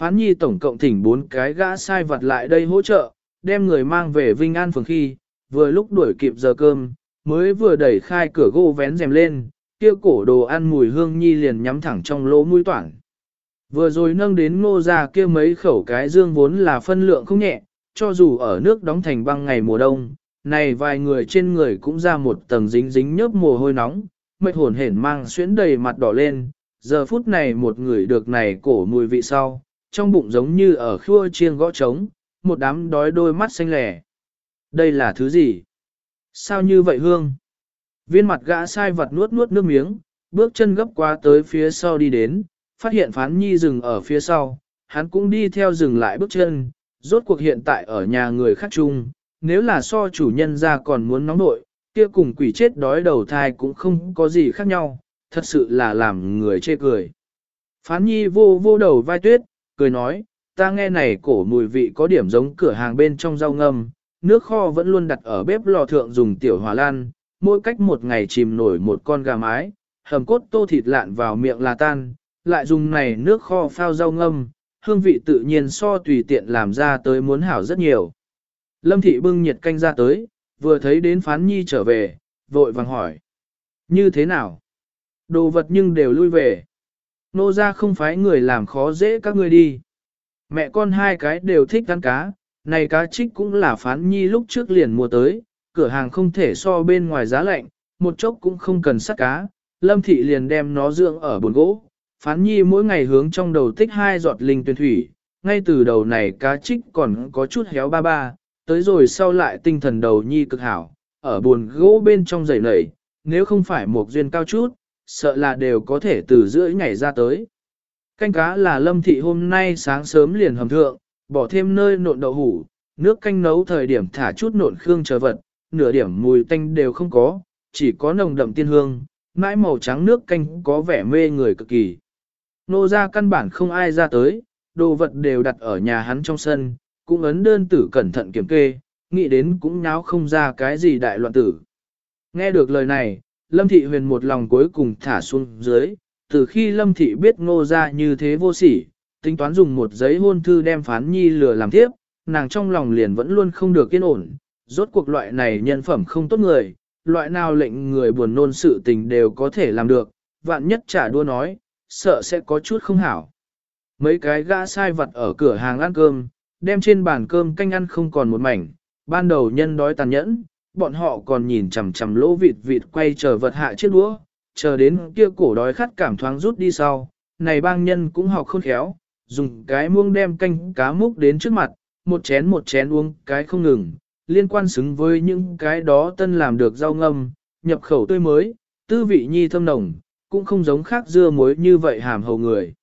Phán nhi tổng cộng thỉnh bốn cái gã sai vật lại đây hỗ trợ, đem người mang về Vinh An phường khi, vừa lúc đuổi kịp giờ cơm, mới vừa đẩy khai cửa gỗ vén rèm lên, kia cổ đồ ăn mùi hương nhi liền nhắm thẳng trong lỗ mũi toản. Vừa rồi nâng đến ngô ra kia mấy khẩu cái dương vốn là phân lượng không nhẹ, cho dù ở nước đóng thành băng ngày mùa đông, này vài người trên người cũng ra một tầng dính dính nhớp mồ hôi nóng, mệt hồn hển mang xuyến đầy mặt đỏ lên, giờ phút này một người được này cổ mùi vị sau, trong bụng giống như ở khua chiêng gõ trống, một đám đói đôi mắt xanh lẻ. Đây là thứ gì? Sao như vậy hương? Viên mặt gã sai vật nuốt nuốt nước miếng, bước chân gấp qua tới phía sau đi đến, phát hiện phán nhi dừng ở phía sau, hắn cũng đi theo dừng lại bước chân, rốt cuộc hiện tại ở nhà người khác chung, nếu là so chủ nhân ra còn muốn nóng nội, kia cùng quỷ chết đói đầu thai cũng không có gì khác nhau, thật sự là làm người chê cười. Phán nhi vô vô đầu vai tuyết, cười nói, ta nghe này cổ mùi vị có điểm giống cửa hàng bên trong rau ngâm, nước kho vẫn luôn đặt ở bếp lò thượng dùng tiểu hỏa lan, mỗi cách một ngày chìm nổi một con gà mái, hầm cốt tô thịt lạn vào miệng là tan, lại dùng này nước kho phao rau ngâm, hương vị tự nhiên so tùy tiện làm ra tới muốn hảo rất nhiều. Lâm thị bưng nhiệt canh ra tới, vừa thấy đến phán nhi trở về, vội vàng hỏi. Như thế nào? Đồ vật nhưng đều lui về. Nô ra không phải người làm khó dễ các ngươi đi. Mẹ con hai cái đều thích ăn cá, này cá trích cũng là phán nhi lúc trước liền mua tới, cửa hàng không thể so bên ngoài giá lạnh, một chốc cũng không cần sắt cá, lâm thị liền đem nó dưỡng ở bồn gỗ. Phán nhi mỗi ngày hướng trong đầu tích hai giọt linh tuyển thủy, ngay từ đầu này cá trích còn có chút héo ba ba, tới rồi sau lại tinh thần đầu nhi cực hảo, ở buồn gỗ bên trong giày nảy, nếu không phải một duyên cao chút, sợ là đều có thể từ giữa nhảy ra tới. Canh cá là lâm thị hôm nay sáng sớm liền hầm thượng, bỏ thêm nơi nộn đậu hủ, nước canh nấu thời điểm thả chút nộn khương chờ vật, nửa điểm mùi tanh đều không có, chỉ có nồng đậm tiên hương, mãi màu trắng nước canh có vẻ mê người cực kỳ. Nô ra căn bản không ai ra tới, đồ vật đều đặt ở nhà hắn trong sân, cũng ấn đơn tử cẩn thận kiểm kê, nghĩ đến cũng nháo không ra cái gì đại loạn tử. Nghe được lời này, Lâm Thị Huyền một lòng cuối cùng thả xuống dưới, từ khi Lâm Thị biết ngô ra như thế vô sỉ, tính toán dùng một giấy hôn thư đem phán nhi lừa làm tiếp, nàng trong lòng liền vẫn luôn không được yên ổn, rốt cuộc loại này nhân phẩm không tốt người, loại nào lệnh người buồn nôn sự tình đều có thể làm được, vạn nhất trả đua nói, sợ sẽ có chút không hảo. Mấy cái gã sai vật ở cửa hàng ăn cơm, đem trên bàn cơm canh ăn không còn một mảnh, ban đầu nhân đói tàn nhẫn, bọn họ còn nhìn chằm chằm lỗ vịt vịt quay chờ vật hạ chiếc đũa, chờ đến kia cổ đói khát cảm thoáng rút đi sau, này bang nhân cũng học khôn khéo, dùng cái muông đem canh cá múc đến trước mặt, một chén một chén uống cái không ngừng, liên quan xứng với những cái đó tân làm được rau ngâm, nhập khẩu tươi mới, tư vị nhi thơm nồng, cũng không giống khác dưa muối như vậy hàm hầu người.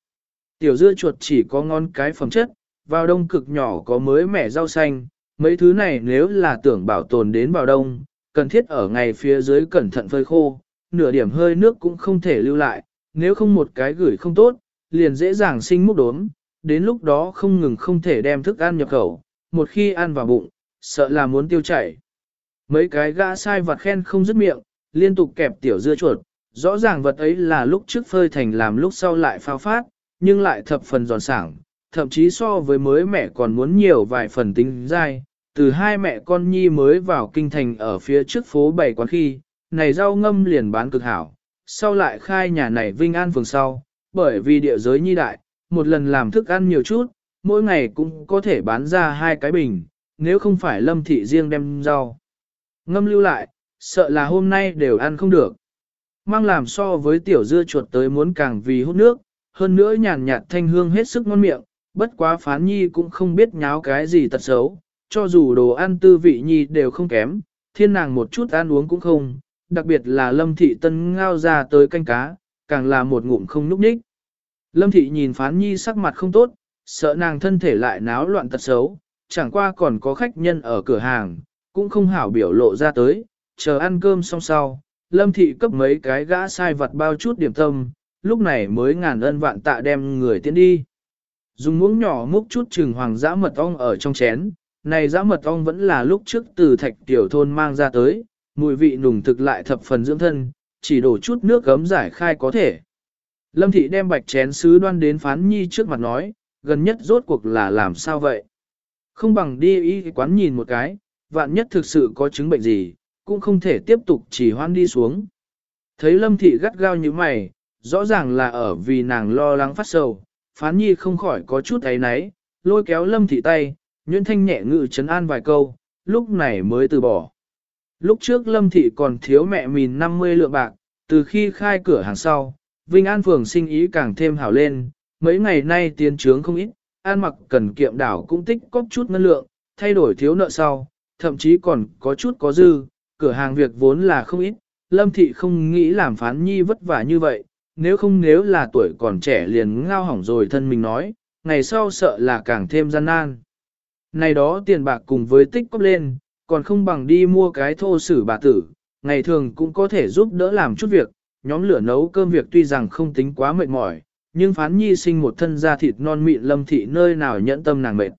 Tiểu dưa chuột chỉ có ngon cái phẩm chất, vào đông cực nhỏ có mới mẻ rau xanh, mấy thứ này nếu là tưởng bảo tồn đến vào đông, cần thiết ở ngày phía dưới cẩn thận phơi khô, nửa điểm hơi nước cũng không thể lưu lại, nếu không một cái gửi không tốt, liền dễ dàng sinh múc đốm, đến lúc đó không ngừng không thể đem thức ăn nhập khẩu, một khi ăn vào bụng, sợ là muốn tiêu chảy. Mấy cái gã sai vặt khen không dứt miệng, liên tục kẹp tiểu dưa chuột, rõ ràng vật ấy là lúc trước phơi thành làm lúc sau lại phao phát, nhưng lại thập phần giòn sảng, thậm chí so với mới mẹ còn muốn nhiều vài phần tính dai. Từ hai mẹ con nhi mới vào kinh thành ở phía trước phố bảy quán khi, này rau ngâm liền bán cực hảo, sau lại khai nhà này Vinh An phường sau, bởi vì địa giới nhi đại, một lần làm thức ăn nhiều chút, mỗi ngày cũng có thể bán ra hai cái bình, nếu không phải lâm thị riêng đem rau. Ngâm lưu lại, sợ là hôm nay đều ăn không được. Mang làm so với tiểu dưa chuột tới muốn càng vì hút nước, hơn nữa nhàn nhạt thanh hương hết sức ngon miệng, bất quá phán nhi cũng không biết nháo cái gì tật xấu, cho dù đồ ăn tư vị nhi đều không kém, thiên nàng một chút ăn uống cũng không, đặc biệt là lâm thị tân ngao ra tới canh cá, càng là một ngụm không núp nhích. Lâm thị nhìn phán nhi sắc mặt không tốt, sợ nàng thân thể lại náo loạn tật xấu, chẳng qua còn có khách nhân ở cửa hàng, cũng không hảo biểu lộ ra tới, chờ ăn cơm xong sau, lâm thị cấp mấy cái gã sai vật bao chút điểm tâm, lúc này mới ngàn ân vạn tạ đem người tiến đi. Dùng muỗng nhỏ múc chút trừng hoàng dã mật ong ở trong chén, này dã mật ong vẫn là lúc trước từ thạch tiểu thôn mang ra tới, mùi vị nùng thực lại thập phần dưỡng thân, chỉ đổ chút nước gấm giải khai có thể. Lâm thị đem bạch chén sứ đoan đến phán nhi trước mặt nói, gần nhất rốt cuộc là làm sao vậy? Không bằng đi y quán nhìn một cái, vạn nhất thực sự có chứng bệnh gì, cũng không thể tiếp tục chỉ hoan đi xuống. Thấy lâm thị gắt gao như mày, rõ ràng là ở vì nàng lo lắng phát sầu, phán nhi không khỏi có chút ấy náy, lôi kéo lâm thị tay, Nguyễn thanh nhẹ ngự chấn an vài câu, lúc này mới từ bỏ. Lúc trước lâm thị còn thiếu mẹ mình 50 lượng bạc, từ khi khai cửa hàng sau, Vinh An Phường sinh ý càng thêm hảo lên, mấy ngày nay tiến trướng không ít, An mặc cần kiệm đảo cũng tích cóp chút ngân lượng, thay đổi thiếu nợ sau, thậm chí còn có chút có dư, cửa hàng việc vốn là không ít, Lâm Thị không nghĩ làm phán nhi vất vả như vậy, nếu không nếu là tuổi còn trẻ liền ngao hỏng rồi thân mình nói, ngày sau sợ là càng thêm gian nan. Này đó tiền bạc cùng với tích cóp lên, còn không bằng đi mua cái thô sử bà tử, ngày thường cũng có thể giúp đỡ làm chút việc, nhóm lửa nấu cơm việc tuy rằng không tính quá mệt mỏi, nhưng phán nhi sinh một thân da thịt non mịn lâm thị nơi nào nhẫn tâm nàng mệt.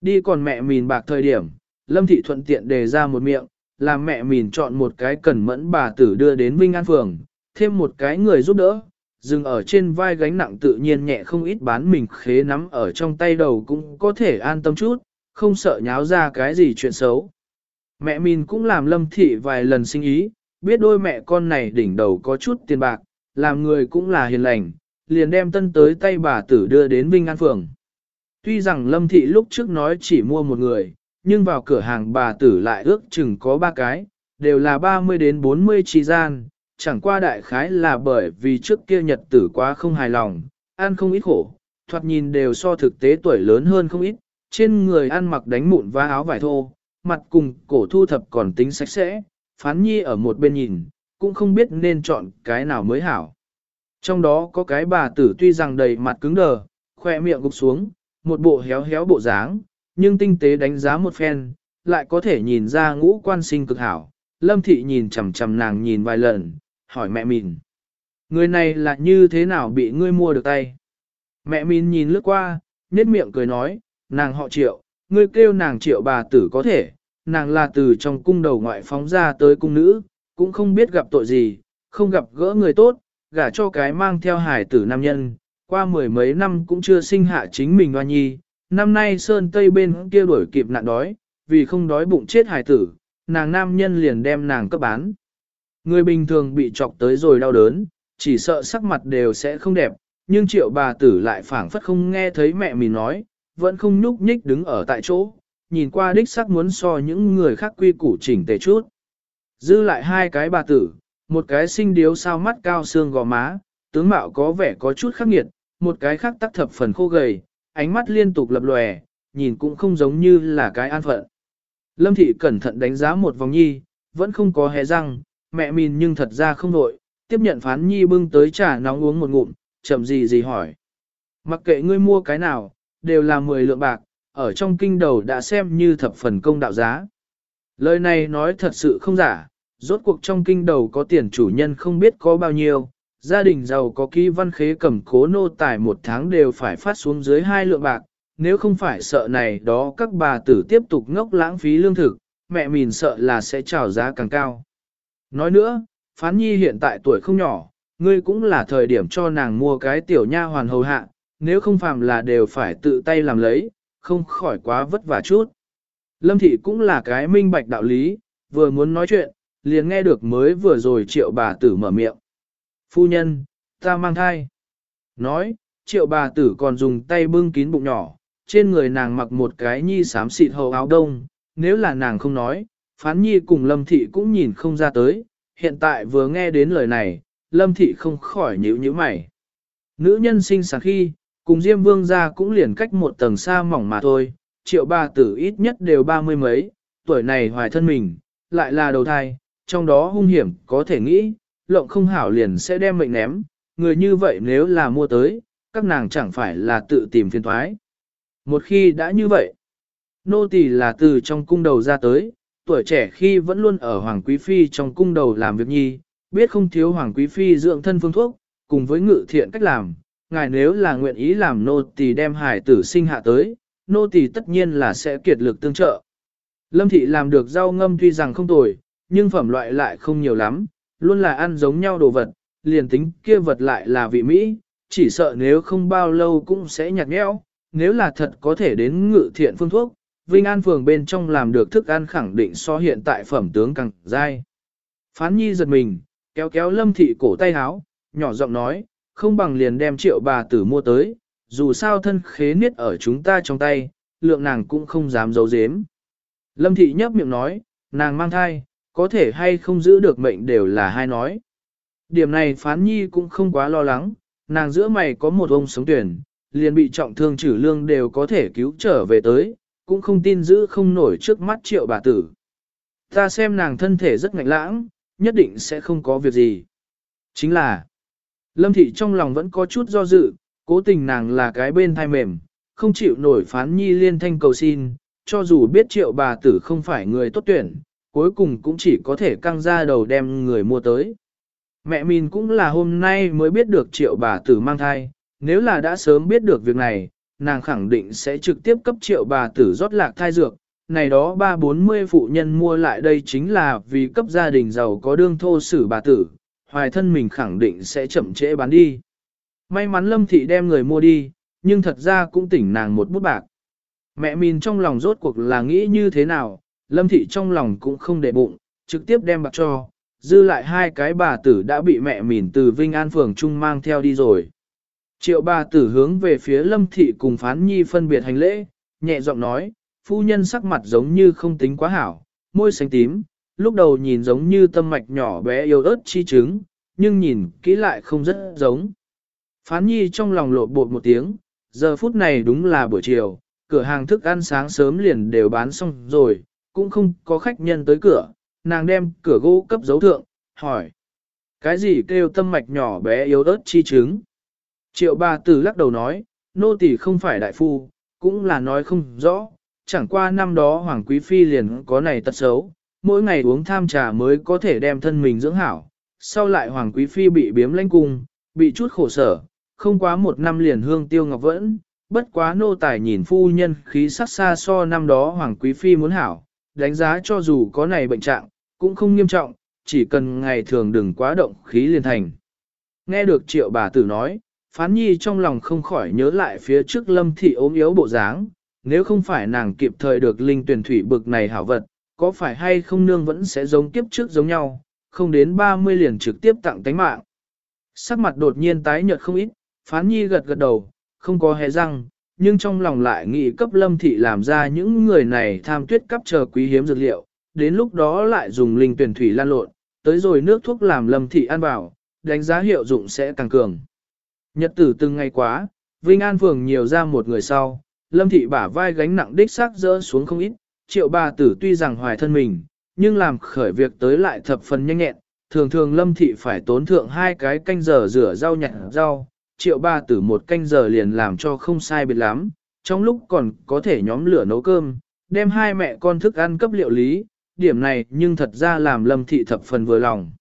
Đi còn mẹ mìn bạc thời điểm, lâm thị thuận tiện đề ra một miệng, làm mẹ mìn chọn một cái cẩn mẫn bà tử đưa đến Vinh An Phường, thêm một cái người giúp đỡ, dừng ở trên vai gánh nặng tự nhiên nhẹ không ít bán mình khế nắm ở trong tay đầu cũng có thể an tâm chút, không sợ nháo ra cái gì chuyện xấu. Mẹ mình cũng làm lâm thị vài lần sinh ý, biết đôi mẹ con này đỉnh đầu có chút tiền bạc, làm người cũng là hiền lành, liền đem tân tới tay bà tử đưa đến Vinh An Phường. Tuy rằng lâm thị lúc trước nói chỉ mua một người, nhưng vào cửa hàng bà tử lại ước chừng có ba cái, đều là 30 đến 40 chi gian, chẳng qua đại khái là bởi vì trước kia nhật tử quá không hài lòng, ăn không ít khổ, thoạt nhìn đều so thực tế tuổi lớn hơn không ít, trên người ăn mặc đánh mụn và áo vải thô, mặt cùng cổ thu thập còn tính sạch sẽ, phán nhi ở một bên nhìn, cũng không biết nên chọn cái nào mới hảo. Trong đó có cái bà tử tuy rằng đầy mặt cứng đờ, khoe miệng gục xuống, một bộ héo héo bộ dáng, nhưng tinh tế đánh giá một phen, lại có thể nhìn ra ngũ quan sinh cực hảo. Lâm thị nhìn chằm chằm nàng nhìn vài lần, hỏi mẹ mình. Người này là như thế nào bị ngươi mua được tay? Mẹ mình nhìn lướt qua, nét miệng cười nói, nàng họ triệu, ngươi kêu nàng triệu bà tử có thể, nàng là từ trong cung đầu ngoại phóng ra tới cung nữ, cũng không biết gặp tội gì, không gặp gỡ người tốt, gả cho cái mang theo hải tử nam nhân, qua mười mấy năm cũng chưa sinh hạ chính mình hoa nhi, năm nay sơn tây bên kia đuổi kịp nạn đói, vì không đói bụng chết hải tử, nàng nam nhân liền đem nàng cấp bán. Người bình thường bị chọc tới rồi đau đớn, chỉ sợ sắc mặt đều sẽ không đẹp, nhưng triệu bà tử lại phảng phất không nghe thấy mẹ mình nói, vẫn không nhúc nhích đứng ở tại chỗ, nhìn qua đích sắc muốn so những người khác quy củ chỉnh tề chút. Dư lại hai cái bà tử, một cái sinh điếu sao mắt cao xương gò má, tướng mạo có vẻ có chút khắc nghiệt, một cái khác tắc thập phần khô gầy, ánh mắt liên tục lập lòe, nhìn cũng không giống như là cái an phận. Lâm thị cẩn thận đánh giá một vòng nhi, vẫn không có hé răng, mẹ mìn nhưng thật ra không nội, tiếp nhận phán nhi bưng tới trà nóng uống một ngụm, chậm gì gì hỏi. Mặc kệ ngươi mua cái nào, đều là 10 lượng bạc, ở trong kinh đầu đã xem như thập phần công đạo giá. Lời này nói thật sự không giả, rốt cuộc trong kinh đầu có tiền chủ nhân không biết có bao nhiêu, gia đình giàu có ký văn khế cầm cố nô tài một tháng đều phải phát xuống dưới hai lượng bạc, nếu không phải sợ này đó các bà tử tiếp tục ngốc lãng phí lương thực, mẹ mình sợ là sẽ trào giá càng cao. Nói nữa, phán nhi hiện tại tuổi không nhỏ, ngươi cũng là thời điểm cho nàng mua cái tiểu nha hoàn hầu hạ, nếu không phàm là đều phải tự tay làm lấy, không khỏi quá vất vả chút. Lâm thị cũng là cái minh bạch đạo lý, vừa muốn nói chuyện, liền nghe được mới vừa rồi triệu bà tử mở miệng. Phu nhân, ta mang thai. Nói, triệu bà tử còn dùng tay bưng kín bụng nhỏ, trên người nàng mặc một cái nhi xám xịt hầu áo đông, nếu là nàng không nói, phán nhi cùng lâm thị cũng nhìn không ra tới, hiện tại vừa nghe đến lời này, lâm thị không khỏi nhíu nhíu mày. Nữ nhân sinh sáng khi, cùng Diêm Vương ra cũng liền cách một tầng xa mỏng mà thôi, triệu bà tử ít nhất đều ba mươi mấy, tuổi này hoài thân mình, lại là đầu thai, trong đó hung hiểm có thể nghĩ, lộng không hảo liền sẽ đem mệnh ném, người như vậy nếu là mua tới, các nàng chẳng phải là tự tìm phiền thoái. Một khi đã như vậy, nô tỳ là từ trong cung đầu ra tới, tuổi trẻ khi vẫn luôn ở Hoàng Quý Phi trong cung đầu làm việc nhi, biết không thiếu Hoàng Quý Phi dưỡng thân phương thuốc, cùng với ngự thiện cách làm, ngài nếu là nguyện ý làm nô tỳ đem hải tử sinh hạ tới, nô tỳ tất nhiên là sẽ kiệt lực tương trợ. Lâm thị làm được rau ngâm tuy rằng không tồi, nhưng phẩm loại lại không nhiều lắm, luôn là ăn giống nhau đồ vật, liền tính kia vật lại là vị Mỹ, chỉ sợ nếu không bao lâu cũng sẽ nhạt nhẽo, nếu là thật có thể đến ngự thiện phương thuốc, Vinh An phường bên trong làm được thức ăn khẳng định so hiện tại phẩm tướng càng dai. Phán nhi giật mình, kéo kéo lâm thị cổ tay háo, nhỏ giọng nói, không bằng liền đem triệu bà tử mua tới, dù sao thân khế niết ở chúng ta trong tay, lượng nàng cũng không dám giấu giếm. Lâm thị nhấp miệng nói, nàng mang thai, có thể hay không giữ được mệnh đều là hai nói. Điểm này phán nhi cũng không quá lo lắng, nàng giữa mày có một ông sống tuyển, liền bị trọng thương trừ lương đều có thể cứu trở về tới, cũng không tin giữ không nổi trước mắt triệu bà tử. Ta xem nàng thân thể rất ngạnh lãng, nhất định sẽ không có việc gì. Chính là, Lâm Thị trong lòng vẫn có chút do dự, cố tình nàng là cái bên thai mềm, không chịu nổi phán nhi liên thanh cầu xin, cho dù biết triệu bà tử không phải người tốt tuyển, cuối cùng cũng chỉ có thể căng ra đầu đem người mua tới. Mẹ mình cũng là hôm nay mới biết được triệu bà tử mang thai, nếu là đã sớm biết được việc này, nàng khẳng định sẽ trực tiếp cấp triệu bà tử rót lạc thai dược. Này đó ba bốn mươi phụ nhân mua lại đây chính là vì cấp gia đình giàu có đương thô sử bà tử, hoài thân mình khẳng định sẽ chậm trễ bán đi. May mắn lâm thị đem người mua đi, nhưng thật ra cũng tỉnh nàng một bút bạc. Mẹ mình trong lòng rốt cuộc là nghĩ như thế nào, lâm thị trong lòng cũng không để bụng, trực tiếp đem bạc cho, dư lại hai cái bà tử đã bị mẹ mình từ Vinh An Phường Trung mang theo đi rồi. Triệu bà tử hướng về phía lâm thị cùng phán nhi phân biệt hành lễ, nhẹ giọng nói, phu nhân sắc mặt giống như không tính quá hảo, môi xanh tím, lúc đầu nhìn giống như tâm mạch nhỏ bé yêu ớt chi trứng, nhưng nhìn kỹ lại không rất giống. Phán nhi trong lòng lộ bột một tiếng, giờ phút này đúng là buổi chiều, cửa hàng thức ăn sáng sớm liền đều bán xong rồi, cũng không có khách nhân tới cửa, nàng đem cửa gỗ cấp dấu thượng, hỏi. Cái gì kêu tâm mạch nhỏ bé yếu ớt chi trứng? Triệu bà tử lắc đầu nói, nô tỳ không phải đại phu, cũng là nói không rõ, chẳng qua năm đó Hoàng Quý Phi liền có này tật xấu, mỗi ngày uống tham trà mới có thể đem thân mình dưỡng hảo. Sau lại Hoàng Quý Phi bị biếm lãnh cung, bị chút khổ sở, không quá một năm liền hương tiêu ngọc vẫn, bất quá nô tài nhìn phu nhân khí sắc xa so năm đó Hoàng Quý Phi muốn hảo, đánh giá cho dù có này bệnh trạng, cũng không nghiêm trọng, chỉ cần ngày thường đừng quá động khí liền thành. Nghe được triệu bà tử nói, phán nhi trong lòng không khỏi nhớ lại phía trước lâm thị ốm yếu bộ dáng, nếu không phải nàng kịp thời được linh tuyển thủy bực này hảo vật, có phải hay không nương vẫn sẽ giống kiếp trước giống nhau, không đến 30 liền trực tiếp tặng tánh mạng. Sắc mặt đột nhiên tái nhợt không ít, phán nhi gật gật đầu, không có hề răng, nhưng trong lòng lại nghĩ cấp lâm thị làm ra những người này tham tuyết cấp chờ quý hiếm dược liệu, đến lúc đó lại dùng linh tuyển thủy lan lộn, tới rồi nước thuốc làm lâm thị ăn vào, đánh giá hiệu dụng sẽ càng cường. Nhật tử từng ngày quá, Vinh An Phường nhiều ra một người sau, lâm thị bả vai gánh nặng đích xác dỡ xuống không ít, triệu bà tử tuy rằng hoài thân mình, nhưng làm khởi việc tới lại thập phần nhanh nhẹn, thường thường lâm thị phải tốn thượng hai cái canh giờ rửa rau nhặt rau, triệu bà tử một canh giờ liền làm cho không sai biệt lắm, trong lúc còn có thể nhóm lửa nấu cơm, đem hai mẹ con thức ăn cấp liệu lý, điểm này nhưng thật ra làm lâm thị thập phần vừa lòng.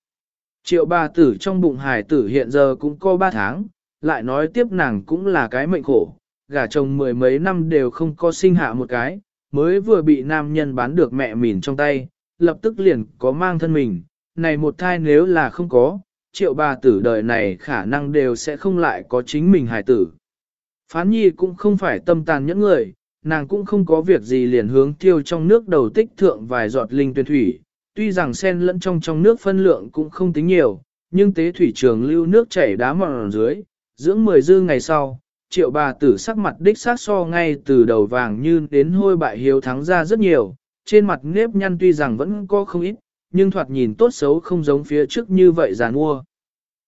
Triệu bà tử trong bụng hải tử hiện giờ cũng có ba tháng, lại nói tiếp nàng cũng là cái mệnh khổ, gả chồng mười mấy năm đều không có sinh hạ một cái, mới vừa bị nam nhân bán được mẹ mìn trong tay, lập tức liền có mang thân mình, này một thai nếu là không có, triệu bà tử đời này khả năng đều sẽ không lại có chính mình hài tử. Phán nhi cũng không phải tâm tàn những người, nàng cũng không có việc gì liền hướng tiêu trong nước đầu tích thượng vài giọt linh tuyên thủy, tuy rằng sen lẫn trong trong nước phân lượng cũng không tính nhiều, nhưng tế thủy trường lưu nước chảy đá mòn dưới, dưỡng mười dư ngày sau, triệu bà tử sắc mặt đích sát so ngay từ đầu vàng như đến hôi bại hiếu thắng ra rất nhiều, trên mặt nếp nhăn tuy rằng vẫn có không ít, nhưng thoạt nhìn tốt xấu không giống phía trước như vậy giàn mua.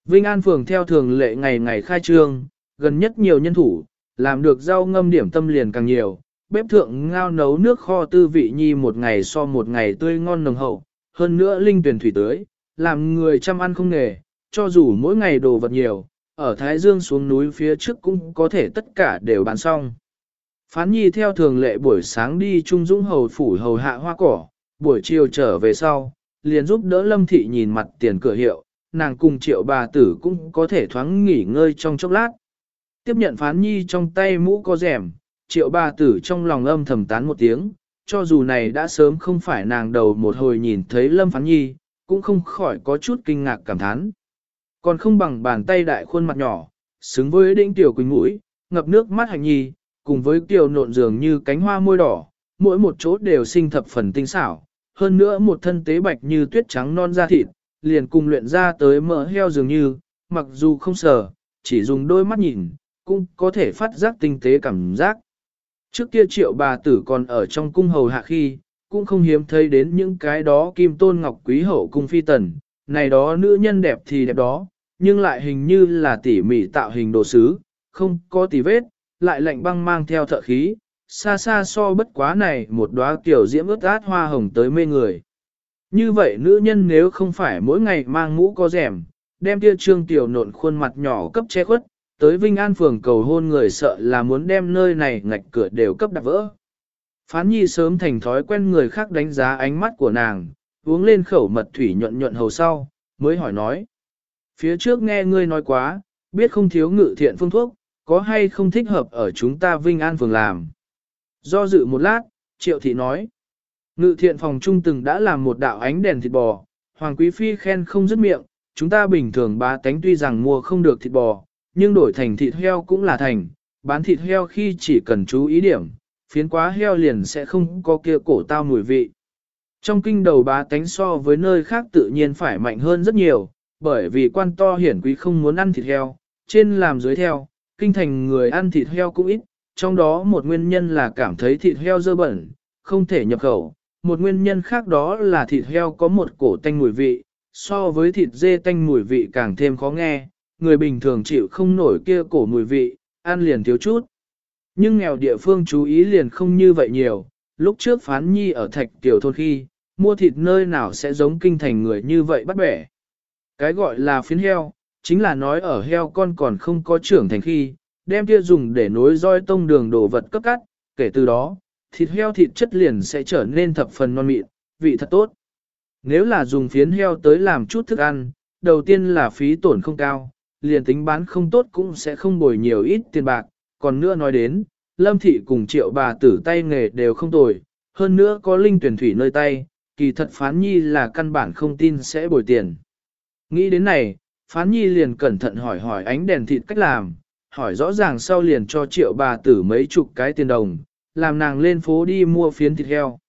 Vinh An Phường theo thường lệ ngày ngày khai trương, gần nhất nhiều nhân thủ, làm được rau ngâm điểm tâm liền càng nhiều, bếp thượng ngao nấu nước kho tư vị nhi một ngày so một ngày tươi ngon nồng hậu, hơn nữa linh tuyển thủy tưới, làm người chăm ăn không nghề, cho dù mỗi ngày đồ vật nhiều, ở Thái Dương xuống núi phía trước cũng có thể tất cả đều bán xong. Phán nhi theo thường lệ buổi sáng đi Trung Dũng Hầu phủ hầu hạ hoa cỏ, buổi chiều trở về sau, liền giúp đỡ Lâm Thị nhìn mặt tiền cửa hiệu, nàng cùng triệu bà tử cũng có thể thoáng nghỉ ngơi trong chốc lát. Tiếp nhận phán nhi trong tay mũ có rèm, triệu bà tử trong lòng âm thầm tán một tiếng, cho dù này đã sớm không phải nàng đầu một hồi nhìn thấy Lâm Phán Nhi, cũng không khỏi có chút kinh ngạc cảm thán. Còn không bằng bàn tay đại khuôn mặt nhỏ, xứng với đĩnh tiểu quỳnh mũi, ngập nước mắt hạnh nhi, cùng với kiều nộn dường như cánh hoa môi đỏ, mỗi một chỗ đều sinh thập phần tinh xảo, hơn nữa một thân tế bạch như tuyết trắng non da thịt, liền cùng luyện ra tới mỡ heo dường như, mặc dù không sờ, chỉ dùng đôi mắt nhìn, cũng có thể phát giác tinh tế cảm giác. Trước kia triệu bà tử còn ở trong cung hầu hạ khi, cũng không hiếm thấy đến những cái đó kim tôn ngọc quý hậu cung phi tần, này đó nữ nhân đẹp thì đẹp đó, nhưng lại hình như là tỉ mỉ tạo hình đồ sứ, không có tì vết, lại lạnh băng mang theo thợ khí, xa xa so bất quá này một đóa tiểu diễm ướt át hoa hồng tới mê người. Như vậy nữ nhân nếu không phải mỗi ngày mang mũ có rèm, đem tia trương tiểu nộn khuôn mặt nhỏ cấp che khuất, tới Vinh An phường cầu hôn người sợ là muốn đem nơi này ngạch cửa đều cấp đạp vỡ. Phán nhi sớm thành thói quen người khác đánh giá ánh mắt của nàng, uống lên khẩu mật thủy nhuận nhuận hầu sau, mới hỏi nói. Phía trước nghe ngươi nói quá, biết không thiếu ngự thiện phương thuốc, có hay không thích hợp ở chúng ta Vinh An phường làm. Do dự một lát, Triệu Thị nói. Ngự thiện phòng trung từng đã làm một đạo ánh đèn thịt bò, Hoàng Quý Phi khen không dứt miệng, chúng ta bình thường bá tánh tuy rằng mua không được thịt bò, nhưng đổi thành thịt heo cũng là thành, bán thịt heo khi chỉ cần chú ý điểm, phiến quá heo liền sẽ không có kia cổ tao mùi vị. Trong kinh đầu bá tánh so với nơi khác tự nhiên phải mạnh hơn rất nhiều, bởi vì quan to hiển quý không muốn ăn thịt heo, trên làm dưới theo, kinh thành người ăn thịt heo cũng ít, trong đó một nguyên nhân là cảm thấy thịt heo dơ bẩn, không thể nhập khẩu, một nguyên nhân khác đó là thịt heo có một cổ tanh mùi vị, so với thịt dê tanh mùi vị càng thêm khó nghe, người bình thường chịu không nổi kia cổ mùi vị, ăn liền thiếu chút. Nhưng nghèo địa phương chú ý liền không như vậy nhiều, lúc trước phán nhi ở thạch tiểu thôn khi, mua thịt nơi nào sẽ giống kinh thành người như vậy bắt bẻ. Cái gọi là phiến heo, chính là nói ở heo con còn không có trưởng thành khi, đem kia dùng để nối roi tông đường đồ vật cấp cắt, kể từ đó, thịt heo thịt chất liền sẽ trở nên thập phần non mịn, vị thật tốt. Nếu là dùng phiến heo tới làm chút thức ăn, đầu tiên là phí tổn không cao, liền tính bán không tốt cũng sẽ không bồi nhiều ít tiền bạc, còn nữa nói đến, lâm thị cùng triệu bà tử tay nghề đều không tồi, hơn nữa có linh tuyển thủy nơi tay, kỳ thật phán nhi là căn bản không tin sẽ bồi tiền. Nghĩ đến này, phán nhi liền cẩn thận hỏi hỏi ánh đèn thịt cách làm, hỏi rõ ràng sau liền cho triệu bà tử mấy chục cái tiền đồng, làm nàng lên phố đi mua phiến thịt heo.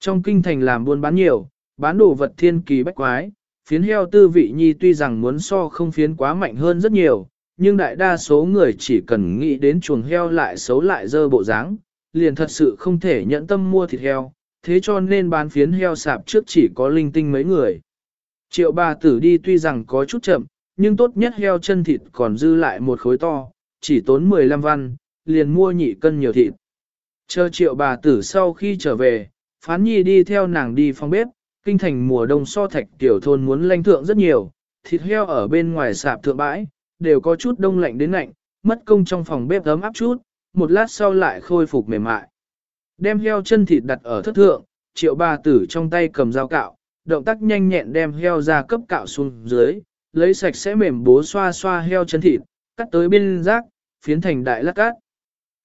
Trong kinh thành làm buôn bán nhiều, bán đồ vật thiên kỳ bách quái, phiến heo tư vị nhi tuy rằng muốn so không phiến quá mạnh hơn rất nhiều, nhưng đại đa số người chỉ cần nghĩ đến chuồng heo lại xấu lại dơ bộ dáng, liền thật sự không thể nhẫn tâm mua thịt heo, thế cho nên bán phiến heo sạp trước chỉ có linh tinh mấy người. Triệu bà tử đi tuy rằng có chút chậm, nhưng tốt nhất heo chân thịt còn dư lại một khối to, chỉ tốn 15 văn, liền mua nhị cân nhiều thịt. Chờ triệu bà tử sau khi trở về, phán nhi đi theo nàng đi phòng bếp, kinh thành mùa đông so thạch tiểu thôn muốn lanh thượng rất nhiều, thịt heo ở bên ngoài sạp thượng bãi, đều có chút đông lạnh đến lạnh, mất công trong phòng bếp ấm áp chút, một lát sau lại khôi phục mềm mại. Đem heo chân thịt đặt ở thất thượng, triệu bà tử trong tay cầm dao cạo, động tác nhanh nhẹn đem heo ra cấp cạo xuống dưới, lấy sạch sẽ mềm bố xoa xoa heo chân thịt, cắt tới bên rác, phiến thành đại lát cát.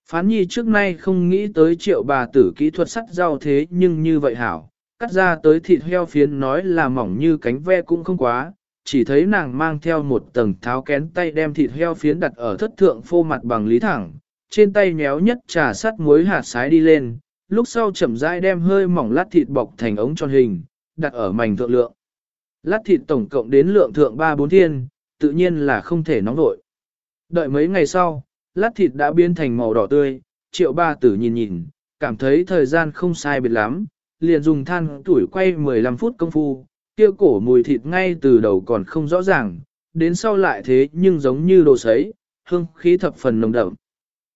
Phán nhi trước nay không nghĩ tới triệu bà tử kỹ thuật sắt rau thế nhưng như vậy hảo, cắt ra tới thịt heo phiến nói là mỏng như cánh ve cũng không quá, chỉ thấy nàng mang theo một tầng tháo kén tay đem thịt heo phiến đặt ở thất thượng phô mặt bằng lý thẳng, trên tay nhéo nhất trà sắt muối hạt sái đi lên, lúc sau chậm rãi đem hơi mỏng lát thịt bọc thành ống tròn hình, đặt ở mảnh thượng lượng. Lát thịt tổng cộng đến lượng thượng 3-4 thiên, tự nhiên là không thể nóng vội. Đợi mấy ngày sau, lát thịt đã biến thành màu đỏ tươi, triệu ba tử nhìn nhìn, cảm thấy thời gian không sai biệt lắm, liền dùng than tuổi quay 15 phút công phu, kia cổ mùi thịt ngay từ đầu còn không rõ ràng, đến sau lại thế nhưng giống như đồ sấy, hương khí thập phần nồng đậm.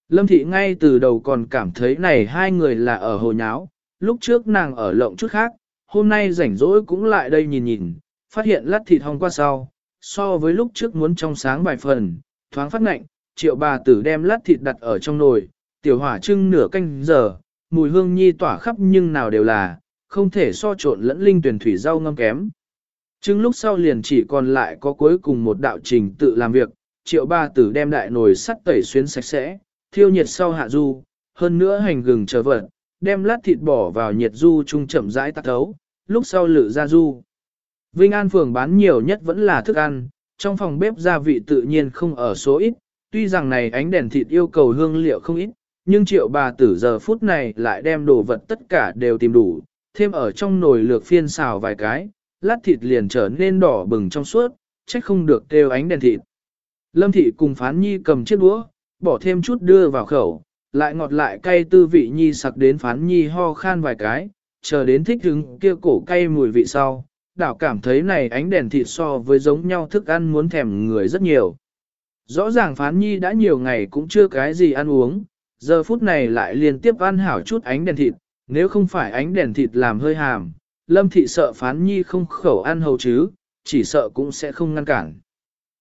Lâm thị ngay từ đầu còn cảm thấy này hai người là ở hồ nháo, lúc trước nàng ở lộng chút khác, hôm nay rảnh rỗi cũng lại đây nhìn nhìn, phát hiện lát thịt hong qua sau, so với lúc trước muốn trong sáng vài phần, thoáng phát ngạnh, triệu bà tử đem lát thịt đặt ở trong nồi, tiểu hỏa trưng nửa canh giờ, mùi hương nhi tỏa khắp nhưng nào đều là, không thể so trộn lẫn linh tuyển thủy rau ngâm kém. Trưng lúc sau liền chỉ còn lại có cuối cùng một đạo trình tự làm việc, triệu bà tử đem đại nồi sắt tẩy xuyến sạch sẽ, thiêu nhiệt sau hạ du, hơn nữa hành gừng chờ vật, đem lát thịt bỏ vào nhiệt du trung chậm rãi tắt thấu, lúc sau lự ra du. Vinh An phường bán nhiều nhất vẫn là thức ăn, trong phòng bếp gia vị tự nhiên không ở số ít, tuy rằng này ánh đèn thịt yêu cầu hương liệu không ít, nhưng triệu bà tử giờ phút này lại đem đồ vật tất cả đều tìm đủ, thêm ở trong nồi lược phiên xào vài cái, lát thịt liền trở nên đỏ bừng trong suốt, trách không được đều ánh đèn thịt. Lâm thị cùng phán nhi cầm chiếc đũa, bỏ thêm chút đưa vào khẩu, lại ngọt lại cay tư vị nhi sặc đến phán nhi ho khan vài cái, chờ đến thích hứng kia cổ cay mùi vị sau, đảo cảm thấy này ánh đèn thịt so với giống nhau thức ăn muốn thèm người rất nhiều. Rõ ràng phán nhi đã nhiều ngày cũng chưa cái gì ăn uống, giờ phút này lại liên tiếp ăn hảo chút ánh đèn thịt, nếu không phải ánh đèn thịt làm hơi hàm, lâm thị sợ phán nhi không khẩu ăn hầu chứ, chỉ sợ cũng sẽ không ngăn cản.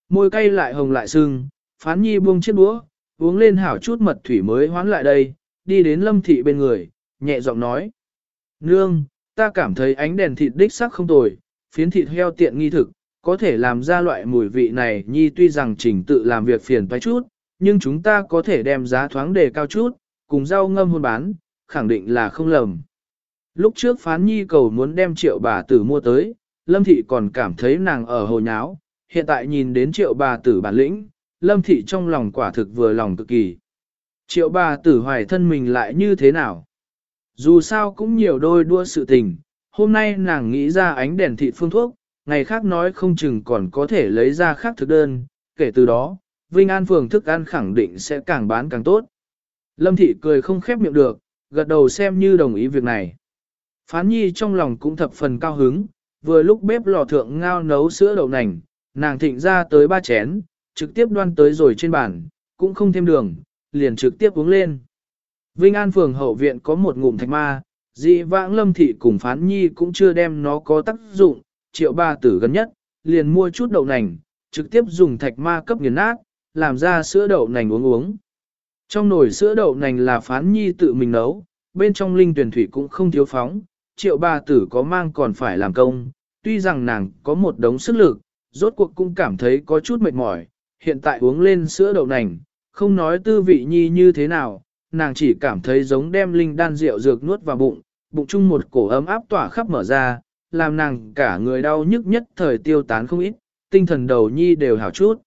Môi cay lại hồng lại sưng, phán nhi buông chiếc đũa, uống lên hảo chút mật thủy mới hoán lại đây, đi đến lâm thị bên người, nhẹ giọng nói. Nương, ta cảm thấy ánh đèn thịt đích sắc không tồi, phiến thịt heo tiện nghi thực, có thể làm ra loại mùi vị này nhi tuy rằng trình tự làm việc phiền phải chút, nhưng chúng ta có thể đem giá thoáng đề cao chút, cùng rau ngâm hôn bán, khẳng định là không lầm. Lúc trước phán nhi cầu muốn đem triệu bà tử mua tới, lâm thị còn cảm thấy nàng ở hồ nháo, hiện tại nhìn đến triệu bà tử bản lĩnh, lâm thị trong lòng quả thực vừa lòng cực kỳ. Triệu bà tử hoài thân mình lại như thế nào? Dù sao cũng nhiều đôi đua sự tình, hôm nay nàng nghĩ ra ánh đèn thị phương thuốc, ngày khác nói không chừng còn có thể lấy ra khác thực đơn, kể từ đó, Vinh An phường thức ăn khẳng định sẽ càng bán càng tốt. Lâm thị cười không khép miệng được, gật đầu xem như đồng ý việc này. Phán nhi trong lòng cũng thập phần cao hứng, vừa lúc bếp lò thượng ngao nấu sữa đậu nành, nàng thịnh ra tới ba chén, trực tiếp đoan tới rồi trên bàn, cũng không thêm đường, liền trực tiếp uống lên. Vinh An phường hậu viện có một ngụm thạch ma, dị vãng lâm thị cùng phán nhi cũng chưa đem nó có tác dụng, triệu ba tử gần nhất, liền mua chút đậu nành, trực tiếp dùng thạch ma cấp nghiền nát, làm ra sữa đậu nành uống uống. Trong nồi sữa đậu nành là phán nhi tự mình nấu, bên trong linh tuyển thủy cũng không thiếu phóng, triệu ba tử có mang còn phải làm công, tuy rằng nàng có một đống sức lực, rốt cuộc cũng cảm thấy có chút mệt mỏi, hiện tại uống lên sữa đậu nành, không nói tư vị nhi như thế nào, nàng chỉ cảm thấy giống đem linh đan rượu dược nuốt vào bụng, bụng chung một cổ ấm áp tỏa khắp mở ra, làm nàng cả người đau nhức nhất thời tiêu tán không ít, tinh thần đầu nhi đều hảo chút.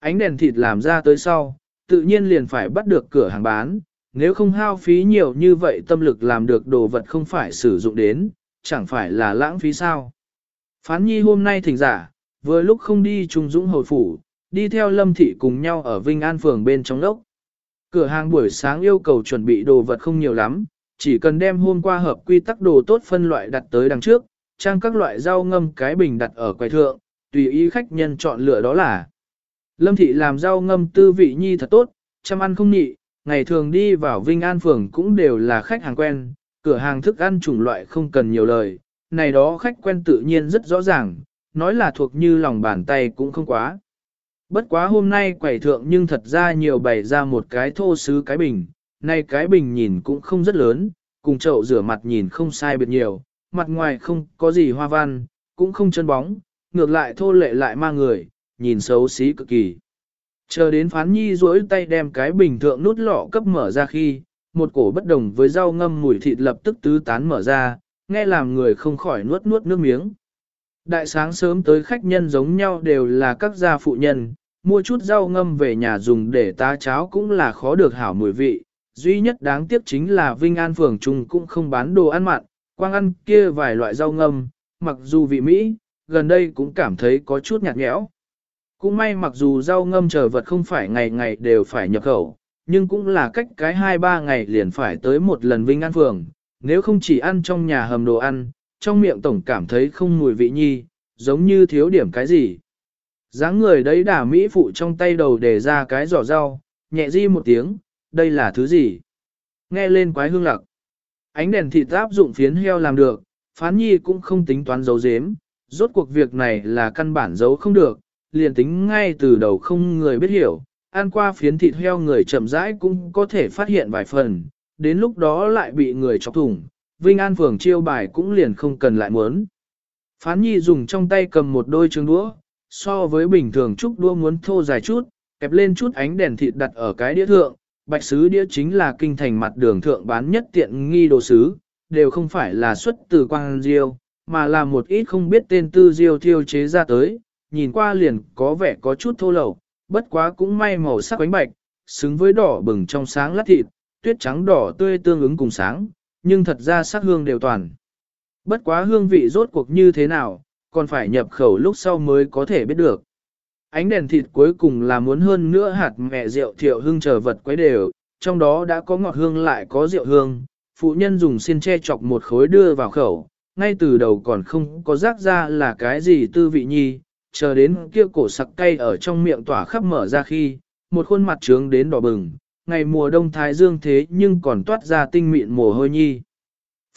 Ánh đèn thịt làm ra tới sau, tự nhiên liền phải bắt được cửa hàng bán, nếu không hao phí nhiều như vậy tâm lực làm được đồ vật không phải sử dụng đến, chẳng phải là lãng phí sao. Phán nhi hôm nay thỉnh giả, vừa lúc không đi trung dũng hồi phủ, đi theo lâm thị cùng nhau ở Vinh An phường bên trong đốc. Cửa hàng buổi sáng yêu cầu chuẩn bị đồ vật không nhiều lắm, chỉ cần đem hôm qua hợp quy tắc đồ tốt phân loại đặt tới đằng trước, trang các loại rau ngâm cái bình đặt ở quầy thượng, tùy ý khách nhân chọn lựa đó là. Lâm thị làm rau ngâm tư vị nhi thật tốt, chăm ăn không nhị, ngày thường đi vào Vinh An phường cũng đều là khách hàng quen, cửa hàng thức ăn chủng loại không cần nhiều lời, này đó khách quen tự nhiên rất rõ ràng, nói là thuộc như lòng bàn tay cũng không quá. Bất quá hôm nay quầy thượng nhưng thật ra nhiều bày ra một cái thô sứ cái bình, Nay cái bình nhìn cũng không rất lớn, cùng chậu rửa mặt nhìn không sai biệt nhiều, mặt ngoài không có gì hoa văn, cũng không chân bóng, ngược lại thô lệ lại ma người, nhìn xấu xí cực kỳ. Chờ đến phán nhi duỗi tay đem cái bình thượng nút lọ cấp mở ra khi, một cổ bất đồng với rau ngâm mùi thịt lập tức tứ tán mở ra, nghe làm người không khỏi nuốt nuốt nước miếng. Đại sáng sớm tới khách nhân giống nhau đều là các gia phụ nhân, mua chút rau ngâm về nhà dùng để tá cháo cũng là khó được hảo mùi vị. Duy nhất đáng tiếc chính là Vinh An Phường Trung cũng không bán đồ ăn mặn, quang ăn kia vài loại rau ngâm, mặc dù vị Mỹ, gần đây cũng cảm thấy có chút nhạt nhẽo. Cũng may mặc dù rau ngâm trở vật không phải ngày ngày đều phải nhập khẩu, nhưng cũng là cách cái 2-3 ngày liền phải tới một lần Vinh An Phường, nếu không chỉ ăn trong nhà hầm đồ ăn, trong miệng tổng cảm thấy không mùi vị nhi, giống như thiếu điểm cái gì. dáng người đấy đả Mỹ phụ trong tay đầu để ra cái giỏ rau, nhẹ di một tiếng, đây là thứ gì? Nghe lên quái hương lặc. Ánh đèn thịt áp dụng phiến heo làm được, phán nhi cũng không tính toán giấu giếm, rốt cuộc việc này là căn bản giấu không được, liền tính ngay từ đầu không người biết hiểu, ăn qua phiến thịt heo người chậm rãi cũng có thể phát hiện vài phần, đến lúc đó lại bị người chọc thủng, Vinh An Phường chiêu bài cũng liền không cần lại muốn. Phán nhi dùng trong tay cầm một đôi trường đũa, so với bình thường trúc đũa muốn thô dài chút, kẹp lên chút ánh đèn thịt đặt ở cái đĩa thượng, bạch sứ đĩa chính là kinh thành mặt đường thượng bán nhất tiện nghi đồ sứ, đều không phải là xuất từ quang diêu, mà là một ít không biết tên tư diêu thiêu chế ra tới, nhìn qua liền có vẻ có chút thô lậu, bất quá cũng may màu sắc bánh bạch, xứng với đỏ bừng trong sáng lát thịt, tuyết trắng đỏ tươi tương ứng cùng sáng, nhưng thật ra sắc hương đều toàn. Bất quá hương vị rốt cuộc như thế nào, còn phải nhập khẩu lúc sau mới có thể biết được. Ánh đèn thịt cuối cùng là muốn hơn nữa hạt mẹ rượu thiệu hương chờ vật quấy đều, trong đó đã có ngọt hương lại có rượu hương, phụ nhân dùng xiên che chọc một khối đưa vào khẩu, ngay từ đầu còn không có rác ra là cái gì tư vị nhi, chờ đến kia cổ sặc cay ở trong miệng tỏa khắp mở ra khi, một khuôn mặt trướng đến đỏ bừng, ngày mùa đông thái dương thế nhưng còn toát ra tinh mịn mồ hôi nhi.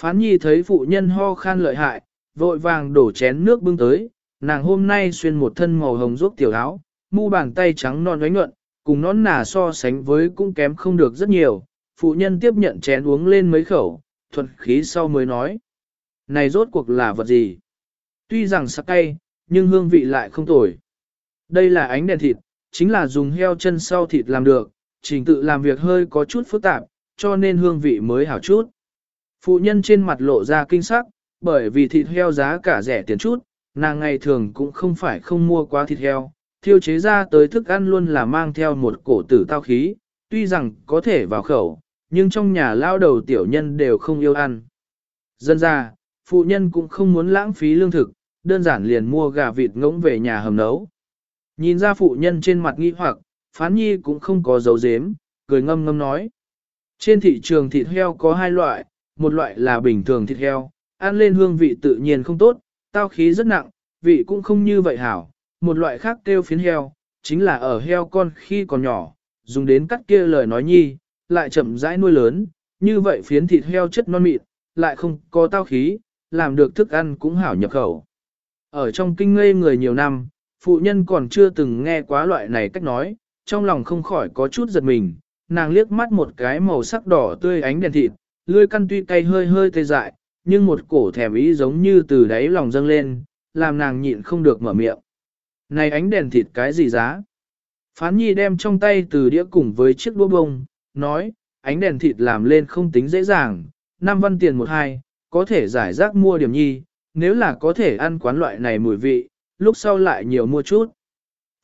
Phán nhi thấy phụ nhân ho khan lợi hại, vội vàng đổ chén nước bưng tới, nàng hôm nay xuyên một thân màu hồng ruốc tiểu áo, mu bàn tay trắng non ánh nhuận, cùng nón nà so sánh với cũng kém không được rất nhiều. Phụ nhân tiếp nhận chén uống lên mấy khẩu, thuận khí sau mới nói. Này rốt cuộc là vật gì? Tuy rằng sắc cay, nhưng hương vị lại không tồi. Đây là ánh đèn thịt, chính là dùng heo chân sau thịt làm được, trình tự làm việc hơi có chút phức tạp, cho nên hương vị mới hảo chút. Phụ nhân trên mặt lộ ra kinh sắc, bởi vì thịt heo giá cả rẻ tiền chút, nàng ngày thường cũng không phải không mua quá thịt heo, thiêu chế ra tới thức ăn luôn là mang theo một cổ tử tao khí, tuy rằng có thể vào khẩu, nhưng trong nhà lao đầu tiểu nhân đều không yêu ăn. Dân ra, phụ nhân cũng không muốn lãng phí lương thực, đơn giản liền mua gà vịt ngỗng về nhà hầm nấu. Nhìn ra phụ nhân trên mặt nghi hoặc, phán nhi cũng không có dấu dếm, cười ngâm ngâm nói. Trên thị trường thịt heo có hai loại, một loại là bình thường thịt heo, ăn lên hương vị tự nhiên không tốt, tao khí rất nặng, vị cũng không như vậy hảo. Một loại khác kêu phiến heo, chính là ở heo con khi còn nhỏ, dùng đến cắt kia lời nói nhi, lại chậm rãi nuôi lớn, như vậy phiến thịt heo chất non mịn, lại không có tao khí, làm được thức ăn cũng hảo nhập khẩu. Ở trong kinh ngây người nhiều năm, phụ nhân còn chưa từng nghe quá loại này cách nói, trong lòng không khỏi có chút giật mình, nàng liếc mắt một cái màu sắc đỏ tươi ánh đèn thịt, lươi căn tuy cay hơi hơi tê dại, nhưng một cổ thèm ý giống như từ đáy lòng dâng lên, làm nàng nhịn không được mở miệng. Này ánh đèn thịt cái gì giá? Phán nhi đem trong tay từ đĩa cùng với chiếc đũa bông, nói, ánh đèn thịt làm lên không tính dễ dàng, 5 văn tiền một hai, có thể giải rác mua điểm nhi, nếu là có thể ăn quán loại này mùi vị, lúc sau lại nhiều mua chút.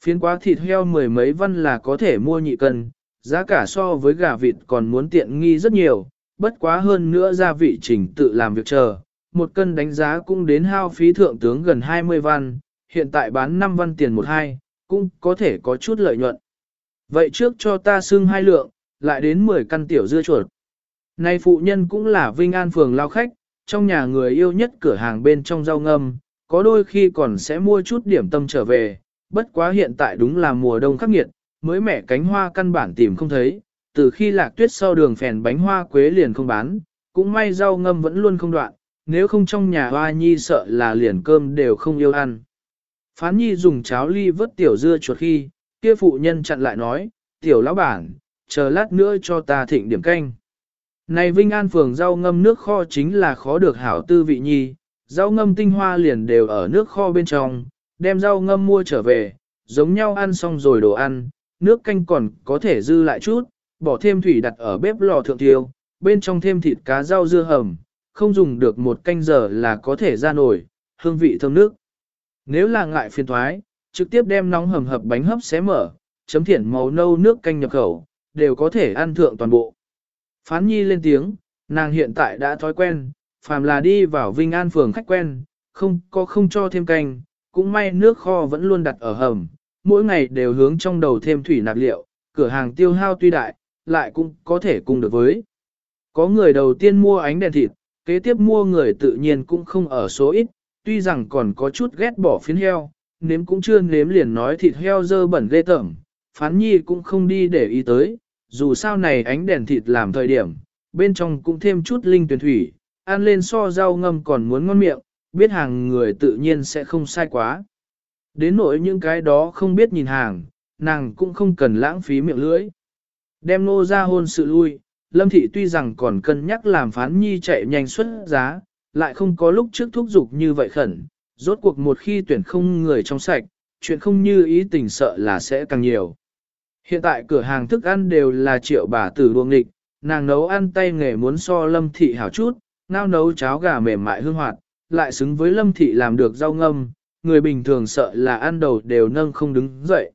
Phiến quá thịt heo mười mấy văn là có thể mua nhị cân, giá cả so với gà vịt còn muốn tiện nghi rất nhiều, bất quá hơn nữa gia vị trình tự làm việc chờ, một cân đánh giá cũng đến hao phí thượng tướng gần 20 văn, hiện tại bán 5 văn tiền một hai, cũng có thể có chút lợi nhuận. Vậy trước cho ta xưng hai lượng, lại đến 10 căn tiểu dưa chuột. Nay phụ nhân cũng là Vinh An phường lao khách, trong nhà người yêu nhất cửa hàng bên trong rau ngâm, có đôi khi còn sẽ mua chút điểm tâm trở về, bất quá hiện tại đúng là mùa đông khắc nghiệt, mới mẻ cánh hoa căn bản tìm không thấy, từ khi lạc tuyết sau đường phèn bánh hoa quế liền không bán, cũng may rau ngâm vẫn luôn không đoạn, nếu không trong nhà hoa nhi sợ là liền cơm đều không yêu ăn. Phán nhi dùng cháo ly vớt tiểu dưa chuột khi, kia phụ nhân chặn lại nói, tiểu lão bản, chờ lát nữa cho ta thịnh điểm canh. Này Vinh An phường rau ngâm nước kho chính là khó được hảo tư vị nhi, rau ngâm tinh hoa liền đều ở nước kho bên trong, đem rau ngâm mua trở về, giống nhau ăn xong rồi đồ ăn, nước canh còn có thể dư lại chút, bỏ thêm thủy đặt ở bếp lò thượng tiêu, bên trong thêm thịt cá rau dưa hầm, không dùng được một canh giờ là có thể ra nổi, hương vị thơm nước. Nếu là ngại phiền thoái, trực tiếp đem nóng hầm hập bánh hấp xé mở, chấm thiển màu nâu nước canh nhập khẩu, đều có thể ăn thượng toàn bộ. Phán nhi lên tiếng, nàng hiện tại đã thói quen, phàm là đi vào Vinh An phường khách quen, không có không cho thêm canh, cũng may nước kho vẫn luôn đặt ở hầm, mỗi ngày đều hướng trong đầu thêm thủy nạp liệu, cửa hàng tiêu hao tuy đại, lại cũng có thể cùng được với. Có người đầu tiên mua ánh đèn thịt, kế tiếp mua người tự nhiên cũng không ở số ít, tuy rằng còn có chút ghét bỏ phiến heo, nếm cũng chưa nếm liền nói thịt heo dơ bẩn ghê tởm, phán nhi cũng không đi để ý tới, dù sao này ánh đèn thịt làm thời điểm, bên trong cũng thêm chút linh tuyển thủy, ăn lên so rau ngâm còn muốn ngon miệng, biết hàng người tự nhiên sẽ không sai quá. Đến nỗi những cái đó không biết nhìn hàng, nàng cũng không cần lãng phí miệng lưỡi. Đem nô ra hôn sự lui, Lâm Thị tuy rằng còn cân nhắc làm phán nhi chạy nhanh xuất giá, lại không có lúc trước thúc giục như vậy khẩn, rốt cuộc một khi tuyển không người trong sạch, chuyện không như ý tình sợ là sẽ càng nhiều. Hiện tại cửa hàng thức ăn đều là triệu bà tử đuông nghịch, nàng nấu ăn tay nghề muốn so Lâm Thị hảo chút, ngao nấu cháo gà mềm mại hương hoạt, lại xứng với Lâm Thị làm được rau ngâm, người bình thường sợ là ăn đầu đều nâng không đứng dậy.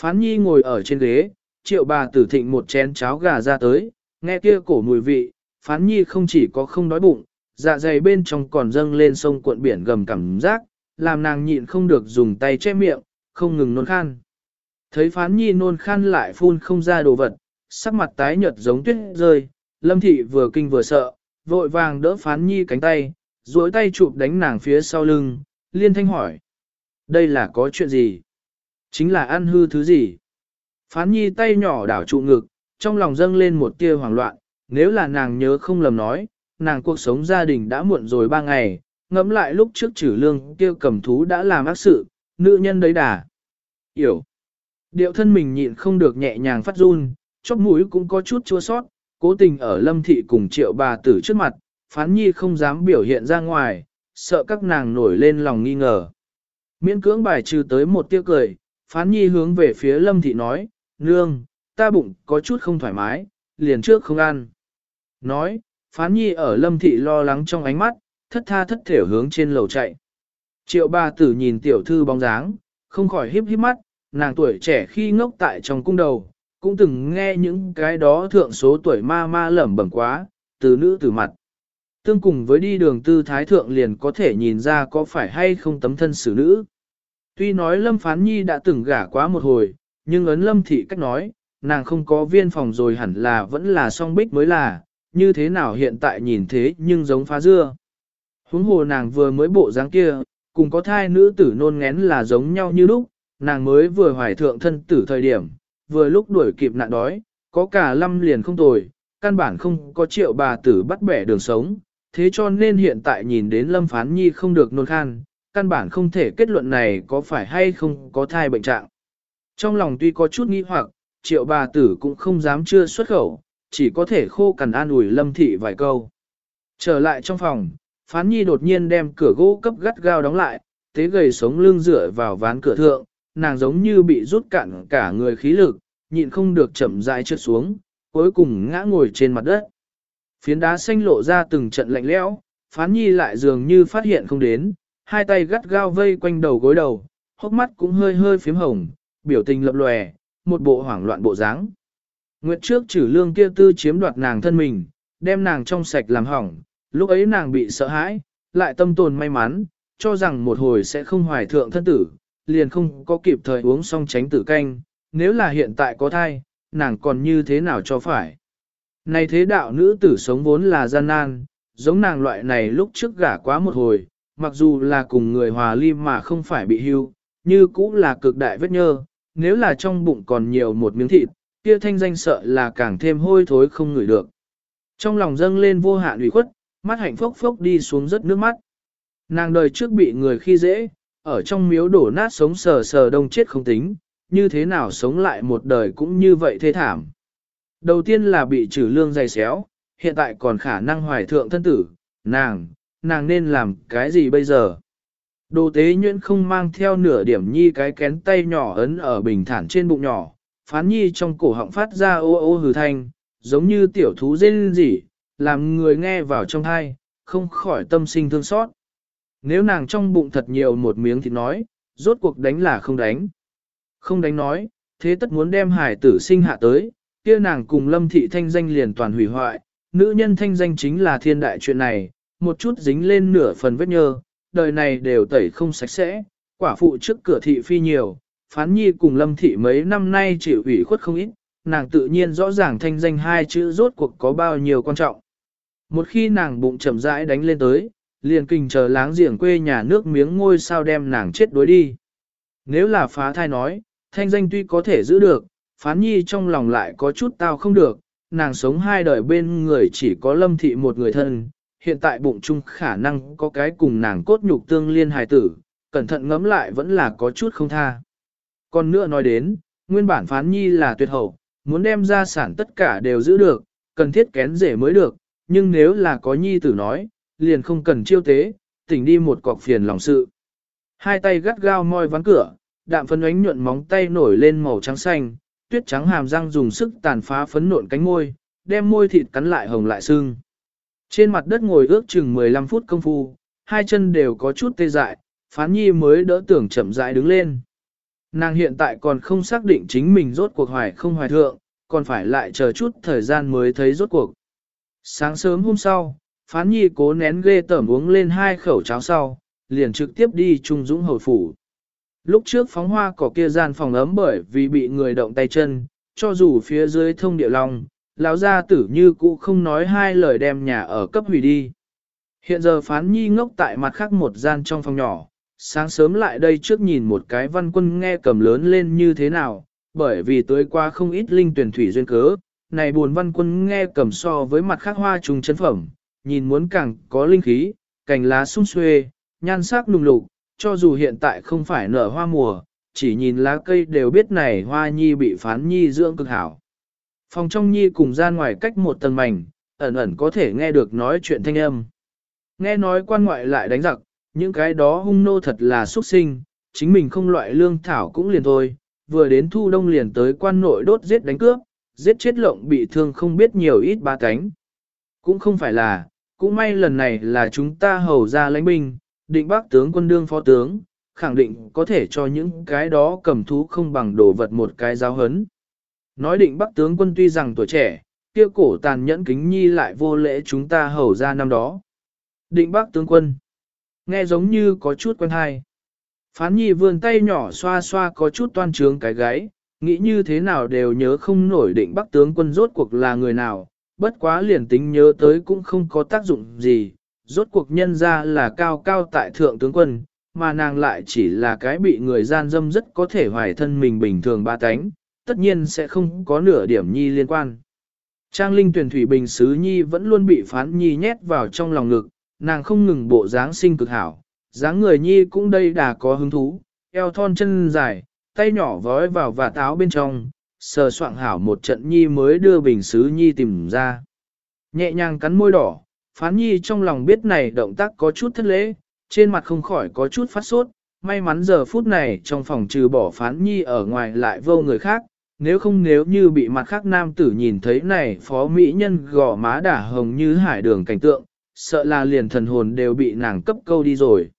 Phán Nhi ngồi ở trên ghế, triệu bà tử thịnh một chén cháo gà ra tới, nghe kia cổ mùi vị, phán nhi không chỉ có không đói bụng, dạ dày bên trong còn dâng lên sông cuộn biển gầm cảm giác, làm nàng nhịn không được dùng tay che miệng, không ngừng nôn khan. Thấy phán nhi nôn khan lại phun không ra đồ vật, sắc mặt tái nhợt giống tuyết rơi, lâm thị vừa kinh vừa sợ, vội vàng đỡ phán nhi cánh tay, duỗi tay chụp đánh nàng phía sau lưng, liên thanh hỏi. Đây là có chuyện gì? Chính là ăn hư thứ gì? Phán nhi tay nhỏ đảo trụ ngực, trong lòng dâng lên một tia hoảng loạn, nếu là nàng nhớ không lầm nói, nàng cuộc sống gia đình đã muộn rồi ba ngày, ngẫm lại lúc trước trừ lương kia cầm thú đã làm ác sự, nữ nhân đấy đà. Yểu. Điệu thân mình nhịn không được nhẹ nhàng phát run, chóp mũi cũng có chút chua sót, cố tình ở lâm thị cùng triệu bà tử trước mặt, phán nhi không dám biểu hiện ra ngoài, sợ các nàng nổi lên lòng nghi ngờ. Miễn cưỡng bài trừ tới một tiếc cười, phán nhi hướng về phía lâm thị nói, nương, ta bụng có chút không thoải mái, liền trước không ăn. Nói, phán nhi ở lâm thị lo lắng trong ánh mắt, thất tha thất thể hướng trên lầu chạy. Triệu bà tử nhìn tiểu thư bóng dáng, không khỏi híp híp mắt, nàng tuổi trẻ khi ngốc tại trong cung đầu, cũng từng nghe những cái đó thượng số tuổi ma ma lẩm bẩm quá, từ nữ từ mặt. Tương cùng với đi đường tư thái thượng liền có thể nhìn ra có phải hay không tấm thân xử nữ. Tuy nói Lâm Phán Nhi đã từng gả quá một hồi, nhưng ấn Lâm Thị cách nói, nàng không có viên phòng rồi hẳn là vẫn là song bích mới là, như thế nào hiện tại nhìn thế nhưng giống phá dưa. Huống hồ nàng vừa mới bộ dáng kia, cùng có thai nữ tử nôn ngén là giống nhau như lúc, nàng mới vừa hoài thượng thân tử thời điểm, vừa lúc đuổi kịp nạn đói, có cả lâm liền không tồi, căn bản không có triệu bà tử bắt bẻ đường sống, thế cho nên hiện tại nhìn đến lâm phán nhi không được nôn khan, căn bản không thể kết luận này có phải hay không có thai bệnh trạng. Trong lòng tuy có chút nghi hoặc, triệu bà tử cũng không dám chưa xuất khẩu, chỉ có thể khô cằn an ủi lâm thị vài câu. Trở lại trong phòng, phán nhi đột nhiên đem cửa gỗ cấp gắt gao đóng lại, tế gầy sống lưng dựa vào ván cửa thượng, nàng giống như bị rút cạn cả người khí lực, nhịn không được chậm rãi trượt xuống, cuối cùng ngã ngồi trên mặt đất. Phiến đá xanh lộ ra từng trận lạnh lẽo, phán nhi lại dường như phát hiện không đến, hai tay gắt gao vây quanh đầu gối đầu, hốc mắt cũng hơi hơi phím hồng, biểu tình lập lòe, một bộ hoảng loạn bộ dáng. Nguyệt trước trừ lương kia tư chiếm đoạt nàng thân mình, đem nàng trong sạch làm hỏng, lúc ấy nàng bị sợ hãi, lại tâm tồn may mắn, cho rằng một hồi sẽ không hoài thượng thân tử, liền không có kịp thời uống xong tránh tử canh, nếu là hiện tại có thai, nàng còn như thế nào cho phải. Này thế đạo nữ tử sống vốn là gian nan, giống nàng loại này lúc trước gả quá một hồi, mặc dù là cùng người hòa ly mà không phải bị hưu, như cũng là cực đại vết nhơ, nếu là trong bụng còn nhiều một miếng thịt, kia thanh danh sợ là càng thêm hôi thối không ngửi được. Trong lòng dâng lên vô hạn ủy khuất, mắt hạnh phốc phốc đi xuống rất nước mắt. Nàng đời trước bị người khi dễ, ở trong miếu đổ nát sống sờ sờ đông chết không tính, như thế nào sống lại một đời cũng như vậy thê thảm. Đầu tiên là bị trừ lương dày xéo, hiện tại còn khả năng hoài thượng thân tử, nàng, nàng nên làm cái gì bây giờ? Đồ tế nhuyễn không mang theo nửa điểm nhi cái kén tay nhỏ ấn ở bình thản trên bụng nhỏ, phán nhi trong cổ họng phát ra ô ô hừ thanh, giống như tiểu thú rên rỉ, làm người nghe vào trong thai, không khỏi tâm sinh thương xót. Nếu nàng trong bụng thật nhiều một miếng thì nói, rốt cuộc đánh là không đánh. Không đánh nói, thế tất muốn đem hải tử sinh hạ tới, kia nàng cùng lâm thị thanh danh liền toàn hủy hoại, nữ nhân thanh danh chính là thiên đại chuyện này, một chút dính lên nửa phần vết nhơ, đời này đều tẩy không sạch sẽ, quả phụ trước cửa thị phi nhiều, phán nhi cùng lâm thị mấy năm nay chịu ủy khuất không ít, nàng tự nhiên rõ ràng thanh danh hai chữ rốt cuộc có bao nhiêu quan trọng. Một khi nàng bụng chậm rãi đánh lên tới, liền kinh chờ láng giềng quê nhà nước miếng ngôi sao đem nàng chết đuối đi. Nếu là phá thai nói, thanh danh tuy có thể giữ được, phán nhi trong lòng lại có chút tao không được, nàng sống hai đời bên người chỉ có lâm thị một người thân, hiện tại bụng chung khả năng có cái cùng nàng cốt nhục tương liên hài tử, cẩn thận ngẫm lại vẫn là có chút không tha. Còn nữa nói đến, nguyên bản phán nhi là tuyệt hậu, muốn đem gia sản tất cả đều giữ được, cần thiết kén rể mới được, nhưng nếu là có nhi tử nói, liền không cần chiêu tế, tỉnh đi một cọc phiền lòng sự. Hai tay gắt gao moi ván cửa, đạm phấn ánh nhuận móng tay nổi lên màu trắng xanh, tuyết trắng hàm răng dùng sức tàn phá phấn nộn cánh môi, đem môi thịt cắn lại hồng lại sưng. Trên mặt đất ngồi ước chừng 15 phút công phu, hai chân đều có chút tê dại, phán nhi mới đỡ tưởng chậm rãi đứng lên. Nàng hiện tại còn không xác định chính mình rốt cuộc hoài không hoài thượng, còn phải lại chờ chút thời gian mới thấy rốt cuộc. Sáng sớm hôm sau, phán nhi cố nén ghê tởm uống lên hai khẩu cháo sau, liền trực tiếp đi trung dũng hồi phủ. Lúc trước phóng hoa cỏ kia gian phòng ấm bởi vì bị người động tay chân, cho dù phía dưới thông địa long, lão gia tử như cũ không nói hai lời đem nhà ở cấp hủy đi. Hiện giờ phán nhi ngốc tại mặt khác một gian trong phòng nhỏ, sáng sớm lại đây trước nhìn một cái văn quân nghe cầm lớn lên như thế nào, bởi vì tới qua không ít linh tuyển thủy duyên cớ, này buồn văn quân nghe cầm so với mặt khác hoa trùng chân phẩm, nhìn muốn càng có linh khí, cành lá sung xuê, nhan sắc nùng lục, cho dù hiện tại không phải nở hoa mùa, chỉ nhìn lá cây đều biết này hoa nhi bị phán nhi dưỡng cực hảo. Phòng trong nhi cùng gian ngoài cách một tầng mảnh, ẩn ẩn có thể nghe được nói chuyện thanh âm. Nghe nói quan ngoại lại đánh giặc, những cái đó hung nô thật là xuất sinh, chính mình không loại lương thảo cũng liền thôi, vừa đến thu đông liền tới quan nội đốt giết đánh cướp, giết chết lộng bị thương không biết nhiều ít ba cánh. Cũng không phải là, cũng may lần này là chúng ta hầu ra lãnh binh, định bác tướng quân đương phó tướng, khẳng định có thể cho những cái đó cầm thú không bằng đồ vật một cái giáo hấn. Nói định bắc tướng quân tuy rằng tuổi trẻ, kia cổ tàn nhẫn kính nhi lại vô lễ chúng ta hầu ra năm đó. Định bắc tướng quân, nghe giống như có chút quen hay. Phán nhi vươn tay nhỏ xoa xoa có chút toan trướng cái gáy, nghĩ như thế nào đều nhớ không nổi định bắc tướng quân rốt cuộc là người nào, bất quá liền tính nhớ tới cũng không có tác dụng gì, rốt cuộc nhân ra là cao cao tại thượng tướng quân, mà nàng lại chỉ là cái bị người gian dâm rất có thể hoài thân mình bình thường ba tánh, tất nhiên sẽ không có nửa điểm nhi liên quan. Trang linh tuyển thủy bình sứ nhi vẫn luôn bị phán nhi nhét vào trong lòng ngực, nàng không ngừng bộ dáng sinh cực hảo, dáng người nhi cũng đây đã có hứng thú, eo thon chân dài, tay nhỏ vói vào và táo bên trong, sờ soạng hảo một trận nhi mới đưa bình sứ nhi tìm ra. Nhẹ nhàng cắn môi đỏ, phán nhi trong lòng biết này động tác có chút thất lễ, trên mặt không khỏi có chút phát sốt, may mắn giờ phút này trong phòng trừ bỏ phán nhi ở ngoài lại vô người khác, nếu không nếu như bị mặt khác nam tử nhìn thấy này phó mỹ nhân gò má đả hồng như hải đường cảnh tượng, sợ là liền thần hồn đều bị nàng cấp câu đi rồi.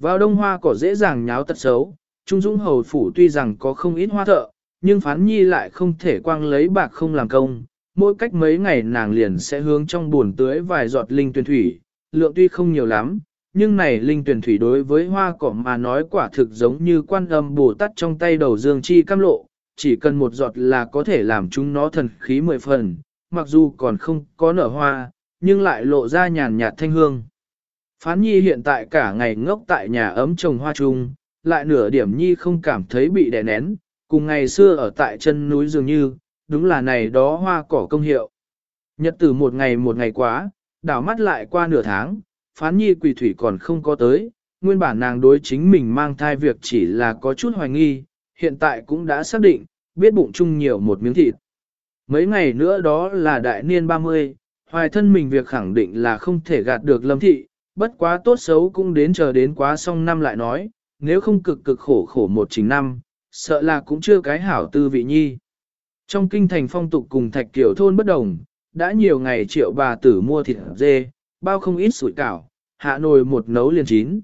Vào đông hoa cỏ dễ dàng nháo tật xấu, Trung Dũng Hầu Phủ tuy rằng có không ít hoa thợ, nhưng phán nhi lại không thể quang lấy bạc không làm công. Mỗi cách mấy ngày nàng liền sẽ hướng trong buồn tưới vài giọt linh tuyển thủy, lượng tuy không nhiều lắm, nhưng này linh tuyển thủy đối với hoa cỏ mà nói quả thực giống như quan âm bồ tát trong tay đầu dương chi cam lộ, chỉ cần một giọt là có thể làm chúng nó thần khí mười phần, mặc dù còn không có nở hoa, nhưng lại lộ ra nhàn nhạt thanh hương. Phán nhi hiện tại cả ngày ngốc tại nhà ấm trồng hoa chung, lại nửa điểm nhi không cảm thấy bị đè nén, cùng ngày xưa ở tại chân núi dường như, đúng là này đó hoa cỏ công hiệu. Nhật từ một ngày một ngày quá, đảo mắt lại qua nửa tháng, phán nhi quỷ thủy còn không có tới, nguyên bản nàng đối chính mình mang thai việc chỉ là có chút hoài nghi, hiện tại cũng đã xác định, biết bụng chung nhiều một miếng thịt. Mấy ngày nữa đó là đại niên 30, hoài thân mình việc khẳng định là không thể gạt được lâm thị, bất quá tốt xấu cũng đến chờ đến quá xong năm lại nói, nếu không cực cực khổ khổ một chính năm, sợ là cũng chưa cái hảo tư vị nhi. Trong kinh thành phong tục cùng thạch kiểu thôn bất đồng, đã nhiều ngày triệu bà tử mua thịt dê, bao không ít sủi cảo, hạ nồi một nấu liền chín.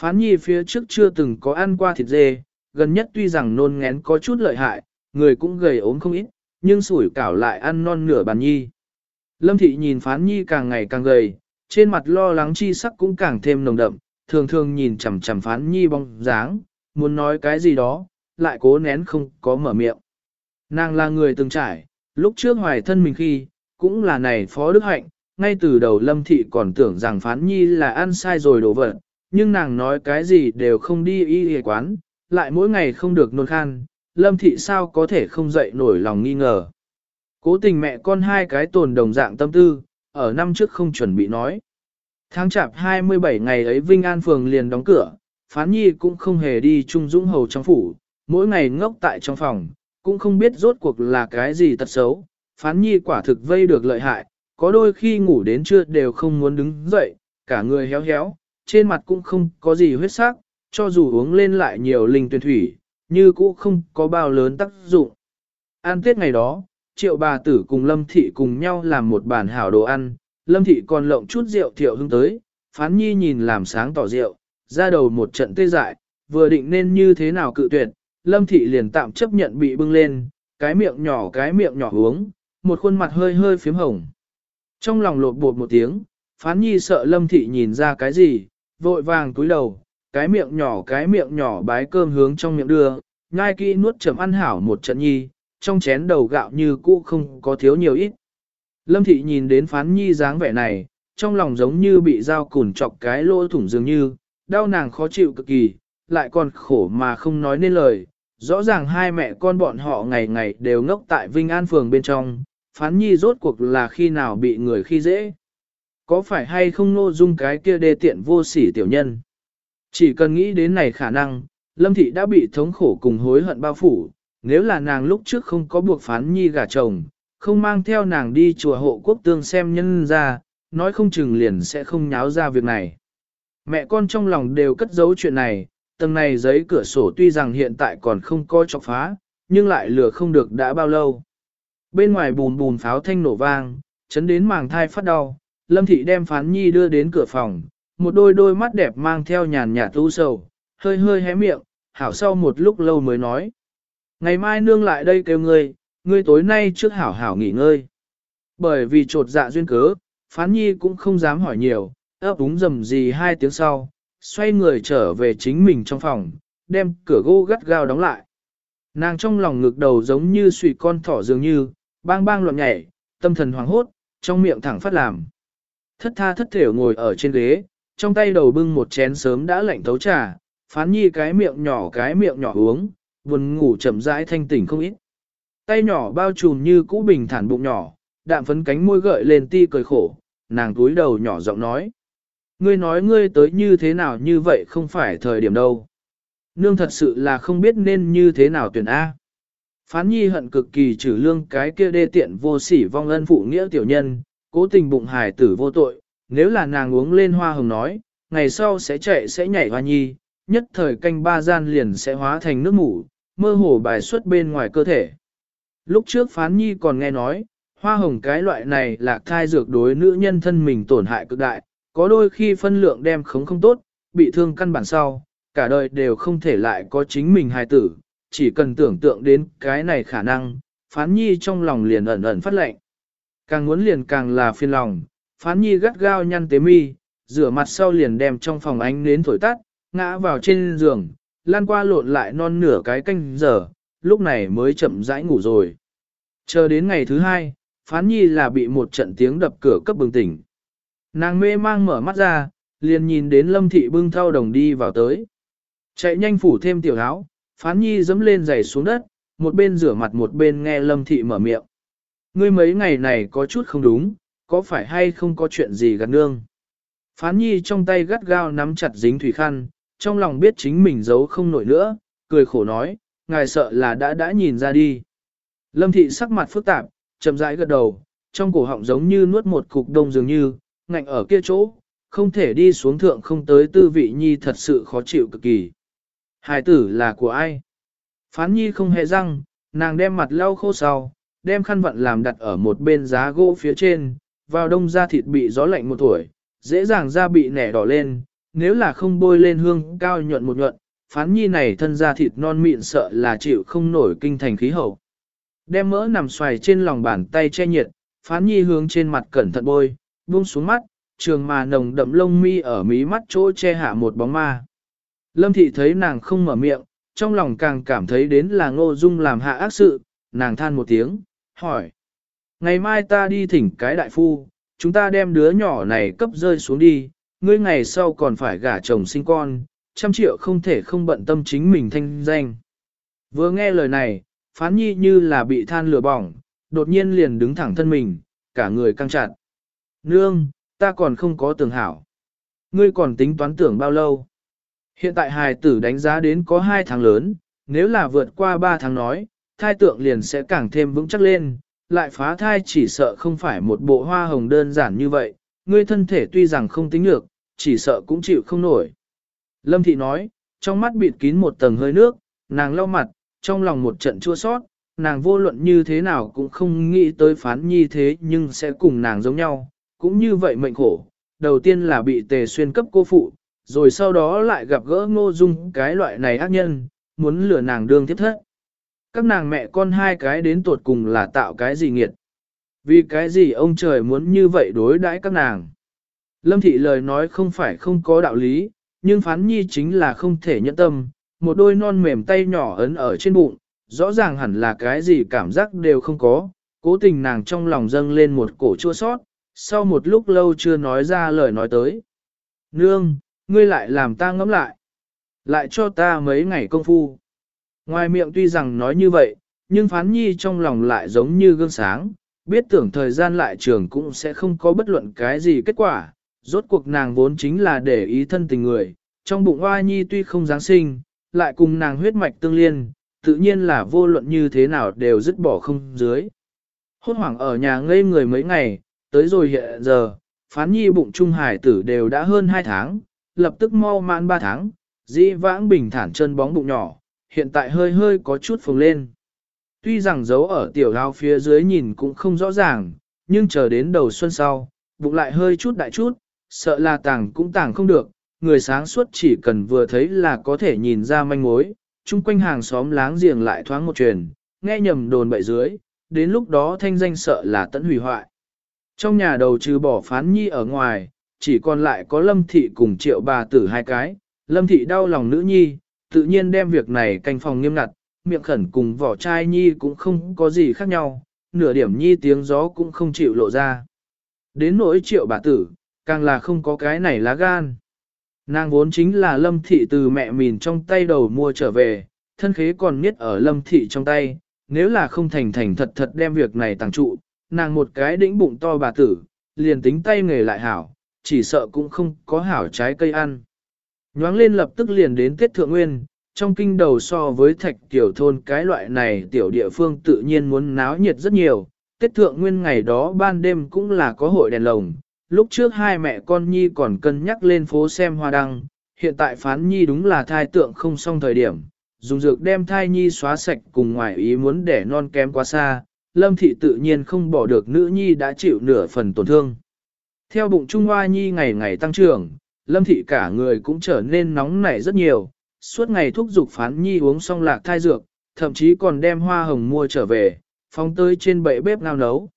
Phán nhi phía trước chưa từng có ăn qua thịt dê, gần nhất tuy rằng nôn ngén có chút lợi hại, người cũng gầy ốm không ít, nhưng sủi cảo lại ăn non nửa bàn nhi. Lâm thị nhìn phán nhi càng ngày càng gầy, trên mặt lo lắng chi sắc cũng càng thêm nồng đậm, thường thường nhìn chằm chằm phán nhi bóng dáng, muốn nói cái gì đó, lại cố nén không có mở miệng. Nàng là người từng trải, lúc trước hoài thân mình khi, cũng là này phó đức hạnh, ngay từ đầu lâm thị còn tưởng rằng phán nhi là ăn sai rồi đổ vật, nhưng nàng nói cái gì đều không đi y y quán, lại mỗi ngày không được nôn khan, lâm thị sao có thể không dậy nổi lòng nghi ngờ. Cố tình mẹ con hai cái tồn đồng dạng tâm tư, ở năm trước không chuẩn bị nói. Tháng chạp 27 ngày ấy Vinh An Phường liền đóng cửa, Phán Nhi cũng không hề đi Trung Dũng Hầu trong phủ, mỗi ngày ngốc tại trong phòng, cũng không biết rốt cuộc là cái gì tật xấu. Phán Nhi quả thực vây được lợi hại, có đôi khi ngủ đến trưa đều không muốn đứng dậy, cả người héo héo, trên mặt cũng không có gì huyết sắc, cho dù uống lên lại nhiều linh tuyển thủy, như cũng không có bao lớn tác dụng. An tiết ngày đó, triệu bà tử cùng Lâm Thị cùng nhau làm một bàn hảo đồ ăn, Lâm Thị còn lộng chút rượu thiệu hương tới, phán nhi nhìn làm sáng tỏ rượu, ra đầu một trận tê dại, vừa định nên như thế nào cự tuyệt, Lâm Thị liền tạm chấp nhận bị bưng lên, cái miệng nhỏ cái miệng nhỏ uống, một khuôn mặt hơi hơi phím hồng. Trong lòng lột bột một tiếng, phán nhi sợ lâm thị nhìn ra cái gì, vội vàng túi đầu, cái miệng nhỏ cái miệng nhỏ bái cơm hướng trong miệng đưa, nhai kỹ nuốt chấm ăn hảo một trận nhi, trong chén đầu gạo như cũ không có thiếu nhiều ít. Lâm thị nhìn đến phán nhi dáng vẻ này, trong lòng giống như bị dao cùn chọc cái lỗ thủng dường như, đau nàng khó chịu cực kỳ, lại còn khổ mà không nói nên lời. Rõ ràng hai mẹ con bọn họ ngày ngày đều ngốc tại Vinh An Phường bên trong, phán nhi rốt cuộc là khi nào bị người khi dễ. Có phải hay không nô dung cái kia đê tiện vô sỉ tiểu nhân? Chỉ cần nghĩ đến này khả năng, Lâm Thị đã bị thống khổ cùng hối hận bao phủ, nếu là nàng lúc trước không có buộc phán nhi gả chồng, không mang theo nàng đi chùa hộ quốc tương xem nhân ra, nói không chừng liền sẽ không nháo ra việc này. Mẹ con trong lòng đều cất giấu chuyện này, tầng này giấy cửa sổ tuy rằng hiện tại còn không có chọc phá, nhưng lại lửa không được đã bao lâu. Bên ngoài bùn bùn pháo thanh nổ vang, chấn đến màng thai phát đau, Lâm Thị đem phán nhi đưa đến cửa phòng, một đôi đôi mắt đẹp mang theo nhàn nhạt u sầu, hơi hơi hé miệng, hảo sau một lúc lâu mới nói. Ngày mai nương lại đây kêu ngươi, ngươi tối nay trước hảo hảo nghỉ ngơi. Bởi vì trột dạ duyên cớ, phán nhi cũng không dám hỏi nhiều, ấp úng dầm gì hai tiếng sau, xoay người trở về chính mình trong phòng, đem cửa gỗ gắt gao đóng lại. Nàng trong lòng ngực đầu giống như suy con thỏ dường như, bang bang loạn nhảy, tâm thần hoảng hốt, trong miệng thẳng phát làm. Thất tha thất thểu ngồi ở trên ghế, trong tay đầu bưng một chén sớm đã lạnh thấu trà, phán nhi cái miệng nhỏ cái miệng nhỏ uống, buồn ngủ chậm rãi thanh tỉnh không ít. Tay nhỏ bao trùm như cũ bình thản bụng nhỏ, đạm phấn cánh môi gợi lên ti cười khổ, nàng túi đầu nhỏ giọng nói. Ngươi nói ngươi tới như thế nào như vậy không phải thời điểm đâu. Nương thật sự là không biết nên như thế nào tuyển A. Phán nhi hận cực kỳ trừ lương cái kia đê tiện vô sỉ vong ân phụ nghĩa tiểu nhân, cố tình bụng hài tử vô tội, nếu là nàng uống lên hoa hồng nói, ngày sau sẽ chạy sẽ nhảy hoa nhi, nhất thời canh ba gian liền sẽ hóa thành nước mủ, mơ hồ bài xuất bên ngoài cơ thể. Lúc trước phán nhi còn nghe nói, hoa hồng cái loại này là thai dược đối nữ nhân thân mình tổn hại cực đại, có đôi khi phân lượng đem khống không tốt, bị thương căn bản sau, cả đời đều không thể lại có chính mình hài tử, chỉ cần tưởng tượng đến cái này khả năng, phán nhi trong lòng liền ẩn ẩn phát lệnh. Càng muốn liền càng là phiền lòng, phán nhi gắt gao nhăn tế mi, rửa mặt sau liền đem trong phòng ánh nến thổi tắt, ngã vào trên giường, lan qua lộn lại non nửa cái canh giờ, lúc này mới chậm rãi ngủ rồi. Chờ đến ngày thứ hai, phán nhi là bị một trận tiếng đập cửa cấp bừng tỉnh. Nàng mê mang mở mắt ra, liền nhìn đến lâm thị bưng thao đồng đi vào tới. Chạy nhanh phủ thêm tiểu áo, phán nhi dẫm lên giày xuống đất, một bên rửa mặt một bên nghe lâm thị mở miệng. Ngươi mấy ngày này có chút không đúng, có phải hay không có chuyện gì gần nương? Phán nhi trong tay gắt gao nắm chặt dính thủy khăn, trong lòng biết chính mình giấu không nổi nữa, cười khổ nói, ngài sợ là đã đã nhìn ra đi. Lâm thị sắc mặt phức tạp, chậm rãi gật đầu, trong cổ họng giống như nuốt một cục đông dường như, ngạnh ở kia chỗ, không thể đi xuống thượng không tới tư vị nhi thật sự khó chịu cực kỳ. Hải tử là của ai? Phán nhi không hề răng, nàng đem mặt lau khô sau, đem khăn vận làm đặt ở một bên giá gỗ phía trên, vào đông da thịt bị gió lạnh một tuổi, dễ dàng da bị nẻ đỏ lên, nếu là không bôi lên hương cao nhuận một nhuận, phán nhi này thân da thịt non mịn sợ là chịu không nổi kinh thành khí hậu. Đem mỡ nằm xoài trên lòng bàn tay che nhiệt, phán nhi hướng trên mặt cẩn thận bôi, buông xuống mắt, trường mà nồng đậm lông mi ở mí mắt chỗ che hạ một bóng ma. Lâm thị thấy nàng không mở miệng, trong lòng càng cảm thấy đến là ngô dung làm hạ ác sự, nàng than một tiếng, hỏi. Ngày mai ta đi thỉnh cái đại phu, chúng ta đem đứa nhỏ này cấp rơi xuống đi, ngươi ngày sau còn phải gả chồng sinh con, trăm triệu không thể không bận tâm chính mình thanh danh. Vừa nghe lời này, phán nhi như là bị than lửa bỏng, đột nhiên liền đứng thẳng thân mình, cả người căng chặt. Nương, ta còn không có tưởng hảo. Ngươi còn tính toán tưởng bao lâu? Hiện tại hài tử đánh giá đến có 2 tháng lớn, nếu là vượt qua 3 tháng nói, thai tượng liền sẽ càng thêm vững chắc lên, lại phá thai chỉ sợ không phải một bộ hoa hồng đơn giản như vậy, ngươi thân thể tuy rằng không tính được, chỉ sợ cũng chịu không nổi. Lâm Thị nói, trong mắt bịt kín một tầng hơi nước, nàng lau mặt, trong lòng một trận chua sót, nàng vô luận như thế nào cũng không nghĩ tới phán nhi thế nhưng sẽ cùng nàng giống nhau, cũng như vậy mệnh khổ. Đầu tiên là bị tề xuyên cấp cô phụ, rồi sau đó lại gặp gỡ ngô dung cái loại này ác nhân, muốn lừa nàng đương tiếp thất. các nàng mẹ con hai cái đến tuột cùng là tạo cái gì nghiệt. Vì cái gì ông trời muốn như vậy đối đãi các nàng. Lâm thị lời nói không phải không có đạo lý, nhưng phán nhi chính là không thể nhẫn tâm, một đôi non mềm tay nhỏ ấn ở trên bụng, rõ ràng hẳn là cái gì cảm giác đều không có, cố tình nàng trong lòng dâng lên một cổ chua sót, sau một lúc lâu chưa nói ra lời nói tới. Nương, ngươi lại làm ta ngẫm lại, lại cho ta mấy ngày công phu. Ngoài miệng tuy rằng nói như vậy, nhưng phán nhi trong lòng lại giống như gương sáng, biết tưởng thời gian lại trường cũng sẽ không có bất luận cái gì kết quả, rốt cuộc nàng vốn chính là để ý thân tình người, trong bụng hoa nhi tuy không giáng sinh, lại cùng nàng huyết mạch tương liên, tự nhiên là vô luận như thế nào đều dứt bỏ không dưới. Hốt hoảng ở nhà ngây người mấy ngày, tới rồi hiện giờ, phán nhi bụng trung hải tử đều đã hơn 2 tháng, lập tức mau mãn 3 tháng, dĩ vãng bình thản chân bóng bụng nhỏ, hiện tại hơi hơi có chút phồng lên. Tuy rằng dấu ở tiểu lao phía dưới nhìn cũng không rõ ràng, nhưng chờ đến đầu xuân sau, bụng lại hơi chút đại chút, sợ là tàng cũng tàng không được, người sáng suốt chỉ cần vừa thấy là có thể nhìn ra manh mối, chung quanh hàng xóm láng giềng lại thoáng một truyền, nghe nhầm đồn bậy dưới, đến lúc đó thanh danh sợ là tận hủy hoại. Trong nhà đầu trừ bỏ phán nhi ở ngoài, chỉ còn lại có lâm thị cùng triệu bà tử hai cái, lâm thị đau lòng nữ nhi, tự nhiên đem việc này canh phòng nghiêm ngặt, miệng khẩn cùng vỏ chai nhi cũng không có gì khác nhau, nửa điểm nhi tiếng gió cũng không chịu lộ ra. Đến nỗi triệu bà tử, càng là không có cái này lá gan. Nàng vốn chính là lâm thị từ mẹ mìn trong tay đầu mua trở về, thân khế còn niết ở lâm thị trong tay, nếu là không thành thành thật thật đem việc này tàng trụ, nàng một cái đĩnh bụng to bà tử, liền tính tay nghề lại hảo, chỉ sợ cũng không có hảo trái cây ăn. Nhoáng lên lập tức liền đến Tết Thượng Nguyên, trong kinh đầu so với thạch tiểu thôn cái loại này tiểu địa phương tự nhiên muốn náo nhiệt rất nhiều. Tết Thượng Nguyên ngày đó ban đêm cũng là có hội đèn lồng, lúc trước hai mẹ con Nhi còn cân nhắc lên phố xem hoa đăng, hiện tại phán Nhi đúng là thai tượng không xong thời điểm, dùng dược đem thai Nhi xóa sạch cùng ngoài ý muốn để non kém quá xa, Lâm Thị tự nhiên không bỏ được nữ Nhi đã chịu nửa phần tổn thương. Theo bụng Trung Hoa Nhi ngày ngày tăng trưởng, Lâm Thị cả người cũng trở nên nóng nảy rất nhiều, suốt ngày thúc giục phán Nhi uống xong lạc thai dược, thậm chí còn đem hoa hồng mua trở về, phóng tới trên bệ bếp ngao nấu.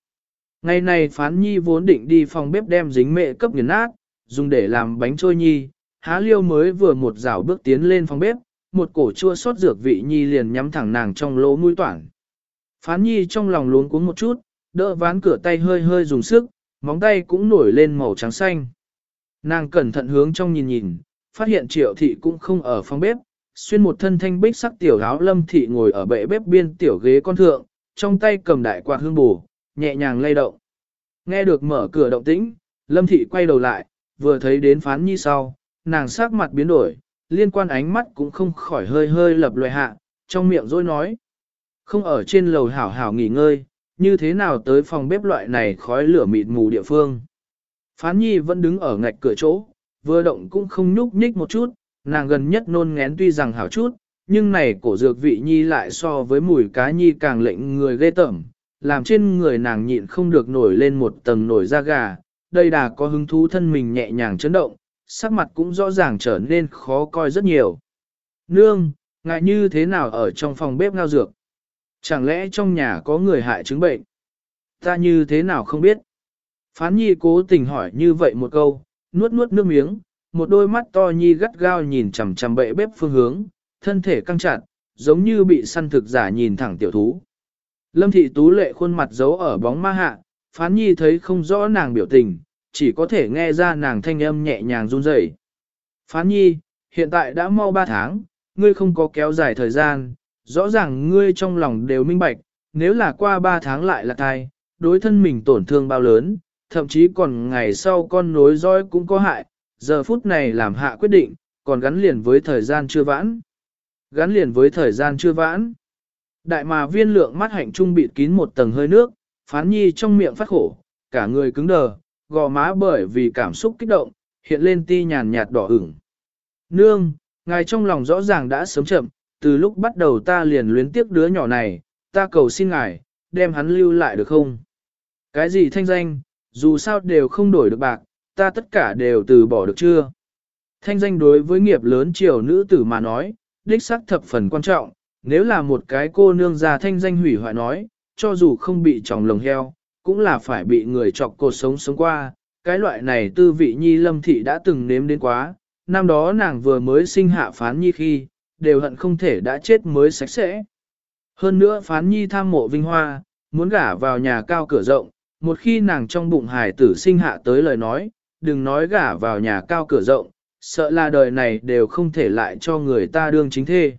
Ngày này phán nhi vốn định đi phòng bếp đem dính mệ cấp nghiền nát, dùng để làm bánh trôi nhi, há liêu mới vừa một rảo bước tiến lên phòng bếp, một cổ chua sót dược vị nhi liền nhắm thẳng nàng trong lỗ mũi toản. Phán nhi trong lòng luống cuống một chút, đỡ ván cửa tay hơi hơi dùng sức, móng tay cũng nổi lên màu trắng xanh. Nàng cẩn thận hướng trong nhìn nhìn, phát hiện triệu thị cũng không ở phòng bếp, xuyên một thân thanh bích sắc tiểu áo lâm thị ngồi ở bệ bếp biên tiểu ghế con thượng, trong tay cầm đại quạt hương bù, nhẹ nhàng lay động. Nghe được mở cửa động tĩnh, Lâm Thị quay đầu lại, vừa thấy đến phán nhi sau, nàng sắc mặt biến đổi, liên quan ánh mắt cũng không khỏi hơi hơi lập loại hạ, trong miệng dối nói. Không ở trên lầu hảo hảo nghỉ ngơi, như thế nào tới phòng bếp loại này khói lửa mịt mù địa phương. Phán nhi vẫn đứng ở ngạch cửa chỗ, vừa động cũng không nhúc nhích một chút, nàng gần nhất nôn ngén tuy rằng hảo chút, nhưng này cổ dược vị nhi lại so với mùi cá nhi càng lệnh người ghê tởm, làm trên người nàng nhịn không được nổi lên một tầng nổi da gà, đây đà có hứng thú thân mình nhẹ nhàng chấn động, sắc mặt cũng rõ ràng trở nên khó coi rất nhiều. Nương, ngại như thế nào ở trong phòng bếp ngao dược? Chẳng lẽ trong nhà có người hại chứng bệnh? Ta như thế nào không biết? Phán nhi cố tình hỏi như vậy một câu, nuốt nuốt nước miếng, một đôi mắt to nhi gắt gao nhìn chằm chằm bệ bếp phương hướng, thân thể căng chặt, giống như bị săn thực giả nhìn thẳng tiểu thú. Lâm thị tú lệ khuôn mặt giấu ở bóng ma hạ, phán nhi thấy không rõ nàng biểu tình, chỉ có thể nghe ra nàng thanh âm nhẹ nhàng run rẩy. Phán nhi, hiện tại đã mau 3 tháng, ngươi không có kéo dài thời gian, rõ ràng ngươi trong lòng đều minh bạch, nếu là qua 3 tháng lại là thai, đối thân mình tổn thương bao lớn, thậm chí còn ngày sau con nối dõi cũng có hại, giờ phút này làm hạ quyết định, còn gắn liền với thời gian chưa vãn. Gắn liền với thời gian chưa vãn. Đại mà viên lượng mắt hạnh trung bịt kín một tầng hơi nước, phán nhi trong miệng phát khổ, cả người cứng đờ, gò má bởi vì cảm xúc kích động, hiện lên ti nhàn nhạt đỏ ửng. Nương, ngài trong lòng rõ ràng đã sớm chậm, từ lúc bắt đầu ta liền luyến tiếc đứa nhỏ này, ta cầu xin ngài, đem hắn lưu lại được không? Cái gì thanh danh, dù sao đều không đổi được bạc, ta tất cả đều từ bỏ được chưa? Thanh danh đối với nghiệp lớn triều nữ tử mà nói, đích xác thập phần quan trọng, Nếu là một cái cô nương già thanh danh hủy hoại nói, cho dù không bị tròng lồng heo, cũng là phải bị người chọc cột sống sống qua. Cái loại này tư vị nhi lâm thị đã từng nếm đến quá, năm đó nàng vừa mới sinh hạ phán nhi khi, đều hận không thể đã chết mới sạch sẽ. Hơn nữa phán nhi tham mộ vinh hoa, muốn gả vào nhà cao cửa rộng, một khi nàng trong bụng hài tử sinh hạ tới lời nói, đừng nói gả vào nhà cao cửa rộng, sợ là đời này đều không thể lại cho người ta đương chính thê.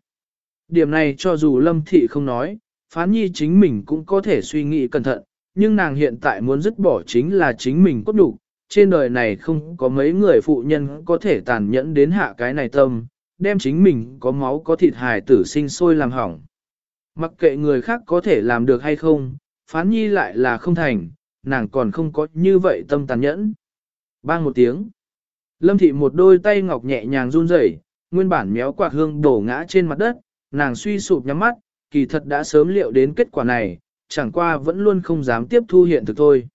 Điểm này cho dù lâm thị không nói, phán nhi chính mình cũng có thể suy nghĩ cẩn thận, nhưng nàng hiện tại muốn dứt bỏ chính là chính mình cốt đủ. Trên đời này không có mấy người phụ nhân có thể tàn nhẫn đến hạ cái này tâm, đem chính mình có máu có thịt hài tử sinh sôi làm hỏng. Mặc kệ người khác có thể làm được hay không, phán nhi lại là không thành, nàng còn không có như vậy tâm tàn nhẫn. Bang một tiếng. Lâm thị một đôi tay ngọc nhẹ nhàng run rẩy, nguyên bản méo quạt hương đổ ngã trên mặt đất, nàng suy sụp nhắm mắt, kỳ thật đã sớm liệu đến kết quả này, chẳng qua vẫn luôn không dám tiếp thu hiện thực thôi.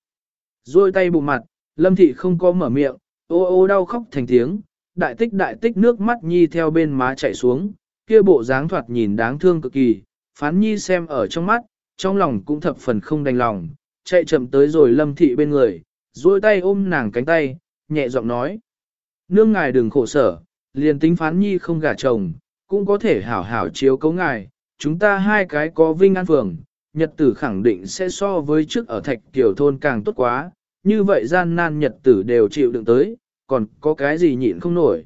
Rồi tay bụng mặt, lâm thị không có mở miệng, ô ô đau khóc thành tiếng, đại tích đại tích nước mắt nhi theo bên má chảy xuống, kia bộ dáng thoạt nhìn đáng thương cực kỳ, phán nhi xem ở trong mắt, trong lòng cũng thập phần không đành lòng, chạy chậm tới rồi lâm thị bên người, duỗi tay ôm nàng cánh tay, nhẹ giọng nói. Nương ngài đừng khổ sở, liền tính phán nhi không gả chồng, cũng có thể hảo hảo chiếu cấu ngài, chúng ta hai cái có vinh an phường, nhật tử khẳng định sẽ so với trước ở thạch tiểu thôn càng tốt quá, như vậy gian nan nhật tử đều chịu đựng tới, còn có cái gì nhịn không nổi.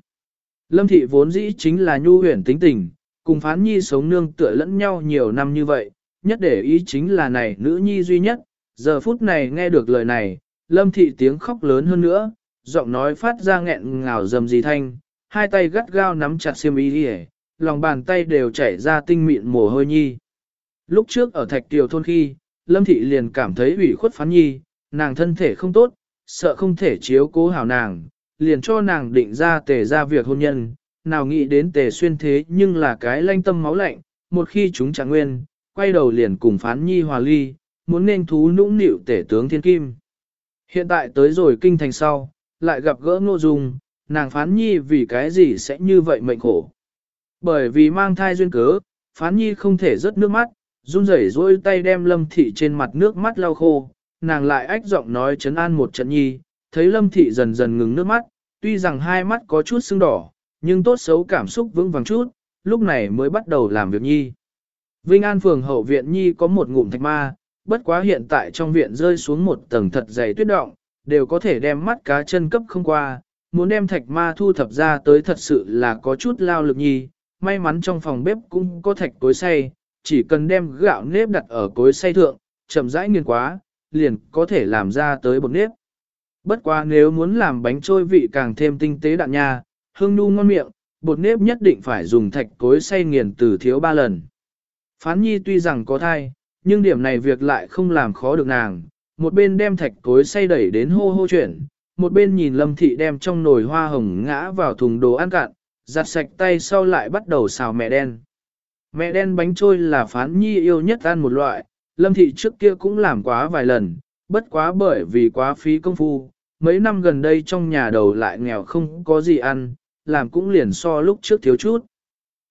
Lâm thị vốn dĩ chính là nhu huyền tính tình, cùng phán nhi sống nương tựa lẫn nhau nhiều năm như vậy, nhất để ý chính là này nữ nhi duy nhất, giờ phút này nghe được lời này, lâm thị tiếng khóc lớn hơn nữa, giọng nói phát ra nghẹn ngào dầm gì thanh, hai tay gắt gao nắm chặt xiêm y đi lòng bàn tay đều chảy ra tinh mịn mồ hôi nhi. Lúc trước ở thạch tiểu thôn khi, lâm thị liền cảm thấy ủy khuất phán nhi, nàng thân thể không tốt, sợ không thể chiếu cố hảo nàng, liền cho nàng định ra tề ra việc hôn nhân, nào nghĩ đến tề xuyên thế nhưng là cái lanh tâm máu lạnh, một khi chúng chẳng nguyên, quay đầu liền cùng phán nhi hòa ly, muốn nên thú nũng nịu tể tướng thiên kim. Hiện tại tới rồi kinh thành sau, lại gặp gỡ ngô dung, nàng phán nhi vì cái gì sẽ như vậy mệnh khổ. Bởi vì mang thai duyên cớ, phán nhi không thể rớt nước mắt, run rẩy rôi tay đem lâm thị trên mặt nước mắt lau khô, nàng lại ách giọng nói chấn an một trận nhi, thấy lâm thị dần dần ngừng nước mắt, tuy rằng hai mắt có chút sưng đỏ, nhưng tốt xấu cảm xúc vững vàng chút, lúc này mới bắt đầu làm việc nhi. Vinh An phường hậu viện nhi có một ngụm thạch ma, bất quá hiện tại trong viện rơi xuống một tầng thật dày tuyết động, đều có thể đem mắt cá chân cấp không qua, muốn đem thạch ma thu thập ra tới thật sự là có chút lao lực nhi, may mắn trong phòng bếp cũng có thạch cối xay, chỉ cần đem gạo nếp đặt ở cối xay thượng, chậm rãi nghiền quá, liền có thể làm ra tới bột nếp. Bất quá nếu muốn làm bánh trôi vị càng thêm tinh tế đạn nha, hương nu ngon miệng, bột nếp nhất định phải dùng thạch cối xay nghiền từ thiếu ba lần. Phán nhi tuy rằng có thai, nhưng điểm này việc lại không làm khó được nàng, một bên đem thạch cối xay đẩy đến hô hô chuyển, một bên nhìn lâm thị đem trong nồi hoa hồng ngã vào thùng đồ ăn cạn, giặt sạch tay sau lại bắt đầu xào mẹ đen. Mẹ đen bánh trôi là phán nhi yêu nhất ăn một loại, lâm thị trước kia cũng làm quá vài lần, bất quá bởi vì quá phí công phu, mấy năm gần đây trong nhà đầu lại nghèo không có gì ăn, làm cũng liền so lúc trước thiếu chút.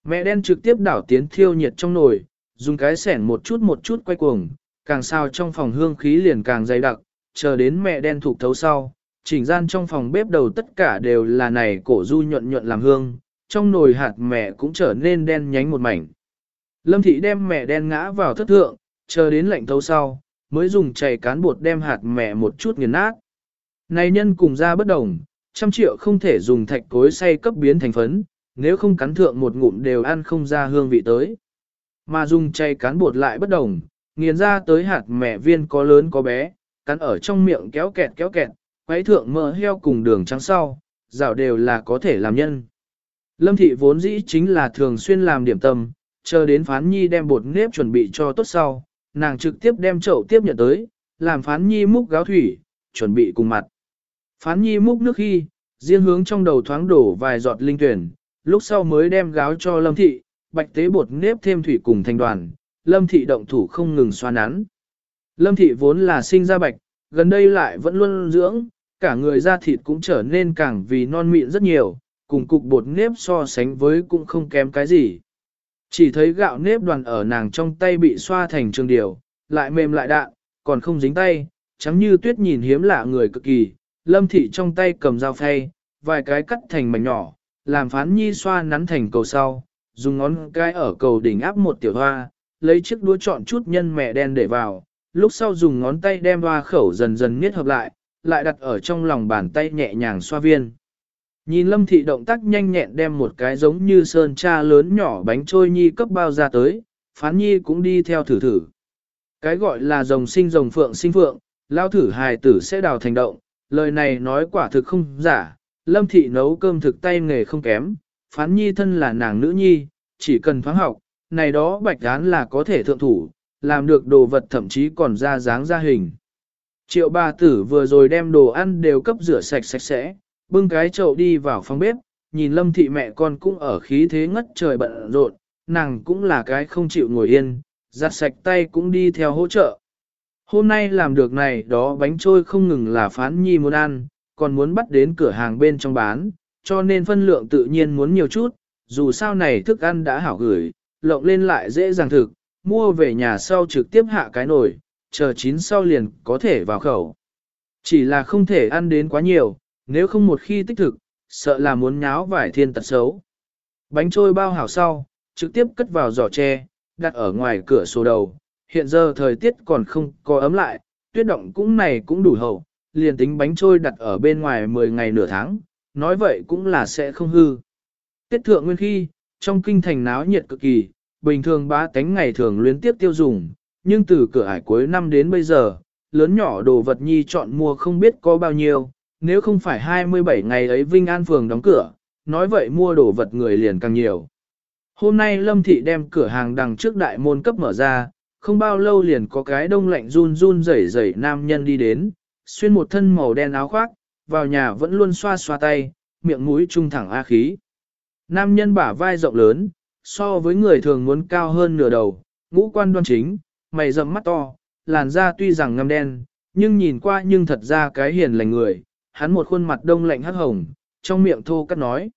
Mẹ đen trực tiếp đảo tiến thiêu nhiệt trong nồi, dùng cái sẻn một chút một chút quay cuồng, càng sao trong phòng hương khí liền càng dày đặc, chờ đến mẹ đen thuộc thấu sau, chỉnh gian trong phòng bếp đầu tất cả đều là này cổ du nhuận nhuận làm hương, trong nồi hạt mẹ cũng trở nên đen nhánh một mảnh. Lâm thị đem mẹ đen ngã vào thất thượng, chờ đến lạnh thấu sau, mới dùng chày cán bột đem hạt mẹ một chút nghiền nát. Này nhân cùng ra bất đồng, trăm triệu không thể dùng thạch cối xay cấp biến thành phấn, nếu không cắn thượng một ngụm đều ăn không ra hương vị tới. Mà dùng chay cán bột lại bất đồng, nghiền ra tới hạt mẹ viên có lớn có bé, cắn ở trong miệng kéo kẹt kéo kẹt, quấy thượng mỡ heo cùng đường trắng sau, rào đều là có thể làm nhân. Lâm thị vốn dĩ chính là thường xuyên làm điểm tâm, chờ đến phán nhi đem bột nếp chuẩn bị cho tốt sau, nàng trực tiếp đem chậu tiếp nhận tới, làm phán nhi múc gáo thủy, chuẩn bị cùng mặt. Phán nhi múc nước khi, riêng hướng trong đầu thoáng đổ vài giọt linh tuyển, lúc sau mới đem gáo cho lâm thị, bạch tế bột nếp thêm thủy cùng thành đoàn, lâm thị động thủ không ngừng xoa nắn. Lâm thị vốn là sinh ra bạch, gần đây lại vẫn luôn dưỡng, cả người da thịt cũng trở nên càng vì non mịn rất nhiều, cùng cục bột nếp so sánh với cũng không kém cái gì. Chỉ thấy gạo nếp đoàn ở nàng trong tay bị xoa thành trường điều, lại mềm lại đạn, còn không dính tay, trắng như tuyết nhìn hiếm lạ người cực kỳ, lâm thị trong tay cầm dao phay, vài cái cắt thành mảnh nhỏ, làm phán nhi xoa nắn thành cầu sau, dùng ngón cái ở cầu đỉnh áp một tiểu hoa, lấy chiếc đũa chọn chút nhân mẹ đen để vào, lúc sau dùng ngón tay đem hoa khẩu dần dần miết hợp lại, lại đặt ở trong lòng bàn tay nhẹ nhàng xoa viên. Nhìn lâm thị động tác nhanh nhẹn đem một cái giống như sơn cha lớn nhỏ bánh trôi nhi cấp bao ra tới, phán nhi cũng đi theo thử thử. Cái gọi là rồng sinh rồng phượng sinh phượng, lao thử hài tử sẽ đào thành động, lời này nói quả thực không giả, lâm thị nấu cơm thực tay nghề không kém, phán nhi thân là nàng nữ nhi, chỉ cần thoáng học, này đó bạch án là có thể thượng thủ, làm được đồ vật thậm chí còn ra dáng ra hình. Triệu bà tử vừa rồi đem đồ ăn đều cấp rửa sạch sạch sẽ, bưng cái chậu đi vào phòng bếp, nhìn lâm thị mẹ con cũng ở khí thế ngất trời bận rộn, nàng cũng là cái không chịu ngồi yên, giặt sạch tay cũng đi theo hỗ trợ. Hôm nay làm được này đó bánh trôi không ngừng là phán nhi muốn ăn, còn muốn bắt đến cửa hàng bên trong bán, cho nên phân lượng tự nhiên muốn nhiều chút, dù sao này thức ăn đã hảo gửi, lộng lên lại dễ dàng thực, mua về nhà sau trực tiếp hạ cái nồi, chờ chín sau liền có thể vào khẩu. Chỉ là không thể ăn đến quá nhiều, nếu không một khi tích thực, sợ là muốn nháo vải thiên tật xấu. Bánh trôi bao hảo sau, trực tiếp cất vào giỏ tre, đặt ở ngoài cửa sổ đầu. Hiện giờ thời tiết còn không có ấm lại, tuyết động cũng này cũng đủ hậu, liền tính bánh trôi đặt ở bên ngoài 10 ngày nửa tháng, nói vậy cũng là sẽ không hư. Tiết thượng nguyên khi, trong kinh thành náo nhiệt cực kỳ, bình thường bá tánh ngày thường luyến tiếp tiêu dùng, nhưng từ cửa ải cuối năm đến bây giờ, lớn nhỏ đồ vật nhi chọn mua không biết có bao nhiêu, nếu không phải 27 ngày ấy Vinh An Phường đóng cửa, nói vậy mua đồ vật người liền càng nhiều. Hôm nay Lâm Thị đem cửa hàng đằng trước đại môn cấp mở ra, không bao lâu liền có cái đông lạnh run run rẩy rẩy nam nhân đi đến, xuyên một thân màu đen áo khoác, vào nhà vẫn luôn xoa xoa tay, miệng mũi trung thẳng a khí. Nam nhân bả vai rộng lớn, so với người thường muốn cao hơn nửa đầu, ngũ quan đoan chính, mày rậm mắt to, làn da tuy rằng ngăm đen, nhưng nhìn qua nhưng thật ra cái hiền lành người, hắn một khuôn mặt đông lạnh hắc hồng, trong miệng thô cắt nói.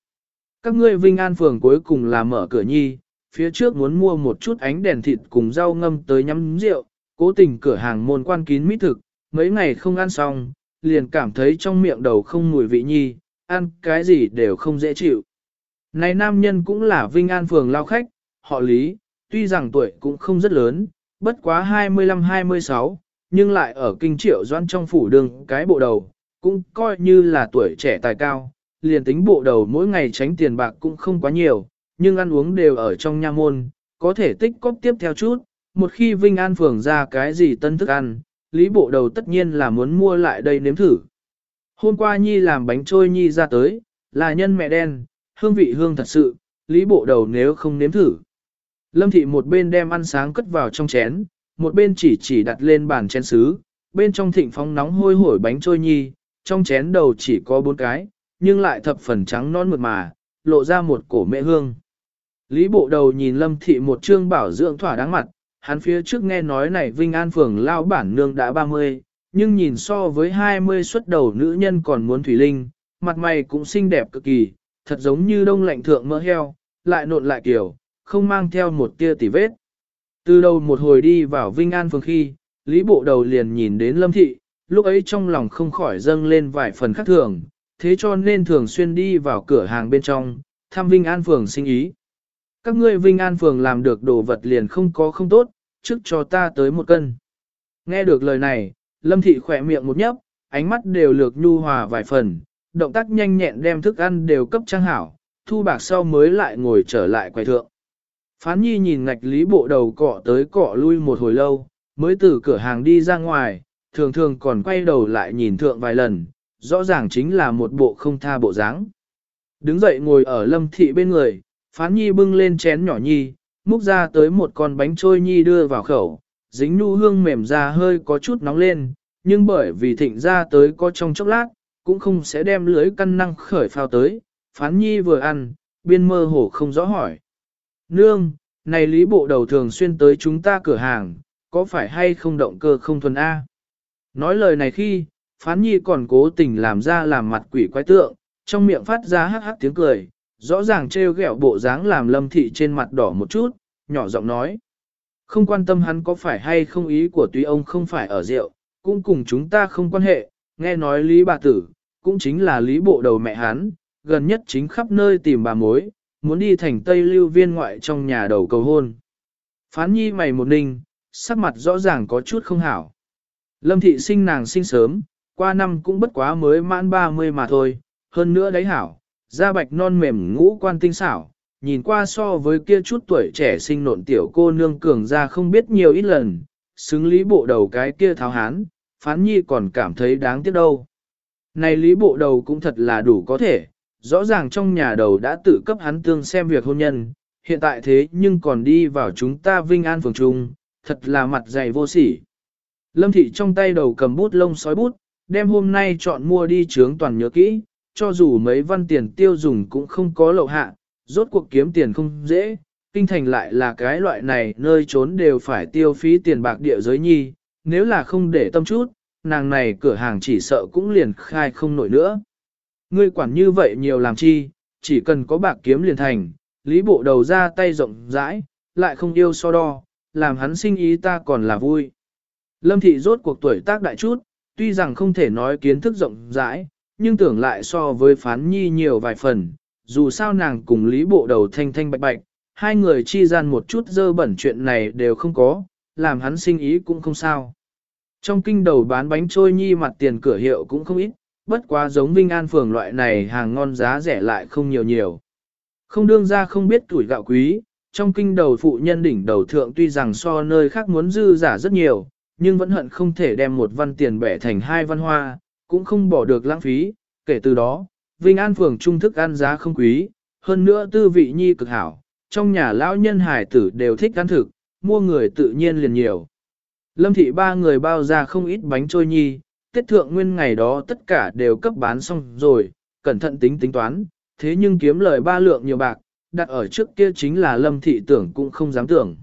Các ngươi Vinh An phường cuối cùng là mở cửa nhi, phía trước muốn mua một chút ánh đèn thịt cùng rau ngâm tới nhắm rượu, cố tình cửa hàng môn quan kín mít thực, mấy ngày không ăn xong, liền cảm thấy trong miệng đầu không mùi vị nhi, ăn cái gì đều không dễ chịu. Này nam nhân cũng là Vinh An phường lao khách, họ Lý, tuy rằng tuổi cũng không rất lớn, bất quá 25-26, nhưng lại ở kinh triệu doan trong phủ đường cái bộ đầu, cũng coi như là tuổi trẻ tài cao, liền tính bộ đầu mỗi ngày tránh tiền bạc cũng không quá nhiều, nhưng ăn uống đều ở trong nha môn, có thể tích cóp tiếp theo chút, một khi Vinh An phường ra cái gì tân thức ăn, lý bộ đầu tất nhiên là muốn mua lại đây nếm thử. Hôm qua Nhi làm bánh trôi Nhi ra tới, là nhân mẹ đen, hương vị hương thật sự, lý bộ đầu nếu không nếm thử. Lâm thị một bên đem ăn sáng cất vào trong chén, một bên chỉ chỉ đặt lên bàn chén sứ, bên trong thịnh phóng nóng hôi hổi bánh trôi nhi, trong chén đầu chỉ có bốn cái, nhưng lại thập phần trắng non mượt mà, lộ ra một cổ mẹ hương. Lý bộ đầu nhìn lâm thị một trương bảo dưỡng thỏa đáng mặt, hắn phía trước nghe nói này Vinh An Phường lao bản nương đã 30, nhưng nhìn so với 20 xuất đầu nữ nhân còn muốn thủy linh, mặt mày cũng xinh đẹp cực kỳ, thật giống như đông lạnh thượng mỡ heo, lại nộn lại kiểu, không mang theo một tia tỉ vết. Từ đầu một hồi đi vào Vinh An Phường khi, Lý bộ đầu liền nhìn đến lâm thị, lúc ấy trong lòng không khỏi dâng lên vài phần khác thường, thế cho nên thường xuyên đi vào cửa hàng bên trong, thăm Vinh An Phường sinh ý. Các ngươi Vinh An Phường làm được đồ vật liền không có không tốt, trước cho ta tới một cân. Nghe được lời này, Lâm Thị khỏe miệng một nhấp, ánh mắt đều lược nhu hòa vài phần, động tác nhanh nhẹn đem thức ăn đều cấp trang hảo, thu bạc sau mới lại ngồi trở lại quầy thượng. Phán Nhi nhìn ngạch lý bộ đầu cọ tới cọ lui một hồi lâu, mới từ cửa hàng đi ra ngoài, thường thường còn quay đầu lại nhìn thượng vài lần, rõ ràng chính là một bộ không tha bộ dáng. Đứng dậy ngồi ở lâm thị bên người, phán nhi bưng lên chén nhỏ nhi, múc ra tới một con bánh trôi nhi đưa vào khẩu, dính nu hương mềm ra hơi có chút nóng lên, nhưng bởi vì thịnh ra tới có trong chốc lát, cũng không sẽ đem lưới căn năng khởi phao tới, phán nhi vừa ăn, biên mơ hồ không rõ hỏi. Nương, này lý bộ đầu thường xuyên tới chúng ta cửa hàng, có phải hay không động cơ không thuần A? Nói lời này khi, phán nhi còn cố tình làm ra làm mặt quỷ quái tượng, trong miệng phát ra hắc hắc tiếng cười, rõ ràng trêu ghẹo bộ dáng làm lâm thị trên mặt đỏ một chút, nhỏ giọng nói. Không quan tâm hắn có phải hay không ý của tuy ông không phải ở rượu, cũng cùng chúng ta không quan hệ, nghe nói Lý bà tử, cũng chính là Lý bộ đầu mẹ hắn, gần nhất chính khắp nơi tìm bà mối, muốn đi thành Tây Lưu viên ngoại trong nhà đầu cầu hôn. Phán nhi mày một ninh, sắc mặt rõ ràng có chút không hảo. Lâm thị sinh nàng sinh sớm, qua năm cũng bất quá mới mãn 30 mà thôi, hơn nữa đấy hảo, da bạch non mềm ngũ quan tinh xảo, nhìn qua so với kia chút tuổi trẻ sinh nộn tiểu cô nương cường ra không biết nhiều ít lần, xứng lý bộ đầu cái kia tháo hán, phán nhi còn cảm thấy đáng tiếc đâu. Này lý bộ đầu cũng thật là đủ có thể, rõ ràng trong nhà đầu đã tự cấp hắn tương xem việc hôn nhân, hiện tại thế nhưng còn đi vào chúng ta vinh an phường trung, thật là mặt dày vô sỉ. Lâm thị trong tay đầu cầm bút lông sói bút, đem hôm nay chọn mua đi trướng toàn nhớ kỹ, cho dù mấy văn tiền tiêu dùng cũng không có lậu hạ, rốt cuộc kiếm tiền không dễ, kinh thành lại là cái loại này nơi trốn đều phải tiêu phí tiền bạc địa giới nhi, nếu là không để tâm chút, nàng này cửa hàng chỉ sợ cũng liền khai không nổi nữa. Ngươi quản như vậy nhiều làm chi, chỉ cần có bạc kiếm liền thành, lý bộ đầu ra tay rộng rãi, lại không yêu so đo, làm hắn sinh ý ta còn là vui. Lâm thị rốt cuộc tuổi tác đại chút, tuy rằng không thể nói kiến thức rộng rãi, nhưng tưởng lại so với phán nhi nhiều vài phần, dù sao nàng cùng lý bộ đầu thanh thanh bạch bạch, hai người chi gian một chút dơ bẩn chuyện này đều không có, làm hắn sinh ý cũng không sao. Trong kinh đầu bán bánh trôi nhi mặt tiền cửa hiệu cũng không ít, bất quá giống Vinh An phường loại này hàng ngon giá rẻ lại không nhiều nhiều. Không đương ra không biết tuổi gạo quý, trong kinh đầu phụ nhân đỉnh đầu thượng tuy rằng so nơi khác muốn dư giả rất nhiều, nhưng vẫn hận không thể đem một văn tiền bẻ thành hai văn hoa, cũng không bỏ được lãng phí, kể từ đó, Vinh An phường trung thức ăn giá không quý, hơn nữa tư vị nhi cực hảo, trong nhà lão nhân hải tử đều thích ăn thực, mua người tự nhiên liền nhiều. Lâm thị ba người bao ra không ít bánh trôi nhi, tiết thượng nguyên ngày đó tất cả đều cấp bán xong rồi, cẩn thận tính tính toán, thế nhưng kiếm lời ba lượng nhiều bạc, đặt ở trước kia chính là lâm thị tưởng cũng không dám tưởng.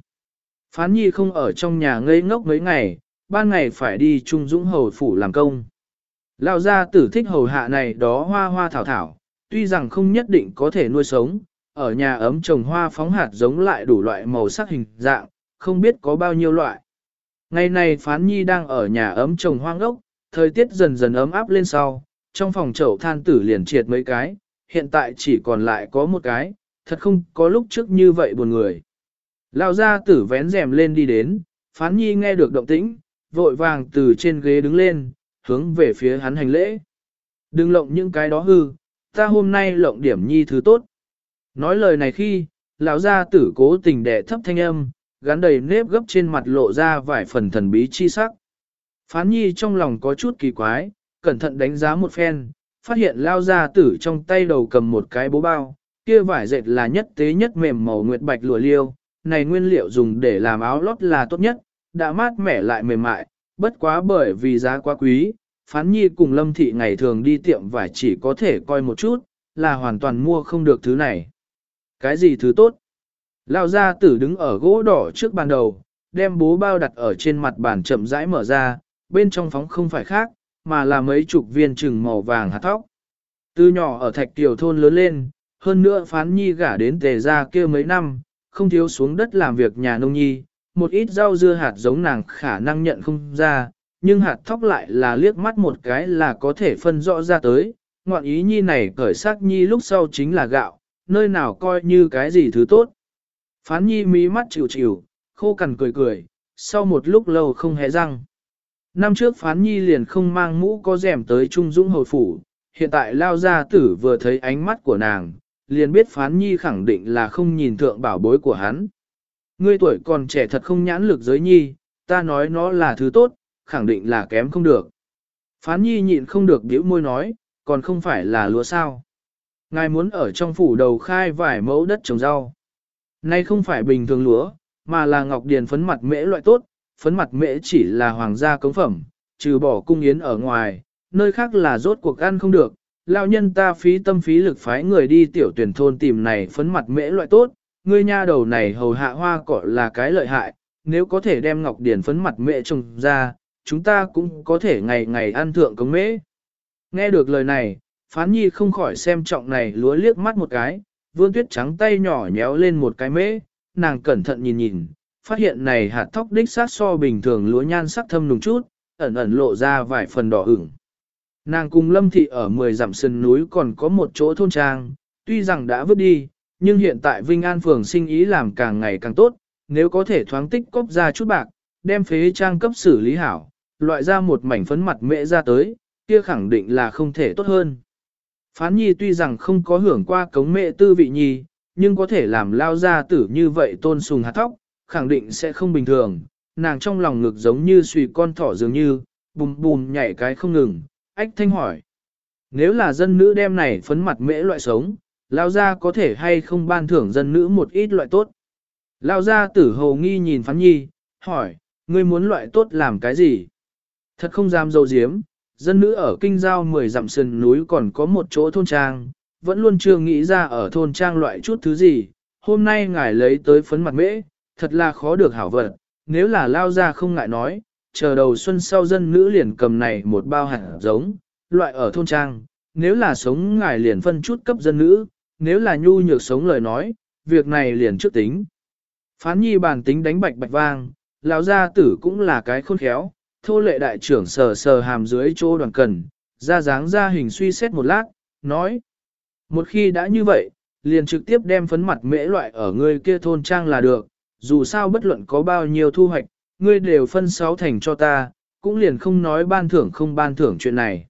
Phán nhi không ở trong nhà ngây ngốc mấy ngày, ban ngày phải đi trung dũng hầu phủ làm công. Lao gia tử thích hầu hạ này đó hoa hoa thảo thảo, tuy rằng không nhất định có thể nuôi sống, ở nhà ấm trồng hoa phóng hạt giống lại đủ loại màu sắc hình dạng, không biết có bao nhiêu loại. Ngày này Phán Nhi đang ở nhà ấm trồng hoang ốc, thời tiết dần dần ấm áp lên sau, trong phòng chậu than tử liền triệt mấy cái, hiện tại chỉ còn lại có một cái, thật không có lúc trước như vậy buồn người. Lao gia tử vén rèm lên đi đến, Phán Nhi nghe được động tĩnh, vội vàng từ trên ghế đứng lên, hướng về phía hắn hành lễ. Đừng lộng những cái đó hư, ta hôm nay lộng điểm nhi thứ tốt. Nói lời này khi, lão gia tử cố tình đẻ thấp thanh âm, gắn đầy nếp gấp trên mặt lộ ra vài phần thần bí chi sắc. Phán nhi trong lòng có chút kỳ quái, cẩn thận đánh giá một phen, phát hiện lao gia tử trong tay đầu cầm một cái bố bao, kia vải dệt là nhất tế nhất mềm màu nguyệt bạch lụa liêu, này nguyên liệu dùng để làm áo lót là tốt nhất, đã mát mẻ lại mềm mại, bất quá bởi vì giá quá quý, phán nhi cùng lâm thị ngày thường đi tiệm vải chỉ có thể coi một chút, là hoàn toàn mua không được thứ này. Cái gì thứ tốt? Lao gia tử đứng ở gỗ đỏ trước bàn đầu, đem bố bao đặt ở trên mặt bàn chậm rãi mở ra, bên trong phóng không phải khác, mà là mấy chục viên trừng màu vàng hạt thóc. Từ nhỏ ở thạch tiểu thôn lớn lên, hơn nữa phán nhi gả đến tề ra kia mấy năm, không thiếu xuống đất làm việc nhà nông nhi, một ít rau dưa hạt giống nàng khả năng nhận không ra, nhưng hạt thóc lại là liếc mắt một cái là có thể phân rõ ra tới, ngoạn ý nhi này cởi sắc nhi lúc sau chính là gạo, nơi nào coi như cái gì thứ tốt. Phán nhi mí mắt chịu chịu, khô cằn cười cười, sau một lúc lâu không hé răng. Năm trước phán nhi liền không mang mũ có rèm tới Trung Dũng hồi phủ, hiện tại lao gia tử vừa thấy ánh mắt của nàng, liền biết phán nhi khẳng định là không nhìn thượng bảo bối của hắn. Ngươi tuổi còn trẻ thật không nhãn lực giới nhi, ta nói nó là thứ tốt, khẳng định là kém không được. Phán nhi nhịn không được biểu môi nói, còn không phải là lúa sao. Ngài muốn ở trong phủ đầu khai vài mẫu đất trồng rau. Nay không phải bình thường lúa, mà là ngọc điền phấn mặt mễ loại tốt, phấn mặt mễ chỉ là hoàng gia cống phẩm, trừ bỏ cung yến ở ngoài, nơi khác là rốt cuộc ăn không được. Lão nhân ta phí tâm phí lực phái người đi tiểu tuyển thôn tìm này phấn mặt mễ loại tốt, ngươi nha đầu này hầu hạ hoa cỏ là cái lợi hại, nếu có thể đem ngọc điển phấn mặt mẹ trồng ra, chúng ta cũng có thể ngày ngày ăn thượng cống mễ. Nghe được lời này, phán nhi không khỏi xem trọng này lúa liếc mắt một cái, vương tuyết trắng tay nhỏ nhéo lên một cái mễ, nàng cẩn thận nhìn nhìn, phát hiện này hạt thóc đích sát so bình thường lúa nhan sắc thâm nùng chút, ẩn ẩn lộ ra vài phần đỏ ửng. Nàng cùng lâm thị ở 10 dặm sườn núi còn có một chỗ thôn trang, tuy rằng đã vứt đi, nhưng hiện tại Vinh An phường sinh ý làm càng ngày càng tốt, nếu có thể thoáng tích cóp ra chút bạc, đem phế trang cấp xử lý hảo, loại ra một mảnh phấn mặt mễ ra tới, kia khẳng định là không thể tốt hơn. Phán nhi tuy rằng không có hưởng qua cống mẹ tư vị nhi, nhưng có thể làm lao ra tử như vậy tôn sùng hạt thóc, khẳng định sẽ không bình thường. Nàng trong lòng ngực giống như suy con thỏ dường như, bùm bùm nhảy cái không ngừng, ách thanh hỏi. Nếu là dân nữ đem này phấn mặt mễ loại sống, lao gia có thể hay không ban thưởng dân nữ một ít loại tốt. Lao gia tử hầu nghi nhìn phán nhi, hỏi, ngươi muốn loại tốt làm cái gì? Thật không dám dâu diếm, dân nữ ở kinh giao 10 dặm sườn núi còn có một chỗ thôn trang, vẫn luôn chưa nghĩ ra ở thôn trang loại chút thứ gì, hôm nay ngài lấy tới phấn mặt mễ, thật là khó được hảo vật, nếu là lao ra không ngại nói, chờ đầu xuân sau dân nữ liền cầm này một bao hạt giống, loại ở thôn trang, nếu là sống ngài liền phân chút cấp dân nữ, nếu là nhu nhược sống lời nói, việc này liền trước tính. Phán nhi bản tính đánh bạch bạch vang, lão gia tử cũng là cái khôn khéo, thô lệ đại trưởng sờ sờ hàm dưới chỗ đoàn cần, ra dáng ra hình suy xét một lát, nói. Một khi đã như vậy, liền trực tiếp đem phấn mặt mễ loại ở ngươi kia thôn trang là được, dù sao bất luận có bao nhiêu thu hoạch, ngươi đều phân sáu thành cho ta, cũng liền không nói ban thưởng không ban thưởng chuyện này.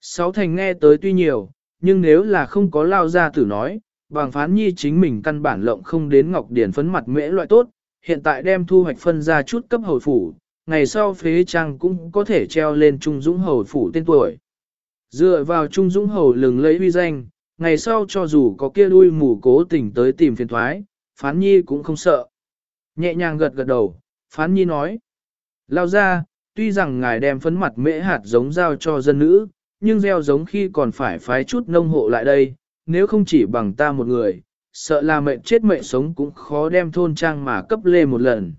Sáu thành nghe tới tuy nhiều, nhưng nếu là không có lao ra tử nói, bằng phán nhi chính mình căn bản lộng không đến ngọc điển phấn mặt mễ loại tốt, hiện tại đem thu hoạch phân ra chút cấp hồi phủ, ngày sau phế trang cũng có thể treo lên Trung Dũng Hầu phủ tên tuổi. Dựa vào Trung Dũng Hầu lừng lấy uy danh, ngày sau cho dù có kia đuôi mù cố tình tới tìm phiền thoái, phán nhi cũng không sợ. Nhẹ nhàng gật gật đầu, phán nhi nói. Lao ra, tuy rằng ngài đem phấn mặt mễ hạt giống giao cho dân nữ, nhưng gieo giống khi còn phải phái chút nông hộ lại đây, nếu không chỉ bằng ta một người, sợ là mệnh chết mệnh sống cũng khó đem thôn trang mà cấp lê một lần.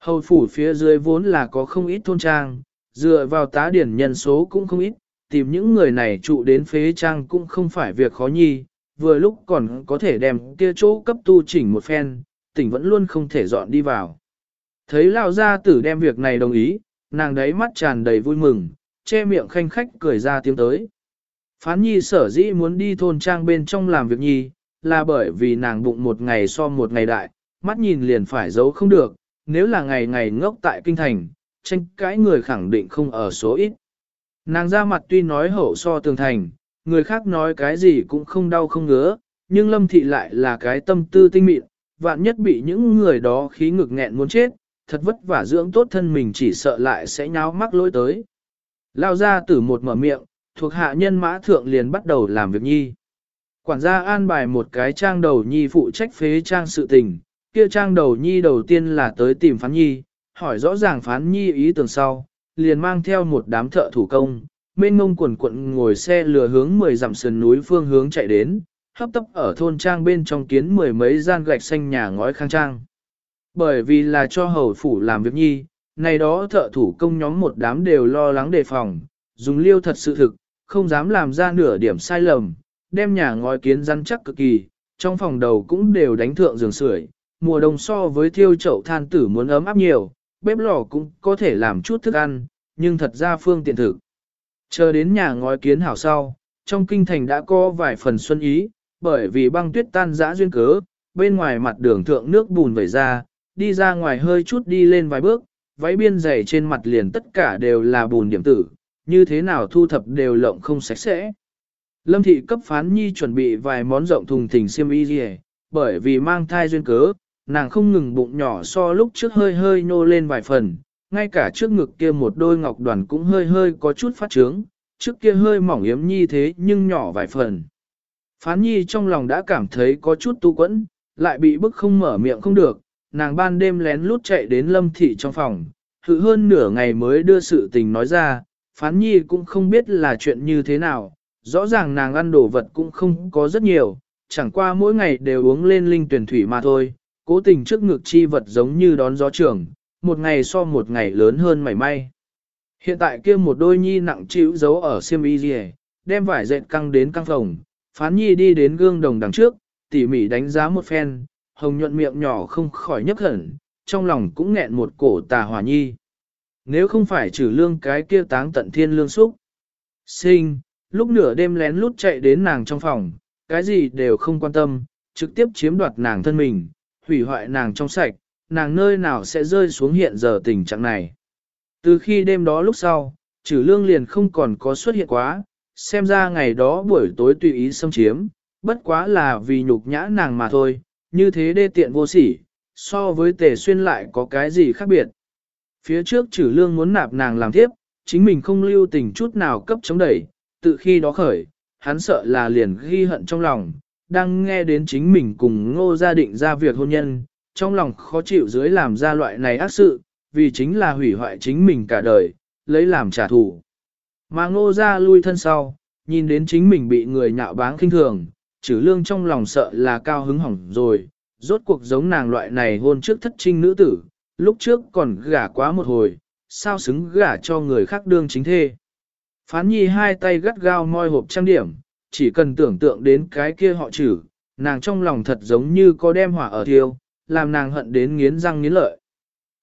Hầu phủ phía dưới vốn là có không ít thôn trang, dựa vào tá điển nhân số cũng không ít, tìm những người này trụ đến phế trang cũng không phải việc khó nhi, vừa lúc còn có thể đem kia chỗ cấp tu chỉnh một phen, tỉnh vẫn luôn không thể dọn đi vào. Thấy lão gia tử đem việc này đồng ý, nàng đấy mắt tràn đầy vui mừng, che miệng khanh khách cười ra tiếng tới. Phán nhi sở dĩ muốn đi thôn trang bên trong làm việc nhi, là bởi vì nàng bụng một ngày so một ngày đại, mắt nhìn liền phải giấu không được, nếu là ngày ngày ngốc tại kinh thành, tranh cãi người khẳng định không ở số ít. Nàng ra mặt tuy nói hậu so tường thành, người khác nói cái gì cũng không đau không ngứa, nhưng lâm thị lại là cái tâm tư tinh mịn, vạn nhất bị những người đó khí ngực nghẹn muốn chết, thật vất vả dưỡng tốt thân mình chỉ sợ lại sẽ nháo mắc lỗi tới. Lao ra từ một mở miệng, thuộc hạ nhân mã thượng liền bắt đầu làm việc nhi. Quản gia an bài một cái trang đầu nhi phụ trách phế trang sự tình, kia trang đầu nhi đầu tiên là tới tìm phán nhi, hỏi rõ ràng phán nhi ý tưởng sau, liền mang theo một đám thợ thủ công, mênh ngông quần quận ngồi xe lừa hướng 10 dặm sườn núi phương hướng chạy đến, hấp tấp ở thôn trang bên trong kiến mười mấy gian gạch xanh nhà ngói khang trang. Bởi vì là cho hầu phủ làm việc nhi, này đó thợ thủ công nhóm một đám đều lo lắng đề phòng, dùng liêu thật sự thực, không dám làm ra nửa điểm sai lầm, đem nhà ngói kiến rắn chắc cực kỳ, trong phòng đầu cũng đều đánh thượng giường sưởi, mùa đông so với thiêu chậu than tử muốn ấm áp nhiều, bếp lò cũng có thể làm chút thức ăn, nhưng thật ra phương tiện thực. Chờ đến nhà ngói kiến hảo sau, trong kinh thành đã có vài phần xuân ý, bởi vì băng tuyết tan dã duyên cớ, bên ngoài mặt đường thượng nước bùn vẩy ra, đi ra ngoài hơi chút đi lên vài bước, váy biên dày trên mặt liền tất cả đều là bùn điểm tử, như thế nào thu thập đều lộng không sạch sẽ. Lâm thị cấp phán nhi chuẩn bị vài món rộng thùng thình xiêm y gì, bởi vì mang thai duyên cớ, nàng không ngừng bụng nhỏ so lúc trước hơi hơi nô lên vài phần, ngay cả trước ngực kia một đôi ngọc đoàn cũng hơi hơi có chút phát trướng, trước kia hơi mỏng yếm nhi thế nhưng nhỏ vài phần. Phán nhi trong lòng đã cảm thấy có chút tu quẫn, lại bị bức không mở miệng không được, nàng ban đêm lén lút chạy đến lâm thị trong phòng, thử hơn nửa ngày mới đưa sự tình nói ra, phán nhi cũng không biết là chuyện như thế nào, rõ ràng nàng ăn đồ vật cũng không có rất nhiều, chẳng qua mỗi ngày đều uống lên linh tuyển thủy mà thôi, cố tình trước ngực chi vật giống như đón gió trưởng, một ngày so một ngày lớn hơn mảy may. Hiện tại kia một đôi nhi nặng chịu giấu ở xiêm y gì đem vải dệt căng đến căng phòng, phán nhi đi đến gương đồng đằng trước, tỉ mỉ đánh giá một phen, hồng nhuận miệng nhỏ không khỏi nhấp hẳn, trong lòng cũng nghẹn một cổ tà hỏa nhi. Nếu không phải trừ lương cái kia táng tận thiên lương xúc. Sinh, lúc nửa đêm lén lút chạy đến nàng trong phòng, cái gì đều không quan tâm, trực tiếp chiếm đoạt nàng thân mình, hủy hoại nàng trong sạch, nàng nơi nào sẽ rơi xuống hiện giờ tình trạng này. Từ khi đêm đó lúc sau, trừ lương liền không còn có xuất hiện quá, xem ra ngày đó buổi tối tùy ý xâm chiếm, bất quá là vì nhục nhã nàng mà thôi, như thế đê tiện vô sỉ, so với tề xuyên lại có cái gì khác biệt. Phía trước trừ lương muốn nạp nàng làm tiếp, chính mình không lưu tình chút nào cấp chống đẩy, tự khi đó khởi, hắn sợ là liền ghi hận trong lòng, đang nghe đến chính mình cùng ngô gia định ra việc hôn nhân, trong lòng khó chịu dưới làm ra loại này ác sự, vì chính là hủy hoại chính mình cả đời, lấy làm trả thù. Mà ngô gia lui thân sau, nhìn đến chính mình bị người nhạo báng khinh thường, trừ lương trong lòng sợ là cao hứng hỏng rồi, rốt cuộc giống nàng loại này hôn trước thất trinh nữ tử, lúc trước còn gả quá một hồi, sao xứng gả cho người khác đương chính thê. Phán nhi hai tay gắt gao moi hộp trang điểm, chỉ cần tưởng tượng đến cái kia họ chử, nàng trong lòng thật giống như có đem hỏa ở thiêu, làm nàng hận đến nghiến răng nghiến lợi.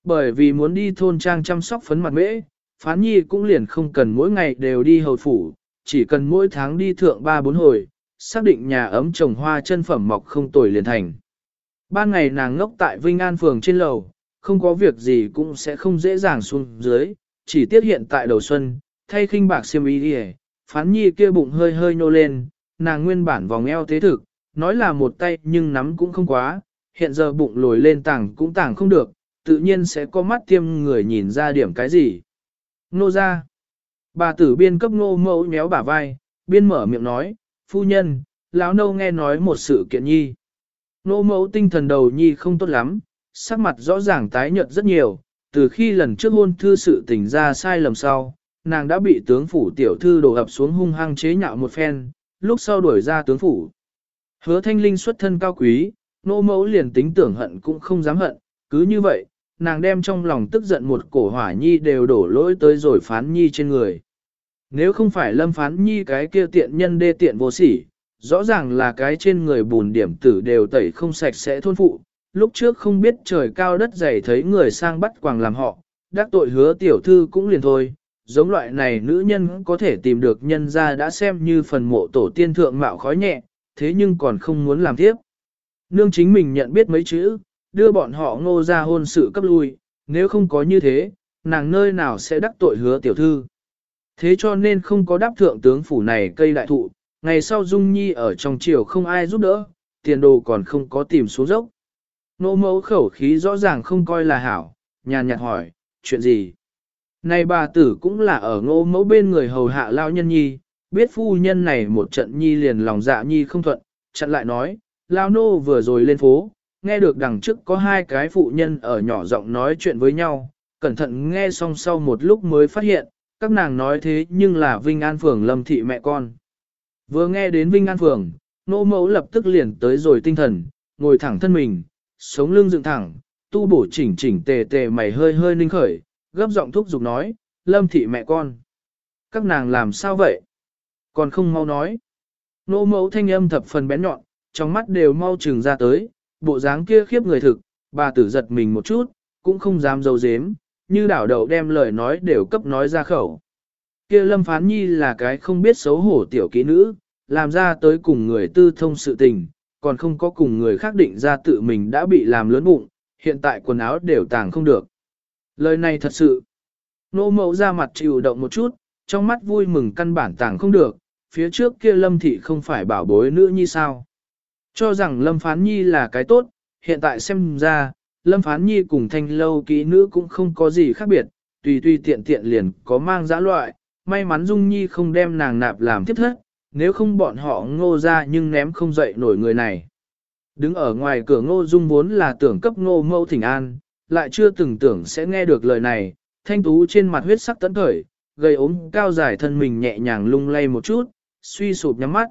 Bởi vì muốn đi thôn trang chăm sóc phấn mặt mễ, phán nhi cũng liền không cần mỗi ngày đều đi hầu phủ, chỉ cần mỗi tháng đi thượng ba bốn hồi, xác định nhà ấm trồng hoa chân phẩm mọc không tồi liền thành. Ba ngày nàng ngốc tại Vinh An phường trên lầu, không có việc gì cũng sẽ không dễ dàng xuống dưới, chỉ tiết hiện tại đầu xuân, thay khinh bạc xiêm y đi phán nhi kia bụng hơi hơi nô lên, nàng nguyên bản vòng eo thế thực, nói là một tay nhưng nắm cũng không quá, hiện giờ bụng lồi lên tảng cũng tảng không được, tự nhiên sẽ có mắt tiêm người nhìn ra điểm cái gì. Nô ra. Bà tử biên cấp nô mẫu nhéo bả vai, biên mở miệng nói, phu nhân, lão nâu nghe nói một sự kiện nhi. Nô mẫu tinh thần đầu nhi không tốt lắm, sắc mặt rõ ràng tái nhợt rất nhiều, từ khi lần trước hôn thư sự tình ra sai lầm sau, nàng đã bị tướng phủ tiểu thư đổ ập xuống hung hăng chế nhạo một phen, lúc sau đuổi ra tướng phủ. Hứa thanh linh xuất thân cao quý, nô mẫu liền tính tưởng hận cũng không dám hận, cứ như vậy, nàng đem trong lòng tức giận một cổ hỏa nhi đều đổ lỗi tới rồi phán nhi trên người. Nếu không phải lâm phán nhi cái kia tiện nhân đê tiện vô sỉ, rõ ràng là cái trên người bùn điểm tử đều tẩy không sạch sẽ thôn phụ, lúc trước không biết trời cao đất dày thấy người sang bắt quàng làm họ, đắc tội hứa tiểu thư cũng liền thôi, giống loại này nữ nhân có thể tìm được nhân ra đã xem như phần mộ tổ tiên thượng mạo khói nhẹ, thế nhưng còn không muốn làm tiếp. Nương chính mình nhận biết mấy chữ, đưa bọn họ ngô ra hôn sự cấp lui, nếu không có như thế, nàng nơi nào sẽ đắc tội hứa tiểu thư. Thế cho nên không có đáp thượng tướng phủ này cây đại thụ, ngày sau Dung Nhi ở trong triều không ai giúp đỡ, tiền đồ còn không có tìm xuống dốc. Nô mẫu khẩu khí rõ ràng không coi là hảo, nhàn nhạt hỏi, chuyện gì? Này bà tử cũng là ở ngô mẫu bên người hầu hạ lao nhân nhi, biết phu nhân này một trận nhi liền lòng dạ nhi không thuận, chặn lại nói, lao nô vừa rồi lên phố, nghe được đằng trước có hai cái phụ nhân ở nhỏ giọng nói chuyện với nhau, cẩn thận nghe xong sau một lúc mới phát hiện, các nàng nói thế nhưng là Vinh An Phường lâm thị mẹ con. Vừa nghe đến Vinh An Phường, nô mẫu lập tức liền tới rồi tinh thần, ngồi thẳng thân mình, sống lưng dựng thẳng, tu bổ chỉnh chỉnh tề tề mày hơi hơi ninh khởi, gấp giọng thúc giục nói, lâm thị mẹ con. Các nàng làm sao vậy? Còn không mau nói. Nô mẫu thanh âm thập phần bén nhọn, trong mắt đều mau trừng ra tới, bộ dáng kia khiếp người thực, bà tử giật mình một chút, cũng không dám dấu dếm, như đảo đầu đem lời nói đều cấp nói ra khẩu. Kia lâm phán nhi là cái không biết xấu hổ tiểu kỹ nữ, làm ra tới cùng người tư thông sự tình, còn không có cùng người khác định ra tự mình đã bị làm lớn bụng, hiện tại quần áo đều tàng không được. Lời này thật sự. Nô mẫu ra mặt chịu động một chút, trong mắt vui mừng căn bản tàng không được, phía trước kia lâm thị không phải bảo bối nữ như sao. Cho rằng lâm phán nhi là cái tốt, hiện tại xem ra, lâm phán nhi cùng thanh lâu kỹ nữ cũng không có gì khác biệt, tùy tùy tiện tiện liền có mang giã loại, may mắn dung nhi không đem nàng nạp làm tiếp thất, nếu không bọn họ ngô ra nhưng ném không dậy nổi người này. Đứng ở ngoài cửa ngô dung vốn là tưởng cấp ngô mâu thỉnh an, lại chưa từng tưởng sẽ nghe được lời này, thanh tú trên mặt huyết sắc tấn khởi, gây ốm cao dài thân mình nhẹ nhàng lung lay một chút, suy sụp nhắm mắt.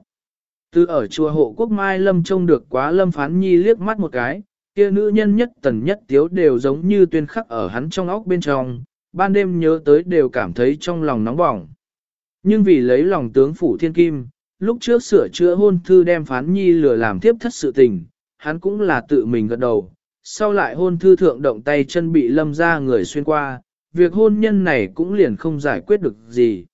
Từ ở chùa hộ quốc Mai Lâm trông được quá Lâm Phán Nhi liếc mắt một cái, kia nữ nhân nhất tần nhất tiếu đều giống như tuyên khắc ở hắn trong óc bên trong, ban đêm nhớ tới đều cảm thấy trong lòng nóng bỏng. Nhưng vì lấy lòng tướng phủ thiên kim, lúc trước sửa chữa hôn thư đem Phán Nhi lừa làm tiếp thất sự tình, hắn cũng là tự mình gật đầu. Sau lại hôn thư thượng động tay chân bị lâm ra người xuyên qua, việc hôn nhân này cũng liền không giải quyết được gì.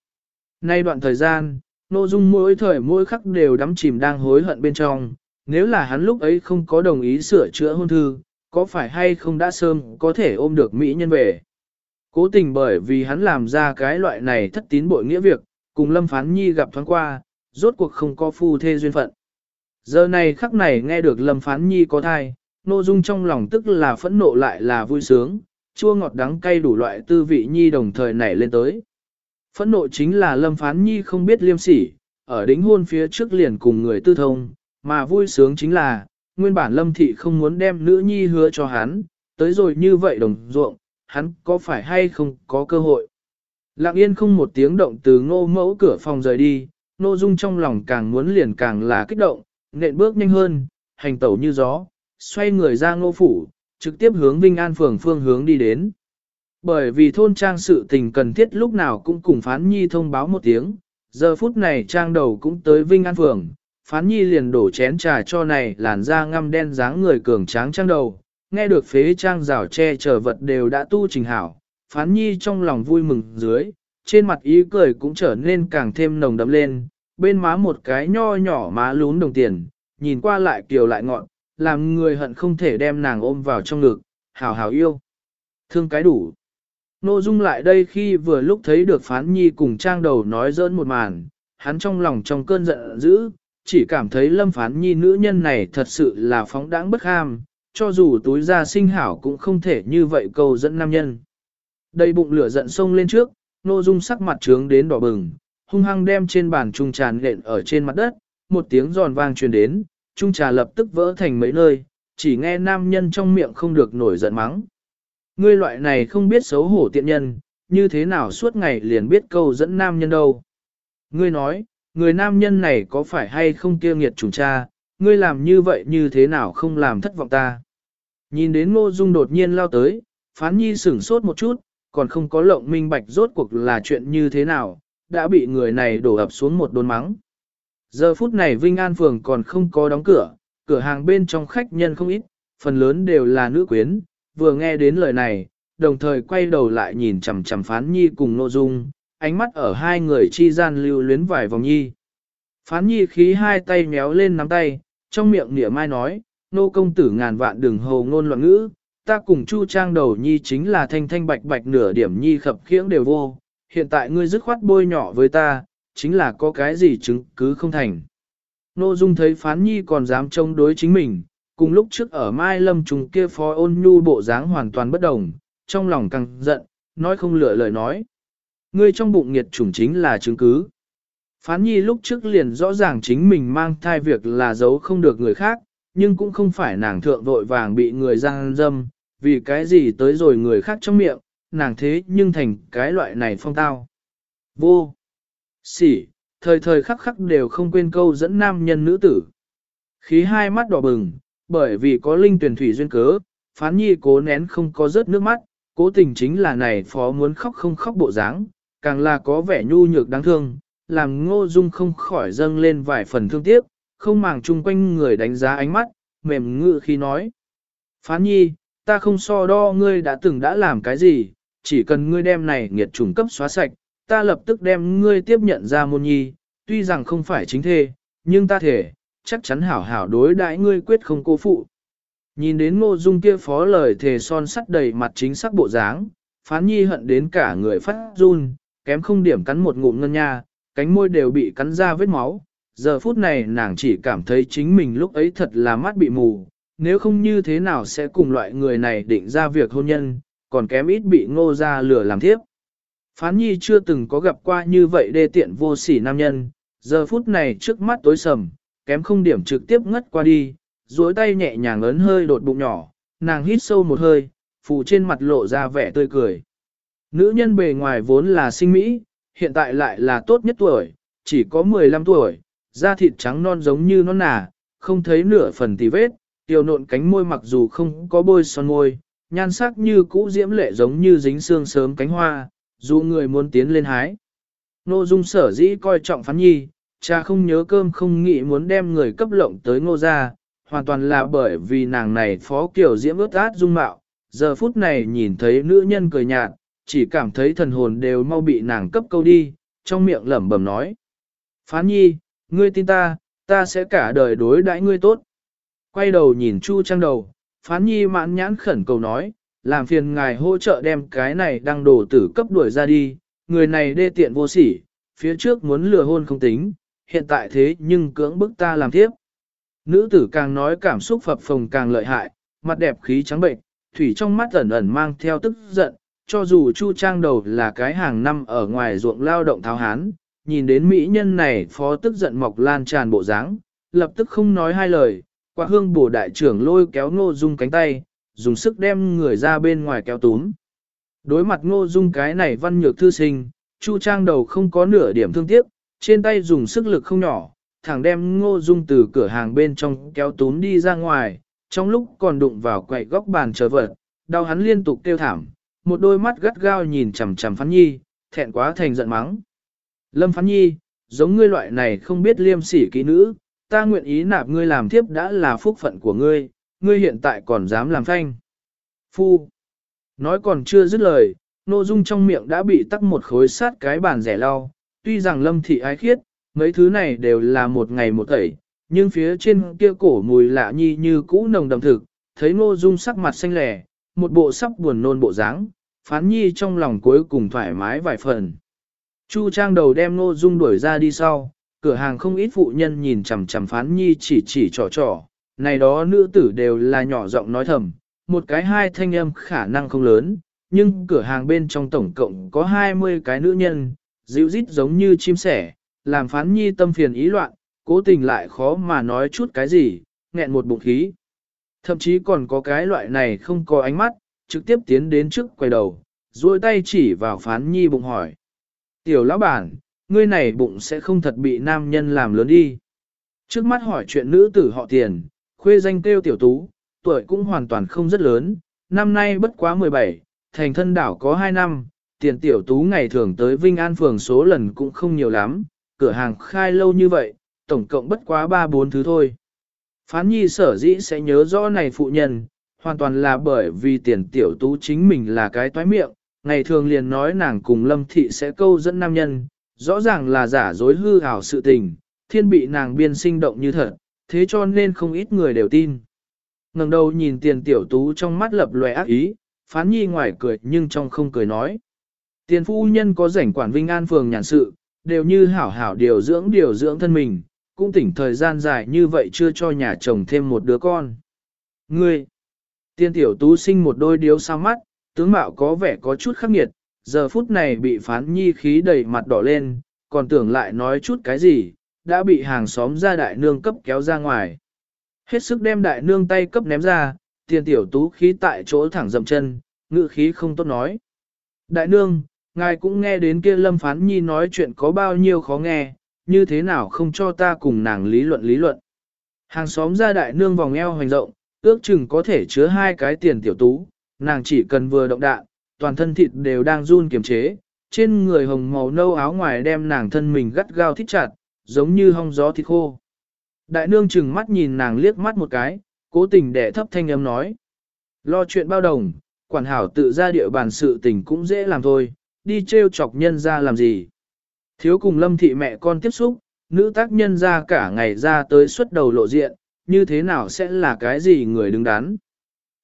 Nay đoạn thời gian, Nô Dung mỗi thời mỗi khắc đều đắm chìm đang hối hận bên trong, nếu là hắn lúc ấy không có đồng ý sửa chữa hôn thư, có phải hay không đã sớm có thể ôm được Mỹ nhân về. Cố tình bởi vì hắn làm ra cái loại này thất tín bội nghĩa việc, cùng Lâm Phán Nhi gặp thoáng qua, rốt cuộc không có phu thê duyên phận. Giờ này khắc này nghe được Lâm Phán Nhi có thai, Nô Dung trong lòng tức là phẫn nộ lại là vui sướng, chua ngọt đắng cay đủ loại tư vị Nhi đồng thời nảy lên tới. Phẫn nộ chính là Lâm Phán Nhi không biết liêm sỉ, ở đính hôn phía trước liền cùng người tư thông, mà vui sướng chính là, nguyên bản Lâm Thị không muốn đem nữ nhi hứa cho hắn, tới rồi như vậy đồng ruộng, hắn có phải hay không có cơ hội. Lặng yên không một tiếng động từ ngô mẫu cửa phòng rời đi, nô dung trong lòng càng muốn liền càng là kích động, nện bước nhanh hơn, hành tẩu như gió, xoay người ra ngô phủ, trực tiếp hướng Vinh An phường phương hướng đi đến. Bởi vì thôn trang sự tình cần thiết lúc nào cũng cùng phán nhi thông báo một tiếng, giờ phút này trang đầu cũng tới Vinh An phường, phán nhi liền đổ chén trà cho này làn da ngăm đen dáng người cường tráng trang đầu, nghe được phế trang rào che chở vật đều đã tu trình hảo, phán nhi trong lòng vui mừng dưới, trên mặt ý cười cũng trở nên càng thêm nồng đậm lên, bên má một cái nho nhỏ má lún đồng tiền, nhìn qua lại kiều lại ngọn, làm người hận không thể đem nàng ôm vào trong ngực, hào hào yêu. Thương cái đủ. Nô Dung lại đây khi vừa lúc thấy được phán nhi cùng trang đầu nói dỡn một màn, hắn trong lòng trong cơn giận dữ, chỉ cảm thấy lâm phán nhi nữ nhân này thật sự là phóng đãng bất ham, cho dù túi ra sinh hảo cũng không thể như vậy cầu dẫn nam nhân. Đầy bụng lửa giận sông lên trước, Nô Dung sắc mặt trướng đến đỏ bừng, hung hăng đem trên bàn trung trà nện ở trên mặt đất, một tiếng giòn vang truyền đến, trung trà lập tức vỡ thành mấy nơi, chỉ nghe nam nhân trong miệng không được nổi giận mắng. Ngươi loại này không biết xấu hổ tiện nhân, như thế nào suốt ngày liền biết câu dẫn nam nhân đâu. Ngươi nói, người nam nhân này có phải hay không kia nghiệt chủng cha, ngươi làm như vậy như thế nào không làm thất vọng ta. Nhìn đến ngô dung đột nhiên lao tới, phán nhi sửng sốt một chút, còn không có lộng minh bạch rốt cuộc là chuyện như thế nào, đã bị người này đổ ập xuống một đồn mắng. Giờ phút này Vinh An Phường còn không có đóng cửa, cửa hàng bên trong khách nhân không ít, phần lớn đều là nữ quyến, vừa nghe đến lời này, đồng thời quay đầu lại nhìn chằm chằm phán nhi cùng Ngô dung, ánh mắt ở hai người chi gian lưu luyến vài vòng nhi. Phán nhi khí hai tay méo lên nắm tay, trong miệng nỉa mai nói, nô công tử ngàn vạn đừng hồ ngôn loạn ngữ, ta cùng chu trang đầu nhi chính là thanh thanh bạch bạch nửa điểm nhi khập khiễng đều vô, hiện tại ngươi dứt khoát bôi nhỏ với ta, chính là có cái gì chứng cứ không thành. Nô Dung thấy phán nhi còn dám chống đối chính mình, cùng lúc trước ở Mai Lâm trùng kia phó ôn nhu bộ dáng hoàn toàn bất đồng, trong lòng càng giận, nói không lựa lời nói. Ngươi trong bụng nghiệt chủng chính là chứng cứ. Phán nhi lúc trước liền rõ ràng chính mình mang thai việc là giấu không được người khác, nhưng cũng không phải nàng thượng vội vàng bị người giang dâm, vì cái gì tới rồi người khác trong miệng, nàng thế nhưng thành cái loại này phong tao. Vô, sỉ, thời thời khắc khắc đều không quên câu dẫn nam nhân nữ tử. Khí hai mắt đỏ bừng, bởi vì có linh tuyển thủy duyên cớ, phán nhi cố nén không có rớt nước mắt, cố tình chính là này phó muốn khóc không khóc bộ dáng, càng là có vẻ nhu nhược đáng thương, làm ngô dung không khỏi dâng lên vài phần thương tiếc, không màng chung quanh người đánh giá ánh mắt, mềm ngự khi nói. Phán nhi, ta không so đo ngươi đã từng đã làm cái gì, chỉ cần ngươi đem này nghiệt trùng cấp xóa sạch, ta lập tức đem ngươi tiếp nhận ra môn nhi, tuy rằng không phải chính thê, nhưng ta thể, chắc chắn hảo hảo đối đãi ngươi quyết không cô phụ. Nhìn đến ngô dung kia phó lời thề son sắt đầy mặt chính sắc bộ dáng, phán nhi hận đến cả người phát run, kém không điểm cắn một ngụm ngân nha, cánh môi đều bị cắn ra vết máu. Giờ phút này nàng chỉ cảm thấy chính mình lúc ấy thật là mắt bị mù, nếu không như thế nào sẽ cùng loại người này định ra việc hôn nhân, còn kém ít bị ngô ra lửa làm thiếp. Phán nhi chưa từng có gặp qua như vậy đê tiện vô sỉ nam nhân, giờ phút này trước mắt tối sầm, kém không điểm trực tiếp ngất qua đi, duỗi tay nhẹ nhàng ấn hơi đột bụng nhỏ, nàng hít sâu một hơi, phủ trên mặt lộ ra vẻ tươi cười. Nữ nhân bề ngoài vốn là sinh mỹ, hiện tại lại là tốt nhất tuổi, chỉ có 15 tuổi, da thịt trắng non giống như non nà, không thấy nửa phần tì vết, tiểu nộn cánh môi mặc dù không có bôi son môi, nhan sắc như cũ diễm lệ giống như dính xương sớm cánh hoa, dù người muốn tiến lên hái. Nô Dung sở dĩ coi trọng phán nhi, cha không nhớ cơm không nghĩ muốn đem người cấp lộng tới ngô gia, hoàn toàn là bởi vì nàng này phó kiểu diễm ướt át dung mạo, giờ phút này nhìn thấy nữ nhân cười nhạt, chỉ cảm thấy thần hồn đều mau bị nàng cấp câu đi, trong miệng lẩm bẩm nói. Phán nhi, ngươi tin ta, ta sẽ cả đời đối đãi ngươi tốt. Quay đầu nhìn Chu Trang đầu, phán nhi mãn nhãn khẩn cầu nói, làm phiền ngài hỗ trợ đem cái này đang đổ tử cấp đuổi ra đi, người này đê tiện vô sỉ, phía trước muốn lừa hôn không tính, hiện tại thế nhưng cưỡng bức ta làm tiếp. Nữ tử càng nói cảm xúc phập phồng càng lợi hại, mặt đẹp khí trắng bệnh, thủy trong mắt ẩn ẩn mang theo tức giận, cho dù Chu Trang đầu là cái hàng năm ở ngoài ruộng lao động tháo hán, nhìn đến mỹ nhân này phó tức giận mọc lan tràn bộ dáng, lập tức không nói hai lời, qua hương bổ đại trưởng lôi kéo ngô dung cánh tay, dùng sức đem người ra bên ngoài kéo túm. Đối mặt ngô dung cái này văn nhược thư sinh, Chu Trang đầu không có nửa điểm thương tiếc, trên tay dùng sức lực không nhỏ, thẳng đem ngô dung từ cửa hàng bên trong kéo túm đi ra ngoài, trong lúc còn đụng vào quậy góc bàn chờ vật, đau hắn liên tục kêu thảm, một đôi mắt gắt gao nhìn chằm chằm phán nhi, thẹn quá thành giận mắng. Lâm phán nhi, giống ngươi loại này không biết liêm sỉ kỹ nữ, ta nguyện ý nạp ngươi làm thiếp đã là phúc phận của ngươi, ngươi hiện tại còn dám làm thanh. Phu. Nói còn chưa dứt lời, nô dung trong miệng đã bị tắc một khối sát cái bàn rẻ lau, tuy rằng lâm thị ái khiết, mấy thứ này đều là một ngày một tẩy, nhưng phía trên kia cổ mùi lạ nhi như cũ nồng đậm thực, thấy nô dung sắc mặt xanh lẻ, một bộ sắp buồn nôn bộ dáng, phán nhi trong lòng cuối cùng thoải mái vài phần. Chu trang đầu đem Ngô dung đuổi ra đi sau, cửa hàng không ít phụ nhân nhìn chằm chằm phán nhi chỉ chỉ trò trò, này đó nữ tử đều là nhỏ giọng nói thầm, một cái hai thanh âm khả năng không lớn, nhưng cửa hàng bên trong tổng cộng có 20 cái nữ nhân, dịu rít giống như chim sẻ, làm phán nhi tâm phiền ý loạn, cố tình lại khó mà nói chút cái gì, nghẹn một bụng khí. Thậm chí còn có cái loại này không có ánh mắt, trực tiếp tiến đến trước quay đầu, duỗi tay chỉ vào phán nhi bụng hỏi. Tiểu lão bản, ngươi này bụng sẽ không thật bị nam nhân làm lớn đi. Trước mắt hỏi chuyện nữ tử họ tiền, khuê danh kêu tiểu tú, tuổi cũng hoàn toàn không rất lớn, năm nay bất quá 17, thành thân đảo có 2 năm, tiền tiểu tú ngày thường tới Vinh An phường số lần cũng không nhiều lắm, cửa hàng khai lâu như vậy, tổng cộng bất quá 3-4 thứ thôi. Phán nhi sở dĩ sẽ nhớ rõ này phụ nhân, hoàn toàn là bởi vì tiền tiểu tú chính mình là cái toái miệng, ngày thường liền nói nàng cùng lâm thị sẽ câu dẫn nam nhân, rõ ràng là giả dối hư ảo sự tình, thiên bị nàng biên sinh động như thật, thế cho nên không ít người đều tin. ngẩng đầu nhìn tiền tiểu tú trong mắt lập lòe ác ý, phán nhi ngoài cười nhưng trong không cười nói. Tiền phu nhân có rảnh quản vinh an phường nhàn sự, đều như hảo hảo điều dưỡng điều dưỡng thân mình, cũng tỉnh thời gian dài như vậy chưa cho nhà chồng thêm một đứa con. Ngươi, tiên tiểu tú sinh một đôi điếu sao mắt, tướng mạo có vẻ có chút khắc nghiệt, giờ phút này bị phán nhi khí đầy mặt đỏ lên, còn tưởng lại nói chút cái gì, đã bị hàng xóm ra đại nương cấp kéo ra ngoài. Hết sức đem đại nương tay cấp ném ra, tiền tiểu tú khí tại chỗ thẳng dậm chân, ngự khí không tốt nói. Đại nương, ngài cũng nghe đến kia lâm phán nhi nói chuyện có bao nhiêu khó nghe, như thế nào không cho ta cùng nàng lý luận lý luận. Hàng xóm ra đại nương vòng eo hoành rộng, ước chừng có thể chứa hai cái tiền tiểu tú, nàng chỉ cần vừa động đạn, toàn thân thịt đều đang run kiềm chế, trên người hồng màu nâu áo ngoài đem nàng thân mình gắt gao thít chặt, giống như hong gió thịt khô. Đại nương chừng mắt nhìn nàng liếc mắt một cái, cố tình đẻ thấp thanh âm nói. Lo chuyện bao đồng, quản hảo tự ra địa bàn sự tình cũng dễ làm thôi, đi trêu chọc nhân ra làm gì. Thiếu cùng lâm thị mẹ con tiếp xúc, nữ tác nhân ra cả ngày ra tới xuất đầu lộ diện, như thế nào sẽ là cái gì người đứng đắn.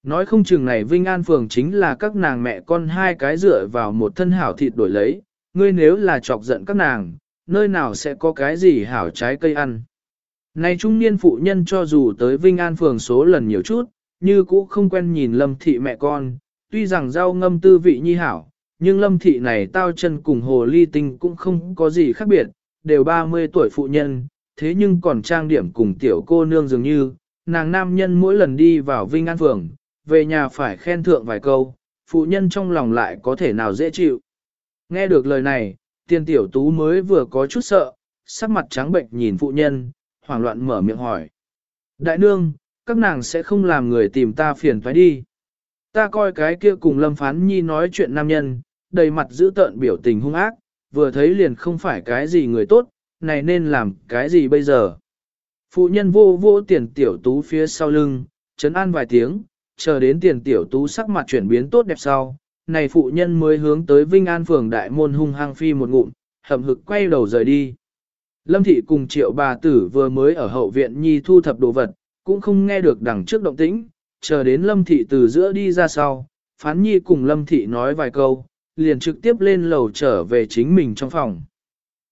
Nói không chừng này Vinh An Phường chính là các nàng mẹ con hai cái dựa vào một thân hảo thịt đổi lấy, ngươi nếu là chọc giận các nàng, nơi nào sẽ có cái gì hảo trái cây ăn. Này trung niên phụ nhân cho dù tới Vinh An Phường số lần nhiều chút, như cũ không quen nhìn lâm thị mẹ con, tuy rằng rau ngâm tư vị nhi hảo, nhưng lâm thị này tao chân cùng hồ ly tinh cũng không có gì khác biệt, đều 30 tuổi phụ nhân, thế nhưng còn trang điểm cùng tiểu cô nương dường như, nàng nam nhân mỗi lần đi vào Vinh An Phường, về nhà phải khen thượng vài câu, phụ nhân trong lòng lại có thể nào dễ chịu. Nghe được lời này, tiên tiểu tú mới vừa có chút sợ, sắc mặt trắng bệnh nhìn phụ nhân, hoảng loạn mở miệng hỏi. Đại nương, các nàng sẽ không làm người tìm ta phiền phải đi. Ta coi cái kia cùng lâm phán nhi nói chuyện nam nhân, đầy mặt giữ tợn biểu tình hung ác, vừa thấy liền không phải cái gì người tốt, này nên làm cái gì bây giờ. Phụ nhân vô vô tiền tiểu tú phía sau lưng, chấn an vài tiếng, chờ đến tiền tiểu tú sắc mặt chuyển biến tốt đẹp sau. Này phụ nhân mới hướng tới Vinh An phường đại môn hung hăng phi một ngụm, hậm hực quay đầu rời đi. Lâm thị cùng triệu bà tử vừa mới ở hậu viện nhi thu thập đồ vật, cũng không nghe được đằng trước động tĩnh, chờ đến lâm thị từ giữa đi ra sau, phán nhi cùng lâm thị nói vài câu, liền trực tiếp lên lầu trở về chính mình trong phòng.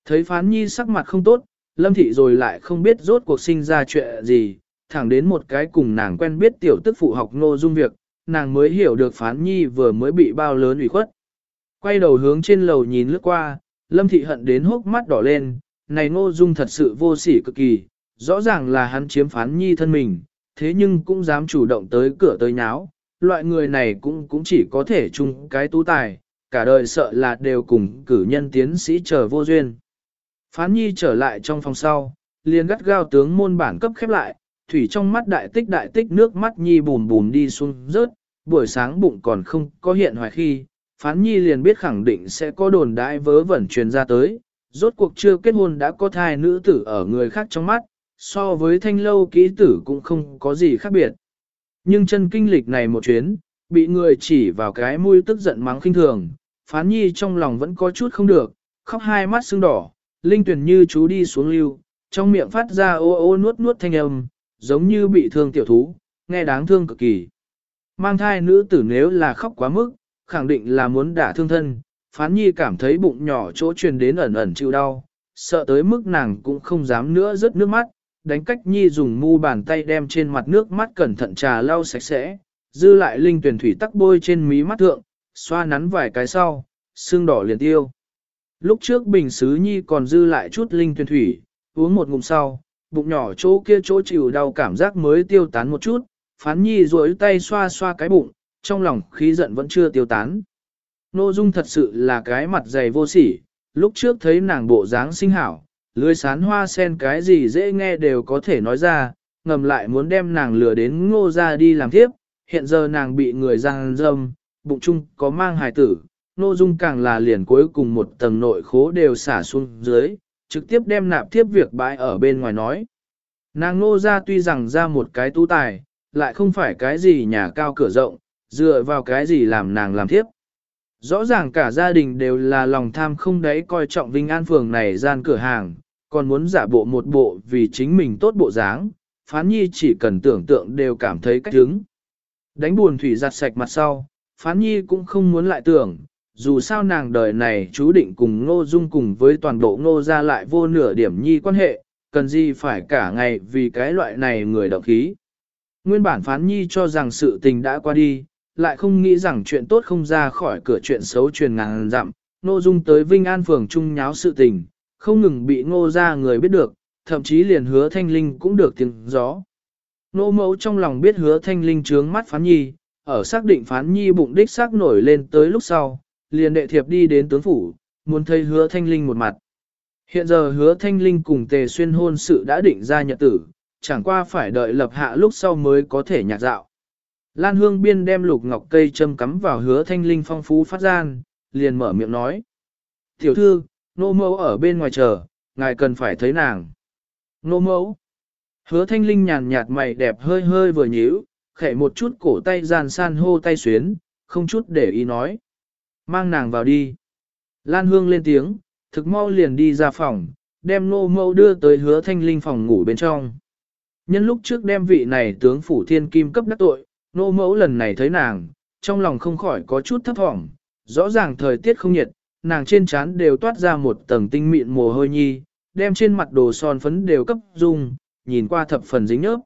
Thấy phán nhi sắc mặt không tốt, lâm thị rồi lại không biết rốt cuộc sinh ra chuyện gì, thẳng đến một cái cùng nàng quen biết tiểu tức phụ học nô dung việc, nàng mới hiểu được phán nhi vừa mới bị bao lớn ủy khuất. Quay đầu hướng trên lầu nhìn lướt qua, lâm thị hận đến hốc mắt đỏ lên, này ngô dung thật sự vô sỉ cực kỳ, rõ ràng là hắn chiếm phán nhi thân mình, thế nhưng cũng dám chủ động tới cửa tới nháo, loại người này cũng cũng chỉ có thể chung cái tú tài, cả đời sợ là đều cùng cử nhân tiến sĩ chờ vô duyên. Phán nhi trở lại trong phòng sau, liền gắt gao tướng môn bản cấp khép lại, thủy trong mắt đại tích đại tích nước mắt nhi bùn bùn đi xuống rớt, buổi sáng bụng còn không có hiện hoài khi, phán nhi liền biết khẳng định sẽ có đồn đại vớ vẩn truyền ra tới, rốt cuộc chưa kết hôn đã có thai nữ tử ở người khác trong mắt, so với thanh lâu ký tử cũng không có gì khác biệt. Nhưng chân kinh lịch này một chuyến, bị người chỉ vào cái mũi tức giận mắng khinh thường, phán nhi trong lòng vẫn có chút không được, khóc hai mắt sưng đỏ, linh tuyển như chú đi xuống lưu, trong miệng phát ra ô ô nuốt nuốt thanh âm, giống như bị thương tiểu thú, nghe đáng thương cực kỳ. Mang thai nữ tử nếu là khóc quá mức, khẳng định là muốn đả thương thân, phán nhi cảm thấy bụng nhỏ chỗ truyền đến ẩn ẩn chịu đau, sợ tới mức nàng cũng không dám nữa rớt nước mắt, đánh cách nhi dùng mu bàn tay đem trên mặt nước mắt cẩn thận trà lau sạch sẽ, dư lại linh tuyển thủy tắc bôi trên mí mắt thượng, xoa nắn vài cái sau, xương đỏ liền tiêu. Lúc trước bình xứ nhi còn dư lại chút linh tuyển thủy, uống một ngụm sau, bụng nhỏ chỗ kia chỗ chịu đau cảm giác mới tiêu tán một chút, phán nhi duỗi tay xoa xoa cái bụng, trong lòng khí giận vẫn chưa tiêu tán. Nô Dung thật sự là cái mặt dày vô sỉ, lúc trước thấy nàng bộ dáng sinh hảo, lưới sán hoa sen cái gì dễ nghe đều có thể nói ra, ngầm lại muốn đem nàng lừa đến ngô ra đi làm tiếp, hiện giờ nàng bị người giang dâm, bụng chung có mang hài tử, nô dung càng là liền cuối cùng một tầng nội khố đều xả xuống dưới, trực tiếp đem nạp tiếp việc bãi ở bên ngoài nói. Nàng nô ra tuy rằng ra một cái tu tài, lại không phải cái gì nhà cao cửa rộng, dựa vào cái gì làm nàng làm tiếp. Rõ ràng cả gia đình đều là lòng tham không đấy coi trọng Vinh An Phường này gian cửa hàng, còn muốn giả bộ một bộ vì chính mình tốt bộ dáng, phán nhi chỉ cần tưởng tượng đều cảm thấy cách hứng. Đánh buồn thủy giặt sạch mặt sau, phán nhi cũng không muốn lại tưởng, dù sao nàng đời này chú định cùng ngô dung cùng với toàn bộ ngô ra lại vô nửa điểm nhi quan hệ, cần gì phải cả ngày vì cái loại này người động khí. Nguyên bản phán nhi cho rằng sự tình đã qua đi, lại không nghĩ rằng chuyện tốt không ra khỏi cửa chuyện xấu truyền ngàn dặm, Ngô Dung tới Vinh An phường trung nháo sự tình, không ngừng bị ngô ra người biết được, thậm chí liền hứa thanh linh cũng được tiếng gió. Nô mẫu trong lòng biết hứa thanh linh trướng mắt phán nhi, ở xác định phán nhi bụng đích xác nổi lên tới lúc sau, liền đệ thiệp đi đến tướng phủ, muốn thấy hứa thanh linh một mặt. Hiện giờ hứa thanh linh cùng tề xuyên hôn sự đã định ra nhật tử, chẳng qua phải đợi lập hạ lúc sau mới có thể nhạc dạo. Lan hương biên đem lục ngọc cây châm cắm vào hứa thanh linh phong phú phát gian, liền mở miệng nói. Tiểu thư, nô mẫu ở bên ngoài chờ, ngài cần phải thấy nàng. Nô mẫu. Hứa thanh linh nhàn nhạt mày đẹp hơi hơi vừa nhíu, khẽ một chút cổ tay gian san hô tay xuyến, không chút để ý nói. Mang nàng vào đi. Lan hương lên tiếng, thực mau liền đi ra phòng, đem nô mẫu đưa tới hứa thanh linh phòng ngủ bên trong. Nhân lúc trước đem vị này tướng phủ thiên kim cấp đắc tội, nô mẫu lần này thấy nàng, trong lòng không khỏi có chút thấp thỏm, rõ ràng thời tiết không nhiệt, nàng trên trán đều toát ra một tầng tinh mịn mồ hôi nhi, đem trên mặt đồ son phấn đều cấp dung, nhìn qua thập phần dính nhớp.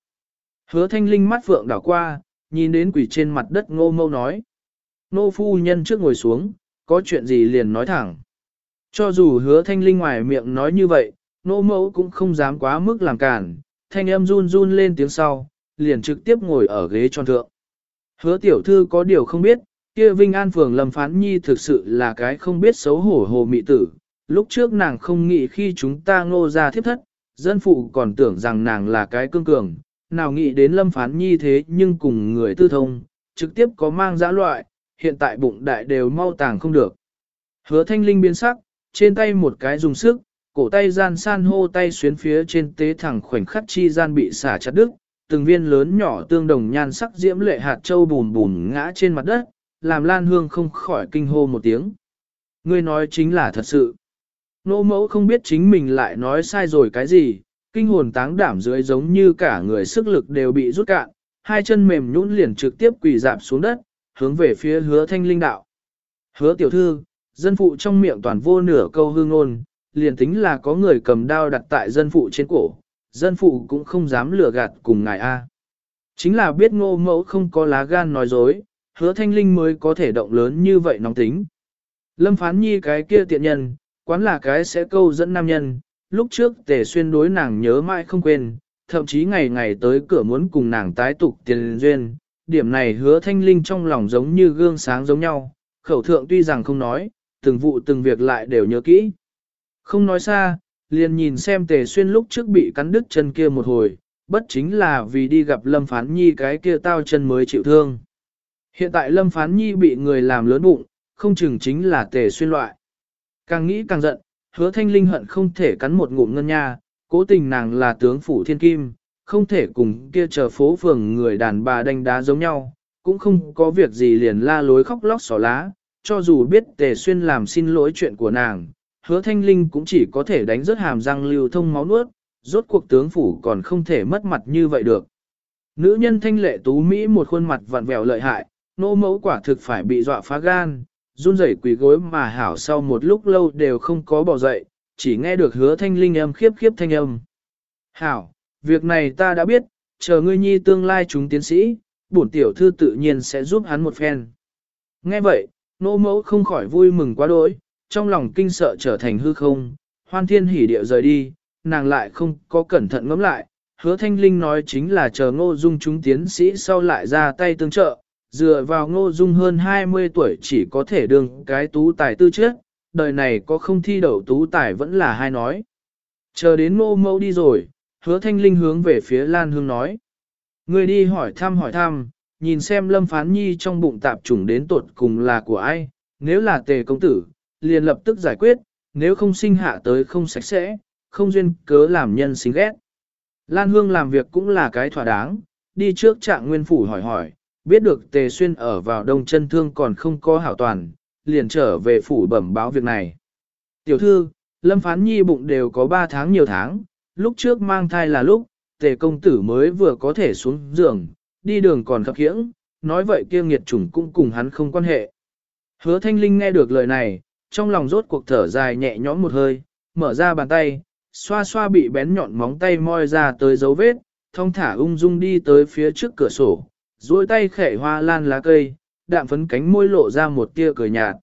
Hứa thanh linh mắt phượng đảo qua, nhìn đến quỷ trên mặt đất ngô mâu nói. Nô phu nhân trước ngồi xuống, có chuyện gì liền nói thẳng. Cho dù hứa thanh linh ngoài miệng nói như vậy, nô mẫu cũng không dám quá mức làm cản, thanh âm run run lên tiếng sau, liền trực tiếp ngồi ở ghế tròn thượng. Hứa tiểu thư có điều không biết, kia Vinh An Phường Lâm Phán Nhi thực sự là cái không biết xấu hổ hồ mị tử. Lúc trước nàng không nghĩ khi chúng ta ngô ra thiếp thất, dân phụ còn tưởng rằng nàng là cái cương cường, nào nghĩ đến Lâm Phán Nhi thế nhưng cùng người tư thông, trực tiếp có mang dã loại, hiện tại bụng đại đều mau tàng không được. Hứa thanh linh biến sắc, trên tay một cái dùng sức, cổ tay gian san hô tay xuyến phía trên tế thẳng khoảnh khắc chi gian bị xả chặt đứt, từng viên lớn nhỏ tương đồng nhan sắc diễm lệ hạt châu bùn bùn ngã trên mặt đất, làm Lan Hương không khỏi kinh hô một tiếng. Ngươi nói chính là thật sự. Nô mẫu không biết chính mình lại nói sai rồi cái gì, kinh hồn táng đảm dưới giống như cả người sức lực đều bị rút cạn, hai chân mềm nhũn liền trực tiếp quỳ dạp xuống đất, hướng về phía hứa thanh linh đạo. Hứa tiểu thư, dân phụ trong miệng toàn vô nửa câu hương ngôn, liền tính là có người cầm đao đặt tại dân phụ trên cổ, dân phụ cũng không dám lừa gạt cùng ngài A. Chính là biết ngô mẫu không có lá gan nói dối, hứa thanh linh mới có thể động lớn như vậy nóng tính. Lâm phán nhi cái kia tiện nhân, quán là cái sẽ câu dẫn nam nhân, lúc trước tề xuyên đối nàng nhớ mãi không quên, thậm chí ngày ngày tới cửa muốn cùng nàng tái tục tiền duyên. Điểm này hứa thanh linh trong lòng giống như gương sáng giống nhau, khẩu thượng tuy rằng không nói, từng vụ từng việc lại đều nhớ kỹ. Không nói xa, liền nhìn xem tề xuyên lúc trước bị cắn đứt chân kia một hồi, bất chính là vì đi gặp Lâm Phán Nhi cái kia tao chân mới chịu thương. Hiện tại Lâm Phán Nhi bị người làm lớn bụng, không chừng chính là tề xuyên loại. Càng nghĩ càng giận, hứa thanh linh hận không thể cắn một ngụm ngân nha, cố tình nàng là tướng phủ thiên kim, không thể cùng kia chờ phố phường người đàn bà đánh đá giống nhau, cũng không có việc gì liền la lối khóc lóc xỏ lá, cho dù biết tề xuyên làm xin lỗi chuyện của nàng, hứa thanh linh cũng chỉ có thể đánh rớt hàm răng lưu thông máu nuốt, rốt cuộc tướng phủ còn không thể mất mặt như vậy được. Nữ nhân thanh lệ tú Mỹ một khuôn mặt vặn vẹo lợi hại, nô mẫu quả thực phải bị dọa phá gan, run rẩy quỳ gối mà hảo sau một lúc lâu đều không có bỏ dậy, chỉ nghe được hứa thanh linh âm khiếp khiếp thanh âm. Hảo, việc này ta đã biết, chờ ngươi nhi tương lai chúng tiến sĩ, bổn tiểu thư tự nhiên sẽ giúp hắn một phen. Nghe vậy, nô mẫu không khỏi vui mừng quá đỗi, trong lòng kinh sợ trở thành hư không, hoan thiên hỉ điệu rời đi, nàng lại không có cẩn thận ngẫm lại, hứa thanh linh nói chính là chờ ngô dung chúng tiến sĩ sau lại ra tay tương trợ, dựa vào ngô dung hơn 20 tuổi chỉ có thể đương cái tú tài tư trước, đời này có không thi đậu tú tài vẫn là hai nói. Chờ đến ngô mẫu đi rồi, hứa thanh linh hướng về phía Lan Hương nói. Người đi hỏi thăm hỏi thăm, nhìn xem lâm phán nhi trong bụng tạp trùng đến tột cùng là của ai, nếu là tề công tử, liền lập tức giải quyết, nếu không sinh hạ tới không sạch sẽ, không duyên cớ làm nhân sinh ghét. Lan Hương làm việc cũng là cái thỏa đáng, đi trước trạng nguyên phủ hỏi hỏi, biết được tề xuyên ở vào đông chân thương còn không có hảo toàn, liền trở về phủ bẩm báo việc này. Tiểu thư, Lâm Phán Nhi bụng đều có 3 tháng nhiều tháng, lúc trước mang thai là lúc, tề công tử mới vừa có thể xuống giường, đi đường còn khập khiễng, nói vậy kia nghiệt chủng cũng cùng hắn không quan hệ. Hứa thanh linh nghe được lời này, trong lòng rốt cuộc thở dài nhẹ nhõm một hơi, mở ra bàn tay, xoa xoa bị bén nhọn móng tay moi ra tới dấu vết, thông thả ung dung đi tới phía trước cửa sổ, duỗi tay khẽ hoa lan lá cây, đạm phấn cánh môi lộ ra một tia cười nhạt.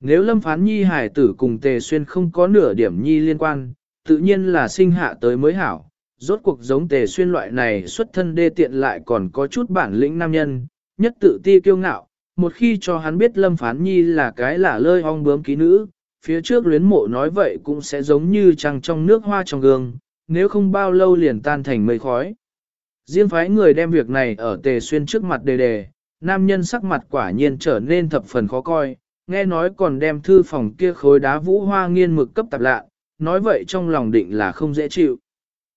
Nếu lâm phán nhi hải tử cùng tề xuyên không có nửa điểm nhi liên quan, tự nhiên là sinh hạ tới mới hảo. Rốt cuộc giống tề xuyên loại này xuất thân đê tiện lại còn có chút bản lĩnh nam nhân, nhất tự ti kiêu ngạo, một khi cho hắn biết lâm phán nhi là cái lả lơi ong bướm ký nữ, phía trước luyến mộ nói vậy cũng sẽ giống như trăng trong nước hoa trong gương, nếu không bao lâu liền tan thành mây khói. Riêng phái người đem việc này ở tề xuyên trước mặt đề đề, nam nhân sắc mặt quả nhiên trở nên thập phần khó coi, nghe nói còn đem thư phòng kia khối đá vũ hoa nghiên mực cấp tạp lạ, nói vậy trong lòng định là không dễ chịu.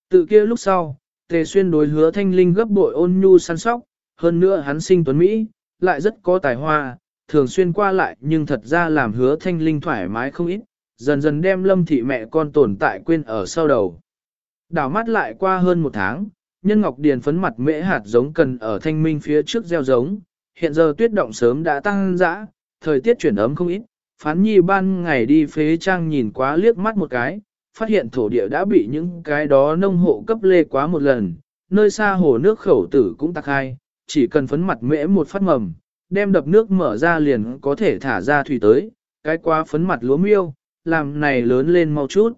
Tự kia lúc sau, tề xuyên đối hứa thanh linh gấp bội ôn nhu săn sóc, hơn nữa hắn sinh tuấn Mỹ, lại rất có tài hoa, thường xuyên qua lại nhưng thật ra làm hứa thanh linh thoải mái không ít, dần dần đem lâm thị mẹ con tồn tại quên ở sau đầu. Đảo mắt lại qua hơn một tháng, nhân ngọc điền phấn mặt mễ hạt giống cần ở thanh minh phía trước gieo giống, hiện giờ tuyết động sớm đã tăng dã, thời tiết chuyển ấm không ít, phán nhi ban ngày đi phế trang nhìn quá liếc mắt một cái, phát hiện thổ địa đã bị những cái đó nông hộ cấp lê quá một lần, nơi xa hồ nước khẩu tử cũng tắc hai, chỉ cần phấn mặt mễ một phát mầm, đem đập nước mở ra liền có thể thả ra thủy tới, cái quá phấn mặt lúa miêu, làm này lớn lên mau chút.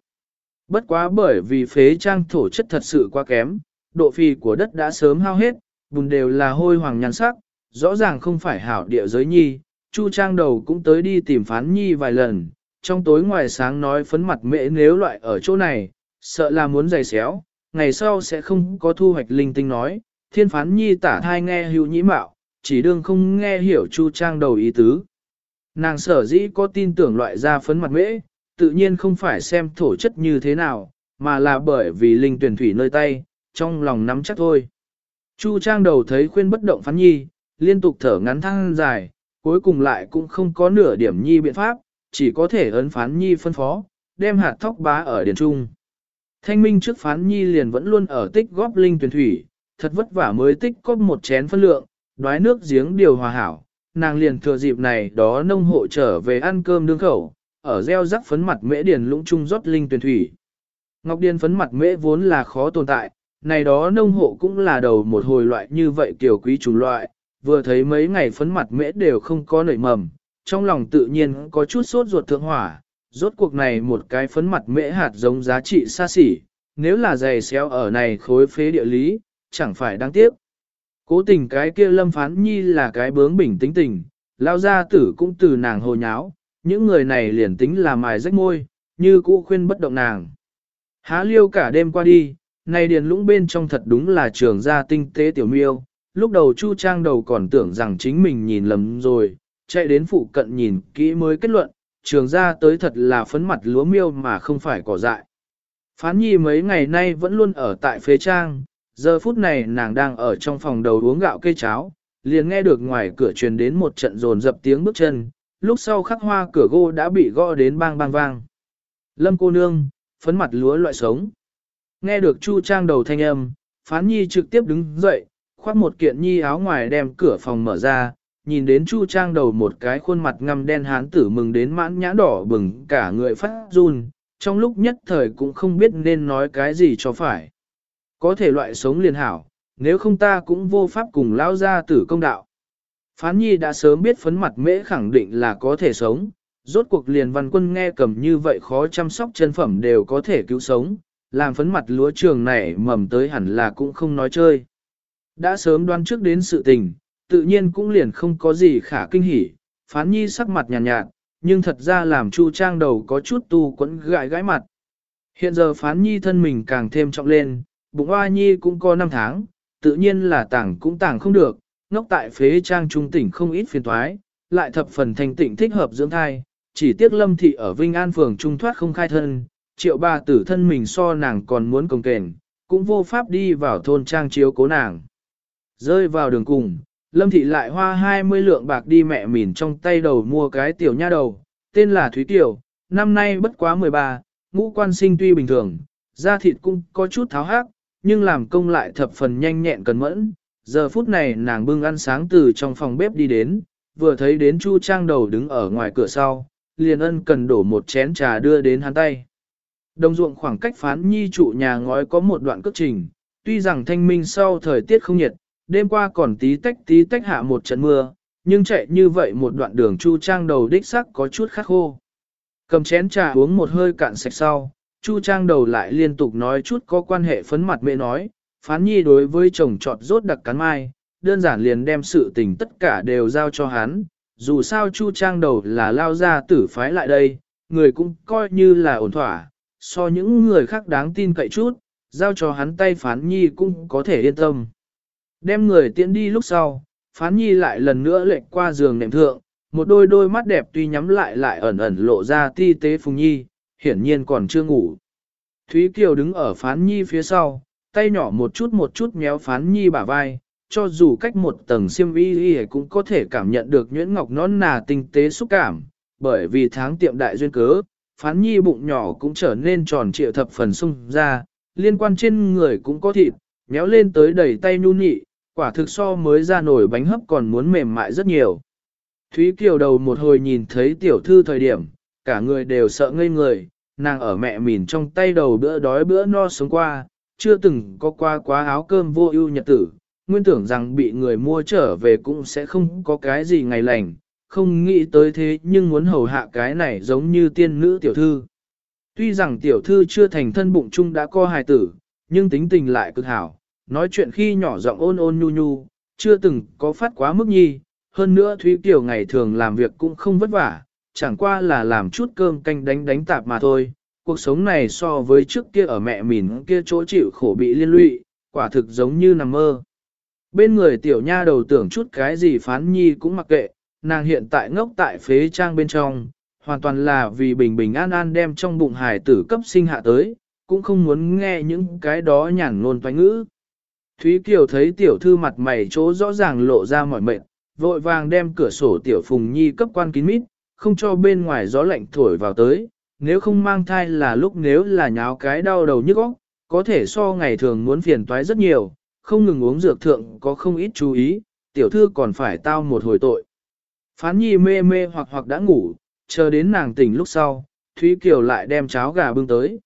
Bất quá bởi vì phế trang thổ chất thật sự quá kém, độ phì của đất đã sớm hao hết, bùn đều là hôi hoàng nhàn sắc, rõ ràng không phải hảo địa giới nhi, Chu Trang đầu cũng tới đi tìm phán nhi vài lần, trong tối ngoài sáng nói phấn mặt mễ nếu loại ở chỗ này, sợ là muốn giày xéo, ngày sau sẽ không có thu hoạch linh tinh nói, thiên phán nhi tả thai nghe hữu nhĩ mạo, chỉ đương không nghe hiểu Chu Trang đầu ý tứ. Nàng sở dĩ có tin tưởng loại ra phấn mặt mễ, tự nhiên không phải xem thổ chất như thế nào, mà là bởi vì linh tuyển thủy nơi tay, trong lòng nắm chắc thôi. Chu trang đầu thấy khuyên bất động phán nhi, liên tục thở ngắn thăng dài, cuối cùng lại cũng không có nửa điểm nhi biện pháp, chỉ có thể ấn phán nhi phân phó, đem hạt thóc bá ở điển trung. Thanh minh trước phán nhi liền vẫn luôn ở tích góp linh tuyển thủy, thật vất vả mới tích góp một chén phân lượng, đoái nước giếng điều hòa hảo, nàng liền thừa dịp này đó nông hộ trở về ăn cơm đương khẩu, ở gieo rắc phấn mặt mễ điền lũng trung rót linh tuyển thủy. Ngọc điền phấn mặt mễ vốn là khó tồn tại, này đó nông hộ cũng là đầu một hồi loại như vậy kiểu quý chủng loại, vừa thấy mấy ngày phấn mặt mễ đều không có nảy mầm, trong lòng tự nhiên có chút sốt ruột thượng hỏa, rốt cuộc này một cái phấn mặt mễ hạt giống giá trị xa xỉ, nếu là dày xéo ở này khối phế địa lý, chẳng phải đáng tiếc. Cố tình cái kia lâm phán nhi là cái bướng bỉnh tính tình, lao gia tử cũng từ nàng hồ nháo, những người này liền tính là mài rách môi, như cũ khuyên bất động nàng. Há liêu cả đêm qua đi, này điền lũng bên trong thật đúng là trường gia tinh tế tiểu miêu, lúc đầu Chu Trang đầu còn tưởng rằng chính mình nhìn lầm rồi, chạy đến phụ cận nhìn kỹ mới kết luận, trường gia tới thật là phấn mặt lúa miêu mà không phải cỏ dại. Phán nhi mấy ngày nay vẫn luôn ở tại phế trang, giờ phút này nàng đang ở trong phòng đầu uống gạo cây cháo, liền nghe được ngoài cửa truyền đến một trận rồn dập tiếng bước chân, lúc sau khắc hoa cửa gỗ đã bị gõ đến bang bang vang. Lâm cô nương, phấn mặt lúa loại sống. Nghe được Chu Trang đầu thanh âm, Phán Nhi trực tiếp đứng dậy, khoác một kiện nhi áo ngoài đem cửa phòng mở ra, nhìn đến Chu Trang đầu một cái khuôn mặt ngăm đen hán tử mừng đến mãn nhã đỏ bừng cả người phát run, trong lúc nhất thời cũng không biết nên nói cái gì cho phải. Có thể loại sống liền hảo, nếu không ta cũng vô pháp cùng lao ra tử công đạo. Phán Nhi đã sớm biết phấn mặt mễ khẳng định là có thể sống, rốt cuộc liền văn quân nghe cầm như vậy khó chăm sóc chân phẩm đều có thể cứu sống, làm phấn mặt lúa trường này mầm tới hẳn là cũng không nói chơi. Đã sớm đoán trước đến sự tình, tự nhiên cũng liền không có gì khả kinh hỉ, phán nhi sắc mặt nhàn nhạt, nhạt, nhưng thật ra làm chu trang đầu có chút tu quẫn gãi gãi mặt. Hiện giờ phán nhi thân mình càng thêm trọng lên, bụng hoa nhi cũng có 5 tháng, tự nhiên là tảng cũng tảng không được, ngốc tại phế trang trung tỉnh không ít phiền toái, lại thập phần thành tịnh thích hợp dưỡng thai, chỉ tiếc lâm thị ở Vinh An phường trung thoát không khai thân, triệu ba tử thân mình so nàng còn muốn công kềnh, cũng vô pháp đi vào thôn trang chiếu cố nàng. Rơi vào đường cùng, lâm thị lại hoa 20 lượng bạc đi mẹ mìn trong tay đầu mua cái tiểu nha đầu, tên là Thúy Tiểu, năm nay bất quá 13, ngũ quan sinh tuy bình thường, da thịt cũng có chút tháo hác nhưng làm công lại thập phần nhanh nhẹn cần mẫn. Giờ phút này nàng bưng ăn sáng từ trong phòng bếp đi đến, vừa thấy đến Chu Trang đầu đứng ở ngoài cửa sau, liền ân cần đổ một chén trà đưa đến hắn tay. Đồng ruộng khoảng cách phán nhi trụ nhà ngói có một đoạn cước trình, tuy rằng thanh minh sau thời tiết không nhiệt, đêm qua còn tí tách tí tách hạ một trận mưa, nhưng chạy như vậy một đoạn đường Chu Trang đầu đích sắc có chút khắc khô. Cầm chén trà uống một hơi cạn sạch sau, Chu Trang đầu lại liên tục nói chút có quan hệ phấn mặt mẹ nói, phán nhi đối với chồng trọt rốt đặc cắn mai, đơn giản liền đem sự tình tất cả đều giao cho hắn, dù sao Chu Trang đầu là lao ra tử phái lại đây, người cũng coi như là ổn thỏa, so những người khác đáng tin cậy chút, giao cho hắn tay phán nhi cũng có thể yên tâm. Đem người tiễn đi lúc sau, phán nhi lại lần nữa lệch qua giường nệm thượng, một đôi đôi mắt đẹp tuy nhắm lại lại ẩn ẩn lộ ra ti tế phùng nhi, hiển nhiên còn chưa ngủ. Thúy Kiều đứng ở phán nhi phía sau, tay nhỏ một chút một chút méo phán nhi bả vai, cho dù cách một tầng xiêm y y cũng có thể cảm nhận được nhuyễn ngọc nón nà tinh tế xúc cảm, bởi vì tháng tiệm đại duyên cớ, phán nhi bụng nhỏ cũng trở nên tròn trịa thập phần sung ra, liên quan trên người cũng có thịt, méo lên tới đầy tay nhu nhị, quả thực so mới ra nổi bánh hấp còn muốn mềm mại rất nhiều. Thúy Kiều đầu một hồi nhìn thấy tiểu thư thời điểm, cả người đều sợ ngây người, nàng ở mẹ mìn trong tay đầu bữa đói bữa no sống qua, chưa từng có qua quá áo cơm vô ưu nhật tử, nguyên tưởng rằng bị người mua trở về cũng sẽ không có cái gì ngày lành, không nghĩ tới thế nhưng muốn hầu hạ cái này giống như tiên nữ tiểu thư. Tuy rằng tiểu thư chưa thành thân bụng chung đã co hài tử, nhưng tính tình lại cực hảo, nói chuyện khi nhỏ giọng ôn ôn nhu nhu, chưa từng có phát quá mức nhi, hơn nữa Thúy Kiều ngày thường làm việc cũng không vất vả, chẳng qua là làm chút cơm canh đánh đánh tạp mà thôi. Cuộc sống này so với trước kia ở mẹ mình kia chỗ chịu khổ bị liên lụy, quả thực giống như nằm mơ. Bên người tiểu nha đầu tưởng chút cái gì phán nhi cũng mặc kệ, nàng hiện tại ngốc tại phế trang bên trong, hoàn toàn là vì bình bình an an đem trong bụng hải tử cấp sinh hạ tới, cũng không muốn nghe những cái đó nhàn ngôn toán ngữ. Thúy Kiều thấy tiểu thư mặt mày chỗ rõ ràng lộ ra mỏi mệt, vội vàng đem cửa sổ tiểu phùng nhi cấp quan kín mít, không cho bên ngoài gió lạnh thổi vào tới, nếu không mang thai là lúc nếu là nháo cái đau đầu nhức óc, có thể so ngày thường muốn phiền toái rất nhiều, không ngừng uống dược thượng có không ít chú ý, tiểu thư còn phải tao một hồi tội. Phán nhi mê mê hoặc hoặc đã ngủ, chờ đến nàng tỉnh lúc sau, Thúy Kiều lại đem cháo gà bưng tới.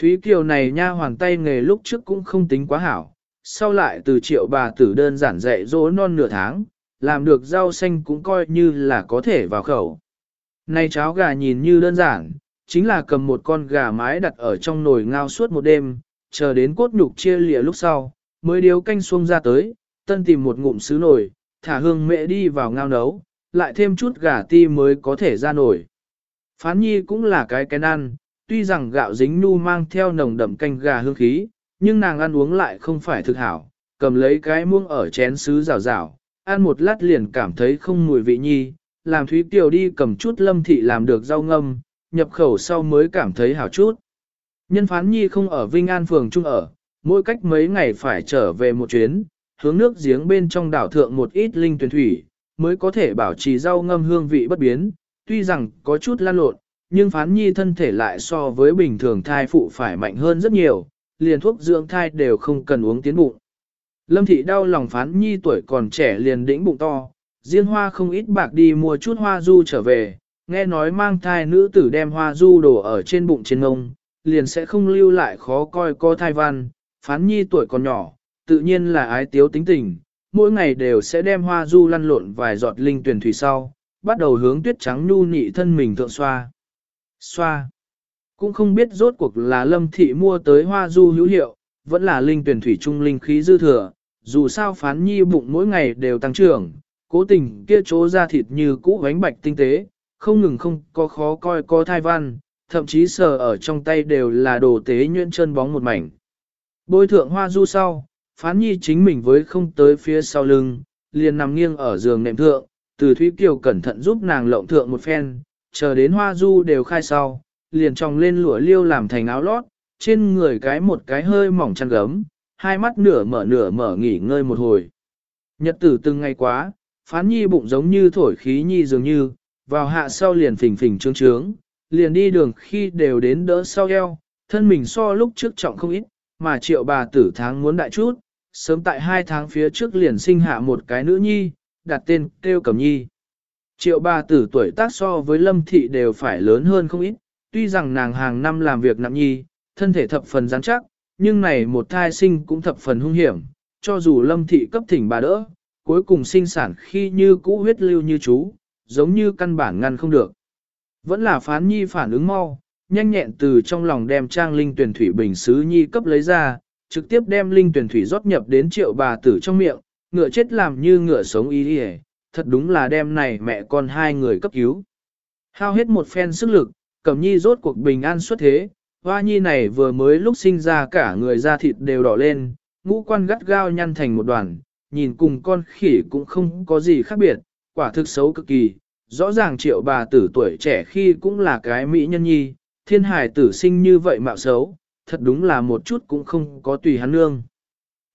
Thúy Kiều này nha hoàn tay nghề lúc trước cũng không tính quá hảo, sau lại từ triệu bà tử đơn giản dạy dỗ non nửa tháng, làm được rau xanh cũng coi như là có thể vào khẩu. Này cháo gà nhìn như đơn giản, chính là cầm một con gà mái đặt ở trong nồi ngao suốt một đêm, chờ đến cốt nhục chia lìa lúc sau, mới điếu canh xuông ra tới, tân tìm một ngụm sứ nồi, thả hương mẹ đi vào ngao nấu, lại thêm chút gà ti mới có thể ra nổi. Phán nhi cũng là cái cái ăn, tuy rằng gạo dính nu mang theo nồng đậm canh gà hương khí, nhưng nàng ăn uống lại không phải thực hảo, cầm lấy cái muông ở chén sứ rào rào, ăn một lát liền cảm thấy không mùi vị nhi, làm Thúy Kiều đi cầm chút lâm thị làm được rau ngâm, nhập khẩu sau mới cảm thấy hảo chút. Nhân phán nhi không ở Vinh An phường trung ở, mỗi cách mấy ngày phải trở về một chuyến, hướng nước giếng bên trong đảo thượng một ít linh tuyển thủy, mới có thể bảo trì rau ngâm hương vị bất biến, tuy rằng có chút lan lộn, nhưng phán nhi thân thể lại so với bình thường thai phụ phải mạnh hơn rất nhiều, liền thuốc dưỡng thai đều không cần uống tiến bụng. Lâm thị đau lòng phán nhi tuổi còn trẻ liền đĩnh bụng to, riêng hoa không ít bạc đi mua chút hoa du trở về, nghe nói mang thai nữ tử đem hoa du đổ ở trên bụng trên ngông, liền sẽ không lưu lại khó coi co thai văn, phán nhi tuổi còn nhỏ, tự nhiên là ái tiếu tính tình, mỗi ngày đều sẽ đem hoa du lăn lộn vài giọt linh tuyển thủy sau, bắt đầu hướng tuyết trắng nhu nhị thân mình thượng xoa. Xoa. Cũng không biết rốt cuộc là lâm thị mua tới hoa du hữu hiệu, vẫn là linh tuyển thủy trung linh khí dư thừa, dù sao phán nhi bụng mỗi ngày đều tăng trưởng, cố tình kia chỗ ra thịt như cũ bánh bạch tinh tế, không ngừng không có khó coi có thai văn, thậm chí sờ ở trong tay đều là đồ tế nhuyễn chân bóng một mảnh. Bôi thượng hoa du sau, phán nhi chính mình với không tới phía sau lưng, liền nằm nghiêng ở giường nệm thượng, từ Thúy Kiều cẩn thận giúp nàng lộng thượng một phen, chờ đến hoa du đều khai sau, liền tròng lên lụa liêu làm thành áo lót, trên người cái một cái hơi mỏng chăn gấm, hai mắt nửa mở nửa mở nghỉ ngơi một hồi. Nhật tử từng ngày quá, phán nhi bụng giống như thổi khí nhi dường như, vào hạ sau liền phình phình trương trướng, liền đi đường khi đều đến đỡ sau eo, thân mình so lúc trước trọng không ít, mà triệu bà tử tháng muốn đại chút, sớm tại hai tháng phía trước liền sinh hạ một cái nữ nhi, đặt tên kêu cẩm nhi. Triệu bà tử tuổi tác so với lâm thị đều phải lớn hơn không ít, tuy rằng nàng hàng năm làm việc nặng nhi, thân thể thập phần rắn chắc, nhưng này một thai sinh cũng thập phần hung hiểm, cho dù lâm thị cấp thỉnh bà đỡ, cuối cùng sinh sản khi như cũ huyết lưu như chú, giống như căn bản ngăn không được. Vẫn là phán nhi phản ứng mau, nhanh nhẹn từ trong lòng đem trang linh tuyển thủy bình sứ nhi cấp lấy ra, trực tiếp đem linh tuyển thủy rót nhập đến triệu bà tử trong miệng, ngựa chết làm như ngựa sống y đi thật đúng là đem này mẹ con hai người cấp cứu. Hao hết một phen sức lực, cẩm nhi rốt cuộc bình an xuất thế, hoa nhi này vừa mới lúc sinh ra cả người da thịt đều đỏ lên, ngũ quan gắt gao nhăn thành một đoàn, nhìn cùng con khỉ cũng không có gì khác biệt, quả thực xấu cực kỳ. Rõ ràng triệu bà tử tuổi trẻ khi cũng là cái mỹ nhân nhi, thiên hải tử sinh như vậy mạo xấu, thật đúng là một chút cũng không có tùy hắn nương.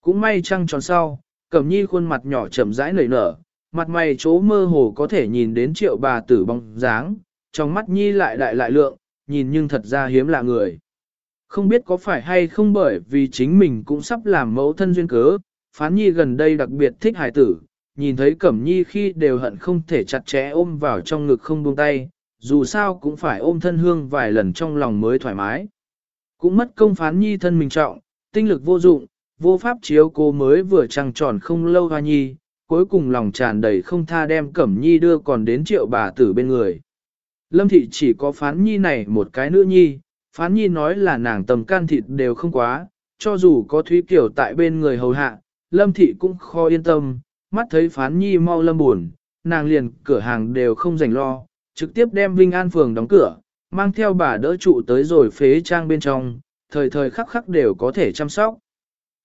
Cũng may trăng tròn sau, cẩm nhi khuôn mặt nhỏ chậm rãi nảy nở, mặt mày chỗ mơ hồ có thể nhìn đến triệu bà tử bóng dáng, trong mắt nhi lại đại lại lượng, nhìn nhưng thật ra hiếm lạ người. Không biết có phải hay không bởi vì chính mình cũng sắp làm mẫu thân duyên cớ, phán nhi gần đây đặc biệt thích hải tử, nhìn thấy cẩm nhi khi đều hận không thể chặt chẽ ôm vào trong ngực không buông tay, dù sao cũng phải ôm thân hương vài lần trong lòng mới thoải mái. Cũng mất công phán nhi thân mình trọng, tinh lực vô dụng, vô pháp chiếu cô mới vừa trăng tròn không lâu hoa nhi, cuối cùng lòng tràn đầy không tha đem cẩm nhi đưa còn đến triệu bà tử bên người. Lâm thị chỉ có phán nhi này một cái nữa nhi, phán nhi nói là nàng tầm can thịt đều không quá, cho dù có thúy kiểu tại bên người hầu hạ, lâm thị cũng khó yên tâm, mắt thấy phán nhi mau lâm buồn, nàng liền cửa hàng đều không dành lo, trực tiếp đem Vinh An Phường đóng cửa, mang theo bà đỡ trụ tới rồi phế trang bên trong, thời thời khắc khắc đều có thể chăm sóc.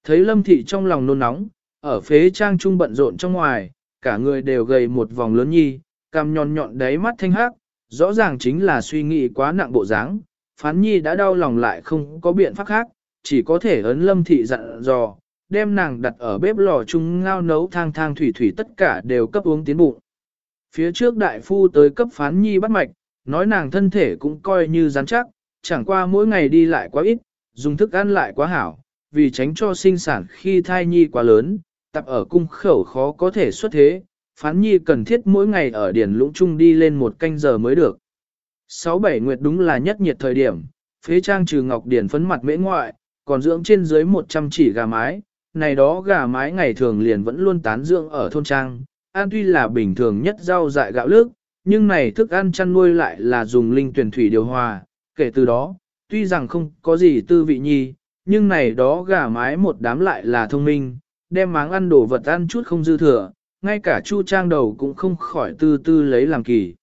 Thấy lâm thị trong lòng nôn nóng, ở phế trang trung bận rộn trong ngoài, cả người đều gầy một vòng lớn nhi, cằm nhọn nhọn đáy mắt thanh hắc, Rõ ràng chính là suy nghĩ quá nặng bộ dáng, phán nhi đã đau lòng lại không có biện pháp khác, chỉ có thể ấn lâm thị dặn dò, đem nàng đặt ở bếp lò chung ngao nấu thang thang thủy thủy tất cả đều cấp uống tiến bụng. Phía trước đại phu tới cấp phán nhi bắt mạch, nói nàng thân thể cũng coi như rắn chắc, chẳng qua mỗi ngày đi lại quá ít, dùng thức ăn lại quá hảo, vì tránh cho sinh sản khi thai nhi quá lớn, tập ở cung khẩu khó có thể xuất thế, phán nhi cần thiết mỗi ngày ở điển lũng chung đi lên một canh giờ mới được. Sáu bảy nguyệt đúng là nhất nhiệt thời điểm, phế trang trừ ngọc điển phấn mặt mễ ngoại, còn dưỡng trên dưới 100 chỉ gà mái, này đó gà mái ngày thường liền vẫn luôn tán dưỡng ở thôn trang, an tuy là bình thường nhất rau dại gạo lước, nhưng này thức ăn chăn nuôi lại là dùng linh tuyển thủy điều hòa, kể từ đó, tuy rằng không có gì tư vị nhi, nhưng này đó gà mái một đám lại là thông minh, đem máng ăn đồ vật ăn chút không dư thừa, ngay cả chu trang đầu cũng không khỏi tư tư lấy làm kỳ.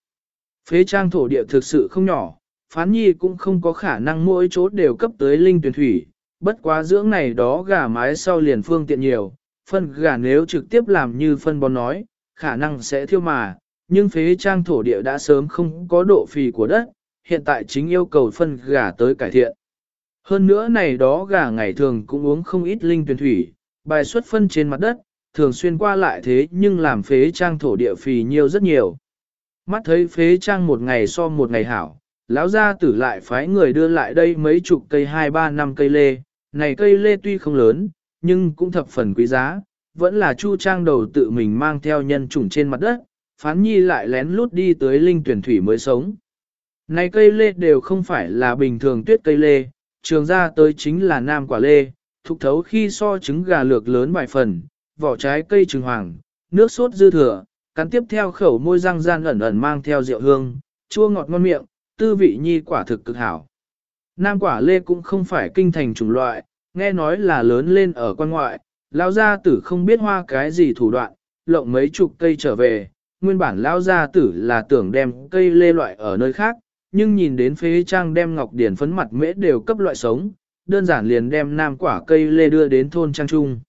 Phế trang thổ địa thực sự không nhỏ, phán nhi cũng không có khả năng mỗi chỗ đều cấp tới linh tuyển thủy, bất quá dưỡng này đó gà mái sau liền phương tiện nhiều, phân gà nếu trực tiếp làm như phân bón nói, khả năng sẽ thiêu mà, nhưng phế trang thổ địa đã sớm không có độ phì của đất, hiện tại chính yêu cầu phân gà tới cải thiện. Hơn nữa này đó gà ngày thường cũng uống không ít linh tuyển thủy, bài xuất phân trên mặt đất, thường xuyên qua lại thế nhưng làm phế trang thổ địa phì nhiều rất nhiều. Mắt thấy phế trang một ngày so một ngày hảo, lão gia tử lại phái người đưa lại đây mấy chục cây hai ba năm cây lê, này cây lê tuy không lớn, nhưng cũng thập phần quý giá, vẫn là chu trang đầu tự mình mang theo nhân chủng trên mặt đất, phán nhi lại lén lút đi tới linh tuyển thủy mới sống. Này cây lê đều không phải là bình thường tuyết cây lê, trường ra tới chính là nam quả lê, thục thấu khi so trứng gà lược lớn vài phần, vỏ trái cây trừng hoàng, nước sốt dư thừa, cắn tiếp theo khẩu môi răng gian ẩn ẩn mang theo rượu hương, chua ngọt ngon miệng, tư vị nhi quả thực cực hảo. Nam quả lê cũng không phải kinh thành chủng loại, nghe nói là lớn lên ở quan ngoại, lao gia tử không biết hoa cái gì thủ đoạn, lộng mấy chục cây trở về, nguyên bản Lão gia tử là tưởng đem cây lê loại ở nơi khác, nhưng nhìn đến phế trang đem ngọc điển phấn mặt mễ đều cấp loại sống, đơn giản liền đem nam quả cây lê đưa đến thôn trang trung.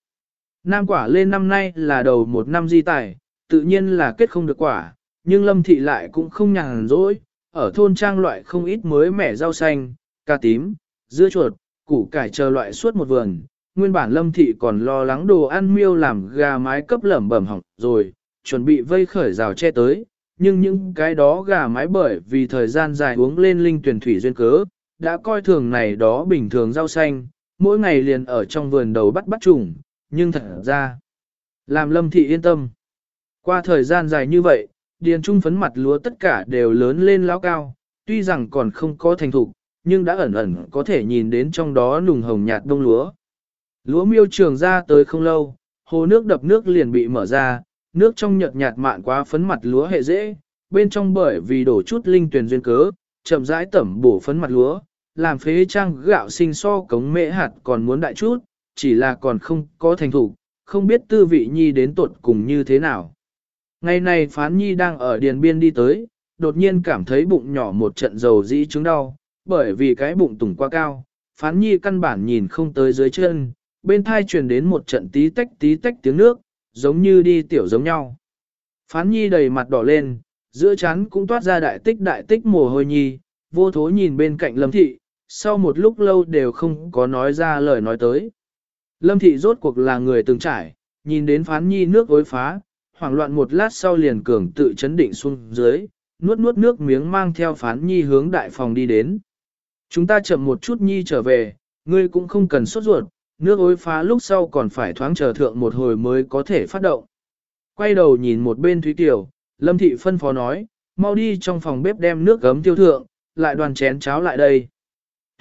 Nam quả lê năm nay là đầu một năm di tài, tự nhiên là kết không được quả, nhưng lâm thị lại cũng không nhàn rỗi, ở thôn trang loại không ít mới mẻ rau xanh, cà tím, dưa chuột, củ cải chờ loại suốt một vườn. Nguyên bản lâm thị còn lo lắng đồ ăn miêu làm gà mái cấp lẩm bẩm hỏng rồi, chuẩn bị vây khởi rào che tới, nhưng những cái đó gà mái bởi vì thời gian dài uống lên linh tuyển thủy duyên cớ, đã coi thường này đó bình thường rau xanh, mỗi ngày liền ở trong vườn đầu bắt bắt trùng, nhưng thật ra, làm lâm thị yên tâm. Qua thời gian dài như vậy, điền trung phấn mặt lúa tất cả đều lớn lên lão cao, tuy rằng còn không có thành thục, nhưng đã ẩn ẩn có thể nhìn đến trong đó nùng hồng nhạt đông lúa. Lúa miêu trường ra tới không lâu, hồ nước đập nước liền bị mở ra, nước trong nhợt nhạt mạn quá phấn mặt lúa hệ dễ, bên trong bởi vì đổ chút linh tuyển duyên cớ, chậm rãi tẩm bổ phấn mặt lúa, làm phế trang gạo sinh so cống mễ hạt còn muốn đại chút, chỉ là còn không có thành thủ, không biết tư vị nhi đến tuột cùng như thế nào. Ngày này phán nhi đang ở điền biên đi tới, đột nhiên cảm thấy bụng nhỏ một trận dầu dĩ chứng đau, bởi vì cái bụng tủng quá cao, phán nhi căn bản nhìn không tới dưới chân, bên thai truyền đến một trận tí tách tí tách tiếng nước, giống như đi tiểu giống nhau. Phán nhi đầy mặt đỏ lên, giữa chán cũng toát ra đại tích đại tích mồ hôi nhi, vô thố nhìn bên cạnh lâm thị, sau một lúc lâu đều không có nói ra lời nói tới. Lâm thị rốt cuộc là người từng trải, nhìn đến phán nhi nước ối phá, hoảng loạn một lát sau liền cường tự chấn định xuống dưới, nuốt nuốt nước miếng mang theo phán nhi hướng đại phòng đi đến. Chúng ta chậm một chút nhi trở về, ngươi cũng không cần sốt ruột, nước ối phá lúc sau còn phải thoáng chờ thượng một hồi mới có thể phát động. Quay đầu nhìn một bên Thúy Tiểu, Lâm Thị phân phó nói, mau đi trong phòng bếp đem nước gấm tiêu thượng, lại đoàn chén cháo lại đây.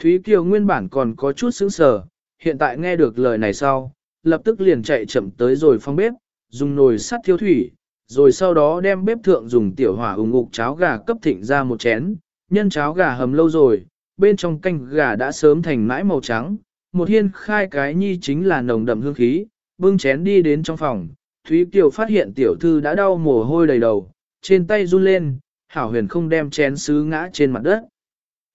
Thúy Kiều nguyên bản còn có chút sững sờ, hiện tại nghe được lời này sau, lập tức liền chạy chậm tới rồi phòng bếp, dùng nồi sắt thiêu thủy, rồi sau đó đem bếp thượng dùng tiểu hỏa ủng ngục cháo gà cấp thịnh ra một chén, nhân cháo gà hầm lâu rồi, bên trong canh gà đã sớm thành mãi màu trắng, một hiên khai cái nhi chính là nồng đậm hương khí, bưng chén đi đến trong phòng, Thúy Kiều phát hiện tiểu thư đã đau mồ hôi đầy đầu, trên tay run lên, hảo huyền không đem chén sứ ngã trên mặt đất.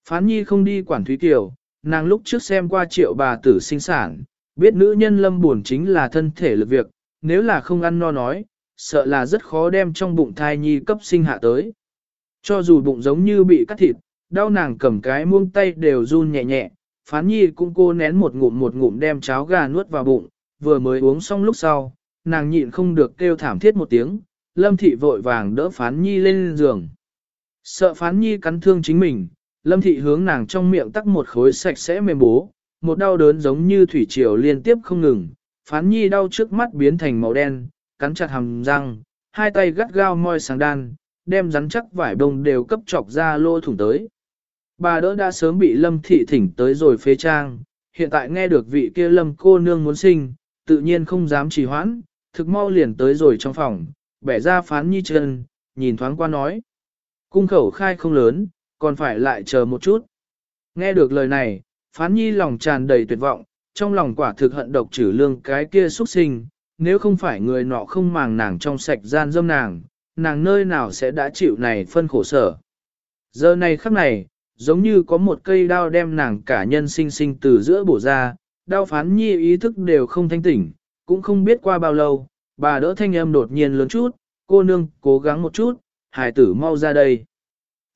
Phán nhi không đi quản Thúy Kiều, nàng lúc trước xem qua triệu bà tử sinh sản, biết nữ nhân lâm buồn chính là thân thể lực việc, nếu là không ăn no nói, sợ là rất khó đem trong bụng thai nhi cấp sinh hạ tới. Cho dù bụng giống như bị cắt thịt, đau nàng cầm cái muông tay đều run nhẹ nhẹ, phán nhi cũng cô nén một ngụm một ngụm đem cháo gà nuốt vào bụng, vừa mới uống xong lúc sau, nàng nhịn không được kêu thảm thiết một tiếng, lâm thị vội vàng đỡ phán nhi lên giường. Sợ phán nhi cắn thương chính mình, lâm thị hướng nàng trong miệng tắc một khối sạch sẽ mềm bố, một đau đớn giống như thủy triều liên tiếp không ngừng, phán nhi đau trước mắt biến thành màu đen, cắn chặt hàm răng, hai tay gắt gao moi sáng đan, đem rắn chắc vải bông đều cấp chọc ra lô thủng tới. Bà đỡ đã sớm bị lâm thị thỉnh tới rồi phế trang, hiện tại nghe được vị kia lâm cô nương muốn sinh, tự nhiên không dám trì hoãn, thực mau liền tới rồi trong phòng, bẻ ra phán nhi chân, nhìn thoáng qua nói. Cung khẩu khai không lớn, còn phải lại chờ một chút. Nghe được lời này, phán nhi lòng tràn đầy tuyệt vọng, trong lòng quả thực hận độc trừ lương cái kia xuất sinh, nếu không phải người nọ không màng nàng trong sạch gian dâm nàng, nàng nơi nào sẽ đã chịu này phân khổ sở. Giờ này khắc này, giống như có một cây đao đem nàng cả nhân sinh sinh từ giữa bổ ra, đao phán nhi ý thức đều không thanh tỉnh, cũng không biết qua bao lâu, bà đỡ thanh âm đột nhiên lớn chút, cô nương cố gắng một chút, hài tử mau ra đây.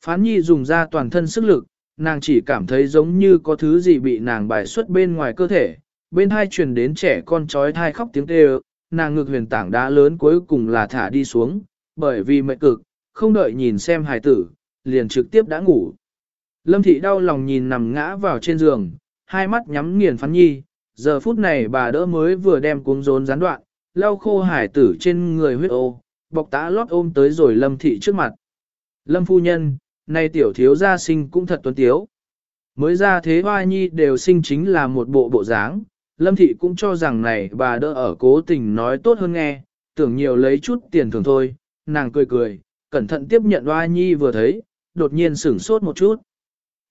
Phán nhi dùng ra toàn thân sức lực, nàng chỉ cảm thấy giống như có thứ gì bị nàng bài xuất bên ngoài cơ thể, bên hai truyền đến trẻ con trói thai khóc tiếng kêu, nàng ngược huyền tảng đá lớn cuối cùng là thả đi xuống, bởi vì mệt cực, không đợi nhìn xem hài tử, liền trực tiếp đã ngủ. Lâm thị đau lòng nhìn nằm ngã vào trên giường, hai mắt nhắm nghiền phán nhi, giờ phút này bà đỡ mới vừa đem cuống rốn gián đoạn, lau khô hải tử trên người huyết ô, bọc tã lót ôm tới rồi lâm thị trước mặt. Lâm phu nhân, nay tiểu thiếu gia sinh cũng thật tuấn tiếu. Mới ra thế hoa nhi đều sinh chính là một bộ bộ dáng, lâm thị cũng cho rằng này bà đỡ ở cố tình nói tốt hơn nghe, tưởng nhiều lấy chút tiền thường thôi, nàng cười cười, cẩn thận tiếp nhận hoa nhi vừa thấy, đột nhiên sửng sốt một chút.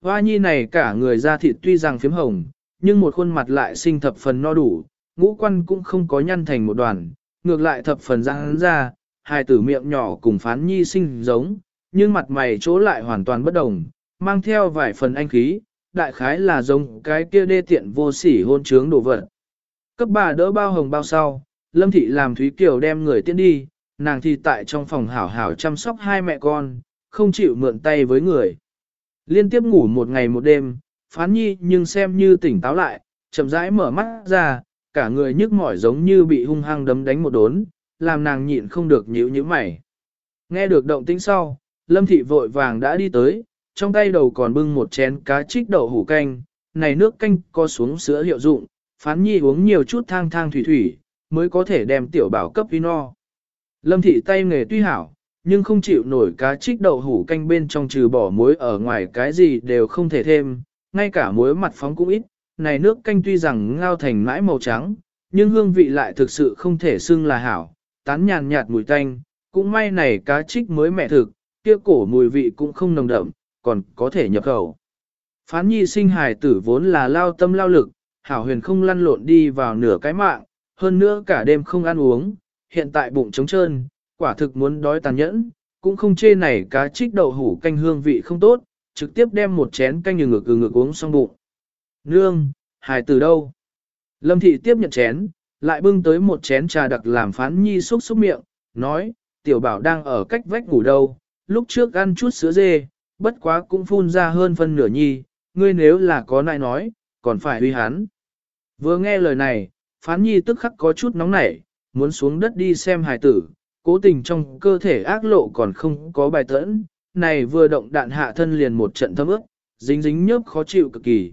Hoa nhi này cả người da thịt tuy rằng phím hồng, nhưng một khuôn mặt lại sinh thập phần no đủ, ngũ quan cũng không có nhăn thành một đoàn, ngược lại thập phần răng ra, hai tử miệng nhỏ cùng phán nhi sinh giống, nhưng mặt mày chỗ lại hoàn toàn bất đồng, mang theo vài phần anh khí, đại khái là giống cái kia đê tiện vô sỉ hôn trướng đồ vật. Cấp bà đỡ bao hồng bao sau, Lâm Thị làm Thúy Kiều đem người tiễn đi, nàng thì tại trong phòng hảo hảo chăm sóc hai mẹ con, không chịu mượn tay với người. Liên tiếp ngủ một ngày một đêm, phán nhi nhưng xem như tỉnh táo lại, chậm rãi mở mắt ra, cả người nhức mỏi giống như bị hung hăng đấm đánh một đốn, làm nàng nhịn không được nhíu nhíu mày. Nghe được động tĩnh sau, Lâm Thị vội vàng đã đi tới, trong tay đầu còn bưng một chén cá trích đậu hủ canh, này nước canh có xuống sữa hiệu dụng, phán nhi uống nhiều chút thang thang thủy thủy, mới có thể đem tiểu bảo cấp vino. Lâm Thị tay nghề tuy hảo, nhưng không chịu nổi cá trích đậu hủ canh bên trong trừ bỏ muối ở ngoài cái gì đều không thể thêm, ngay cả muối mặt phóng cũng ít, này nước canh tuy rằng ngao thành mãi màu trắng, nhưng hương vị lại thực sự không thể xưng là hảo, tán nhàn nhạt mùi tanh, cũng may này cá trích mới mẹ thực, kia cổ mùi vị cũng không nồng đậm, còn có thể nhập khẩu. Phán nhi sinh hài tử vốn là lao tâm lao lực, hảo huyền không lăn lộn đi vào nửa cái mạng, hơn nữa cả đêm không ăn uống, hiện tại bụng trống trơn, quả thực muốn đói tàn nhẫn, cũng không chê này cá trích đậu hủ canh hương vị không tốt, trực tiếp đem một chén canh như ngực ừ ngực uống xong bụng. Nương, hài từ đâu? Lâm thị tiếp nhận chén, lại bưng tới một chén trà đặc làm phán nhi xúc xúc miệng, nói, tiểu bảo đang ở cách vách ngủ đâu, lúc trước ăn chút sữa dê, bất quá cũng phun ra hơn phân nửa nhi, ngươi nếu là có nại nói, còn phải uy hắn. Vừa nghe lời này, phán nhi tức khắc có chút nóng nảy, muốn xuống đất đi xem hài tử, cố tình trong cơ thể ác lộ còn không có bài tẫn, này vừa động đạn hạ thân liền một trận thấm ướt, dính dính nhớp khó chịu cực kỳ.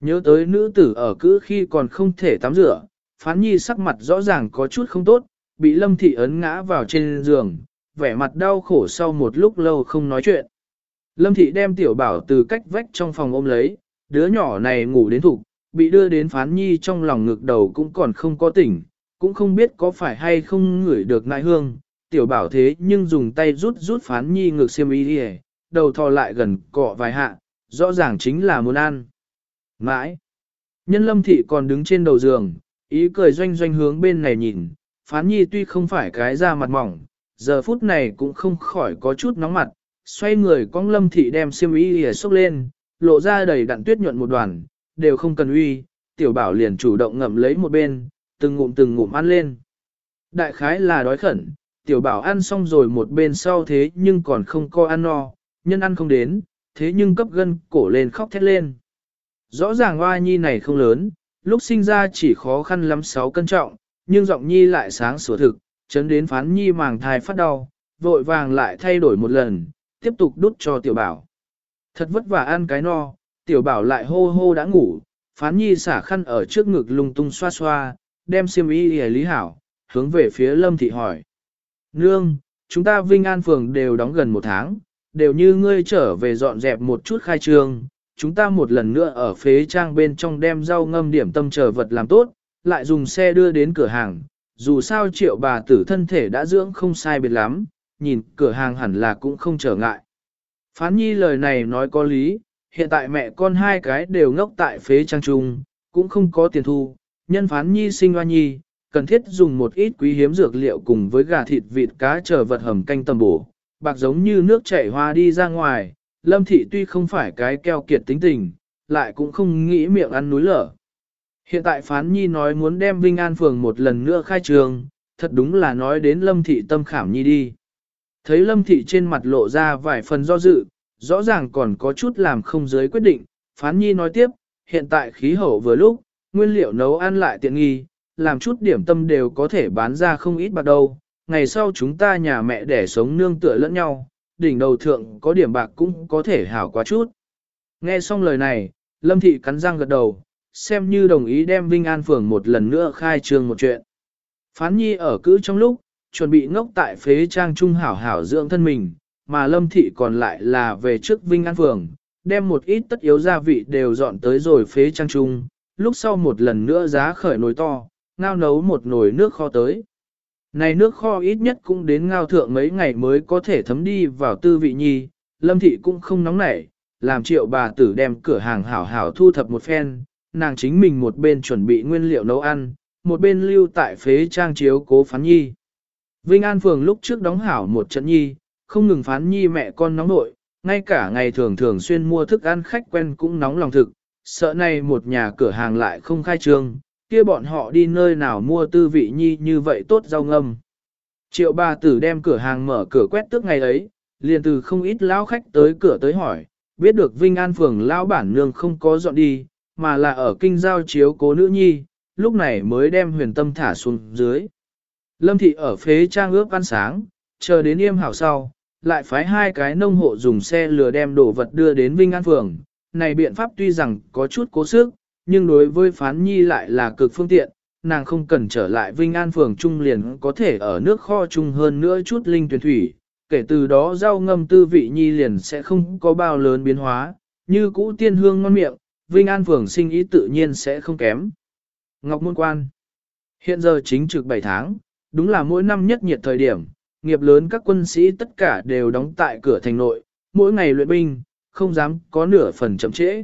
Nhớ tới nữ tử ở cữ khi còn không thể tắm rửa, phán nhi sắc mặt rõ ràng có chút không tốt, bị lâm thị ấn ngã vào trên giường, vẻ mặt đau khổ sau một lúc lâu không nói chuyện. Lâm thị đem tiểu bảo từ cách vách trong phòng ôm lấy, đứa nhỏ này ngủ đến thục, bị đưa đến phán nhi trong lòng ngực đầu cũng còn không có tỉnh, cũng không biết có phải hay không ngửi được nại hương, tiểu bảo thế nhưng dùng tay rút rút phán nhi ngược xiêm y đi đầu thò lại gần cọ vài hạ, rõ ràng chính là muốn ăn. Mãi, nhân lâm thị còn đứng trên đầu giường, ý cười doanh doanh hướng bên này nhìn, phán nhi tuy không phải cái da mặt mỏng, giờ phút này cũng không khỏi có chút nóng mặt, xoay người con lâm thị đem xiêm y đi xốc lên, lộ ra đầy đặn tuyết nhuận một đoàn, đều không cần uy, tiểu bảo liền chủ động ngậm lấy một bên, từng ngụm từng ngụm ăn lên. Đại khái là đói khẩn, tiểu bảo ăn xong rồi một bên sau thế nhưng còn không co ăn no, nhân ăn không đến, thế nhưng cấp gân cổ lên khóc thét lên. Rõ ràng hoa nhi này không lớn, lúc sinh ra chỉ khó khăn lắm 6 cân trọng, nhưng giọng nhi lại sáng sủa thực, chấn đến phán nhi màng thai phát đau, vội vàng lại thay đổi một lần, tiếp tục đút cho tiểu bảo. Thật vất vả ăn cái no, tiểu bảo lại hô hô đã ngủ, phán nhi xả khăn ở trước ngực lung tung xoa xoa, đem xiêm y hề lý hảo, hướng về phía lâm thị hỏi. Nương, chúng ta Vinh An Phường đều đóng gần một tháng, đều như ngươi trở về dọn dẹp một chút khai trương, chúng ta một lần nữa ở phế trang bên trong đem rau ngâm điểm tâm trở vật làm tốt, lại dùng xe đưa đến cửa hàng, dù sao triệu bà tử thân thể đã dưỡng không sai biệt lắm, nhìn cửa hàng hẳn là cũng không trở ngại. Phán nhi lời này nói có lý, hiện tại mẹ con hai cái đều ngốc tại phế trang trung, cũng không có tiền thu, nhân phán nhi sinh hoa nhi, cần thiết dùng một ít quý hiếm dược liệu cùng với gà thịt vịt cá chờ vật hầm canh tầm bổ, bạc giống như nước chảy hoa đi ra ngoài, lâm thị tuy không phải cái keo kiệt tính tình, lại cũng không nghĩ miệng ăn núi lở. Hiện tại phán nhi nói muốn đem Vinh An Phường một lần nữa khai trường, thật đúng là nói đến lâm thị tâm khảm nhi đi. Thấy lâm thị trên mặt lộ ra vài phần do dự, rõ ràng còn có chút làm không giới quyết định, phán nhi nói tiếp, hiện tại khí hậu vừa lúc, nguyên liệu nấu ăn lại tiện nghi, làm chút điểm tâm đều có thể bán ra không ít bạc đâu. Ngày sau chúng ta nhà mẹ đẻ sống nương tựa lẫn nhau, đỉnh đầu thượng có điểm bạc cũng có thể hảo quá chút. Nghe xong lời này, Lâm Thị cắn răng gật đầu, xem như đồng ý đem Vinh An Phường một lần nữa khai trương một chuyện. Phán Nhi ở cữ trong lúc, chuẩn bị ngốc tại phế trang trung hảo hảo dưỡng thân mình, mà Lâm Thị còn lại là về trước Vinh An Phường, đem một ít tất yếu gia vị đều dọn tới rồi phế trang trung, lúc sau một lần nữa giá khởi nồi to, ngao nấu một nồi nước kho tới. Này nước kho ít nhất cũng đến ngao thượng mấy ngày mới có thể thấm đi vào tư vị nhi, lâm thị cũng không nóng nảy, làm triệu bà tử đem cửa hàng hảo hảo thu thập một phen, nàng chính mình một bên chuẩn bị nguyên liệu nấu ăn, một bên lưu tại phế trang chiếu cố phán nhi. Vinh An Phường lúc trước đóng hảo một trận nhi, không ngừng phán nhi mẹ con nóng nội, ngay cả ngày thường thường xuyên mua thức ăn khách quen cũng nóng lòng thực, sợ này một nhà cửa hàng lại không khai trương, kia bọn họ đi nơi nào mua tư vị nhi như vậy tốt rau ngâm. Triệu bà tử đem cửa hàng mở cửa quét tước ngày ấy, liền từ không ít lão khách tới cửa tới hỏi, biết được Vinh An Phường lão bản nương không có dọn đi, mà là ở kinh giao chiếu cố nữ nhi, lúc này mới đem huyền tâm thả xuống dưới. Lâm thị ở phế trang ướp ăn sáng, chờ đến yêm hảo sau, lại phái hai cái nông hộ dùng xe lừa đem đồ vật đưa đến Vinh An Phường. Này biện pháp tuy rằng có chút cố sức, nhưng đối với phán nhi lại là cực phương tiện, nàng không cần trở lại Vinh An phường trung liền có thể ở nước kho chung hơn nữa chút linh tuyển thủy, kể từ đó rau ngâm tư vị nhi liền sẽ không có bao lớn biến hóa, như cũ tiên hương ngon miệng, Vinh An phường sinh ý tự nhiên sẽ không kém. Ngọc Môn Quan Hiện giờ chính trực 7 tháng, đúng là mỗi năm nhất nhiệt thời điểm, nghiệp lớn các quân sĩ tất cả đều đóng tại cửa thành nội, mỗi ngày luyện binh, không dám có nửa phần chậm trễ.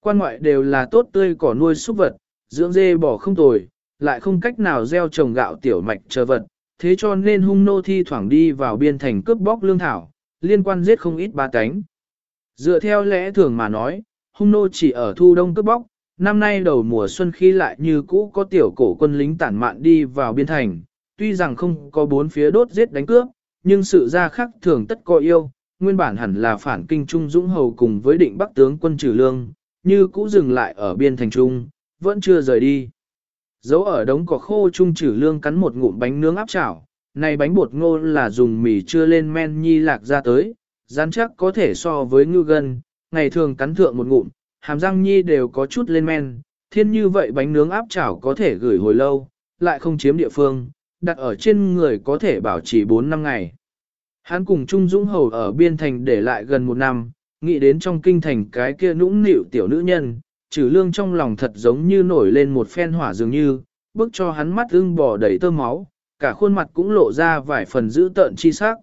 Quan ngoại đều là tốt tươi cỏ nuôi súc vật, dưỡng dê bỏ không tồi, lại không cách nào gieo trồng gạo tiểu mạch chờ vật, thế cho nên hung nô thi thoảng đi vào biên thành cướp bóc lương thảo, liên quan giết không ít ba cánh. Dựa theo lẽ thường mà nói, hung nô chỉ ở thu đông cướp bóc, năm nay đầu mùa xuân khi lại như cũ có tiểu cổ quân lính tản mạn đi vào biên thành, tuy rằng không có bốn phía đốt giết đánh cướp, nhưng sự ra khắc thường tất có yêu, nguyên bản hẳn là phản kinh trung dũng hầu cùng với định bắc tướng quân trừ lương, như cũ dừng lại ở biên thành trung, vẫn chưa rời đi. Dấu ở đống cỏ khô trung trừ lương cắn một ngụm bánh nướng áp chảo, này bánh bột ngô là dùng mì chưa lên men nhi lạc ra tới, rắn chắc có thể so với ngư gân, ngày thường cắn thượng một ngụm, hàm răng nhi đều có chút lên men, thiên như vậy bánh nướng áp chảo có thể gửi hồi lâu, lại không chiếm địa phương, đặt ở trên người có thể bảo trì 4 năm ngày. Hắn cùng Trung Dũng Hầu ở biên thành để lại gần một năm, nghĩ đến trong kinh thành cái kia nũng nịu tiểu nữ nhân, trừ lương trong lòng thật giống như nổi lên một phen hỏa dường như, bước cho hắn mắt ưng bò đầy tơ máu, cả khuôn mặt cũng lộ ra vài phần dữ tợn chi sắc.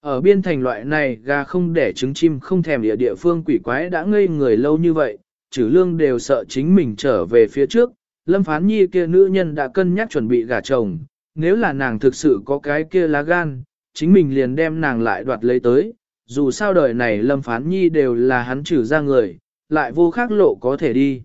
Ở biên thành loại này gà không đẻ trứng chim không thèm địa địa phương quỷ quái đã ngây người lâu như vậy, trừ lương đều sợ chính mình trở về phía trước, lâm phán nhi kia nữ nhân đã cân nhắc chuẩn bị gả chồng, nếu là nàng thực sự có cái kia lá gan, chính mình liền đem nàng lại đoạt lấy tới, dù sao đời này Lâm Phán Nhi đều là hắn trừ ra người, lại vô khác lộ có thể đi.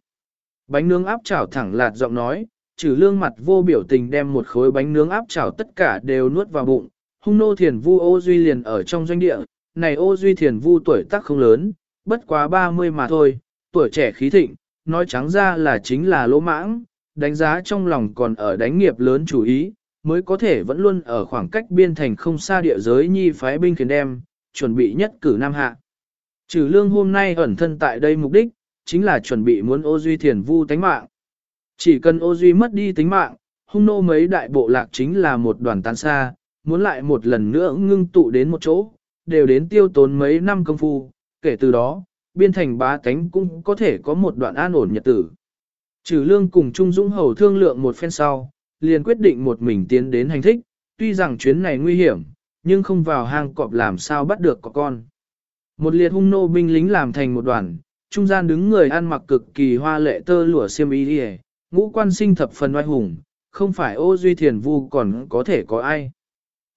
Bánh nướng áp chảo thẳng lạt giọng nói, trừ lương mặt vô biểu tình đem một khối bánh nướng áp chảo tất cả đều nuốt vào bụng, hung nô thiền vu ô duy liền ở trong doanh địa, này ô duy thiền vu tuổi tác không lớn, bất quá 30 mà thôi, tuổi trẻ khí thịnh, nói trắng ra là chính là lỗ mãng, đánh giá trong lòng còn ở đánh nghiệp lớn chủ ý, mới có thể vẫn luôn ở khoảng cách biên thành không xa địa giới nhi phái binh khiến đem, chuẩn bị nhất cử Nam Hạ. Trừ lương hôm nay ẩn thân tại đây mục đích, chính là chuẩn bị muốn ô duy thiền vu tánh mạng. Chỉ cần ô duy mất đi tính mạng, hung nô mấy đại bộ lạc chính là một đoàn tan xa, muốn lại một lần nữa ngưng tụ đến một chỗ, đều đến tiêu tốn mấy năm công phu, kể từ đó, biên thành bá tánh cũng có thể có một đoạn an ổn nhật tử. Trừ lương cùng Trung Dũng Hầu thương lượng một phen sau, liền quyết định một mình tiến đến hành thích, tuy rằng chuyến này nguy hiểm, nhưng không vào hang cọp làm sao bắt được có con. Một liệt hung nô binh lính làm thành một đoàn, trung gian đứng người ăn mặc cực kỳ hoa lệ tơ lụa xiêm y đi ngũ quan sinh thập phần oai hùng, không phải ô duy thiền vu còn có thể có ai.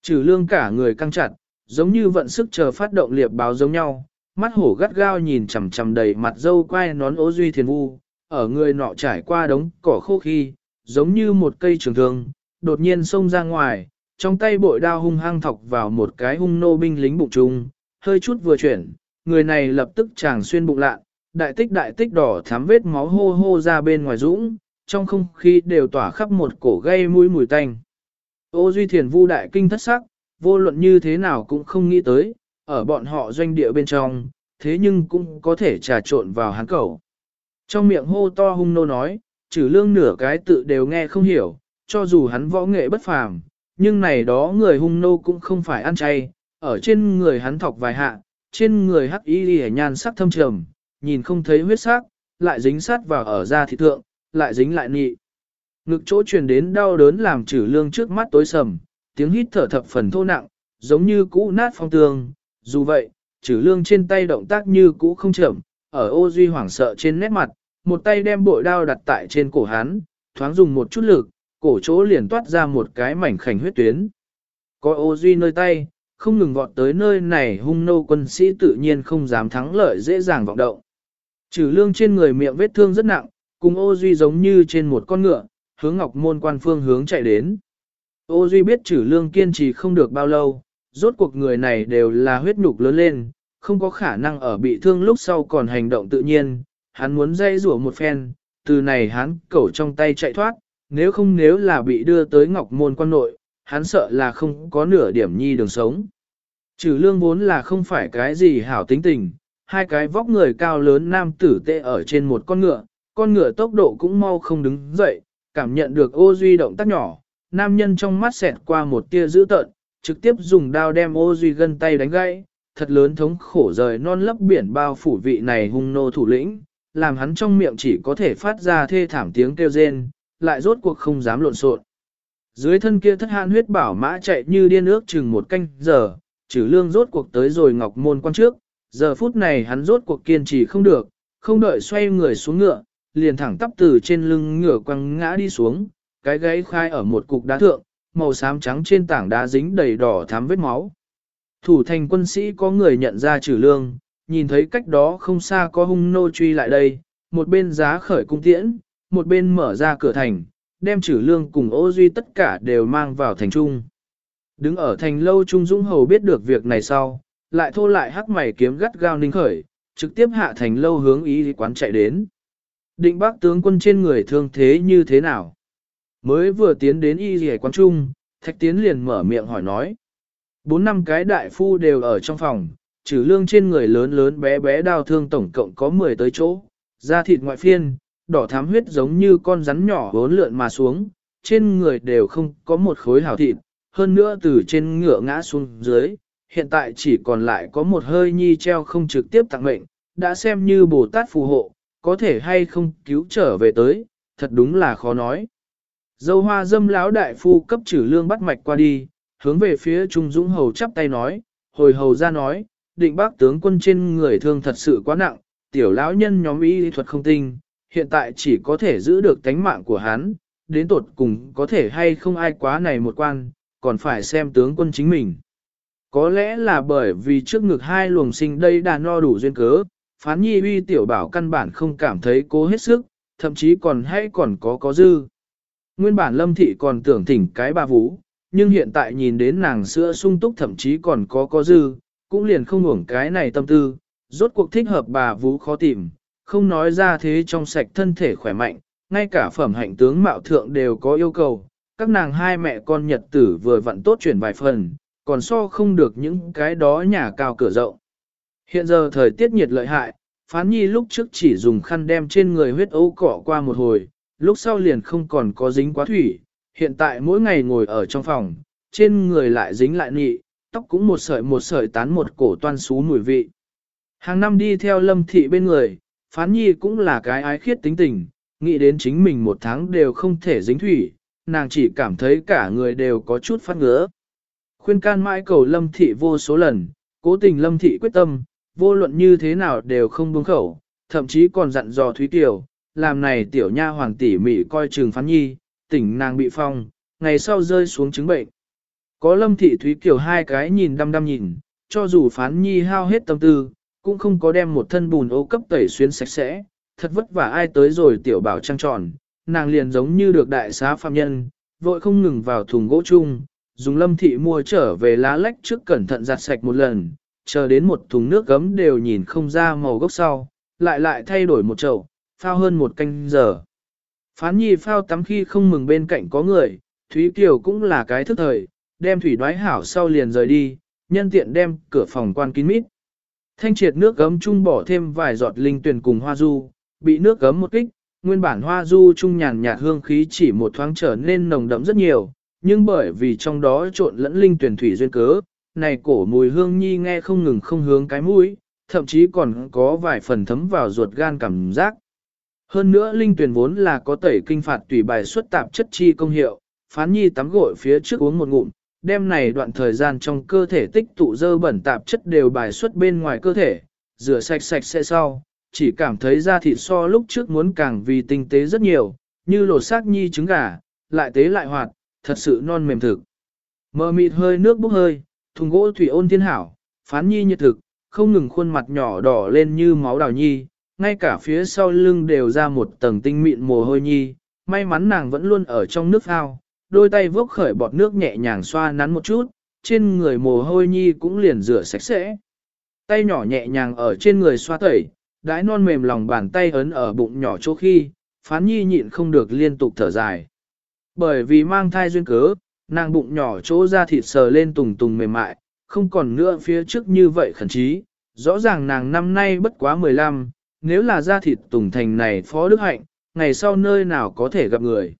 Trừ lương cả người căng chặt, giống như vận sức chờ phát động liệp báo giống nhau, mắt hổ gắt gao nhìn chằm chằm đầy mặt dâu quai nón ô duy thiền vu, ở người nọ trải qua đống cỏ khô khi, giống như một cây trường thương, đột nhiên xông ra ngoài, trong tay bội đao hung hăng thọc vào một cái hung nô binh lính bụng trung, hơi chút vừa chuyển, người này lập tức chàng xuyên bụng lạ, đại tích đại tích đỏ thắm vết máu hô hô ra bên ngoài dũng, trong không khí đều tỏa khắp một cổ gây mũi mùi tanh. Ô Duy Thiền Vu đại kinh thất sắc, vô luận như thế nào cũng không nghĩ tới, ở bọn họ doanh địa bên trong, thế nhưng cũng có thể trà trộn vào hắn cầu. Trong miệng hô to hung nô nói, trừ lương nửa cái tự đều nghe không hiểu, cho dù hắn võ nghệ bất phàm, nhưng này đó người hung nô cũng không phải ăn chay, ở trên người hắn thọc vài hạ, trên người hắc y lìa nhan sắc thâm trầm, nhìn không thấy huyết sắc, lại dính sát vào ở da thịt thượng, lại dính lại nị. Ngực chỗ truyền đến đau đớn làm trừ lương trước mắt tối sầm, tiếng hít thở thập phần thô nặng, giống như cũ nát phong tường. Dù vậy, trừ lương trên tay động tác như cũ không chậm, ở ô duy hoảng sợ trên nét mặt, một tay đem bội đao đặt tại trên cổ hắn, thoáng dùng một chút lực, cổ chỗ liền toát ra một cái mảnh khảnh huyết tuyến. Có ô duy nơi tay, không ngừng vọt tới nơi này hung nô quân sĩ tự nhiên không dám thắng lợi dễ dàng vọng động. Trừ lương trên người miệng vết thương rất nặng, cùng ô duy giống như trên một con ngựa, hướng ngọc môn quan phương hướng chạy đến. Ô duy biết trừ lương kiên trì không được bao lâu, rốt cuộc người này đều là huyết nhục lớn lên, không có khả năng ở bị thương lúc sau còn hành động tự nhiên, hắn muốn dây rủa một phen, từ này hắn cẩu trong tay chạy thoát, nếu không nếu là bị đưa tới ngọc môn quan nội, hắn sợ là không có nửa điểm nhi đường sống. Trừ lương vốn là không phải cái gì hảo tính tình, hai cái vóc người cao lớn nam tử tê ở trên một con ngựa, con ngựa tốc độ cũng mau không đứng dậy, cảm nhận được ô duy động tác nhỏ, nam nhân trong mắt xẹt qua một tia dữ tợn, trực tiếp dùng đao đem ô duy gân tay đánh gãy, thật lớn thống khổ rời non lấp biển bao phủ vị này hung nô thủ lĩnh, làm hắn trong miệng chỉ có thể phát ra thê thảm tiếng kêu rên, lại rốt cuộc không dám lộn xộn. Dưới thân kia thất hạn huyết bảo mã chạy như điên ước chừng một canh giờ, trừ lương rốt cuộc tới rồi ngọc môn quan trước, giờ phút này hắn rốt cuộc kiên trì không được, không đợi xoay người xuống ngựa, liền thẳng tắp từ trên lưng ngựa quăng ngã đi xuống, cái gáy khai ở một cục đá thượng, màu xám trắng trên tảng đá dính đầy đỏ thắm vết máu. Thủ thành quân sĩ có người nhận ra trừ lương, nhìn thấy cách đó không xa có hung nô truy lại đây, một bên giá khởi cung tiễn, một bên mở ra cửa thành, đem trừ lương cùng ô duy tất cả đều mang vào thành trung. Đứng ở thành lâu Trung Dũng Hầu biết được việc này sau, lại thô lại hắc mày kiếm gắt gao ninh khởi, trực tiếp hạ thành lâu hướng ý quán chạy đến. Định bác tướng quân trên người thương thế như thế nào? Mới vừa tiến đến y rỉa quán trung, thạch tiến liền mở miệng hỏi nói. Bốn năm cái đại phu đều ở trong phòng, trừ lương trên người lớn lớn bé bé đau thương tổng cộng có 10 tới chỗ, da thịt ngoại phiên, đỏ thám huyết giống như con rắn nhỏ bốn lượn mà xuống, trên người đều không có một khối hảo thịt, hơn nữa từ trên ngựa ngã xuống dưới, hiện tại chỉ còn lại có một hơi nhi treo không trực tiếp tặng mệnh, đã xem như Bồ Tát phù hộ, có thể hay không cứu trở về tới, thật đúng là khó nói. Dâu hoa dâm lão đại phu cấp trừ lương bắt mạch qua đi, hướng về phía Trung Dũng Hầu chắp tay nói, hồi hầu ra nói, định bác tướng quân trên người thương thật sự quá nặng, tiểu lão nhân nhóm y thuật không tinh, hiện tại chỉ có thể giữ được tánh mạng của hắn, đến tột cùng có thể hay không ai quá này một quan, còn phải xem tướng quân chính mình. Có lẽ là bởi vì trước ngực hai luồng sinh đây đã no đủ duyên cớ, phán nhi uy tiểu bảo căn bản không cảm thấy cố hết sức, thậm chí còn hay còn có có dư. Nguyên bản lâm thị còn tưởng thỉnh cái bà vũ, nhưng hiện tại nhìn đến nàng sữa sung túc thậm chí còn có có dư, cũng liền không uổng cái này tâm tư, rốt cuộc thích hợp bà vũ khó tìm, không nói ra thế trong sạch thân thể khỏe mạnh, ngay cả phẩm hạnh tướng mạo thượng đều có yêu cầu, các nàng hai mẹ con nhật tử vừa vặn tốt chuyển vài phần, còn so không được những cái đó nhà cao cửa rộng. Hiện giờ thời tiết nhiệt lợi hại, phán nhi lúc trước chỉ dùng khăn đem trên người huyết ấu cọ qua một hồi, lúc sau liền không còn có dính quá thủy, hiện tại mỗi ngày ngồi ở trong phòng, trên người lại dính lại nị, tóc cũng một sợi một sợi tán một cổ toan xú mùi vị. Hàng năm đi theo lâm thị bên người, phán nhi cũng là cái ái khiết tính tình, nghĩ đến chính mình một tháng đều không thể dính thủy, nàng chỉ cảm thấy cả người đều có chút phát ngứa. Khuyên can mãi cầu lâm thị vô số lần, cố tình lâm thị quyết tâm, vô luận như thế nào đều không buông khẩu, thậm chí còn dặn dò Thúy Tiểu, làm này tiểu nha hoàng tỉ mỉ coi trường phán nhi, tỉnh nàng bị phong, ngày sau rơi xuống chứng bệnh. Có lâm thị Thúy Kiều hai cái nhìn đăm đăm nhìn, cho dù phán nhi hao hết tâm tư, cũng không có đem một thân bùn ô cấp tẩy xuyên sạch sẽ, thật vất vả ai tới rồi tiểu bảo trăng tròn, nàng liền giống như được đại xá phạm nhân, vội không ngừng vào thùng gỗ chung, dùng lâm thị mua trở về lá lách trước cẩn thận giặt sạch một lần, chờ đến một thùng nước gấm đều nhìn không ra màu gốc sau, lại lại thay đổi một chậu, phao hơn một canh giờ. Phán nhi phao tắm khi không mừng bên cạnh có người, Thúy Kiều cũng là cái thức thời, đem thủy đoái hảo sau liền rời đi, nhân tiện đem cửa phòng quan kín mít. Thanh triệt nước gấm chung bỏ thêm vài giọt linh tuyển cùng hoa du, bị nước gấm một kích, nguyên bản hoa du chung nhàn nhạt hương khí chỉ một thoáng trở nên nồng đậm rất nhiều, nhưng bởi vì trong đó trộn lẫn linh tuyển thủy duyên cớ, này cổ mùi hương nhi nghe không ngừng không hướng cái mũi, thậm chí còn có vài phần thấm vào ruột gan cảm giác. Hơn nữa linh tuyển vốn là có tẩy kinh phạt tùy bài xuất tạp chất chi công hiệu, phán nhi tắm gội phía trước uống một ngụm, đêm này đoạn thời gian trong cơ thể tích tụ dơ bẩn tạp chất đều bài xuất bên ngoài cơ thể, rửa sạch sạch sẽ sau, chỉ cảm thấy da thịt so lúc trước muốn càng vì tinh tế rất nhiều, như lột xác nhi trứng gà, lại tế lại hoạt, thật sự non mềm thực. Mờ mịt hơi nước bốc hơi, thùng gỗ thủy ôn thiên hảo, phán nhi nhiệt thực, không ngừng khuôn mặt nhỏ đỏ lên như máu đào nhi, ngay cả phía sau lưng đều ra một tầng tinh mịn mồ hôi nhi, may mắn nàng vẫn luôn ở trong nước ao, đôi tay vốc khởi bọt nước nhẹ nhàng xoa nắn một chút, trên người mồ hôi nhi cũng liền rửa sạch sẽ. Tay nhỏ nhẹ nhàng ở trên người xoa tẩy, đãi non mềm lòng bàn tay ấn ở bụng nhỏ chỗ khi, phán nhi nhịn không được liên tục thở dài. Bởi vì mang thai duyên cớ, nàng bụng nhỏ chỗ ra thịt sờ lên tùng tùng mềm mại, không còn nữa phía trước như vậy khẩn trí. Rõ ràng nàng năm nay bất quá 15, nếu là da thịt tùng thành này phó đức hạnh, ngày sau nơi nào có thể gặp người.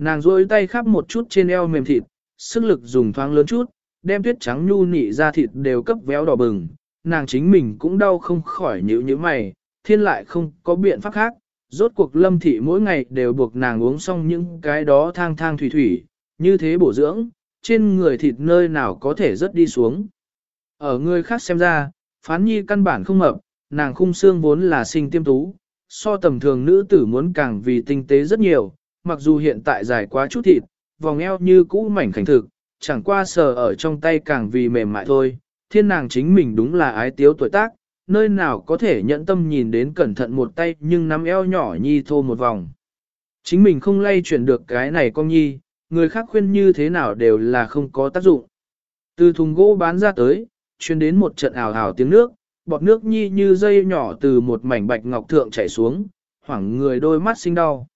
Nàng duỗi tay khắp một chút trên eo mềm thịt, sức lực dùng thoáng lớn chút, đem tuyết trắng nhu nị ra thịt đều cấp véo đỏ bừng, nàng chính mình cũng đau không khỏi nhíu như mày, thiên lại không có biện pháp khác, rốt cuộc lâm thị mỗi ngày đều buộc nàng uống xong những cái đó thang thang thủy thủy, như thế bổ dưỡng, trên người thịt nơi nào có thể rớt đi xuống. Ở người khác xem ra, phán nhi căn bản không mập, nàng khung xương vốn là sinh tiêm tú, so tầm thường nữ tử muốn càng vì tinh tế rất nhiều, mặc dù hiện tại dài quá chút thịt, vòng eo như cũ mảnh khảnh thực, chẳng qua sờ ở trong tay càng vì mềm mại thôi, thiên nàng chính mình đúng là ái tiếu tuổi tác, nơi nào có thể nhận tâm nhìn đến cẩn thận một tay nhưng nắm eo nhỏ nhi thô một vòng. Chính mình không lay chuyển được cái này con nhi, người khác khuyên như thế nào đều là không có tác dụng. Từ thùng gỗ bán ra tới, chuyên đến một trận ảo ảo tiếng nước, bọt nước nhi như dây nhỏ từ một mảnh bạch ngọc thượng chảy xuống, hoảng người đôi mắt sinh đau.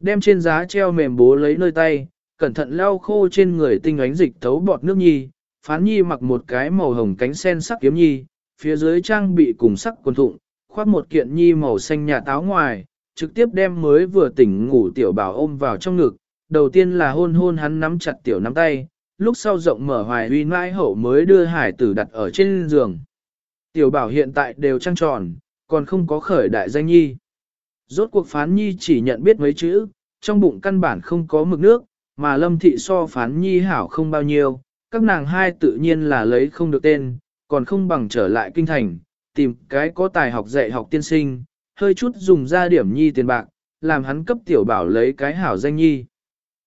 Đem trên giá treo mềm bố lấy nơi tay, cẩn thận lau khô trên người tinh ánh dịch thấu bọt nước nhi, phán nhi mặc một cái màu hồng cánh sen sắc kiếm nhi, phía dưới trang bị cùng sắc quần thụng, khoác một kiện nhi màu xanh nhà táo ngoài, trực tiếp đem mới vừa tỉnh ngủ tiểu bảo ôm vào trong ngực, đầu tiên là hôn hôn hắn nắm chặt tiểu nắm tay, lúc sau rộng mở hoài uy mãi hậu mới đưa hải tử đặt ở trên giường. Tiểu bảo hiện tại đều trăng tròn, còn không có khởi đại danh nhi. Rốt cuộc phán nhi chỉ nhận biết mấy chữ, trong bụng căn bản không có mực nước, mà lâm thị so phán nhi hảo không bao nhiêu, các nàng hai tự nhiên là lấy không được tên, còn không bằng trở lại kinh thành, tìm cái có tài học dạy học tiên sinh, hơi chút dùng ra điểm nhi tiền bạc, làm hắn cấp tiểu bảo lấy cái hảo danh nhi.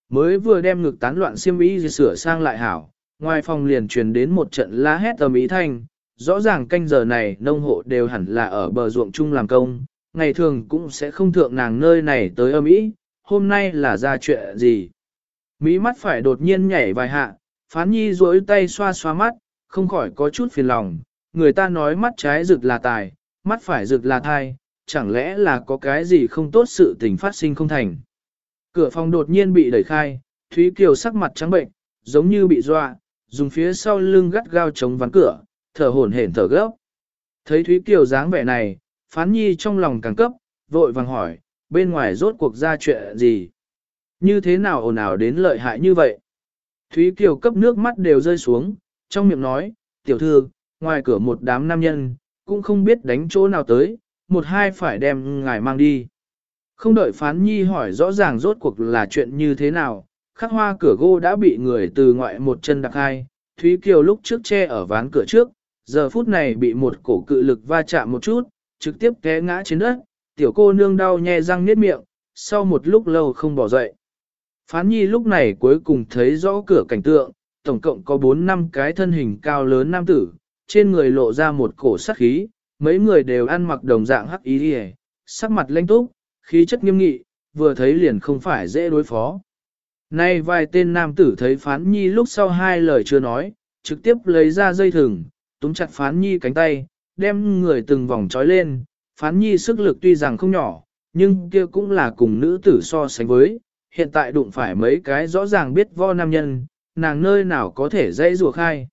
Mới vừa đem ngực tán loạn xiêm y sửa sang lại hảo, ngoài phòng liền truyền đến một trận la hét tầm ý thanh, rõ ràng canh giờ này nông hộ đều hẳn là ở bờ ruộng chung làm công, ngày thường cũng sẽ không thượng nàng nơi này tới âm ý, hôm nay là ra chuyện gì. Mỹ mắt phải đột nhiên nhảy vài hạ, phán nhi duỗi tay xoa xoa mắt, không khỏi có chút phiền lòng, người ta nói mắt trái rực là tài, mắt phải rực là thai, chẳng lẽ là có cái gì không tốt sự tình phát sinh không thành. Cửa phòng đột nhiên bị đẩy khai, Thúy Kiều sắc mặt trắng bệnh, giống như bị dọa, dùng phía sau lưng gắt gao chống ván cửa, thở hổn hển thở gấp. Thấy Thúy Kiều dáng vẻ này, Phán Nhi trong lòng càng cấp, vội vàng hỏi, bên ngoài rốt cuộc ra chuyện gì? Như thế nào ồn ào đến lợi hại như vậy? Thúy Kiều cấp nước mắt đều rơi xuống, trong miệng nói, tiểu thư, ngoài cửa một đám nam nhân, cũng không biết đánh chỗ nào tới, một hai phải đem ngài mang đi. Không đợi phán nhi hỏi rõ ràng rốt cuộc là chuyện như thế nào, khắc hoa cửa gỗ đã bị người từ ngoại một chân đặc hai, Thúy Kiều lúc trước che ở ván cửa trước, giờ phút này bị một cổ cự lực va chạm một chút, trực tiếp té ngã trên đất, tiểu cô nương đau nhè răng niết miệng, sau một lúc lâu không bỏ dậy. Phán nhi lúc này cuối cùng thấy rõ cửa cảnh tượng, tổng cộng có 4 năm cái thân hình cao lớn nam tử, trên người lộ ra một cổ sắc khí, mấy người đều ăn mặc đồng dạng hắc ý đi sắc mặt lanh túc, khí chất nghiêm nghị, vừa thấy liền không phải dễ đối phó. Nay vài tên nam tử thấy phán nhi lúc sau hai lời chưa nói, trực tiếp lấy ra dây thừng, túm chặt phán nhi cánh tay, đem người từng vòng trói lên, phán nhi sức lực tuy rằng không nhỏ, nhưng kia cũng là cùng nữ tử so sánh với, hiện tại đụng phải mấy cái rõ ràng biết vo nam nhân, nàng nơi nào có thể dễ rùa khai.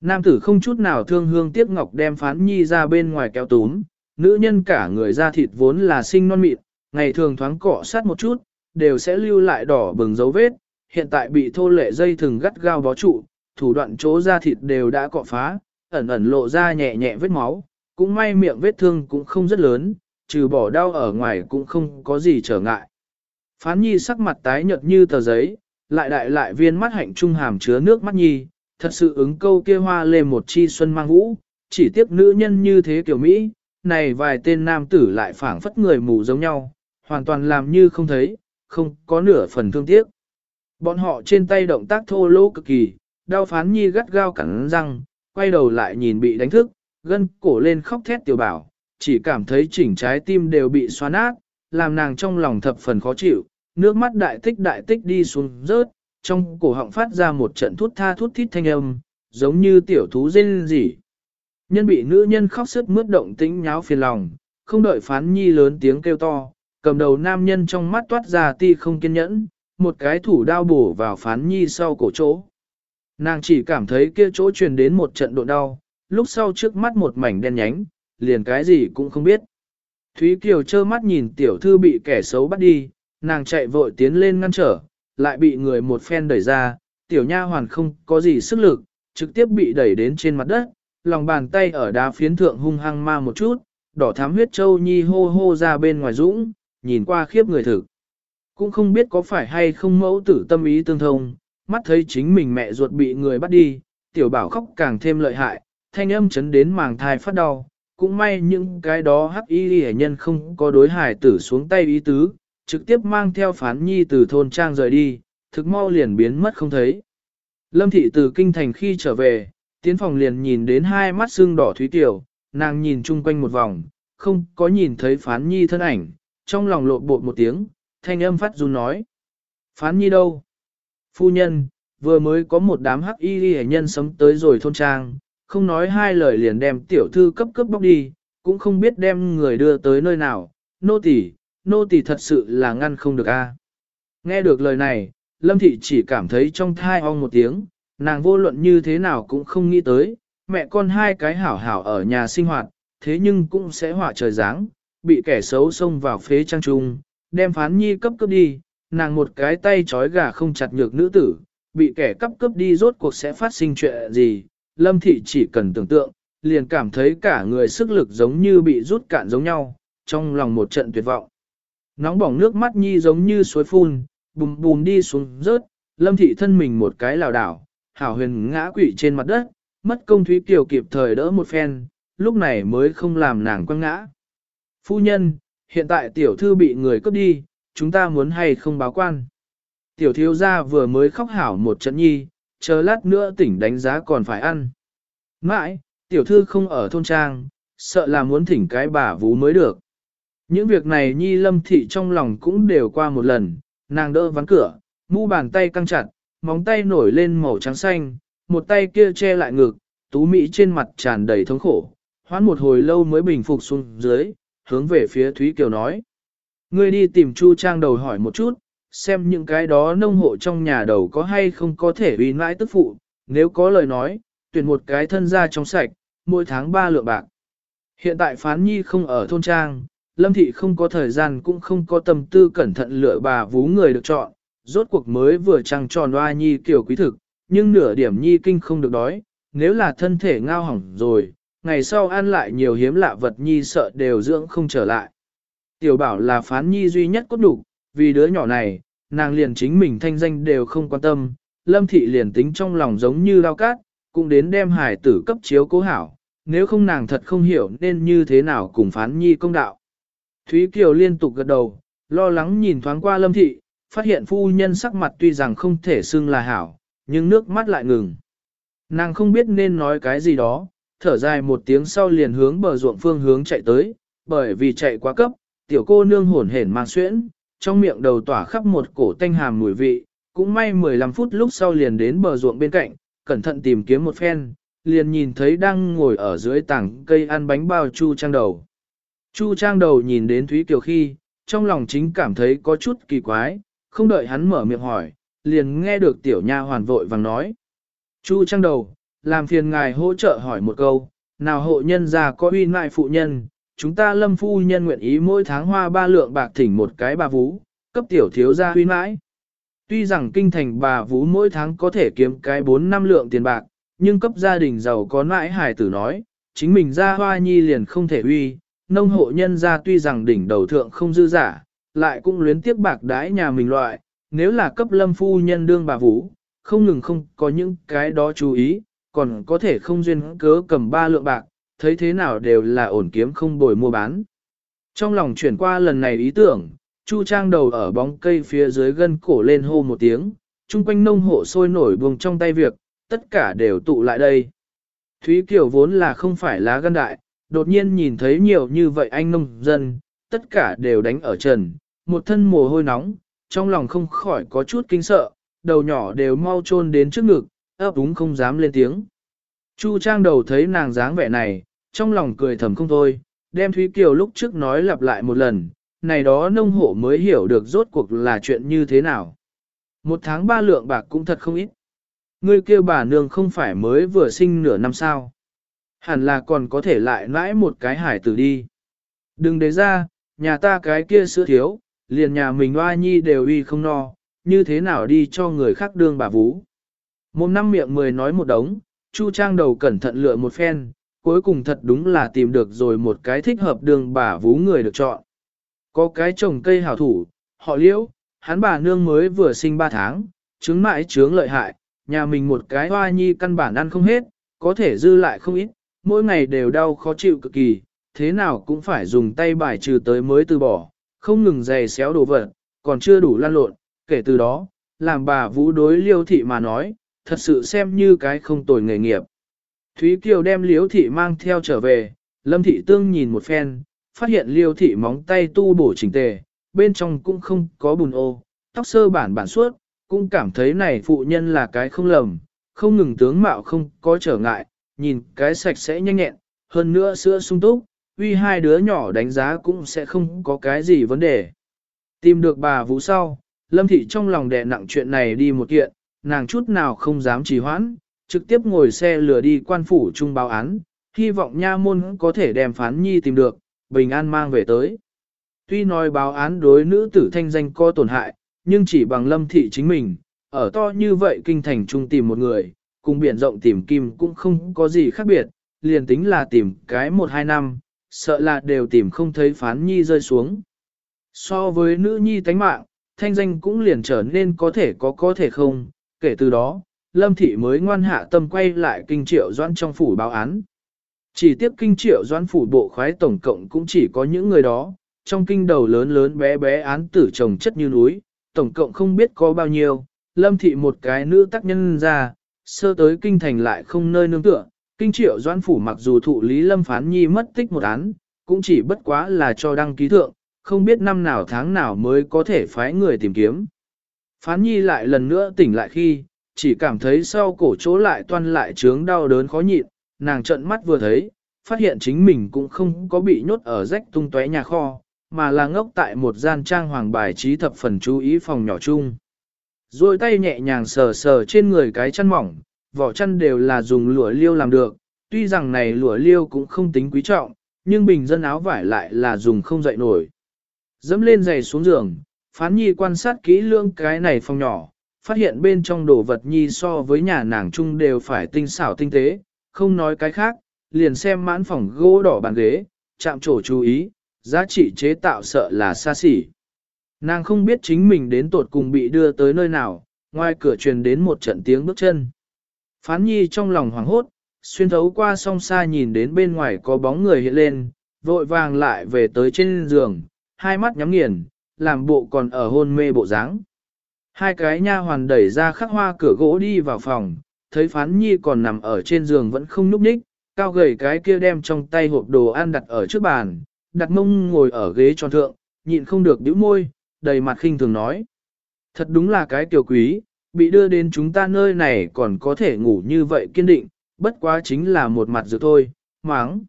Nam tử không chút nào thương hương tiếc ngọc đem phán nhi ra bên ngoài kéo túm, nữ nhân cả người da thịt vốn là sinh non mịn, ngày thường thoáng cọ sát một chút, đều sẽ lưu lại đỏ bừng dấu vết, hiện tại bị thô lệ dây thừng gắt gao bó trụ, thủ đoạn chỗ da thịt đều đã cọ phá, ẩn ẩn lộ ra nhẹ nhẹ vết máu, cũng may miệng vết thương cũng không rất lớn, trừ bỏ đau ở ngoài cũng không có gì trở ngại. Phán nhi sắc mặt tái nhợt như tờ giấy, lại đại lại viên mắt hạnh trung hàm chứa nước mắt nhi, thật sự ứng câu kia hoa lê một chi xuân mang vũ, chỉ tiếc nữ nhân như thế kiểu Mỹ, này vài tên nam tử lại phảng phất người mù giống nhau, hoàn toàn làm như không thấy, không có nửa phần thương tiếc. Bọn họ trên tay động tác thô lỗ cực kỳ, đau phán nhi gắt gao cắn răng, quay đầu lại nhìn bị đánh thức, gân cổ lên khóc thét tiểu bảo, chỉ cảm thấy chỉnh trái tim đều bị xoa nát, làm nàng trong lòng thập phần khó chịu, nước mắt đại tích đại tích đi xuống rớt, trong cổ họng phát ra một trận thút tha thút thít thanh âm, giống như tiểu thú rên rỉ. Nhân bị nữ nhân khóc sức mướt động tĩnh nháo phiền lòng, không đợi phán nhi lớn tiếng kêu to, cầm đầu nam nhân trong mắt toát ra ti không kiên nhẫn, một cái thủ đao bổ vào phán nhi sau cổ chỗ. Nàng chỉ cảm thấy kia chỗ truyền đến một trận độ đau, lúc sau trước mắt một mảnh đen nhánh, liền cái gì cũng không biết. Thúy Kiều trơ mắt nhìn tiểu thư bị kẻ xấu bắt đi, nàng chạy vội tiến lên ngăn trở, lại bị người một phen đẩy ra, tiểu nha hoàn không có gì sức lực, trực tiếp bị đẩy đến trên mặt đất, lòng bàn tay ở đá phiến thượng hung hăng ma một chút, đỏ thám huyết châu nhi hô hô ra bên ngoài dũng, nhìn qua khiếp người thực. Cũng không biết có phải hay không mẫu tử tâm ý tương thông, mắt thấy chính mình mẹ ruột bị người bắt đi, tiểu bảo khóc càng thêm lợi hại, thanh âm chấn đến màng thai phát đau. Cũng may những cái đó hắc y hệ nhân không có đối hải tử xuống tay ý tứ, trực tiếp mang theo phán nhi từ thôn trang rời đi, thực mau liền biến mất không thấy. Lâm thị từ kinh thành khi trở về, tiến phòng liền nhìn đến hai mắt xương đỏ thúy tiểu, nàng nhìn chung quanh một vòng, không có nhìn thấy phán nhi thân ảnh, trong lòng lộn bột một tiếng, thanh âm phát run nói. Phán nhi đâu? Phu nhân, vừa mới có một đám hắc y hệ nhân sống tới rồi thôn trang, không nói hai lời liền đem tiểu thư cấp cấp bóc đi, cũng không biết đem người đưa tới nơi nào, nô tỳ, nô tỳ thật sự là ngăn không được a. Nghe được lời này, Lâm Thị chỉ cảm thấy trong thai ong một tiếng, nàng vô luận như thế nào cũng không nghĩ tới, mẹ con hai cái hảo hảo ở nhà sinh hoạt, thế nhưng cũng sẽ họa trời giáng, bị kẻ xấu xông vào phế trang trung, đem phán nhi cấp cấp đi, nàng một cái tay trói gà không chặt nhược nữ tử, bị kẻ cắp cướp đi rốt cuộc sẽ phát sinh chuyện gì, Lâm Thị chỉ cần tưởng tượng, liền cảm thấy cả người sức lực giống như bị rút cạn giống nhau, trong lòng một trận tuyệt vọng. Nóng bỏng nước mắt nhi giống như suối phun, bùm bùm đi xuống rớt, lâm thị thân mình một cái lảo đảo, hảo huyền ngã quỵ trên mặt đất, mất công Thúy Kiều kịp thời đỡ một phen, lúc này mới không làm nàng quăng ngã. Phu nhân, hiện tại tiểu thư bị người cướp đi, chúng ta muốn hay không báo quan. Tiểu thiếu gia vừa mới khóc hảo một trận nhi, chờ lát nữa tỉnh đánh giá còn phải ăn. Mãi, tiểu thư không ở thôn trang, sợ là muốn thỉnh cái bà vú mới được. Những việc này Nhi Lâm Thị trong lòng cũng đều qua một lần, nàng đỡ ván cửa, mu bàn tay căng chặt, móng tay nổi lên màu trắng xanh, một tay kia che lại ngực, Tú Mỹ trên mặt tràn đầy thống khổ, hoãn một hồi lâu mới bình phục xuống dưới, hướng về phía Thúy Kiều nói. Ngươi đi tìm Chu Trang đầu hỏi một chút, xem những cái đó nông hộ trong nhà đầu có hay không có thể uy mãi tức phụ, nếu có lời nói, tuyển một cái thân gia trong sạch, mỗi tháng ba lượng bạc. Hiện tại phán nhi không ở thôn trang, lâm thị không có thời gian cũng không có tâm tư cẩn thận lựa bà vú người được chọn, rốt cuộc mới vừa trăng tròn oa nhi kiểu quý thực, nhưng nửa điểm nhi kinh không được đói, nếu là thân thể ngao hỏng rồi, ngày sau ăn lại nhiều hiếm lạ vật nhi sợ đều dưỡng không trở lại. Tiểu bảo là phán nhi duy nhất cốt đủ, vì đứa nhỏ này, nàng liền chính mình thanh danh đều không quan tâm, lâm thị liền tính trong lòng giống như lao cát, cũng đến đem hải tử cấp chiếu cố hảo, nếu không nàng thật không hiểu nên như thế nào cùng phán nhi công đạo. Thúy Kiều liên tục gật đầu, lo lắng nhìn thoáng qua lâm thị, phát hiện phu nhân sắc mặt tuy rằng không thể xưng là hảo, nhưng nước mắt lại ngừng. Nàng không biết nên nói cái gì đó, thở dài một tiếng sau liền hướng bờ ruộng phương hướng chạy tới, bởi vì chạy quá cấp, tiểu cô nương hồn hển mang xuyễn, trong miệng đầu tỏa khắp một cổ tanh hàm mùi vị, cũng may 15 phút lúc sau liền đến bờ ruộng bên cạnh, cẩn thận tìm kiếm một phen, liền nhìn thấy đang ngồi ở dưới tảng cây ăn bánh bao Chu Trang đầu. Chu Trang đầu nhìn đến Thúy Kiều khi, trong lòng chính cảm thấy có chút kỳ quái, không đợi hắn mở miệng hỏi, liền nghe được tiểu nha hoàn vội vàng nói. Chu Trang đầu, làm phiền ngài hỗ trợ hỏi một câu, nào hộ nhân già có uy nại phụ nhân, chúng ta lâm phu nhân nguyện ý mỗi tháng hoa ba lượng bạc thỉnh một cái bà vú, cấp tiểu thiếu gia huy mãi. Tuy rằng kinh thành bà vú mỗi tháng có thể kiếm cái 4 năm lượng tiền bạc, nhưng cấp gia đình giàu có nãi hài tử nói, chính mình ra hoa nhi liền không thể huy nông hộ nhân ra tuy rằng đỉnh đầu thượng không dư giả, lại cũng luyến tiếc bạc đái nhà mình loại, nếu là cấp lâm phu nhân đương bà vũ, không ngừng không có những cái đó chú ý, còn có thể không duyên cớ cầm ba lượng bạc, thấy thế nào đều là ổn kiếm không bồi mua bán. Trong lòng chuyển qua lần này ý tưởng, Chu Trang đầu ở bóng cây phía dưới gân cổ lên hô một tiếng, chung quanh nông hộ sôi nổi buông trong tay việc, tất cả đều tụ lại đây. Thúy Kiều vốn là không phải lá gân đại, đột nhiên nhìn thấy nhiều như vậy anh nông dân, tất cả đều đánh ở trần, một thân mồ hôi nóng, trong lòng không khỏi có chút kinh sợ, đầu nhỏ đều mau chôn đến trước ngực, ấp úng không dám lên tiếng. Chu Trang đầu thấy nàng dáng vẻ này, trong lòng cười thầm không thôi, đem Thúy Kiều lúc trước nói lặp lại một lần, này đó nông hộ mới hiểu được rốt cuộc là chuyện như thế nào. Một tháng ba lượng bạc cũng thật không ít. người kêu bà nương không phải mới vừa sinh nửa năm sao. Hẳn là còn có thể lại nãi một cái hải tử đi. Đừng để ra, nhà ta cái kia sữa thiếu, liền nhà mình oa nhi đều uy không no, như thế nào đi cho người khác đương bà vú. Một năm miệng mười nói một đống, Chu Trang đầu cẩn thận lựa một phen, cuối cùng thật đúng là tìm được rồi một cái thích hợp đường bà vú người được chọn. Có cái trồng cây hảo thủ, họ liễu, hắn bà nương mới vừa sinh ba tháng, trứng mãi trướng lợi hại, nhà mình một cái hoa nhi căn bản ăn không hết, có thể dư lại không ít, mỗi ngày đều đau khó chịu cực kỳ, thế nào cũng phải dùng tay bài trừ tới mới từ bỏ, không ngừng giày xéo đồ vật, còn chưa đủ lan lộn, kể từ đó, làm bà vũ đối liêu thị mà nói, thật sự xem như cái không tồi nghề nghiệp. Thúy Kiều đem liêu thị mang theo trở về, lâm thị tương nhìn một phen, phát hiện liêu thị móng tay tu bổ chỉnh tề, bên trong cũng không có bùn ô, tóc sơ bản bản suốt, cũng cảm thấy này phụ nhân là cái không lầm, không ngừng tướng mạo không có trở ngại, nhìn cái sạch sẽ nhanh nhẹn, hơn nữa sữa sung túc, uy hai đứa nhỏ đánh giá cũng sẽ không có cái gì vấn đề. Tìm được bà Vũ sau, Lâm Thị trong lòng đè nặng chuyện này đi một kiện, nàng chút nào không dám trì hoãn, trực tiếp ngồi xe lửa đi quan phủ trung báo án, hy vọng nha môn có thể đem phán nhi tìm được, bình an mang về tới. Tuy nói báo án đối nữ tử thanh danh có tổn hại, nhưng chỉ bằng lâm thị chính mình, ở to như vậy kinh thành trung tìm một người, cùng biển rộng tìm kim cũng không có gì khác biệt, liền tính là tìm cái một hai năm, sợ là đều tìm không thấy phán nhi rơi xuống. So với nữ nhi tánh mạng, thanh danh cũng liền trở nên có thể có có thể không, kể từ đó, lâm thị mới ngoan hạ tâm quay lại kinh triệu doãn trong phủ báo án. Chỉ tiếp kinh triệu doãn phủ bộ khoái tổng cộng cũng chỉ có những người đó, trong kinh đầu lớn lớn bé bé án tử chồng chất như núi, tổng cộng không biết có bao nhiêu, lâm thị một cái nữ tác nhân ra, sơ tới kinh thành lại không nơi nương tựa, kinh triệu doãn phủ mặc dù thụ lý lâm phán nhi mất tích một án, cũng chỉ bất quá là cho đăng ký thượng, không biết năm nào tháng nào mới có thể phái người tìm kiếm. Phán nhi lại lần nữa tỉnh lại khi, chỉ cảm thấy sau cổ chỗ lại toan lại trướng đau đớn khó nhịn, nàng trợn mắt vừa thấy, phát hiện chính mình cũng không có bị nhốt ở rách tung tóe nhà kho, mà là ngốc tại một gian trang hoàng bài trí thập phần chú ý phòng nhỏ chung. Rồi tay nhẹ nhàng sờ sờ trên người cái chăn mỏng, vỏ chăn đều là dùng lụa liêu làm được, tuy rằng này lụa liêu cũng không tính quý trọng, nhưng bình dân áo vải lại là dùng không dậy nổi. Dẫm lên giày xuống giường, phán nhi quan sát kỹ lưỡng cái này phòng nhỏ, phát hiện bên trong đồ vật nhi so với nhà nàng chung đều phải tinh xảo tinh tế, không nói cái khác, liền xem mãn phòng gỗ đỏ bàn ghế, chạm trổ chú ý, giá trị chế tạo sợ là xa xỉ. Nàng không biết chính mình đến tột cùng bị đưa tới nơi nào, ngoài cửa truyền đến một trận tiếng bước chân. Phán nhi trong lòng hoảng hốt, xuyên thấu qua song xa nhìn đến bên ngoài có bóng người hiện lên, vội vàng lại về tới trên giường, hai mắt nhắm nghiền, làm bộ còn ở hôn mê bộ dáng. Hai cái nha hoàn đẩy ra khắc hoa cửa gỗ đi vào phòng, thấy phán nhi còn nằm ở trên giường vẫn không núp ních, cao gầy cái kia đem trong tay hộp đồ ăn đặt ở trước bàn, đặt mông ngồi ở ghế tròn thượng, nhịn không được bĩu môi, đầy mặt khinh thường nói. Thật đúng là cái tiểu quý, bị đưa đến chúng ta nơi này còn có thể ngủ như vậy kiên định, bất quá chính là một mặt dự thôi, máng.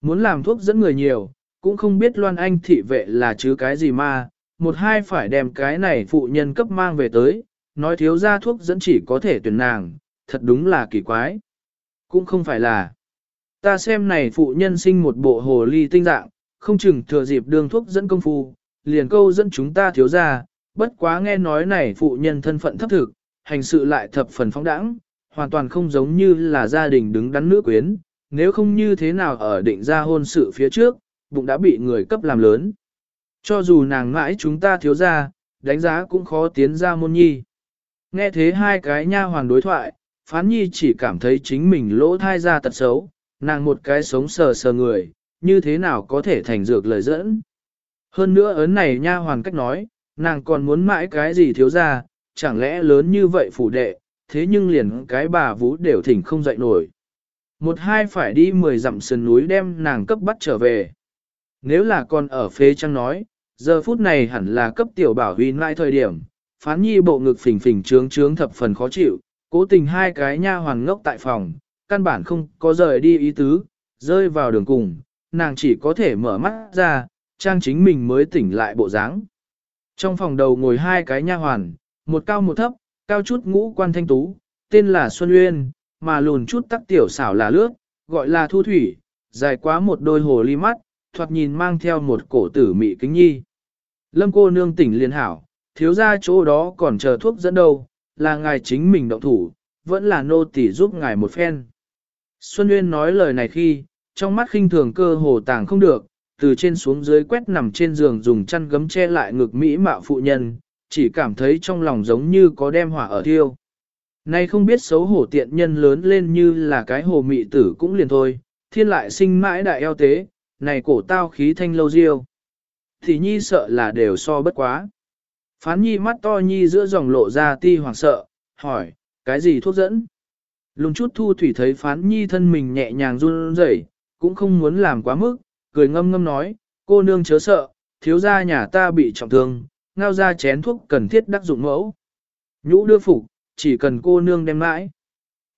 Muốn làm thuốc dẫn người nhiều, cũng không biết Loan Anh thị vệ là chứ cái gì mà, một hai phải đem cái này phụ nhân cấp mang về tới, nói thiếu ra thuốc dẫn chỉ có thể tuyển nàng, thật đúng là kỳ quái. Cũng không phải là. Ta xem này phụ nhân sinh một bộ hồ ly tinh dạng, không chừng thừa dịp đường thuốc dẫn công phu, liền câu dẫn chúng ta thiếu ra, bất quá nghe nói này phụ nhân thân phận thấp thực, hành sự lại thập phần phóng đẳng, hoàn toàn không giống như là gia đình đứng đắn nữ quyến, nếu không như thế nào ở định ra hôn sự phía trước, bụng đã bị người cấp làm lớn. Cho dù nàng mãi chúng ta thiếu ra, đánh giá cũng khó tiến ra môn nhi. Nghe thế hai cái nha hoàng đối thoại, phán nhi chỉ cảm thấy chính mình lỗ thai ra tật xấu, nàng một cái sống sờ sờ người, như thế nào có thể thành dược lời dẫn. Hơn nữa ấn này nha hoàn cách nói, nàng còn muốn mãi cái gì thiếu ra, chẳng lẽ lớn như vậy phủ đệ, thế nhưng liền cái bà vũ đều thỉnh không dậy nổi. Một hai phải đi mười dặm sườn núi đem nàng cấp bắt trở về. Nếu là con ở phế trăng nói, giờ phút này hẳn là cấp tiểu bảo huy lại thời điểm, phán nhi bộ ngực phình phình trướng trướng thập phần khó chịu, cố tình hai cái nha hoàn ngốc tại phòng, căn bản không có rời đi ý tứ, rơi vào đường cùng, nàng chỉ có thể mở mắt ra, trang chính mình mới tỉnh lại bộ dáng. Trong phòng đầu ngồi hai cái nha hoàn, một cao một thấp, cao chút ngũ quan thanh tú, tên là Xuân Uyên, mà lùn chút tắc tiểu xảo là lướt, gọi là thu thủy, dài quá một đôi hồ ly mắt, thoạt nhìn mang theo một cổ tử mị kính nhi. Lâm cô nương tỉnh liên hảo, thiếu ra chỗ đó còn chờ thuốc dẫn đâu, là ngài chính mình động thủ, vẫn là nô tỳ giúp ngài một phen. Xuân Nguyên nói lời này khi, trong mắt khinh thường cơ hồ tàng không được, từ trên xuống dưới quét nằm trên giường dùng chăn gấm che lại ngực mỹ mạo phụ nhân, chỉ cảm thấy trong lòng giống như có đem hỏa ở thiêu. Nay không biết xấu hổ tiện nhân lớn lên như là cái hồ mị tử cũng liền thôi, thiên lại sinh mãi đại eo tế, này cổ tao khí thanh lâu diêu. Thì nhi sợ là đều so bất quá. Phán nhi mắt to nhi giữa dòng lộ ra ti hoàng sợ, hỏi, cái gì thuốc dẫn? Lùng chút thu thủy thấy phán nhi thân mình nhẹ nhàng run rẩy, cũng không muốn làm quá mức, cười ngâm ngâm nói, cô nương chớ sợ, thiếu gia nhà ta bị trọng thương, ngao ra chén thuốc cần thiết đắc dụng mẫu. Nhũ đưa phục, chỉ cần cô nương đem mãi.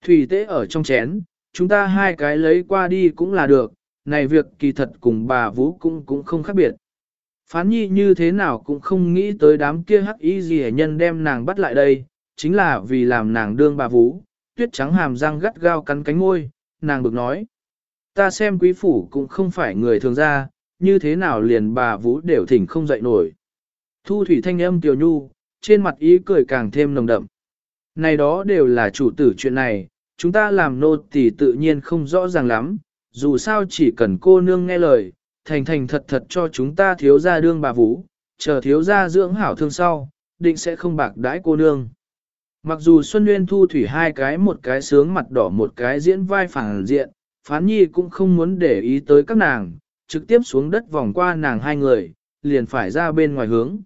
Thủy tế ở trong chén, chúng ta hai cái lấy qua đi cũng là được, này việc kỳ thật cùng bà Vũ cũng cũng không khác biệt. Phán nhi như thế nào cũng không nghĩ tới đám kia hắc ý gì nhân đem nàng bắt lại đây, chính là vì làm nàng đương bà Vũ, tuyết trắng hàm răng gắt gao cắn cánh ngôi, nàng bực nói. Ta xem quý phủ cũng không phải người thường ra, như thế nào liền bà Vũ đều thỉnh không dậy nổi. Thu thủy thanh âm tiểu nhu, trên mặt ý cười càng thêm nồng đậm. Này đó đều là chủ tử chuyện này, chúng ta làm nô thì tự nhiên không rõ ràng lắm, dù sao chỉ cần cô nương nghe lời, thành thành thật thật cho chúng ta thiếu ra đương bà vũ, chờ thiếu ra dưỡng hảo thương sau, định sẽ không bạc đãi cô nương. Mặc dù Xuân Nguyên thu thủy hai cái một cái sướng mặt đỏ một cái diễn vai phản diện, phán nhi cũng không muốn để ý tới các nàng, trực tiếp xuống đất vòng qua nàng hai người, liền phải ra bên ngoài hướng.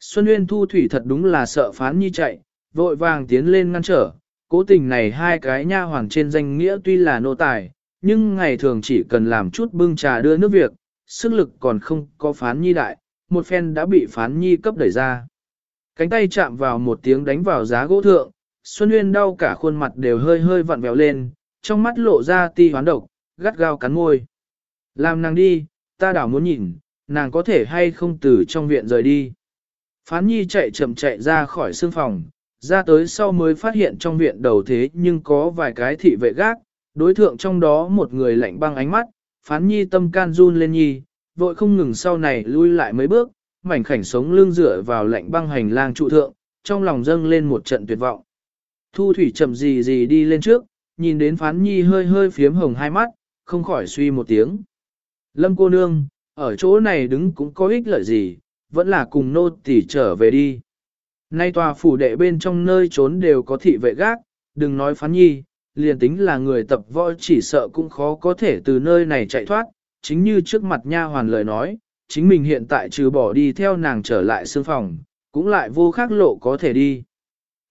Xuân Nguyên thu thủy thật đúng là sợ phán nhi chạy, vội vàng tiến lên ngăn trở, cố tình này hai cái nha hoàng trên danh nghĩa tuy là nô tài, nhưng ngày thường chỉ cần làm chút bưng trà đưa nước việc, sức lực còn không có phán nhi đại, một phen đã bị phán nhi cấp đẩy ra. Cánh tay chạm vào một tiếng đánh vào giá gỗ thượng, Xuân Nguyên đau cả khuôn mặt đều hơi hơi vặn vẹo lên, trong mắt lộ ra ti hoán độc, gắt gao cắn môi. Làm nàng đi, ta đảo muốn nhìn, nàng có thể hay không từ trong viện rời đi. Phán nhi chạy chậm chạy ra khỏi sương phòng, ra tới sau mới phát hiện trong viện đầu thế nhưng có vài cái thị vệ gác, đối thượng trong đó một người lạnh băng ánh mắt, phán nhi tâm can run lên nhi, vội không ngừng sau này lui lại mấy bước, mảnh khảnh sống lưng dựa vào lạnh băng hành lang trụ thượng, trong lòng dâng lên một trận tuyệt vọng. Thu thủy chậm gì gì đi lên trước, nhìn đến phán nhi hơi hơi phiếm hồng hai mắt, không khỏi suy một tiếng. Lâm cô nương, ở chỗ này đứng cũng có ích lợi gì, vẫn là cùng nô tỉ trở về đi. Nay tòa phủ đệ bên trong nơi trốn đều có thị vệ gác, đừng nói phán nhi, liền tính là người tập võ chỉ sợ cũng khó có thể từ nơi này chạy thoát, chính như trước mặt nha hoàn lời nói, chính mình hiện tại trừ bỏ đi theo nàng trở lại xương phòng, cũng lại vô khác lộ có thể đi.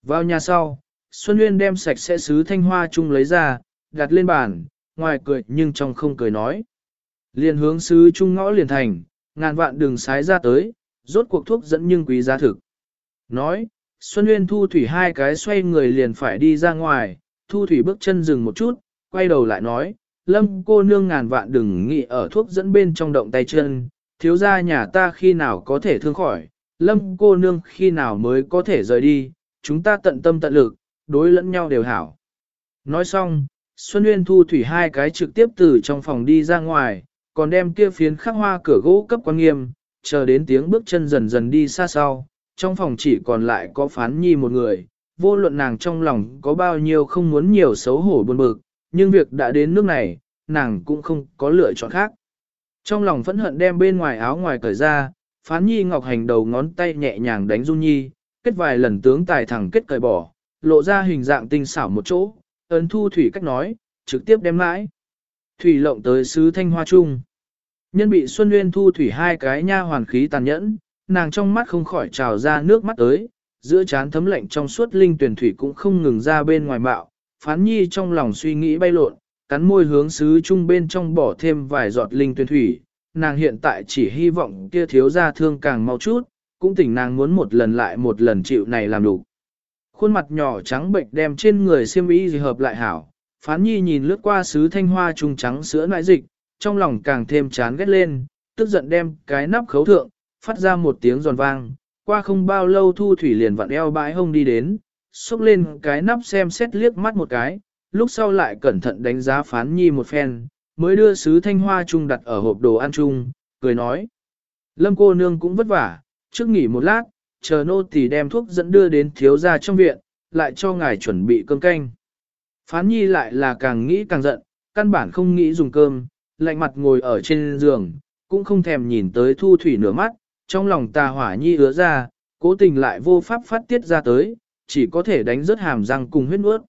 Vào nhà sau, Xuân Nguyên đem sạch sẽ sứ thanh hoa chung lấy ra, đặt lên bàn, ngoài cười nhưng trong không cười nói. Liền hướng sứ trung ngõ liền thành, ngàn vạn đường sái ra tới, rốt cuộc thuốc dẫn nhưng quý giá thực. Nói, Xuân Nguyên thu thủy hai cái xoay người liền phải đi ra ngoài, thu thủy bước chân dừng một chút, quay đầu lại nói, lâm cô nương ngàn vạn đừng nghĩ ở thuốc dẫn bên trong động tay chân, thiếu gia nhà ta khi nào có thể thương khỏi, lâm cô nương khi nào mới có thể rời đi, chúng ta tận tâm tận lực, đối lẫn nhau đều hảo. Nói xong, Xuân Nguyên thu thủy hai cái trực tiếp từ trong phòng đi ra ngoài, còn đem kia phiến khắc hoa cửa gỗ cấp quan nghiêm, chờ đến tiếng bước chân dần dần đi xa sau, trong phòng chỉ còn lại có phán nhi một người, vô luận nàng trong lòng có bao nhiêu không muốn nhiều xấu hổ buồn bực, nhưng việc đã đến nước này, nàng cũng không có lựa chọn khác. Trong lòng phẫn hận đem bên ngoài áo ngoài cởi ra, phán nhi ngọc hành đầu ngón tay nhẹ nhàng đánh Du Nhi, kết vài lần tướng tài thẳng kết cởi bỏ, lộ ra hình dạng tinh xảo một chỗ, ấn thu thủy cách nói, trực tiếp đem mãi. Thủy lộng tới sứ thanh hoa trung. Nhân bị Xuân Nguyên thu thủy hai cái nha hoàn khí tàn nhẫn, nàng trong mắt không khỏi trào ra nước mắt tới, giữa chán thấm lạnh trong suốt linh tuyển thủy cũng không ngừng ra bên ngoài mạo phán nhi trong lòng suy nghĩ bay lộn, cắn môi hướng sứ trung bên trong bỏ thêm vài giọt linh tuyển thủy, nàng hiện tại chỉ hy vọng kia thiếu ra thương càng mau chút, cũng tỉnh nàng muốn một lần lại một lần chịu này làm đủ. Khuôn mặt nhỏ trắng bệnh đem trên người xiêm y gì hợp lại hảo, phán nhi nhìn lướt qua sứ thanh hoa trung trắng sữa nãi dịch, trong lòng càng thêm chán ghét lên, tức giận đem cái nắp khấu thượng, phát ra một tiếng giòn vang, qua không bao lâu thu thủy liền vặn eo bãi hông đi đến, xúc lên cái nắp xem xét liếc mắt một cái, lúc sau lại cẩn thận đánh giá phán nhi một phen, mới đưa sứ thanh hoa chung đặt ở hộp đồ ăn chung, cười nói. Lâm cô nương cũng vất vả, trước nghỉ một lát, chờ nô tỳ đem thuốc dẫn đưa đến thiếu gia trong viện, lại cho ngài chuẩn bị cơm canh. Phán nhi lại là càng nghĩ càng giận, căn bản không nghĩ dùng cơm, lạnh mặt ngồi ở trên giường, cũng không thèm nhìn tới thu thủy nửa mắt, trong lòng tà hỏa nhi ứa ra, cố tình lại vô pháp phát tiết ra tới, chỉ có thể đánh rớt hàm răng cùng huyết nuốt.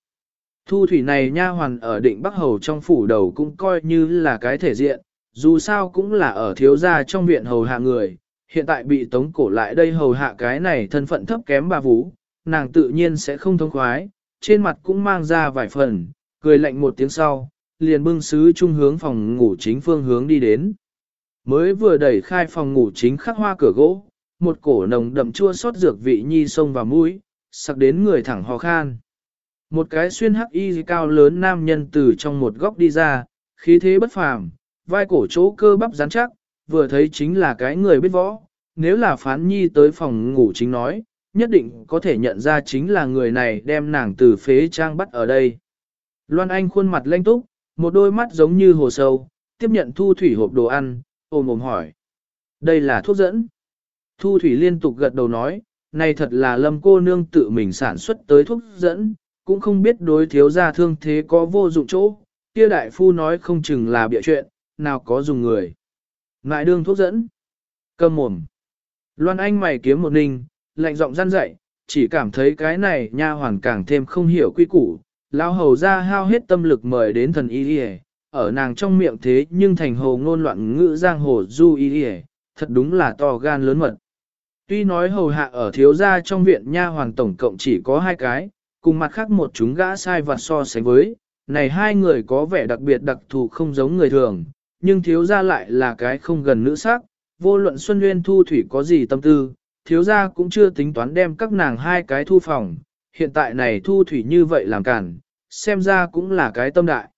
Thu thủy này nha hoàn ở định Bắc Hầu trong phủ đầu cũng coi như là cái thể diện, dù sao cũng là ở thiếu gia trong viện hầu hạ người, hiện tại bị tống cổ lại đây hầu hạ cái này thân phận thấp kém bà vũ, nàng tự nhiên sẽ không thông khoái, trên mặt cũng mang ra vài phần, cười lạnh một tiếng sau, liền bưng sứ trung hướng phòng ngủ chính phương hướng đi đến. Mới vừa đẩy khai phòng ngủ chính khắc hoa cửa gỗ, một cổ nồng đậm chua xót dược vị nhi sông vào mũi, sặc đến người thẳng ho khan. Một cái xuyên hắc y cao lớn nam nhân từ trong một góc đi ra, khí thế bất phàm, vai cổ chỗ cơ bắp rắn chắc, vừa thấy chính là cái người biết võ. Nếu là phán nhi tới phòng ngủ chính nói, nhất định có thể nhận ra chính là người này đem nàng từ phế trang bắt ở đây. Loan Anh khuôn mặt lanh túc, một đôi mắt giống như hồ sâu, tiếp nhận thu thủy hộp đồ ăn, ôm ôm hỏi. Đây là thuốc dẫn. Thu thủy liên tục gật đầu nói, này thật là lâm cô nương tự mình sản xuất tới thuốc dẫn, cũng không biết đối thiếu gia thương thế có vô dụng chỗ, kia đại phu nói không chừng là bịa chuyện, nào có dùng người. Ngại đương thuốc dẫn. Cầm mồm. Loan Anh mày kiếm một ninh, lạnh giọng gian dậy, chỉ cảm thấy cái này nha hoàn càng thêm không hiểu quy củ. Lao hầu ra hao hết tâm lực mời đến thần y đi ở nàng trong miệng thế nhưng thành hồ ngôn loạn ngữ giang hồ du y y, thật đúng là to gan lớn mật. Tuy nói hầu hạ ở thiếu gia trong viện nha hoàn tổng cộng chỉ có hai cái, cùng mặt khác một chúng gã sai vặt so sánh với, này hai người có vẻ đặc biệt đặc thù không giống người thường, nhưng thiếu gia lại là cái không gần nữ sắc, vô luận Xuân Nguyên Thu Thủy có gì tâm tư, thiếu gia cũng chưa tính toán đem các nàng hai cái thu phòng, hiện tại này Thu Thủy như vậy làm cản, xem ra cũng là cái tâm đại.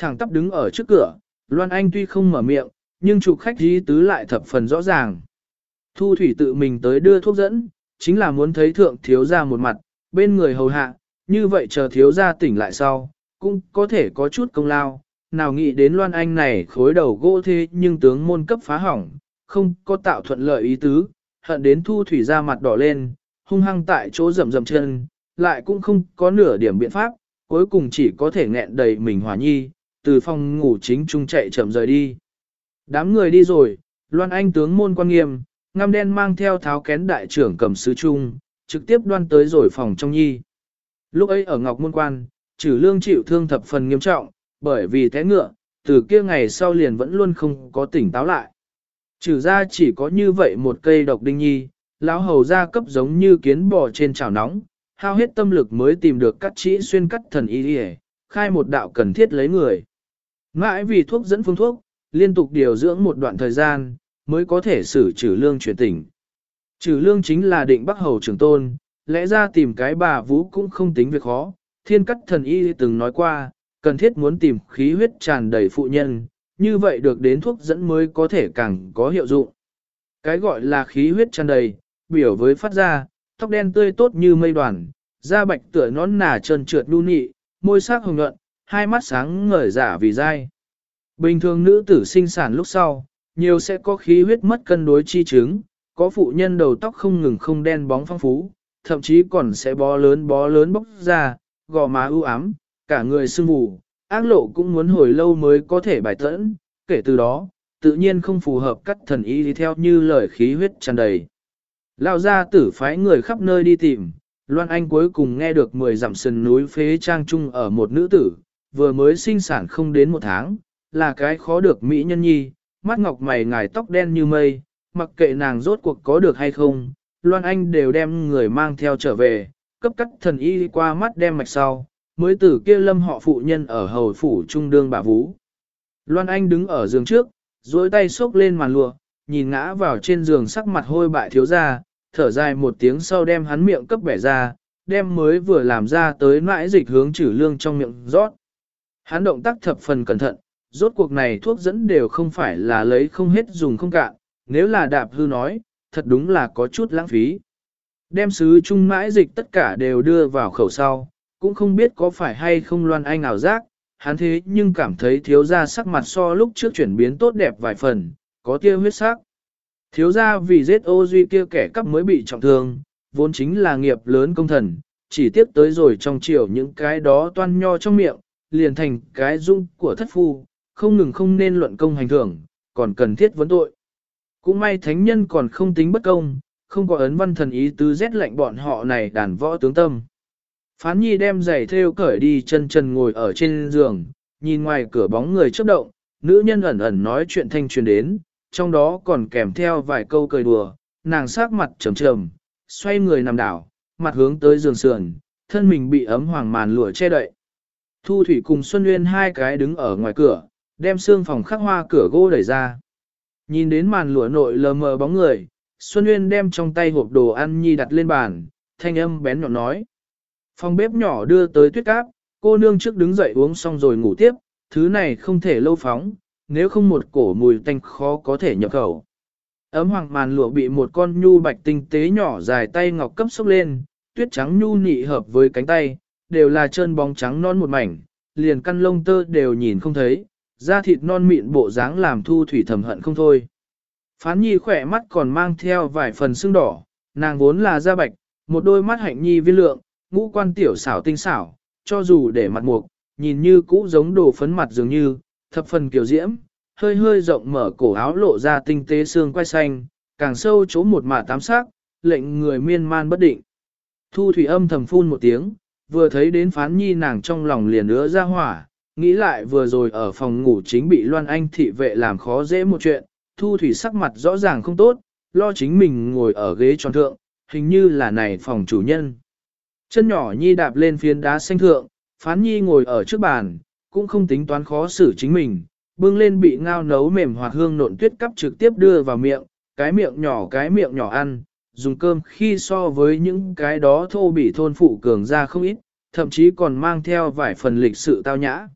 Thẳng tắp đứng ở trước cửa, Loan Anh tuy không mở miệng, nhưng chủ khách ý tứ lại thập phần rõ ràng. Thu thủy tự mình tới đưa thuốc dẫn, chính là muốn thấy thượng thiếu ra một mặt, bên người hầu hạ, như vậy chờ thiếu ra tỉnh lại sau, cũng có thể có chút công lao. Nào nghĩ đến Loan Anh này khối đầu gỗ thế nhưng tướng môn cấp phá hỏng, không có tạo thuận lợi ý tứ, hận đến thu thủy ra mặt đỏ lên, hung hăng tại chỗ rầm rầm chân, lại cũng không có nửa điểm biện pháp, cuối cùng chỉ có thể nghẹn đầy mình hòa nhi, từ phòng ngủ chính trung chạy chậm rời đi. Đám người đi rồi, Loan Anh tướng môn quan nghiêm, ngăm đen mang theo tháo kén đại trưởng cầm sứ trung, trực tiếp đoan tới rồi phòng trong nhi. Lúc ấy ở Ngọc Môn Quan, trừ lương chịu thương thập phần nghiêm trọng, bởi vì té ngựa, từ kia ngày sau liền vẫn luôn không có tỉnh táo lại. Trừ ra chỉ có như vậy một cây độc đinh nhi, lão hầu ra cấp giống như kiến bò trên chảo nóng, hao hết tâm lực mới tìm được cắt chỉ xuyên cắt thần y đi khai một đạo cần thiết lấy người. Ngãi vì thuốc dẫn phương thuốc, liên tục điều dưỡng một đoạn thời gian, mới có thể xử trừ lương chuyển tỉnh. Trừ lương chính là định bắc hầu trưởng tôn, lẽ ra tìm cái bà vũ cũng không tính việc khó, thiên cắt thần y từng nói qua, cần thiết muốn tìm khí huyết tràn đầy phụ nhân, như vậy được đến thuốc dẫn mới có thể càng có hiệu dụng. Cái gọi là khí huyết tràn đầy, biểu với phát ra, tóc đen tươi tốt như mây đoàn, da bạch tựa nón nà trơn trượt đu nị, môi sắc hồng nhuận, hai mắt sáng ngời giả vì dai. Bình thường nữ tử sinh sản lúc sau, nhiều sẽ có khí huyết mất cân đối chi chứng, có phụ nhân đầu tóc không ngừng không đen bóng phong phú, thậm chí còn sẽ bó lớn bó lớn bốc ra, gò má ưu ám, cả người sưng vù, ác lộ cũng muốn hồi lâu mới có thể bài tẫn, kể từ đó, tự nhiên không phù hợp cắt thần y đi theo như lời khí huyết tràn đầy. Lao ra tử phái người khắp nơi đi tìm, Loan Anh cuối cùng nghe được 10 dặm sườn núi phế trang trung ở một nữ tử, vừa mới sinh sản không đến một tháng, là cái khó được mỹ nhân nhi, mắt ngọc mày ngài tóc đen như mây, mặc kệ nàng rốt cuộc có được hay không, Loan Anh đều đem người mang theo trở về, cấp cắt thần y qua mắt đem mạch sau, mới tử kia lâm họ phụ nhân ở hầu phủ trung đương bà vũ. Loan Anh đứng ở giường trước, duỗi tay xốc lên màn lụa, nhìn ngã vào trên giường sắc mặt hôi bại thiếu ra, thở dài một tiếng sau đem hắn miệng cấp bẻ ra, đem mới vừa làm ra tới mãi dịch hướng trừ lương trong miệng rót. Hắn động tác thập phần cẩn thận, rốt cuộc này thuốc dẫn đều không phải là lấy không hết dùng không cạn, nếu là đạp hư nói, thật đúng là có chút lãng phí. Đem sứ chung mãi dịch tất cả đều đưa vào khẩu sau, cũng không biết có phải hay không loan anh ảo giác, hắn thế nhưng cảm thấy thiếu gia sắc mặt so lúc trước chuyển biến tốt đẹp vài phần, có tia huyết sắc. Thiếu gia vì giết ô duy kia kẻ cắp mới bị trọng thương, vốn chính là nghiệp lớn công thần, chỉ tiếp tới rồi trong chiều những cái đó toan nho trong miệng, liền thành cái dung của thất phu, không ngừng không nên luận công hành thưởng, còn cần thiết vấn tội. Cũng may thánh nhân còn không tính bất công, không có ấn văn thần ý tứ rét lạnh bọn họ này đàn võ tướng tâm. Phán nhi đem giày theo cởi đi chân chân ngồi ở trên giường, nhìn ngoài cửa bóng người chớp động, nữ nhân ẩn ẩn nói chuyện thanh truyền đến, trong đó còn kèm theo vài câu cười đùa, nàng sát mặt trầm trầm, xoay người nằm đảo, mặt hướng tới giường sườn, thân mình bị ấm hoàng màn lụa che đậy. Thu Thủy cùng Xuân Nguyên hai cái đứng ở ngoài cửa, đem xương phòng khắc hoa cửa gỗ đẩy ra. Nhìn đến màn lụa nội lờ mờ bóng người, Xuân Nguyên đem trong tay hộp đồ ăn nhi đặt lên bàn, thanh âm bén nhọn nói. Phòng bếp nhỏ đưa tới tuyết cáp, cô nương trước đứng dậy uống xong rồi ngủ tiếp, thứ này không thể lâu phóng, nếu không một cổ mùi tanh khó có thể nhập khẩu. Ấm hoàng màn lụa bị một con nhu bạch tinh tế nhỏ dài tay ngọc cấp sốc lên, tuyết trắng nhu nị hợp với cánh tay, đều là chân bóng trắng non một mảnh, liền căn lông tơ đều nhìn không thấy, da thịt non mịn bộ dáng làm thu thủy thầm hận không thôi. Phán nhi khỏe mắt còn mang theo vài phần sưng đỏ, nàng vốn là da bạch, một đôi mắt hạnh nhi viên lượng, ngũ quan tiểu xảo tinh xảo, cho dù để mặt mục, nhìn như cũ giống đồ phấn mặt dường như, thập phần kiều diễm, hơi hơi rộng mở cổ áo lộ ra tinh tế xương quai xanh, càng sâu chỗ một mả tám sắc, lệnh người miên man bất định. Thu thủy âm thầm phun một tiếng, vừa thấy đến phán nhi nàng trong lòng liền ứa ra hỏa, nghĩ lại vừa rồi ở phòng ngủ chính bị Loan Anh thị vệ làm khó dễ một chuyện, thu thủy sắc mặt rõ ràng không tốt, lo chính mình ngồi ở ghế tròn thượng, hình như là này phòng chủ nhân. Chân nhỏ nhi đạp lên phiến đá xanh thượng, phán nhi ngồi ở trước bàn, cũng không tính toán khó xử chính mình, bưng lên bị ngao nấu mềm hoạt hương nộn tuyết cắp trực tiếp đưa vào miệng, cái miệng nhỏ cái miệng nhỏ ăn, dùng cơm khi so với những cái đó thô bị thôn phụ cường ra không ít, thậm chí còn mang theo vài phần lịch sự tao nhã.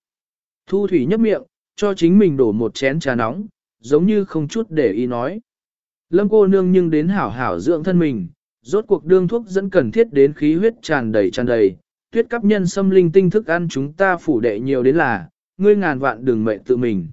Thu thủy nhấp miệng, cho chính mình đổ một chén trà nóng, giống như không chút để ý nói. Lâm cô nương nhưng đến hảo hảo dưỡng thân mình, rốt cuộc đương thuốc dẫn cần thiết đến khí huyết tràn đầy tràn đầy, tuyết cấp nhân xâm linh tinh thức ăn chúng ta phủ đệ nhiều đến là, ngươi ngàn vạn đừng mệnh tự mình.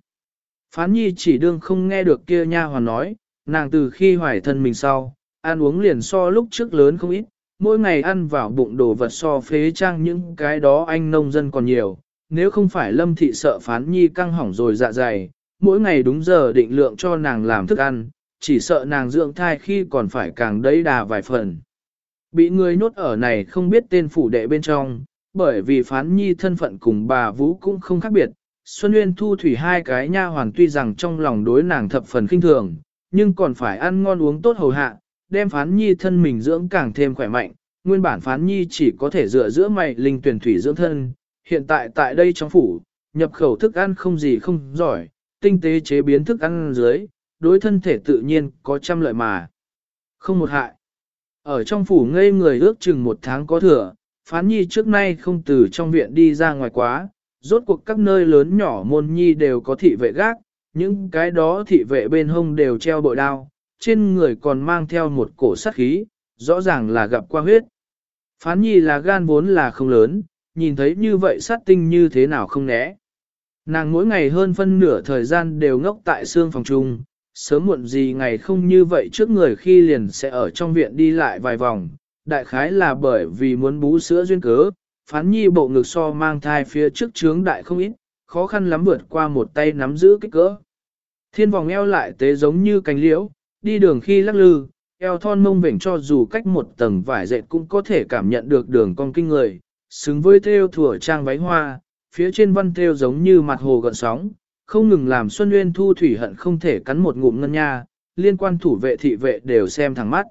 Phán nhi chỉ đương không nghe được kia nha hoàn nói, nàng từ khi hoài thân mình sau, ăn uống liền so lúc trước lớn không ít, mỗi ngày ăn vào bụng đồ vật so phế trang những cái đó anh nông dân còn nhiều, nếu không phải lâm thị sợ phán nhi căng hỏng rồi dạ dày, mỗi ngày đúng giờ định lượng cho nàng làm thức ăn, chỉ sợ nàng dưỡng thai khi còn phải càng đấy đà vài phần. Bị người nhốt ở này không biết tên phủ đệ bên trong, bởi vì phán nhi thân phận cùng bà Vũ cũng không khác biệt. Xuân Nguyên thu thủy hai cái nha hoàn tuy rằng trong lòng đối nàng thập phần kinh thường, nhưng còn phải ăn ngon uống tốt hầu hạ, đem phán nhi thân mình dưỡng càng thêm khỏe mạnh. Nguyên bản phán nhi chỉ có thể dựa giữa mày linh tuyển thủy dưỡng thân, hiện tại tại đây trong phủ, nhập khẩu thức ăn không gì không giỏi, tinh tế chế biến thức ăn dưới, đối thân thể tự nhiên có trăm lợi mà. Không một hại. Ở trong phủ ngây người ước chừng một tháng có thừa, phán nhi trước nay không từ trong viện đi ra ngoài quá, rốt cuộc các nơi lớn nhỏ môn nhi đều có thị vệ gác, những cái đó thị vệ bên hông đều treo bội đao, trên người còn mang theo một cổ sát khí, rõ ràng là gặp qua huyết. Phán nhi là gan vốn là không lớn, nhìn thấy như vậy sát tinh như thế nào không né. Nàng mỗi ngày hơn phân nửa thời gian đều ngốc tại xương phòng chung, sớm muộn gì ngày không như vậy trước người khi liền sẽ ở trong viện đi lại vài vòng, đại khái là bởi vì muốn bú sữa duyên cớ, phán nhi bộ ngực so mang thai phía trước trướng đại không ít, khó khăn lắm vượt qua một tay nắm giữ kích cỡ. Thiên vòng eo lại tế giống như cánh liễu, đi đường khi lắc lư, eo thon mông vểnh cho dù cách một tầng vải dệt cũng có thể cảm nhận được đường cong kinh người, xứng với theo thủa trang váy hoa, phía trên văn theo giống như mặt hồ gợn sóng, không ngừng làm Xuân Nguyên Thu Thủy hận không thể cắn một ngụm ngân nha, liên quan thủ vệ thị vệ đều xem thẳng mắt.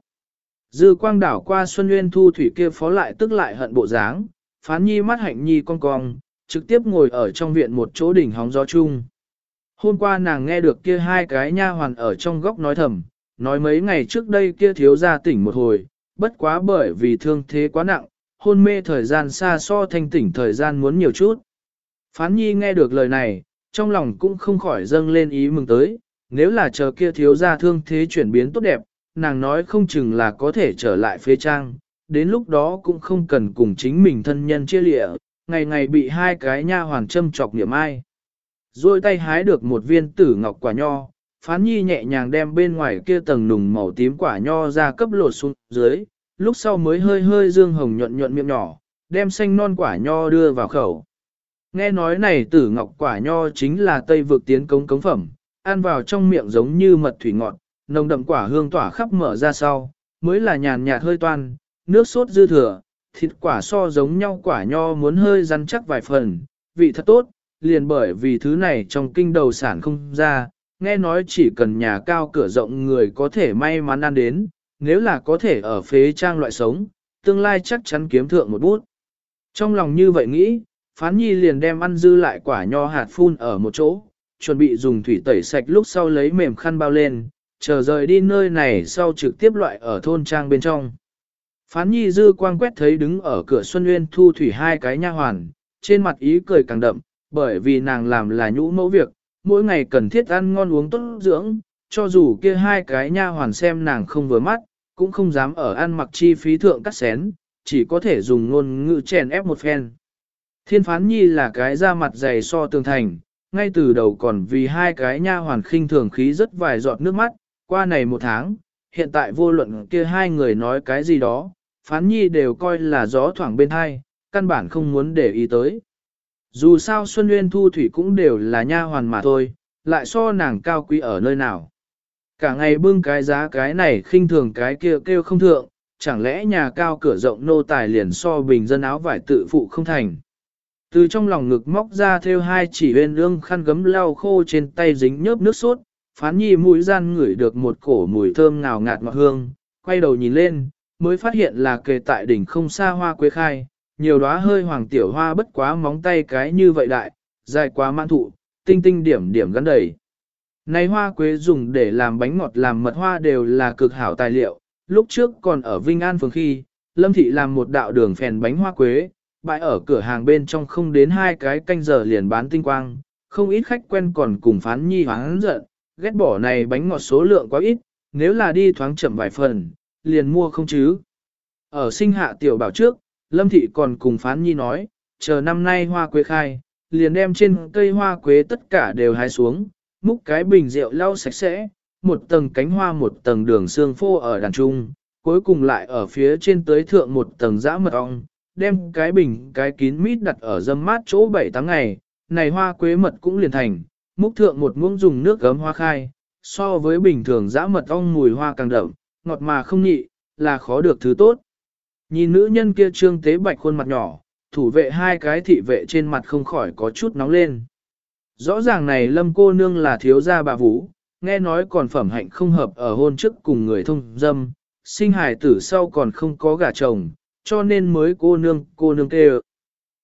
Dư quang đảo qua Xuân Nguyên Thu Thủy kia phó lại tức lại hận bộ dáng, phán nhi mắt hạnh nhi cong cong, trực tiếp ngồi ở trong viện một chỗ đỉnh hóng gió chung. Hôm qua nàng nghe được kia hai cái nha hoàn ở trong góc nói thầm, nói mấy ngày trước đây kia thiếu gia tỉnh một hồi, bất quá bởi vì thương thế quá nặng, hôn mê thời gian xa so thanh tỉnh thời gian muốn nhiều chút. Phán nhi nghe được lời này, trong lòng cũng không khỏi dâng lên ý mừng tới, nếu là chờ kia thiếu gia thương thế chuyển biến tốt đẹp, nàng nói không chừng là có thể trở lại phế trang, đến lúc đó cũng không cần cùng chính mình thân nhân chia lịa, ngày ngày bị hai cái nha hoàn châm chọc niệm ai. Rồi tay hái được một viên tử ngọc quả nho, phán nhi nhẹ nhàng đem bên ngoài kia tầng nùng màu tím quả nho ra cấp lột xuống dưới, lúc sau mới hơi hơi dương hồng nhuận nhuận miệng nhỏ, đem xanh non quả nho đưa vào khẩu. Nghe nói này tử ngọc quả nho chính là tây vực tiến công cống phẩm, ăn vào trong miệng giống như mật thủy ngọt, nồng đậm quả hương tỏa khắp mở ra sau, mới là nhàn nhạt hơi toan, nước sốt dư thừa, thịt quả so giống nhau quả nho muốn hơi rắn chắc vài phần, vị thật tốt, liền bởi vì thứ này trong kinh đầu sản không ra, nghe nói chỉ cần nhà cao cửa rộng người có thể may mắn ăn đến, nếu là có thể ở phế trang loại sống, tương lai chắc chắn kiếm thượng một bút. Trong lòng như vậy nghĩ, Phán Nhi liền đem ăn dư lại quả nho hạt phun ở một chỗ, chuẩn bị dùng thủy tẩy sạch lúc sau lấy mềm khăn bao lên, chờ rời đi nơi này sau trực tiếp loại ở thôn trang bên trong. Phán Nhi dư quang quét thấy đứng ở cửa Xuân Nguyên thu thủy hai cái nha hoàn, trên mặt ý cười càng đậm, bởi vì nàng làm là nhũ mẫu việc, mỗi ngày cần thiết ăn ngon uống tốt dưỡng, cho dù kia hai cái nha hoàn xem nàng không vừa mắt, cũng không dám ở ăn mặc chi phí thượng cắt xén, chỉ có thể dùng ngôn ngữ chèn ép một phen. Thiên phán nhi là cái da mặt dày so tường thành, ngay từ đầu còn vì hai cái nha hoàn khinh thường khí rất vài giọt nước mắt, qua này một tháng, hiện tại vô luận kia hai người nói cái gì đó, phán nhi đều coi là gió thoảng bên hai, căn bản không muốn để ý tới. Dù sao Xuân Nguyên Thu Thủy cũng đều là nha hoàn mà thôi, lại so nàng cao quý ở nơi nào. Cả ngày bưng cái giá cái này khinh thường cái kia kêu không thượng, chẳng lẽ nhà cao cửa rộng nô tài liền so bình dân áo vải tự phụ không thành. Từ trong lòng ngực móc ra theo hai chỉ bên ương khăn gấm lau khô trên tay dính nhớp nước sốt, phán nhi mũi gian ngửi được một cổ mùi thơm ngào ngạt ngọt hương, quay đầu nhìn lên, mới phát hiện là kề tại đỉnh không xa hoa quế khai, nhiều đóa hơi hoàng tiểu hoa bất quá móng tay cái như vậy đại, dài quá mãn thụ, tinh tinh điểm điểm gắn đầy. Này hoa quế dùng để làm bánh ngọt làm mật hoa đều là cực hảo tài liệu, lúc trước còn ở Vinh An phường khi, Lâm Thị làm một đạo đường phèn bánh hoa quế, bãi ở cửa hàng bên trong không đến hai cái canh giờ liền bán tinh quang, không ít khách quen còn cùng phán nhi hoáng giận, ghét bỏ này bánh ngọt số lượng quá ít, nếu là đi thoáng chậm vài phần, liền mua không chứ. Ở sinh hạ tiểu bảo trước, Lâm Thị còn cùng phán nhi nói, chờ năm nay hoa quế khai, liền đem trên cây hoa quế tất cả đều hái xuống, múc cái bình rượu lau sạch sẽ, một tầng cánh hoa một tầng đường xương phô ở đàn trung, cuối cùng lại ở phía trên tới thượng một tầng dã mật ong, đem cái bình cái kín mít đặt ở dâm mát chỗ 7-8 ngày, này hoa quế mật cũng liền thành, múc thượng một muỗng dùng nước gấm hoa khai, so với bình thường dã mật ong mùi hoa càng đậm, ngọt mà không nhị, là khó được thứ tốt. Nhìn nữ nhân kia trương tế bạch khuôn mặt nhỏ, thủ vệ hai cái thị vệ trên mặt không khỏi có chút nóng lên. Rõ ràng này lâm cô nương là thiếu gia bà vũ, nghe nói còn phẩm hạnh không hợp ở hôn trước cùng người thông dâm, sinh hài tử sau còn không có gả chồng, cho nên mới cô nương cô nương kê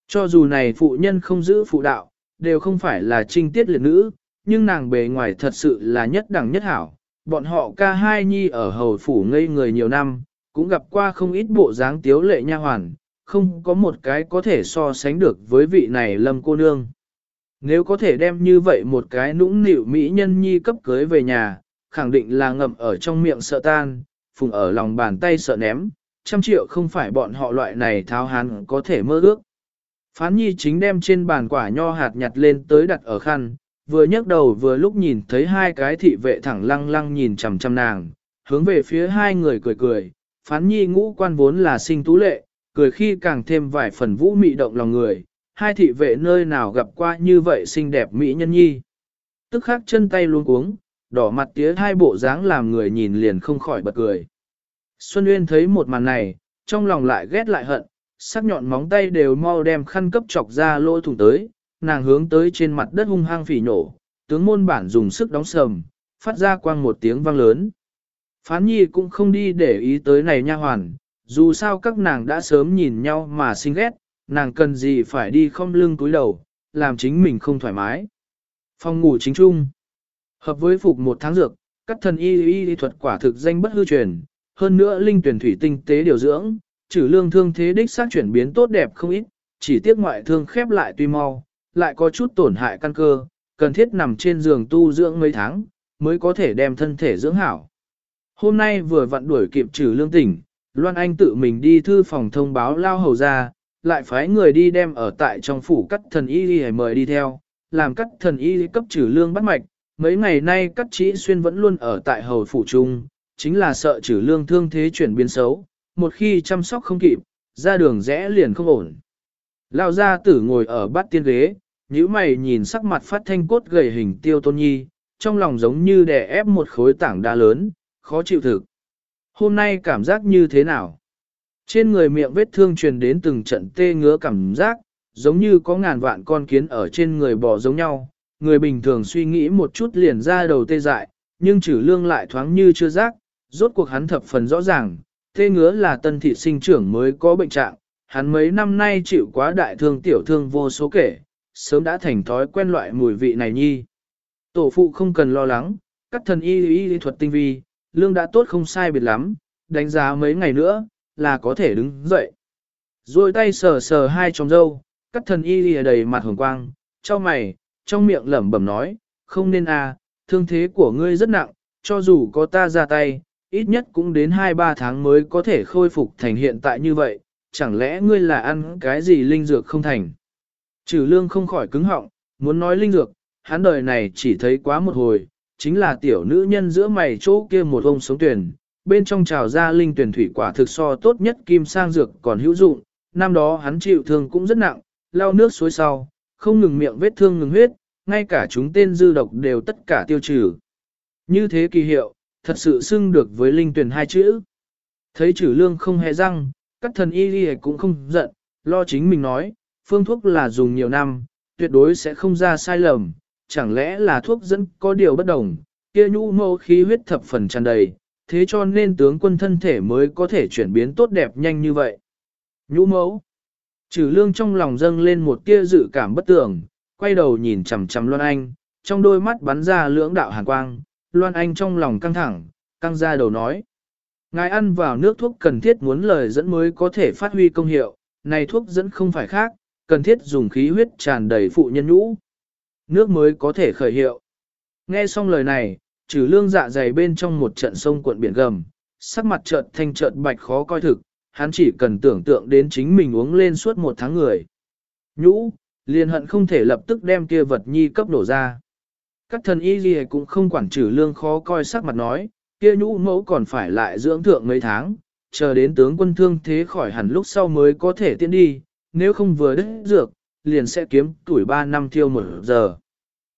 Cho dù này phụ nhân không giữ phụ đạo, đều không phải là trinh tiết liệt nữ, nhưng nàng bề ngoài thật sự là nhất đẳng nhất hảo. Bọn họ ca hai nhi ở hầu phủ ngây người nhiều năm, cũng gặp qua không ít bộ dáng tiếu lệ nha hoàn, không có một cái có thể so sánh được với vị này lâm cô nương. Nếu có thể đem như vậy một cái nũng nịu mỹ nhân nhi cấp cưới về nhà, khẳng định là ngậm ở trong miệng sợ tan, phùng ở lòng bàn tay sợ ném, trăm triệu không phải bọn họ loại này tháo hán có thể mơ ước. Phán nhi chính đem trên bàn quả nho hạt nhặt lên tới đặt ở khăn, vừa nhấc đầu vừa lúc nhìn thấy hai cái thị vệ thẳng lăng lăng nhìn chằm chằm nàng, hướng về phía hai người cười cười, phán nhi ngũ quan vốn là sinh tú lệ, cười khi càng thêm vài phần vũ mị động lòng người, hai thị vệ nơi nào gặp qua như vậy xinh đẹp mỹ nhân nhi. Tức khắc chân tay luôn cuống, đỏ mặt tía hai bộ dáng làm người nhìn liền không khỏi bật cười. Xuân Uyên thấy một màn này, trong lòng lại ghét lại hận, sắc nhọn móng tay đều mau đem khăn cấp chọc ra lỗ thủng tới, nàng hướng tới trên mặt đất hung hăng phỉ nổ, tướng môn bản dùng sức đóng sầm, phát ra quang một tiếng vang lớn. Phán nhi cũng không đi để ý tới này nha hoàn, dù sao các nàng đã sớm nhìn nhau mà sinh ghét, nàng cần gì phải đi không lưng túi đầu, làm chính mình không thoải mái. Phòng ngủ chính trung. Hợp với phục một tháng dược, các thần y y, y thuật quả thực danh bất hư truyền, hơn nữa linh tuyển thủy tinh tế điều dưỡng, trừ lương thương thế đích xác chuyển biến tốt đẹp không ít, chỉ tiếc ngoại thương khép lại tuy mau, lại có chút tổn hại căn cơ, cần thiết nằm trên giường tu dưỡng mấy tháng, mới có thể đem thân thể dưỡng hảo. Hôm nay vừa vặn đuổi kịp trừ lương tỉnh, Loan Anh tự mình đi thư phòng thông báo lao hầu ra, lại phái người đi đem ở tại trong phủ cắt thần y đi mời đi theo, làm cắt thần y cấp trừ lương bắt mạch. Mấy ngày nay cắt chỉ xuyên vẫn luôn ở tại hầu phủ trung, chính là sợ trừ lương thương thế chuyển biến xấu, một khi chăm sóc không kịp, ra đường rẽ liền không ổn. Lao gia tử ngồi ở bát tiên ghế, nhíu mày nhìn sắc mặt phát thanh cốt gầy hình tiêu tôn nhi, trong lòng giống như đè ép một khối tảng đá lớn, khó chịu thực. Hôm nay cảm giác như thế nào? Trên người miệng vết thương truyền đến từng trận tê ngứa cảm giác, giống như có ngàn vạn con kiến ở trên người bò giống nhau. Người bình thường suy nghĩ một chút liền ra đầu tê dại, nhưng trừ lương lại thoáng như chưa giác, rốt cuộc hắn thập phần rõ ràng, tê ngứa là tân thị sinh trưởng mới có bệnh trạng, hắn mấy năm nay chịu quá đại thương tiểu thương vô số kể, sớm đã thành thói quen loại mùi vị này nhi. Tổ phụ không cần lo lắng, các thần y y, thuật tinh vi, lương đã tốt không sai biệt lắm, đánh giá mấy ngày nữa, là có thể đứng dậy. Rồi tay sờ sờ hai tròng dâu, cắt thần y lìa đầy mặt hồng quang, cho mày, trong miệng lẩm bẩm nói, không nên à, thương thế của ngươi rất nặng, cho dù có ta ra tay, ít nhất cũng đến 2-3 tháng mới có thể khôi phục thành hiện tại như vậy, chẳng lẽ ngươi là ăn cái gì linh dược không thành. Trừ lương không khỏi cứng họng, muốn nói linh dược, hắn đời này chỉ thấy quá một hồi, chính là tiểu nữ nhân giữa mày chỗ kia một ông sống tuyển, bên trong trào ra linh tuyển thủy quả thực so tốt nhất kim sang dược còn hữu dụng, năm đó hắn chịu thương cũng rất nặng, lao nước suối sau, không ngừng miệng vết thương ngừng huyết, ngay cả chúng tên dư độc đều tất cả tiêu trừ. Như thế kỳ hiệu, thật sự xưng được với linh tuyển hai chữ. Thấy chữ lương không hề răng, các thần y đi cũng không giận, lo chính mình nói, phương thuốc là dùng nhiều năm, tuyệt đối sẽ không ra sai lầm, chẳng lẽ là thuốc dẫn có điều bất đồng, kia nhũ mâu khí huyết thập phần tràn đầy, thế cho nên tướng quân thân thể mới có thể chuyển biến tốt đẹp nhanh như vậy. Nhũ mẫu. Trừ lương trong lòng dâng lên một tia dự cảm bất tưởng, quay đầu nhìn chằm chằm Loan Anh, trong đôi mắt bắn ra lưỡng đạo hàn quang, Loan Anh trong lòng căng thẳng, căng ra đầu nói. Ngài ăn vào nước thuốc cần thiết muốn lời dẫn mới có thể phát huy công hiệu, này thuốc dẫn không phải khác, cần thiết dùng khí huyết tràn đầy phụ nhân nhũ nước mới có thể khởi hiệu. Nghe xong lời này, trừ lương dạ dày bên trong một trận sông cuộn biển gầm, sắc mặt trợt thanh trợt bạch khó coi thực, hắn chỉ cần tưởng tượng đến chính mình uống lên suốt một tháng người. Nhũ, liền hận không thể lập tức đem kia vật nhi cấp đổ ra. Các thần y gì cũng không quản trừ lương khó coi sắc mặt nói, kia nhũ mẫu còn phải lại dưỡng thượng mấy tháng, chờ đến tướng quân thương thế khỏi hẳn lúc sau mới có thể tiến đi, nếu không vừa đứt dược, liền sẽ kiếm tuổi 3 năm thiêu một giờ.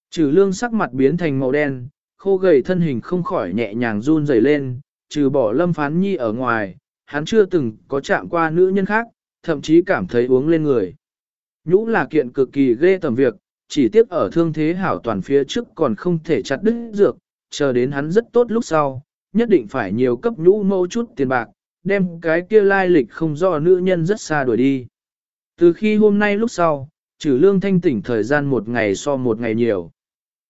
Trừ lương sắc mặt biến thành màu đen, khô gầy thân hình không khỏi nhẹ nhàng run rẩy lên, trừ bỏ lâm phán nhi ở ngoài, hắn chưa từng có chạm qua nữ nhân khác, thậm chí cảm thấy uống lên người. Nhũ là kiện cực kỳ ghê tầm việc, chỉ tiếc ở thương thế hảo toàn phía trước còn không thể chặt đứt dược, chờ đến hắn rất tốt lúc sau, nhất định phải nhiều cấp nhũ mâu chút tiền bạc, đem cái kia lai lịch không do nữ nhân rất xa đuổi đi. Từ khi hôm nay lúc sau, trừ lương thanh tỉnh thời gian một ngày so một ngày nhiều.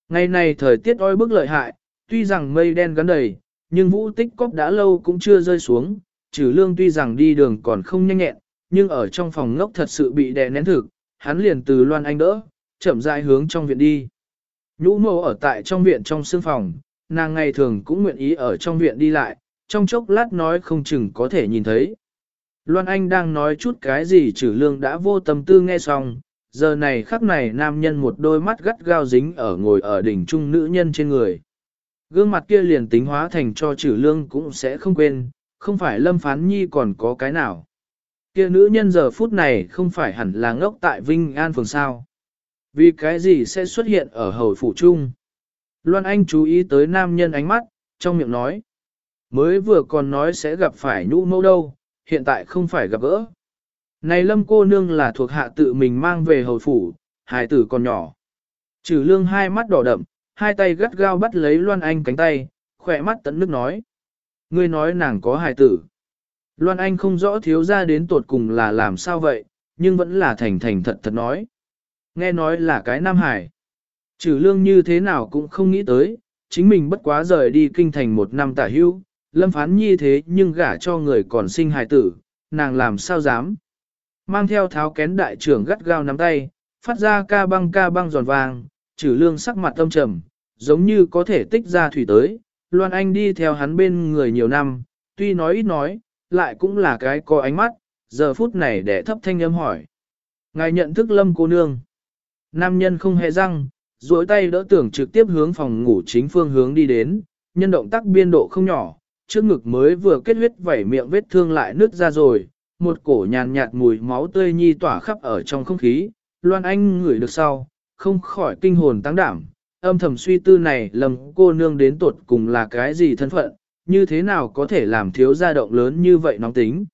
Ngày này thời tiết oi bức lợi hại, tuy rằng mây đen gắn đầy, nhưng vũ tích cốc đã lâu cũng chưa rơi xuống, trừ lương tuy rằng đi đường còn không nhanh nhẹn, nhưng ở trong phòng ngốc thật sự bị đè nén thực, hắn liền từ loan anh đỡ, chậm rãi hướng trong viện đi. Nhũ mô ở tại trong viện trong sương phòng, nàng ngày thường cũng nguyện ý ở trong viện đi lại, trong chốc lát nói không chừng có thể nhìn thấy. Loan Anh đang nói chút cái gì trừ lương đã vô tâm tư nghe xong, giờ này khắc này nam nhân một đôi mắt gắt gao dính ở ngồi ở đỉnh trung nữ nhân trên người. Gương mặt kia liền tính hóa thành cho trừ lương cũng sẽ không quên, không phải lâm phán nhi còn có cái nào. Kia nữ nhân giờ phút này không phải hẳn là ngốc tại Vinh An phường sao. Vì cái gì sẽ xuất hiện ở hầu phủ trung? Loan Anh chú ý tới nam nhân ánh mắt, trong miệng nói. Mới vừa còn nói sẽ gặp phải nhũ mẫu đâu, hiện tại không phải gặp gỡ. Này lâm cô nương là thuộc hạ tự mình mang về hầu phủ, hài tử còn nhỏ. Trừ lương hai mắt đỏ đậm, hai tay gắt gao bắt lấy Loan Anh cánh tay, khỏe mắt tận nước nói. Ngươi nói nàng có hài tử. Loan Anh không rõ thiếu ra đến tột cùng là làm sao vậy, nhưng vẫn là thành thành thật thật nói. Nghe nói là cái nam hải. Trừ lương như thế nào cũng không nghĩ tới, chính mình bất quá rời đi kinh thành một năm tả hưu, lâm phán nhi thế nhưng gả cho người còn sinh hài tử, nàng làm sao dám. Mang theo tháo kén đại trưởng gắt gao nắm tay, phát ra ca băng ca băng giòn vàng, trừ lương sắc mặt tâm trầm, giống như có thể tích ra thủy tới. Loan Anh đi theo hắn bên người nhiều năm, tuy nói ít nói, lại cũng là cái có ánh mắt, giờ phút này để thấp thanh âm hỏi. Ngài nhận thức lâm cô nương. Nam nhân không hề răng, duỗi tay đỡ tưởng trực tiếp hướng phòng ngủ chính phương hướng đi đến, nhân động tác biên độ không nhỏ, trước ngực mới vừa kết huyết vẩy miệng vết thương lại nứt ra rồi, một cổ nhàn nhạt mùi máu tươi nhi tỏa khắp ở trong không khí, Loan Anh ngửi được sau, không khỏi kinh hồn tăng đảm, âm thầm suy tư này lầm cô nương đến tuột cùng là cái gì thân phận, như thế nào có thể làm thiếu gia động lớn như vậy nóng tính.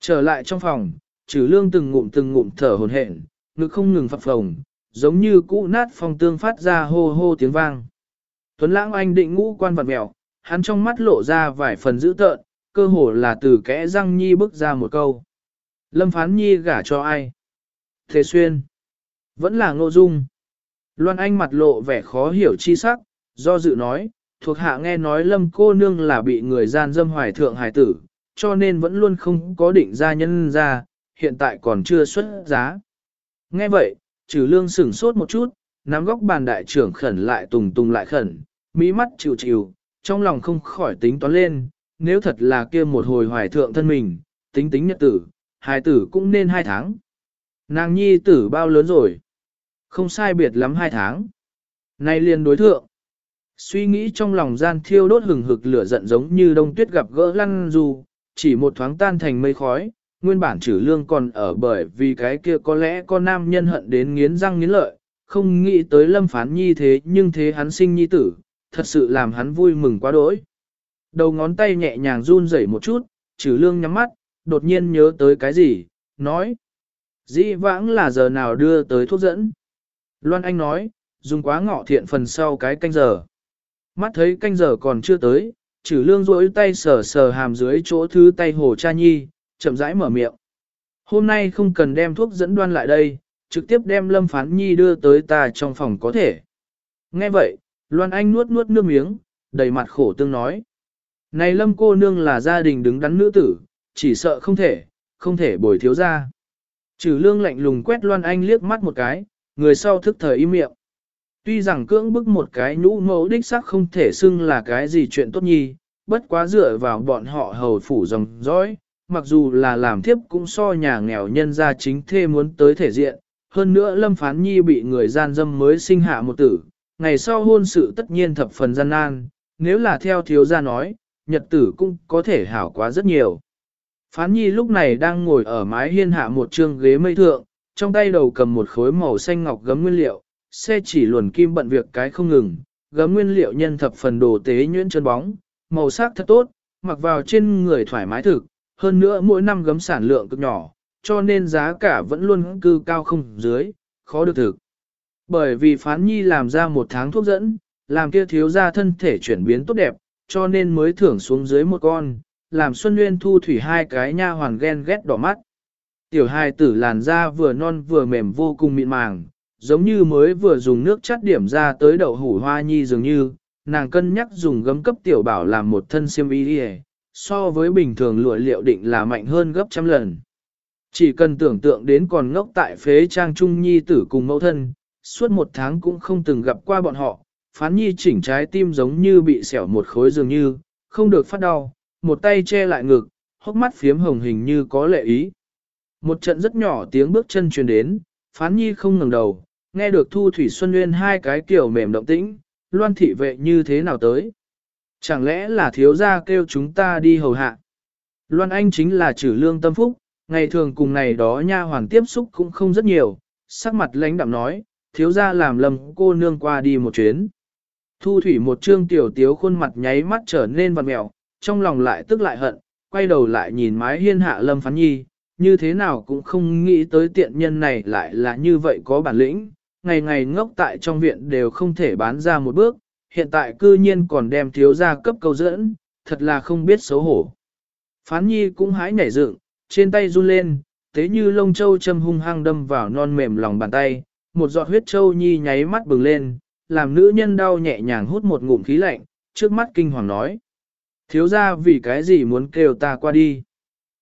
Trở lại trong phòng, trừ lương từng ngụm từng ngụm thở hồn hển, ngực không ngừng phập phồng, giống như cũ nát phong tương phát ra hô hô tiếng vang. Tuấn lãng anh định ngũ quan vật mèo, hắn trong mắt lộ ra vài phần dữ tợn, cơ hồ là từ kẽ răng nhi bước ra một câu. Lâm phán nhi gả cho ai? Thế xuyên. Vẫn là ngô dung. Loan Anh mặt lộ vẻ khó hiểu chi sắc, do dự nói, thuộc hạ nghe nói lâm cô nương là bị người gian dâm hoài thượng hải tử, cho nên vẫn luôn không có định ra nhân ra, hiện tại còn chưa xuất giá. Nghe vậy, trừ lương sửng sốt một chút, nắm góc bàn đại trưởng khẩn lại tùng tùng lại khẩn, mỹ mắt chịu chịu, trong lòng không khỏi tính toán lên, nếu thật là kia một hồi hoài thượng thân mình, tính tính nhật tử, hài tử cũng nên hai tháng. Nàng nhi tử bao lớn rồi? Không sai biệt lắm hai tháng. Nay liền đối thượng. Suy nghĩ trong lòng gian thiêu đốt hừng hực lửa giận giống như đông tuyết gặp gỡ lăn dù, chỉ một thoáng tan thành mây khói, nguyên bản trừ lương còn ở bởi vì cái kia có lẽ con nam nhân hận đến nghiến răng nghiến lợi, không nghĩ tới lâm phán nhi thế nhưng thế hắn sinh nhi tử, thật sự làm hắn vui mừng quá đỗi. Đầu ngón tay nhẹ nhàng run rẩy một chút, trừ lương nhắm mắt, đột nhiên nhớ tới cái gì, nói. Dĩ vãng là giờ nào đưa tới thuốc dẫn. Loan Anh nói, dùng quá ngọ thiện phần sau cái canh giờ. Mắt thấy canh giờ còn chưa tới, trừ lương rỗi tay sờ sờ hàm dưới chỗ thứ tay hồ cha nhi, chậm rãi mở miệng. Hôm nay không cần đem thuốc dẫn đoan lại đây, trực tiếp đem lâm phán nhi đưa tới ta trong phòng có thể. Nghe vậy, Loan Anh nuốt nuốt nước miếng, đầy mặt khổ tương nói. Này lâm cô nương là gia đình đứng đắn nữ tử, chỉ sợ không thể, không thể bồi thiếu ra. Trừ lương lạnh lùng quét Loan Anh liếc mắt một cái, người sau thức thời im miệng. Tuy rằng cưỡng bức một cái nhũ mẫu đích sắc không thể xưng là cái gì chuyện tốt nhi, bất quá dựa vào bọn họ hầu phủ dòng dõi, mặc dù là làm thiếp cũng so nhà nghèo nhân gia chính thê muốn tới thể diện, hơn nữa Lâm Phán Nhi bị người gian dâm mới sinh hạ một tử, ngày sau hôn sự tất nhiên thập phần gian nan, nếu là theo thiếu gia nói, nhật tử cũng có thể hảo quá rất nhiều. Phán Nhi lúc này đang ngồi ở mái hiên hạ một trương ghế mây thượng, trong tay đầu cầm một khối màu xanh ngọc gấm nguyên liệu, xe chỉ luồn kim bận việc cái không ngừng, gấm nguyên liệu nhân thập phần đồ tế nhuyễn chân bóng, màu sắc thật tốt, mặc vào trên người thoải mái thực, hơn nữa mỗi năm gấm sản lượng cực nhỏ, cho nên giá cả vẫn luôn cư cao không dưới, khó được thực. Bởi vì phán nhi làm ra một tháng thuốc dẫn, làm kia thiếu ra thân thể chuyển biến tốt đẹp, cho nên mới thưởng xuống dưới một con, làm Xuân Nguyên thu thủy hai cái nha hoàn ghen ghét đỏ mắt. Tiểu hài tử làn da vừa non vừa mềm vô cùng mịn màng, giống như mới vừa dùng nước chắt điểm ra tới đậu hủ hoa nhi dường như, nàng cân nhắc dùng gấm cấp tiểu bảo làm một thân xiêm y đi so với bình thường lụa liệu định là mạnh hơn gấp trăm lần. Chỉ cần tưởng tượng đến còn ngốc tại phế trang trung nhi tử cùng mẫu thân, suốt một tháng cũng không từng gặp qua bọn họ, phán nhi chỉnh trái tim giống như bị xẻo một khối dường như, không được phát đau, một tay che lại ngực, hốc mắt phiếm hồng hình như có lệ ý. Một trận rất nhỏ tiếng bước chân truyền đến, phán nhi không ngẩng đầu, nghe được thu thủy xuân nguyên hai cái kiểu mềm động tĩnh, loan thị vệ như thế nào tới. Chẳng lẽ là thiếu gia kêu chúng ta đi hầu hạ. Loan Anh chính là trừ lương tâm phúc, ngày thường cùng này đó nha hoàng tiếp xúc cũng không rất nhiều, sắc mặt lãnh đạm nói, thiếu gia làm lầm cô nương qua đi một chuyến. Thu thủy một trương tiểu tiếu khuôn mặt nháy mắt trở nên vật mẹo, trong lòng lại tức lại hận, quay đầu lại nhìn mái hiên hạ lâm phán nhi, như thế nào cũng không nghĩ tới tiện nhân này lại là như vậy có bản lĩnh, ngày ngày ngốc tại trong viện đều không thể bán ra một bước, hiện tại cư nhiên còn đem thiếu gia cấp câu dẫn, thật là không biết xấu hổ. Phán nhi cũng hái nhảy dựng, trên tay run lên, tế như lông châu châm hung hăng đâm vào non mềm lòng bàn tay, một giọt huyết châu nhi nháy mắt bừng lên, làm nữ nhân đau nhẹ nhàng hút một ngụm khí lạnh, trước mắt kinh hoàng nói. Thiếu gia vì cái gì muốn kêu ta qua đi?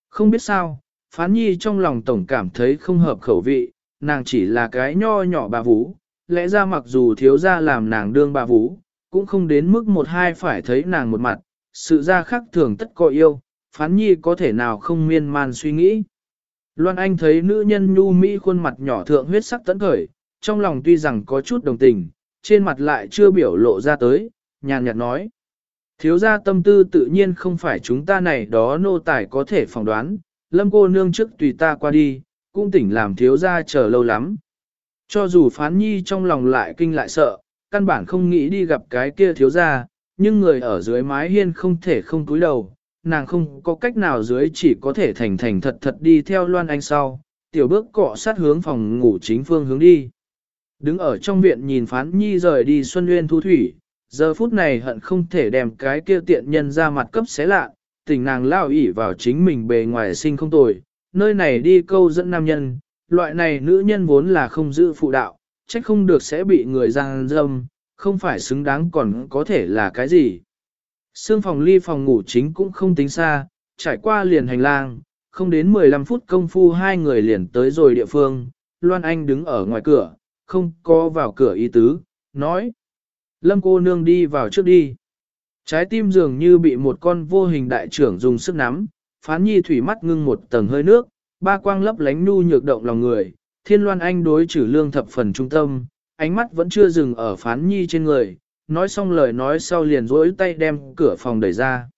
Không biết sao, phán nhi trong lòng tổng cảm thấy không hợp khẩu vị, nàng chỉ là cái nho nhỏ bà vũ, lẽ ra mặc dù thiếu gia làm nàng đương bà vũ, cũng không đến mức một hai phải thấy nàng một mặt, sự ra khác thường tất có yêu, phán nhi có thể nào không miên man suy nghĩ. Loan Anh thấy nữ nhân nhu mỹ khuôn mặt nhỏ thượng huyết sắc tấn khởi, trong lòng tuy rằng có chút đồng tình, trên mặt lại chưa biểu lộ ra tới, nhàn nhạt nói. Thiếu gia tâm tư tự nhiên không phải chúng ta này đó nô tài có thể phỏng đoán, lâm cô nương trước tùy ta qua đi, cũng tỉnh làm thiếu gia chờ lâu lắm. Cho dù phán nhi trong lòng lại kinh lại sợ, căn bản không nghĩ đi gặp cái kia thiếu gia, nhưng người ở dưới mái hiên không thể không cúi đầu, nàng không có cách nào dưới chỉ có thể thành thành thật thật đi theo Loan Anh sau, tiểu bước cọ sát hướng phòng ngủ chính phương hướng đi. Đứng ở trong viện nhìn phán nhi rời đi Xuân Nguyên Thu Thủy, giờ phút này hận không thể đem cái kia tiện nhân ra mặt cấp xé lạ, tình nàng lao ỉ vào chính mình bề ngoài sinh không tồi, nơi này đi câu dẫn nam nhân, loại này nữ nhân vốn là không giữ phụ đạo, trách không được sẽ bị người giang dâm, không phải xứng đáng còn có thể là cái gì. Sương phòng ly phòng ngủ chính cũng không tính xa, trải qua liền hành lang, không đến 15 phút công phu hai người liền tới rồi địa phương, Loan Anh đứng ở ngoài cửa, không có vào cửa ý tứ, nói. Lâm cô nương đi vào trước đi. Trái tim dường như bị một con vô hình đại trưởng dùng sức nắm, phán nhi thủy mắt ngưng một tầng hơi nước, ba quang lấp lánh nu nhược động lòng người, thiên loan anh đối trừ lương thập phần trung tâm, ánh mắt vẫn chưa dừng ở phán nhi trên người, nói xong lời nói sau liền rỗi tay đem cửa phòng đẩy ra.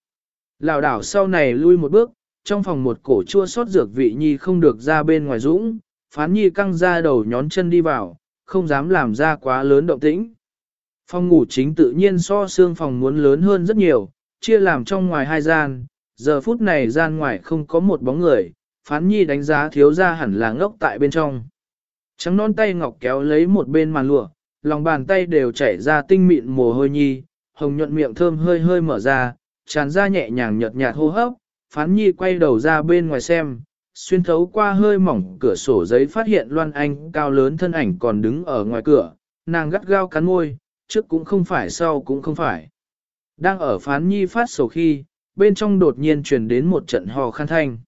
Lào đảo sau này lui một bước, trong phòng một cổ chua xót dược vị nhi không được ra bên ngoài dũng, phán nhi căng ra đầu nhón chân đi vào, không dám làm ra quá lớn động tĩnh. Phòng ngủ chính tự nhiên so xương phòng muốn lớn hơn rất nhiều, chia làm trong ngoài hai gian, giờ phút này gian ngoài không có một bóng người, phán nhi đánh giá thiếu ra hẳn là ngốc tại bên trong. Trắng non tay ngọc kéo lấy một bên màn lụa, lòng bàn tay đều chảy ra tinh mịn mồ hôi nhi, hồng nhuận miệng thơm hơi hơi mở ra, tràn ra nhẹ nhàng nhợt nhạt hô hấp, phán nhi quay đầu ra bên ngoài xem, xuyên thấu qua hơi mỏng cửa sổ giấy phát hiện Loan Anh cao lớn thân ảnh còn đứng ở ngoài cửa, nàng gắt gao cắn môi, trước cũng không phải sau cũng không phải. Đang ở phán nhi phát sầu khi, bên trong đột nhiên truyền đến một trận hò khăn thanh.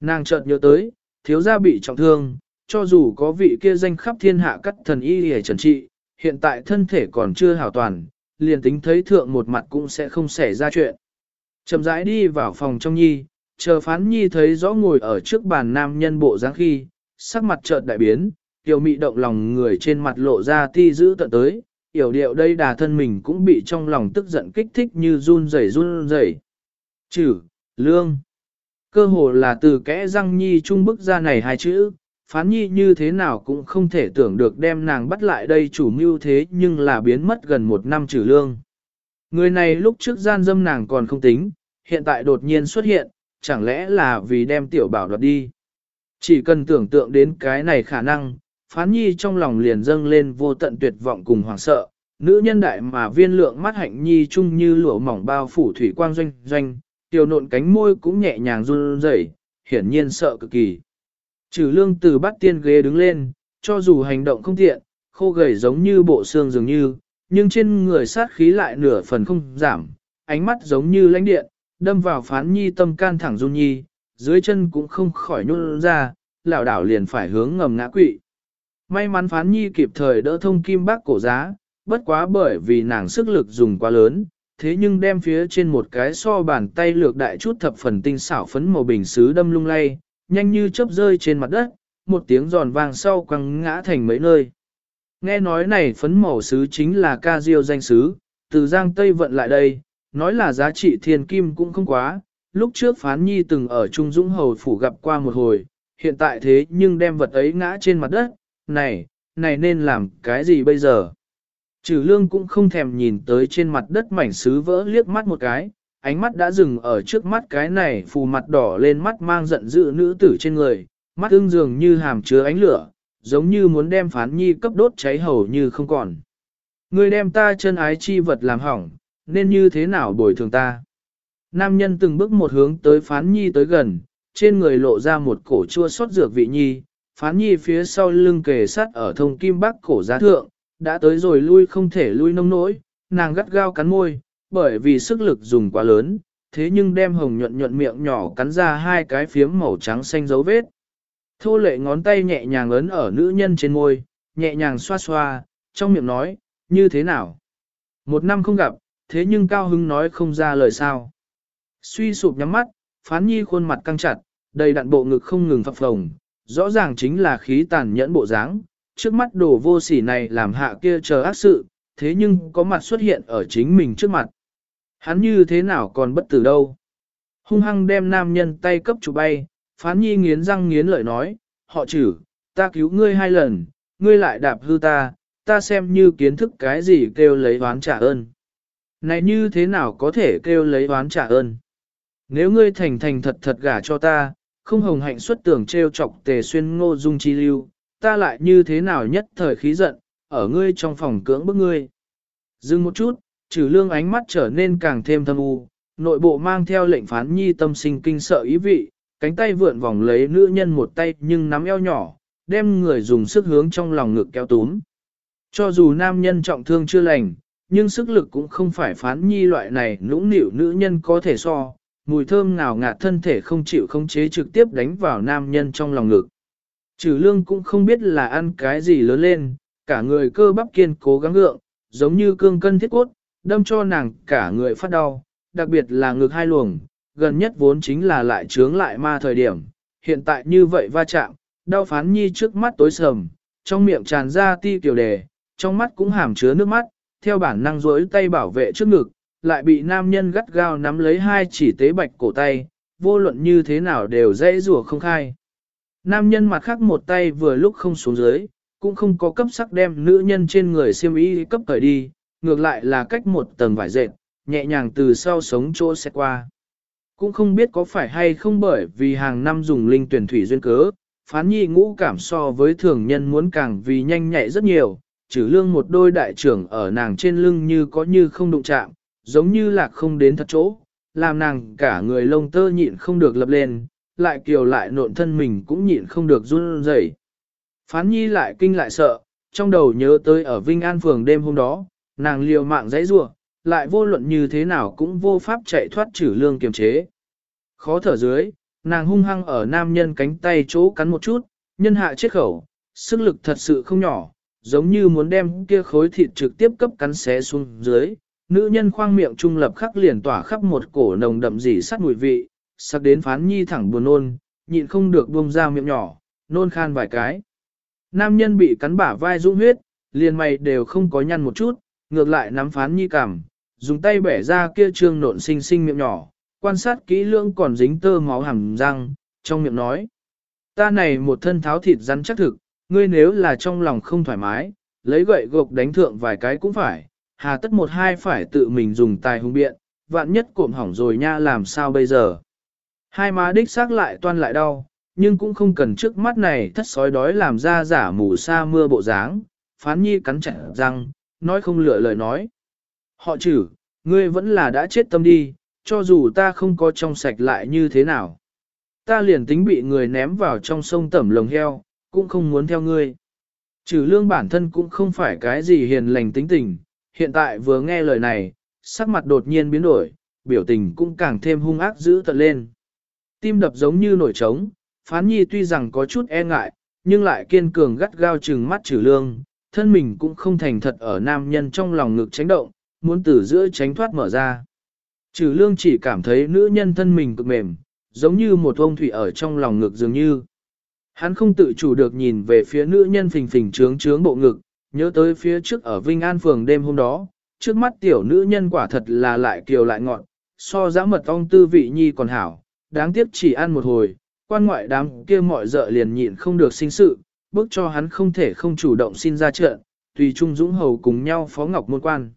Nàng chợt nhớ tới, thiếu gia bị trọng thương, cho dù có vị kia danh khắp thiên hạ cắt thần y hề trần trị, hiện tại thân thể còn chưa hảo toàn, liền tính thấy thượng một mặt cũng sẽ không xảy ra chuyện. Chậm rãi đi vào phòng trong nhi, chờ phán nhi thấy rõ ngồi ở trước bàn nam nhân bộ dáng khi, sắc mặt chợt đại biến, tiểu mị động lòng người trên mặt lộ ra ti giữ tận tới, yểu điệu đây đà thân mình cũng bị trong lòng tức giận kích thích như run rẩy run rẩy. Chử, lương. Cơ hồ là từ kẽ răng nhi trung bức ra này hai chữ, phán nhi như thế nào cũng không thể tưởng được đem nàng bắt lại đây chủ mưu thế nhưng là biến mất gần một năm trừ lương. Người này lúc trước gian dâm nàng còn không tính, hiện tại đột nhiên xuất hiện, chẳng lẽ là vì đem tiểu bảo đoạt đi. Chỉ cần tưởng tượng đến cái này khả năng, phán nhi trong lòng liền dâng lên vô tận tuyệt vọng cùng hoảng sợ, nữ nhân đại mà viên lượng mắt hạnh nhi chung như lụa mỏng bao phủ thủy quang doanh doanh, tiểu nộn cánh môi cũng nhẹ nhàng run rẩy, hiển nhiên sợ cực kỳ. Trừ lương từ bắt tiên ghế đứng lên, cho dù hành động không tiện, khô gầy giống như bộ xương dường như, nhưng trên người sát khí lại nửa phần không giảm, ánh mắt giống như lãnh điện, đâm vào phán nhi tâm can thẳng run nhi, dưới chân cũng không khỏi nhún ra, lão đảo liền phải hướng ngầm ngã quỵ. May mắn phán nhi kịp thời đỡ thông kim bác cổ giá, bất quá bởi vì nàng sức lực dùng quá lớn, thế nhưng đem phía trên một cái so bàn tay lược đại chút thập phần tinh xảo phấn màu bình xứ đâm lung lay, nhanh như chớp rơi trên mặt đất, một tiếng giòn vang sau quăng ngã thành mấy nơi. Nghe nói này phấn màu sứ chính là ca diêu danh sứ, từ Giang Tây vận lại đây, nói là giá trị thiên kim cũng không quá, lúc trước phán nhi từng ở Trung Dũng Hầu Phủ gặp qua một hồi, hiện tại thế nhưng đem vật ấy ngã trên mặt đất, này, này nên làm cái gì bây giờ? Trừ lương cũng không thèm nhìn tới trên mặt đất mảnh sứ vỡ liếc mắt một cái, ánh mắt đã dừng ở trước mắt cái này phù mặt đỏ lên mắt mang giận dữ nữ tử trên người, mắt ưng dường như hàm chứa ánh lửa, giống như muốn đem phán nhi cấp đốt cháy hầu như không còn. Người đem ta chân ái chi vật làm hỏng, nên như thế nào bồi thường ta? Nam nhân từng bước một hướng tới phán nhi tới gần, trên người lộ ra một cổ chua xót dược vị nhi, phán nhi phía sau lưng kề sát ở thông kim bắc cổ giá thượng, đã tới rồi lui không thể lui nông nỗi, nàng gắt gao cắn môi, bởi vì sức lực dùng quá lớn, thế nhưng đem hồng nhuận nhuận miệng nhỏ cắn ra hai cái phiếm màu trắng xanh dấu vết. Thô lệ ngón tay nhẹ nhàng ấn ở nữ nhân trên môi, nhẹ nhàng xoa xoa, trong miệng nói, như thế nào? Một năm không gặp, thế nhưng Cao hứng nói không ra lời sao. Suy sụp nhắm mắt, phán nhi khuôn mặt căng chặt, đầy đặn bộ ngực không ngừng phập phồng, rõ ràng chính là khí tàn nhẫn bộ dáng. Trước mắt đồ vô sỉ này làm hạ kia chờ ác sự, thế nhưng có mặt xuất hiện ở chính mình trước mặt. Hắn như thế nào còn bất tử đâu. Hung hăng đem nam nhân tay cấp chủ bay, phán nhi nghiến răng nghiến lợi nói, họ chử, ta cứu ngươi hai lần, ngươi lại đạp hư ta, ta xem như kiến thức cái gì kêu lấy oán trả ơn. Này như thế nào có thể kêu lấy oán trả ơn? Nếu ngươi thành thành thật thật gả cho ta, không hồng hạnh xuất tưởng trêu chọc tề xuyên ngô dung chi lưu, ta lại như thế nào nhất thời khí giận, ở ngươi trong phòng cưỡng bức ngươi. Dừng một chút, trừ lương ánh mắt trở nên càng thêm thâm u, nội bộ mang theo lệnh phán nhi tâm sinh kinh sợ ý vị, cánh tay vượn vòng lấy nữ nhân một tay nhưng nắm eo nhỏ, đem người dùng sức hướng trong lòng ngực kéo túm. Cho dù nam nhân trọng thương chưa lành, nhưng sức lực cũng không phải phán nhi loại này nũng nịu nữ nhân có thể so, mùi thơm nào ngạt thân thể không chịu khống chế trực tiếp đánh vào nam nhân trong lòng ngực. Trừ lương cũng không biết là ăn cái gì lớn lên, cả người cơ bắp kiên cố gắng gượng, giống như cương cân thiết cốt, đâm cho nàng cả người phát đau, đặc biệt là ngực hai luồng, gần nhất vốn chính là lại trướng lại ma thời điểm, hiện tại như vậy va chạm, đau phán nhi trước mắt tối sầm, trong miệng tràn ra ti tiểu đề, trong mắt cũng hàm chứa nước mắt, theo bản năng rỗi tay bảo vệ trước ngực, lại bị nam nhân gắt gao nắm lấy hai chỉ tế bạch cổ tay, vô luận như thế nào đều dễ rùa không khai. Nam nhân mặt khác một tay vừa lúc không xuống dưới, cũng không có cấp sắc đem nữ nhân trên người siêm ý cấp cởi đi, ngược lại là cách một tầng vải dệt, nhẹ nhàng từ sau sống chỗ sẽ qua. Cũng không biết có phải hay không bởi vì hàng năm dùng linh tuyển thủy duyên cớ, phán nhi ngũ cảm so với thường nhân muốn càng vì nhanh nhạy rất nhiều, trừ lương một đôi đại trưởng ở nàng trên lưng như có như không đụng chạm, giống như là không đến thật chỗ, làm nàng cả người lông tơ nhịn không được lập lên, lại kiều lại nộn thân mình cũng nhịn không được run rẩy. Phán nhi lại kinh lại sợ, trong đầu nhớ tới ở Vinh An phường đêm hôm đó, nàng liều mạng dãy rua, lại vô luận như thế nào cũng vô pháp chạy thoát trừ lương kiềm chế. Khó thở dưới, nàng hung hăng ở nam nhân cánh tay chỗ cắn một chút, nhân hạ chết khẩu, sức lực thật sự không nhỏ, giống như muốn đem kia khối thịt trực tiếp cấp cắn xé xuống dưới. Nữ nhân khoang miệng trung lập khắc liền tỏa khắp một cổ nồng đậm dỉ sắt mùi vị, sắc đến phán nhi thẳng buồn nôn, nhịn không được buông ra miệng nhỏ, nôn khan vài cái. Nam nhân bị cắn bả vai rũ huyết, liền mày đều không có nhăn một chút, ngược lại nắm phán nhi cảm, dùng tay bẻ ra kia trương nộn xinh xinh miệng nhỏ, quan sát kỹ lưỡng còn dính tơ máu hàm răng, trong miệng nói. Ta này một thân tháo thịt rắn chắc thực, ngươi nếu là trong lòng không thoải mái, lấy gậy gộc đánh thượng vài cái cũng phải, hà tất một hai phải tự mình dùng tài hung biện, vạn nhất cộm hỏng rồi nha làm sao bây giờ. Hai má đích xác lại toan lại đau, nhưng cũng không cần trước mắt này thất sói đói làm ra giả mù sa mưa bộ dáng, phán nhi cắn chặt răng, nói không lựa lời nói. Họ chử, ngươi vẫn là đã chết tâm đi, cho dù ta không có trong sạch lại như thế nào. Ta liền tính bị người ném vào trong sông tẩm lồng heo, cũng không muốn theo ngươi. Trừ lương bản thân cũng không phải cái gì hiền lành tính tình, hiện tại vừa nghe lời này, sắc mặt đột nhiên biến đổi, biểu tình cũng càng thêm hung ác dữ tận lên. Tim đập giống như nổi trống, phán nhi tuy rằng có chút e ngại, nhưng lại kiên cường gắt gao trừng mắt trừ lương, thân mình cũng không thành thật ở nam nhân trong lòng ngực tránh động, muốn từ giữa tránh thoát mở ra. Trừ lương chỉ cảm thấy nữ nhân thân mình cực mềm, giống như một ông thủy ở trong lòng ngực dường như. Hắn không tự chủ được nhìn về phía nữ nhân phình phình trướng trướng bộ ngực, nhớ tới phía trước ở Vinh An phường đêm hôm đó, trước mắt tiểu nữ nhân quả thật là lại kiều lại ngọn, so giã mật ong tư vị nhi còn hảo, đáng tiếc chỉ ăn một hồi, quan ngoại đám kia mọi dợ liền nhịn không được sinh sự, bước cho hắn không thể không chủ động xin ra trận, tùy Trung Dũng Hầu cùng nhau phó ngọc môn quan.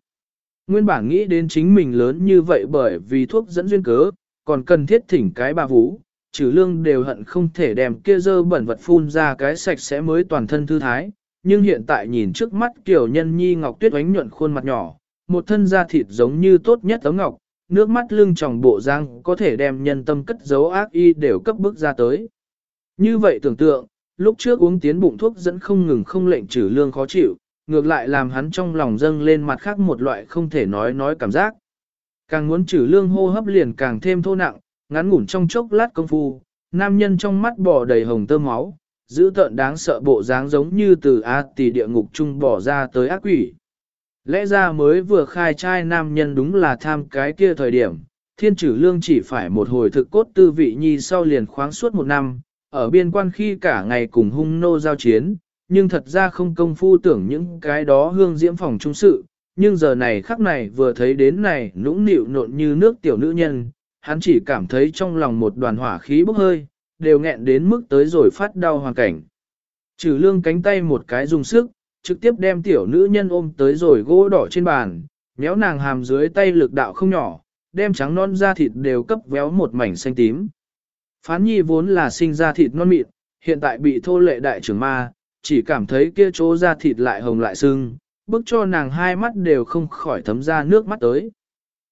Nguyên bản nghĩ đến chính mình lớn như vậy bởi vì thuốc dẫn duyên cớ, còn cần thiết thỉnh cái bà vũ, trừ lương đều hận không thể đem kia dơ bẩn vật phun ra cái sạch sẽ mới toàn thân thư thái. Nhưng hiện tại nhìn trước mắt kiểu nhân nhi ngọc tuyết oánh nhuận khuôn mặt nhỏ, một thân da thịt giống như tốt nhất tấm ngọc, nước mắt lưng tròng bộ răng có thể đem nhân tâm cất giấu ác y đều cấp bước ra tới. Như vậy tưởng tượng, lúc trước uống tiến bụng thuốc dẫn không ngừng không lệnh trừ lương khó chịu, ngược lại làm hắn trong lòng dâng lên mặt khác một loại không thể nói nói cảm giác. Càng muốn trừ lương hô hấp liền càng thêm thô nặng, ngắn ngủn trong chốc lát công phu, nam nhân trong mắt bò đầy hồng tơ máu, giữ tợn đáng sợ bộ dáng giống như từ A tỷ địa ngục trung bỏ ra tới ác quỷ. Lẽ ra mới vừa khai trai nam nhân đúng là tham cái kia thời điểm, thiên trừ lương chỉ phải một hồi thực cốt tư vị nhi sau liền khoáng suốt một năm, ở biên quan khi cả ngày cùng hung nô giao chiến, nhưng thật ra không công phu tưởng những cái đó hương diễm phòng trung sự, nhưng giờ này khắc này vừa thấy đến này nũng nịu nộn như nước tiểu nữ nhân, hắn chỉ cảm thấy trong lòng một đoàn hỏa khí bốc hơi, đều nghẹn đến mức tới rồi phát đau hoàn cảnh. Trừ lương cánh tay một cái dùng sức, trực tiếp đem tiểu nữ nhân ôm tới rồi gỗ đỏ trên bàn, méo nàng hàm dưới tay lực đạo không nhỏ, đem trắng non da thịt đều cấp véo một mảnh xanh tím. Phán nhi vốn là sinh ra thịt non mịn, hiện tại bị thô lệ đại trưởng ma, chỉ cảm thấy kia chỗ da thịt lại hồng lại sưng, bức cho nàng hai mắt đều không khỏi thấm ra nước mắt tới.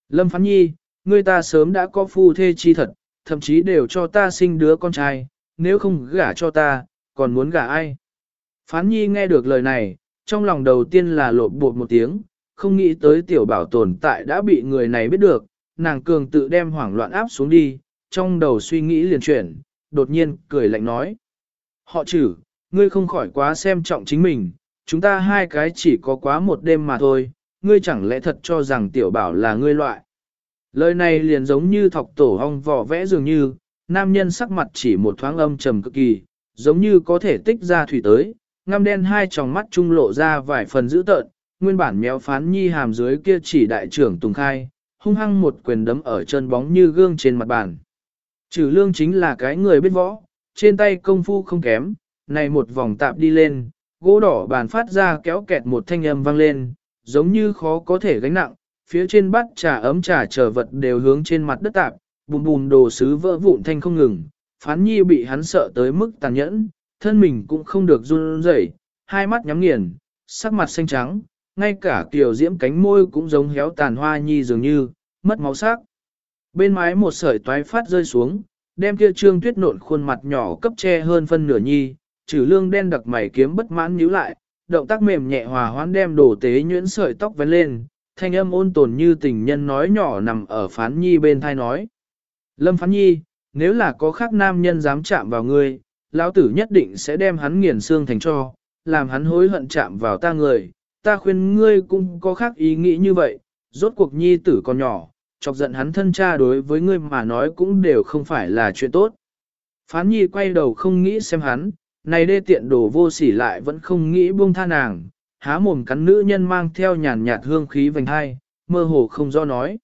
Lâm phán nhi, người ta sớm đã có phu thê chi thật, thậm chí đều cho ta sinh đứa con trai, nếu không gả cho ta, còn muốn gả ai? Phán nhi nghe được lời này, trong lòng đầu tiên là lộn bột một tiếng, không nghĩ tới tiểu bảo tồn tại đã bị người này biết được, nàng cường tự đem hoảng loạn áp xuống đi, trong đầu suy nghĩ liền chuyển, đột nhiên cười lạnh nói. Họ chử, ngươi không khỏi quá xem trọng chính mình, chúng ta hai cái chỉ có quá một đêm mà thôi, ngươi chẳng lẽ thật cho rằng tiểu bảo là ngươi loại. Lời này liền giống như thọc tổ hong vỏ vẽ dường như, nam nhân sắc mặt chỉ một thoáng âm trầm cực kỳ, giống như có thể tích ra thủy tới, ngăm đen hai tròng mắt trung lộ ra vài phần dữ tợn, nguyên bản méo phán nhi hàm dưới kia chỉ đại trưởng Tùng Khai, hung hăng một quyền đấm ở chân bóng như gương trên mặt bàn. Trừ lương chính là cái người biết võ, trên tay công phu không kém, này một vòng tạp đi lên, gỗ đỏ bàn phát ra kéo kẹt một thanh âm vang lên, giống như khó có thể gánh nặng, phía trên bát trà ấm trà trở vật đều hướng trên mặt đất tạp, bùm bùm đồ sứ vỡ vụn thanh không ngừng, phán nhi bị hắn sợ tới mức tàn nhẫn, thân mình cũng không được run rẩy, hai mắt nhắm nghiền, sắc mặt xanh trắng, ngay cả tiểu diễm cánh môi cũng giống héo tàn hoa nhi dường như, mất máu sắc. Bên mái một sợi toái phát rơi xuống, đem kia trương tuyết nộn khuôn mặt nhỏ cấp che hơn phân nửa nhi, trừ lương đen đặc mày kiếm bất mãn nhíu lại, động tác mềm nhẹ hòa hoãn đem đổ tế nhuyễn sợi tóc vén lên, thanh âm ôn tồn như tình nhân nói nhỏ nằm ở phán nhi bên thai nói. Lâm phán nhi, nếu là có khác nam nhân dám chạm vào ngươi, lão tử nhất định sẽ đem hắn nghiền xương thành cho, làm hắn hối hận chạm vào ta người, ta khuyên ngươi cũng có khác ý nghĩ như vậy, rốt cuộc nhi tử còn nhỏ, chọc giận hắn thân cha đối với ngươi mà nói cũng đều không phải là chuyện tốt. Phán nhi quay đầu không nghĩ xem hắn, này đê tiện đồ vô sỉ lại vẫn không nghĩ buông tha nàng, há mồm cắn nữ nhân mang theo nhàn nhạt hương khí vành hai, mơ hồ không do nói.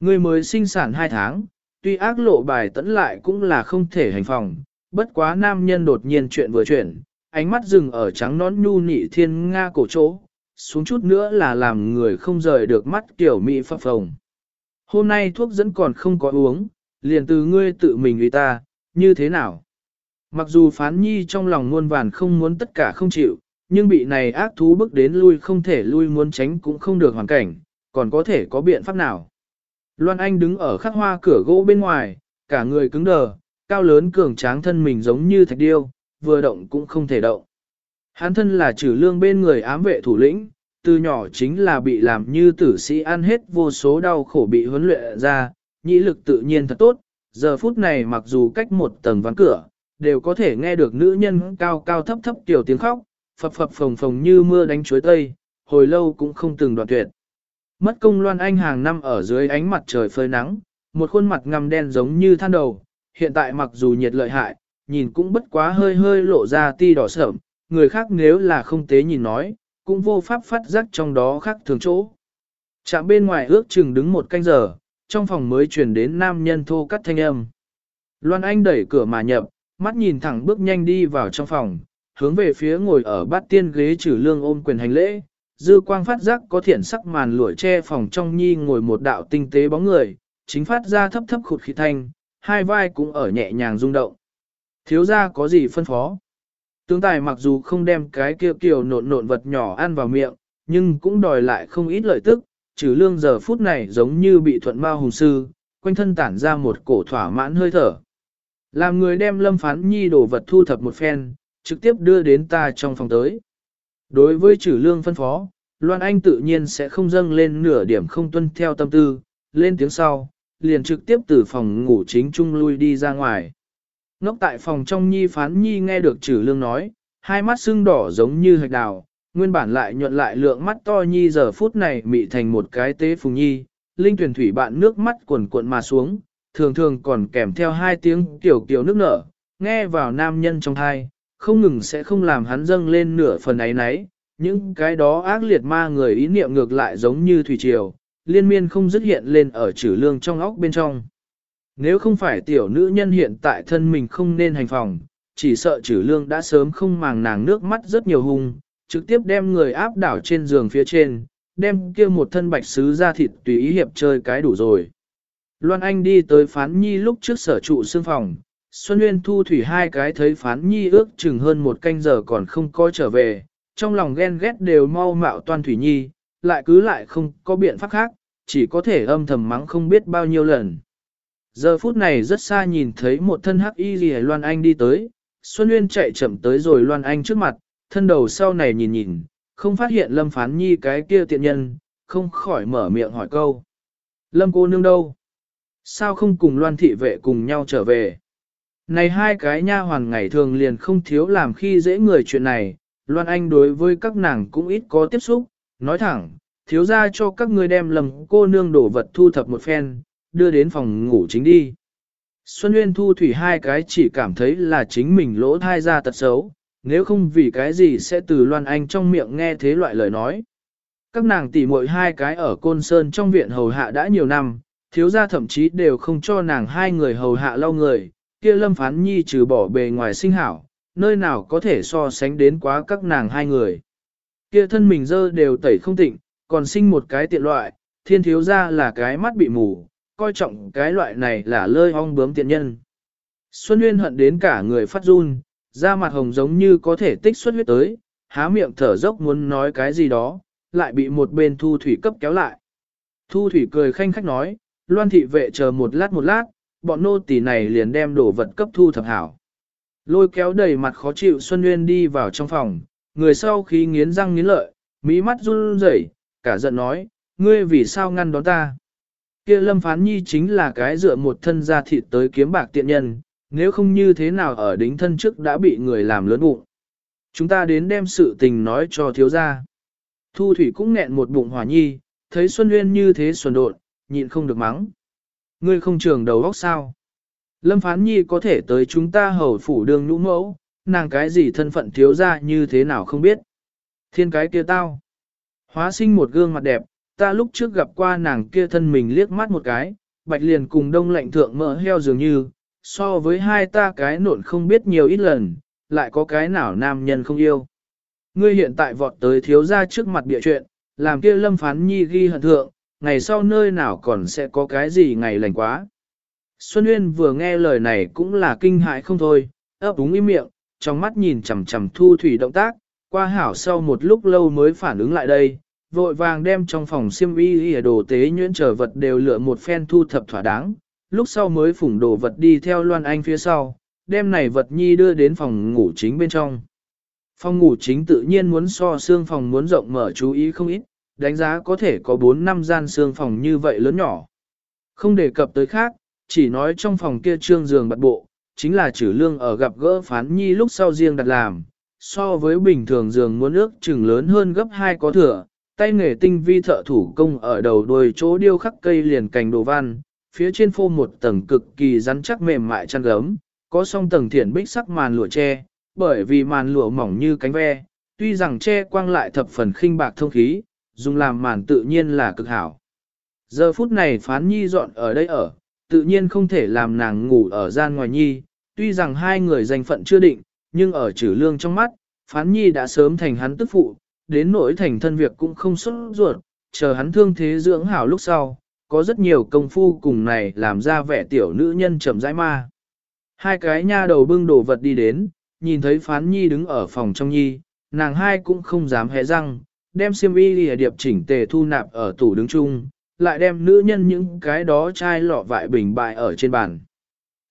Ngươi mới sinh sản hai tháng, tuy ác lộ bài tẫn lại cũng là không thể hành phòng, bất quá nam nhân đột nhiên chuyện vừa chuyển, ánh mắt dừng ở trắng nón nhu nị thiên nga cổ chỗ, xuống chút nữa là làm người không rời được mắt kiểu mỹ phập phồng. Hôm nay thuốc dẫn còn không có uống, liền từ ngươi tự mình vì ta, như thế nào? Mặc dù phán nhi trong lòng muôn vàn không muốn tất cả không chịu, nhưng bị này ác thú bức đến lui không thể lui muốn tránh cũng không được hoàn cảnh, còn có thể có biện pháp nào. Loan Anh đứng ở khắc hoa cửa gỗ bên ngoài, cả người cứng đờ, cao lớn cường tráng thân mình giống như thạch điêu, vừa động cũng không thể động. Hắn thân là trừ lương bên người ám vệ thủ lĩnh, từ nhỏ chính là bị làm như tử sĩ ăn hết vô số đau khổ bị huấn luyện ra, nhĩ lực tự nhiên thật tốt, giờ phút này mặc dù cách một tầng ván cửa, đều có thể nghe được nữ nhân cao cao thấp thấp tiểu tiếng khóc, phập phập phồng phồng như mưa đánh chuối tây, hồi lâu cũng không từng đoạn tuyệt. Mất công loan anh hàng năm ở dưới ánh mặt trời phơi nắng, một khuôn mặt ngăm đen giống như than đầu, hiện tại mặc dù nhiệt lợi hại, nhìn cũng bất quá hơi hơi lộ ra ti đỏ sởm, người khác nếu là không tế nhìn nói, cũng vô pháp phát giác trong đó khác thường chỗ. Chạm bên ngoài ước chừng đứng một canh giờ, trong phòng mới truyền đến nam nhân thô cắt thanh âm. Loan Anh đẩy cửa mà nhập, mắt nhìn thẳng bước nhanh đi vào trong phòng, hướng về phía ngồi ở bát tiên ghế trừ lương ôm quyền hành lễ. Dư quang phát giác có thiện sắc màn lụa che phòng trong nhi ngồi một đạo tinh tế bóng người, chính phát ra thấp thấp khụt khí thanh, hai vai cũng ở nhẹ nhàng rung động. Thiếu ra có gì phân phó? Tướng tài mặc dù không đem cái kia kiều nộn nộn vật nhỏ ăn vào miệng, nhưng cũng đòi lại không ít lợi tức, trừ lương giờ phút này giống như bị thuận ma hùng sư, quanh thân tản ra một cổ thỏa mãn hơi thở. Làm người đem lâm phán nhi đồ vật thu thập một phen, trực tiếp đưa đến ta trong phòng tới. Đối với trừ lương phân phó, Loan Anh tự nhiên sẽ không dâng lên nửa điểm không tuân theo tâm tư, lên tiếng sau, liền trực tiếp từ phòng ngủ chính trung lui đi ra ngoài. Ngốc tại phòng trong nhi phán nhi nghe được trừ lương nói, hai mắt sưng đỏ giống như hạch đào, nguyên bản lại nhuận lại lượng mắt to nhi giờ phút này mị thành một cái tế phùng nhi, linh tuyển thủy bạn nước mắt cuồn cuộn mà xuống, thường thường còn kèm theo hai tiếng tiểu kiểu nước nở, nghe vào nam nhân trong thai, không ngừng sẽ không làm hắn dâng lên nửa phần ấy nấy, những cái đó ác liệt ma người ý niệm ngược lại giống như thủy triều, liên miên không dứt hiện lên ở trừ lương trong óc bên trong. Nếu không phải tiểu nữ nhân hiện tại thân mình không nên hành phòng, chỉ sợ trừ lương đã sớm không màng nàng nước mắt rất nhiều hung, trực tiếp đem người áp đảo trên giường phía trên, đem kia một thân bạch sứ ra thịt tùy ý hiệp chơi cái đủ rồi. Loan Anh đi tới phán nhi lúc trước sở trụ xương phòng, Xuân Nguyên thu thủy hai cái thấy phán nhi ước chừng hơn một canh giờ còn không có trở về, trong lòng ghen ghét đều mau mạo toàn thủy nhi, lại cứ lại không có biện pháp khác, chỉ có thể âm thầm mắng không biết bao nhiêu lần. Giờ phút này rất xa nhìn thấy một thân hắc y gì Loan Anh đi tới, Xuân Nguyên chạy chậm tới rồi Loan Anh trước mặt, thân đầu sau này nhìn nhìn, không phát hiện Lâm Phán Nhi cái kia tiện nhân, không khỏi mở miệng hỏi câu. Lâm cô nương đâu? Sao không cùng Loan thị vệ cùng nhau trở về? Này hai cái nha hoàn ngày thường liền không thiếu làm khi dễ người chuyện này, Loan Anh đối với các nàng cũng ít có tiếp xúc, nói thẳng, thiếu ra cho các ngươi đem lầm cô nương đổ vật thu thập một phen, đưa đến phòng ngủ chính đi. Xuân Nguyên Thu Thủy hai cái chỉ cảm thấy là chính mình lỗ thai ra tật xấu, nếu không vì cái gì sẽ từ Loan Anh trong miệng nghe thế loại lời nói. Các nàng tỉ muội hai cái ở Côn Sơn trong viện hầu hạ đã nhiều năm, thiếu gia thậm chí đều không cho nàng hai người hầu hạ lau người, kia lâm phán nhi trừ bỏ bề ngoài sinh hảo, nơi nào có thể so sánh đến quá các nàng hai người. Kia thân mình dơ đều tẩy không tịnh, còn sinh một cái tiện loại, thiên thiếu gia là cái mắt bị mù, coi trọng cái loại này là lơi ong bướm tiện nhân. Xuân Nguyên hận đến cả người phát run, da mặt hồng giống như có thể tích xuất huyết tới, há miệng thở dốc muốn nói cái gì đó, lại bị một bên thu thủy cấp kéo lại. Thu thủy cười khanh khách nói, loan thị vệ chờ một lát một lát, bọn nô tỳ này liền đem đồ vật cấp thu thập hảo. Lôi kéo đầy mặt khó chịu Xuân Nguyên đi vào trong phòng, người sau khi nghiến răng nghiến lợi, mỹ mắt run rẩy, cả giận nói, ngươi vì sao ngăn đón ta? Kia lâm phán nhi chính là cái dựa một thân da thịt tới kiếm bạc tiện nhân, nếu không như thế nào ở đính thân trước đã bị người làm lớn bụng. Chúng ta đến đem sự tình nói cho thiếu gia. Thu thủy cũng nghẹn một bụng hỏa nhi, thấy Xuân Nguyên như thế xuân đột, nhịn không được mắng. Ngươi không trường đầu óc sao? Lâm Phán Nhi có thể tới chúng ta hầu phủ đường nhũ mẫu, nàng cái gì thân phận thiếu gia như thế nào không biết. Thiên cái kia tao. Hóa sinh một gương mặt đẹp, ta lúc trước gặp qua nàng kia thân mình liếc mắt một cái, bạch liền cùng đông lạnh thượng mỡ heo dường như, so với hai ta cái nộn không biết nhiều ít lần, lại có cái nào nam nhân không yêu. Ngươi hiện tại vọt tới thiếu gia trước mặt địa chuyện, làm kia lâm phán nhi ghi hận thượng, ngày sau nơi nào còn sẽ có cái gì ngày lành quá. Xuân Uyên vừa nghe lời này cũng là kinh hại không thôi, ấp úng im miệng, trong mắt nhìn chằm chằm thu thủy động tác, qua hảo sau một lúc lâu mới phản ứng lại đây, vội vàng đem trong phòng xiêm y đồ tế nhuyễn trở vật đều lựa một phen thu thập thỏa đáng, lúc sau mới phủng đồ vật đi theo Loan Anh phía sau, đem này vật nhi đưa đến phòng ngủ chính bên trong. Phòng ngủ chính tự nhiên muốn so xương phòng muốn rộng mở chú ý không ít, đánh giá có thể có 4 năm gian xương phòng như vậy lớn nhỏ. Không đề cập tới khác, chỉ nói trong phòng kia trương giường bật bộ, chính là trừ lương ở gặp gỡ phán nhi lúc sau riêng đặt làm, so với bình thường giường muốn ước chừng lớn hơn gấp hai có thừa, tay nghề tinh vi thợ thủ công ở đầu đuôi chỗ điêu khắc cây liền cành đồ văn, phía trên phô một tầng cực kỳ rắn chắc mềm mại chăn gấm, có song tầng thiển bích sắc màn lụa tre, bởi vì màn lụa mỏng như cánh ve, tuy rằng tre quang lại thập phần khinh bạc thông khí, dùng làm màn tự nhiên là cực hảo. Giờ phút này phán nhi dọn ở đây ở, tự nhiên không thể làm nàng ngủ ở gian ngoài nhi, tuy rằng hai người danh phận chưa định, nhưng ở trừ lương trong mắt, phán nhi đã sớm thành hắn tức phụ, đến nỗi thành thân việc cũng không xuất ruột, chờ hắn thương thế dưỡng hảo lúc sau, có rất nhiều công phu cùng này làm ra vẻ tiểu nữ nhân chậm rãi ma. Hai cái nha đầu bưng đồ vật đi đến, nhìn thấy phán nhi đứng ở phòng trong nhi, nàng hai cũng không dám hé răng, đem xiêm y lìa điệp chỉnh tề thu nạp ở tủ đứng chung, lại đem nữ nhân những cái đó chai lọ vại bình bại ở trên bàn.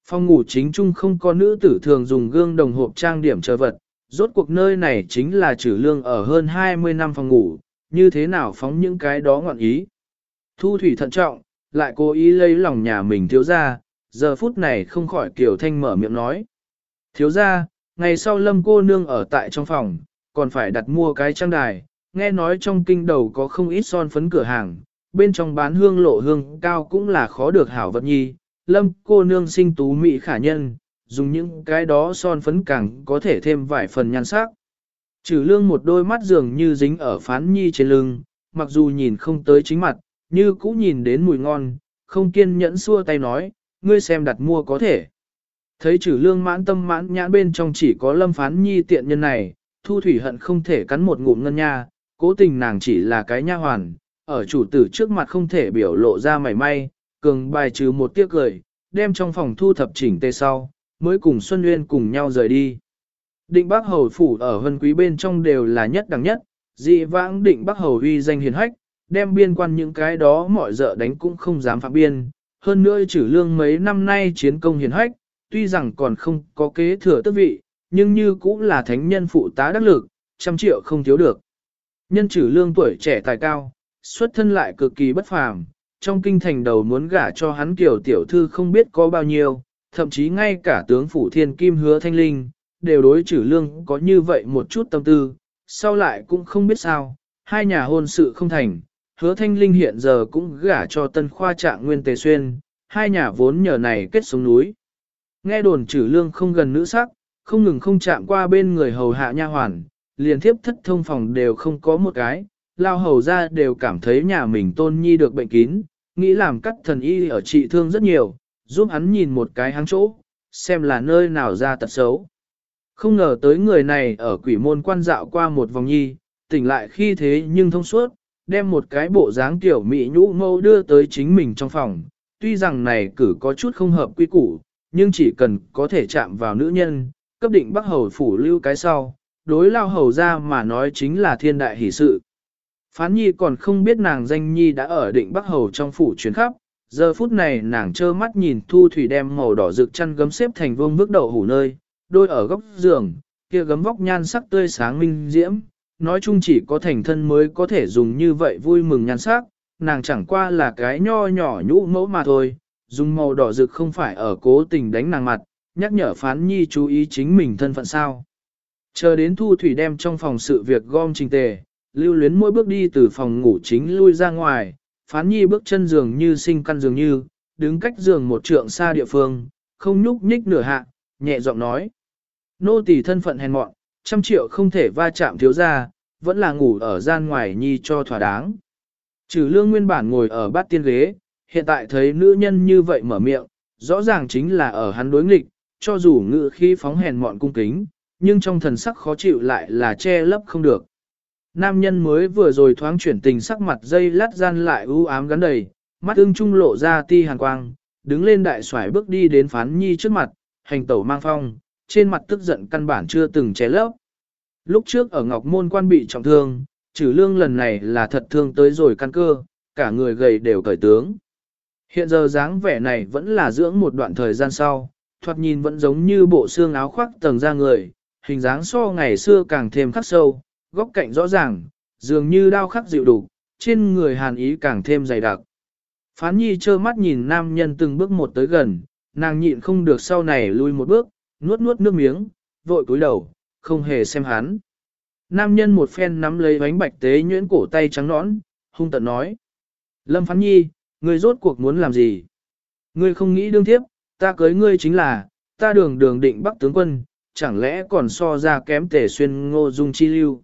Phòng ngủ chính chung không có nữ tử thường dùng gương đồng hộp trang điểm chờ vật, rốt cuộc nơi này chính là trừ lương ở hơn 20 năm phòng ngủ, như thế nào phóng những cái đó ngọn ý. Thu thủy thận trọng, lại cố ý lấy lòng nhà mình thiếu ra, giờ phút này không khỏi kiểu thanh mở miệng nói. Thiếu ra, ngày sau lâm cô nương ở tại trong phòng, còn phải đặt mua cái trang đài, nghe nói trong kinh đầu có không ít son phấn cửa hàng, bên trong bán hương lộ hương cao cũng là khó được hảo vật nhi, lâm cô nương sinh tú mỹ khả nhân, dùng những cái đó son phấn càng có thể thêm vài phần nhan sắc. Trừ lương một đôi mắt dường như dính ở phán nhi trên lưng, mặc dù nhìn không tới chính mặt, như cũ nhìn đến mùi ngon, không kiên nhẫn xua tay nói, ngươi xem đặt mua có thể. Thấy trừ lương mãn tâm mãn nhãn bên trong chỉ có lâm phán nhi tiện nhân này, thu thủy hận không thể cắn một ngụm ngân nha, cố tình nàng chỉ là cái nha hoàn, ở chủ tử trước mặt không thể biểu lộ ra mảy may, cường bài trừ một tiếc cười, đem trong phòng thu thập chỉnh tê sau, mới cùng Xuân Nguyên cùng nhau rời đi. Định Bắc Hầu phủ ở vân quý bên trong đều là nhất đẳng nhất, dị vãng định Bắc Hầu uy danh hiền hách, đem biên quan những cái đó mọi dợ đánh cũng không dám phạm biên, hơn nữa trừ lương mấy năm nay chiến công hiền hách, tuy rằng còn không có kế thừa tước vị, nhưng như cũng là thánh nhân phụ tá đắc lực, trăm triệu không thiếu được. Nhân trừ lương tuổi trẻ tài cao, xuất thân lại cực kỳ bất phàm, trong kinh thành đầu muốn gả cho hắn kiểu tiểu thư không biết có bao nhiêu, thậm chí ngay cả tướng phủ thiên kim hứa thanh linh, đều đối trừ lương có như vậy một chút tâm tư, sau lại cũng không biết sao, hai nhà hôn sự không thành, hứa thanh linh hiện giờ cũng gả cho tân khoa trạng nguyên tề xuyên, hai nhà vốn nhờ này kết xuống núi. Nghe đồn trừ lương không gần nữ sắc, không ngừng không chạm qua bên người hầu hạ nha hoàn, liền thiếp thất thông phòng đều không có một cái, lao hầu ra đều cảm thấy nhà mình tôn nhi được bệnh kín, nghĩ làm cắt thần y ở trị thương rất nhiều, giúp hắn nhìn một cái háng chỗ, xem là nơi nào ra tật xấu. Không ngờ tới người này ở quỷ môn quan dạo qua một vòng nhi, tỉnh lại khi thế nhưng thông suốt, đem một cái bộ dáng tiểu mỹ nhũ mâu đưa tới chính mình trong phòng. Tuy rằng này cử có chút không hợp quy củ, nhưng chỉ cần có thể chạm vào nữ nhân, cấp định bắc hầu phủ lưu cái sau, đối lao hầu ra mà nói chính là thiên đại hỷ sự. Phán nhi còn không biết nàng danh nhi đã ở định bắc hầu trong phủ chuyến khắp, giờ phút này nàng trơ mắt nhìn thu thủy đem màu đỏ rực chăn gấm xếp thành vương bước đầu hủ nơi, đôi ở góc giường, kia gấm vóc nhan sắc tươi sáng minh diễm, nói chung chỉ có thành thân mới có thể dùng như vậy vui mừng nhan sắc, nàng chẳng qua là cái nho nhỏ nhũ mẫu mà thôi, dùng màu đỏ rực không phải ở cố tình đánh nàng mặt, nhắc nhở phán nhi chú ý chính mình thân phận sao. Chờ đến thu thủy đem trong phòng sự việc gom trình tề, lưu luyến mỗi bước đi từ phòng ngủ chính lui ra ngoài, phán nhi bước chân giường như sinh căn giường như, đứng cách giường một trượng xa địa phương, không nhúc nhích nửa hạ, nhẹ giọng nói. Nô tỳ thân phận hèn mọn, trăm triệu không thể va chạm thiếu ra, vẫn là ngủ ở gian ngoài nhi cho thỏa đáng. Trừ lương nguyên bản ngồi ở bát tiên ghế, hiện tại thấy nữ nhân như vậy mở miệng, rõ ràng chính là ở hắn đối nghịch, cho dù ngự khi phóng hèn mọn cung kính, nhưng trong thần sắc khó chịu lại là che lấp không được. Nam nhân mới vừa rồi thoáng chuyển tình sắc mặt dây lát gian lại u ám gắn đầy, mắt ưng trung lộ ra ti hàn quang, đứng lên đại xoải bước đi đến phán nhi trước mặt, hành tẩu mang phong, trên mặt tức giận căn bản chưa từng che lấp. Lúc trước ở Ngọc Môn quan bị trọng thương, trừ lương lần này là thật thương tới rồi căn cơ, cả người gầy đều cởi tướng. Hiện giờ dáng vẻ này vẫn là dưỡng một đoạn thời gian sau, thoạt nhìn vẫn giống như bộ xương áo khoác tầng ra người, hình dáng so ngày xưa càng thêm khắc sâu, góc cạnh rõ ràng, dường như đao khắc dịu đủ, trên người hàn ý càng thêm dày đặc. Phán nhi trơ mắt nhìn nam nhân từng bước một tới gần, nàng nhịn không được sau này lui một bước, nuốt nuốt nước miếng, vội cúi đầu, không hề xem hắn. Nam nhân một phen nắm lấy bánh bạch tế nhuyễn cổ tay trắng nõn, hung tận nói. Lâm phán nhi, ngươi rốt cuộc muốn làm gì? Ngươi không nghĩ đương tiếp, ta cưới ngươi chính là, ta đường đường định bắc tướng quân, chẳng lẽ còn so ra kém tể xuyên ngô dung chi lưu.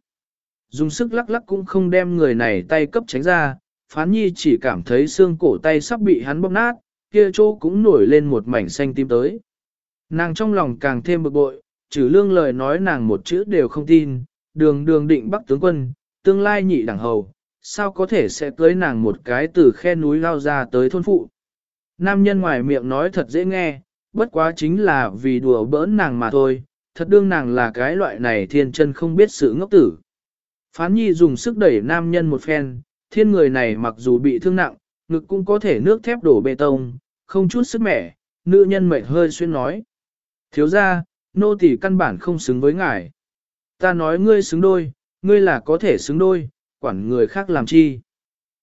Dùng sức lắc lắc cũng không đem người này tay cấp tránh ra, phán nhi chỉ cảm thấy xương cổ tay sắp bị hắn bóp nát, kia chỗ cũng nổi lên một mảnh xanh tim tới. Nàng trong lòng càng thêm bực bội, trừ lương lời nói nàng một chữ đều không tin, đường đường định bắc tướng quân, tương lai nhị đẳng hầu, sao có thể sẽ cưới nàng một cái từ khe núi lao ra tới thôn phụ. Nam nhân ngoài miệng nói thật dễ nghe, bất quá chính là vì đùa bỡn nàng mà thôi, thật đương nàng là cái loại này thiên chân không biết sự ngốc tử. Phán nhi dùng sức đẩy nam nhân một phen, thiên người này mặc dù bị thương nặng, ngực cũng có thể nước thép đổ bê tông, không chút sức mẻ, nữ nhân mệt hơi xuyên nói. Thiếu ra, nô tỳ căn bản không xứng với ngài. Ta nói ngươi xứng đôi, ngươi là có thể xứng đôi, quản người khác làm chi.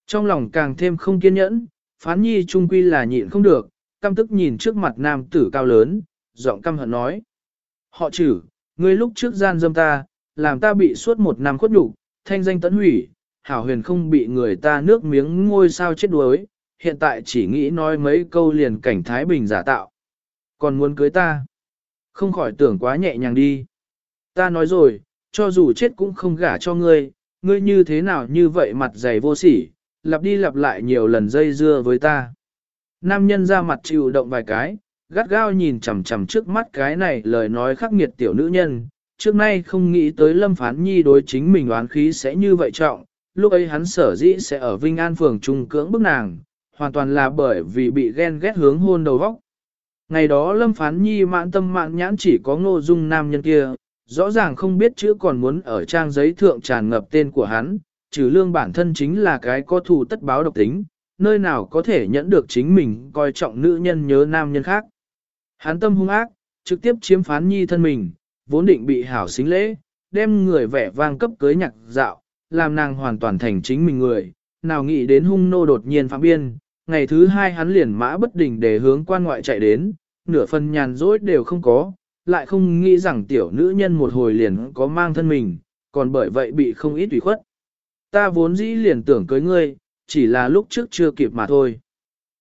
Trong lòng càng thêm không kiên nhẫn, phán nhi trung quy là nhịn không được, căm tức nhìn trước mặt nam tử cao lớn, giọng căm hận nói. Họ chử, ngươi lúc trước gian dâm ta, làm ta bị suốt một năm khuất nhục, thanh danh tấn hủy, hảo huyền không bị người ta nước miếng ngôi sao chết đuối, hiện tại chỉ nghĩ nói mấy câu liền cảnh Thái Bình giả tạo. Còn muốn cưới ta? Không khỏi tưởng quá nhẹ nhàng đi. Ta nói rồi, cho dù chết cũng không gả cho ngươi, ngươi như thế nào như vậy mặt dày vô sỉ, lặp đi lặp lại nhiều lần dây dưa với ta. Nam nhân ra mặt chịu động vài cái, gắt gao nhìn chằm chằm trước mắt cái này lời nói khắc nghiệt tiểu nữ nhân, trước nay không nghĩ tới lâm phán nhi đối chính mình oán khí sẽ như vậy trọng, lúc ấy hắn sở dĩ sẽ ở Vinh An phường trung cưỡng bức nàng, hoàn toàn là bởi vì bị ghen ghét hướng hôn đầu vóc. Ngày đó lâm phán nhi mãn tâm mãn nhãn chỉ có ngô dung nam nhân kia, rõ ràng không biết chữ còn muốn ở trang giấy thượng tràn ngập tên của hắn, trừ lương bản thân chính là cái có thù tất báo độc tính, nơi nào có thể nhẫn được chính mình coi trọng nữ nhân nhớ nam nhân khác. Hắn tâm hung ác, trực tiếp chiếm phán nhi thân mình, vốn định bị hảo xính lễ, đem người vẻ vang cấp cưới nhạc dạo, làm nàng hoàn toàn thành chính mình người, nào nghĩ đến hung nô đột nhiên phạm biên, ngày thứ hai hắn liền mã bất đình để hướng quan ngoại chạy đến, nửa phần nhàn rỗi đều không có, lại không nghĩ rằng tiểu nữ nhân một hồi liền có mang thân mình, còn bởi vậy bị không ít ủy khuất. Ta vốn dĩ liền tưởng cưới ngươi, chỉ là lúc trước chưa kịp mà thôi.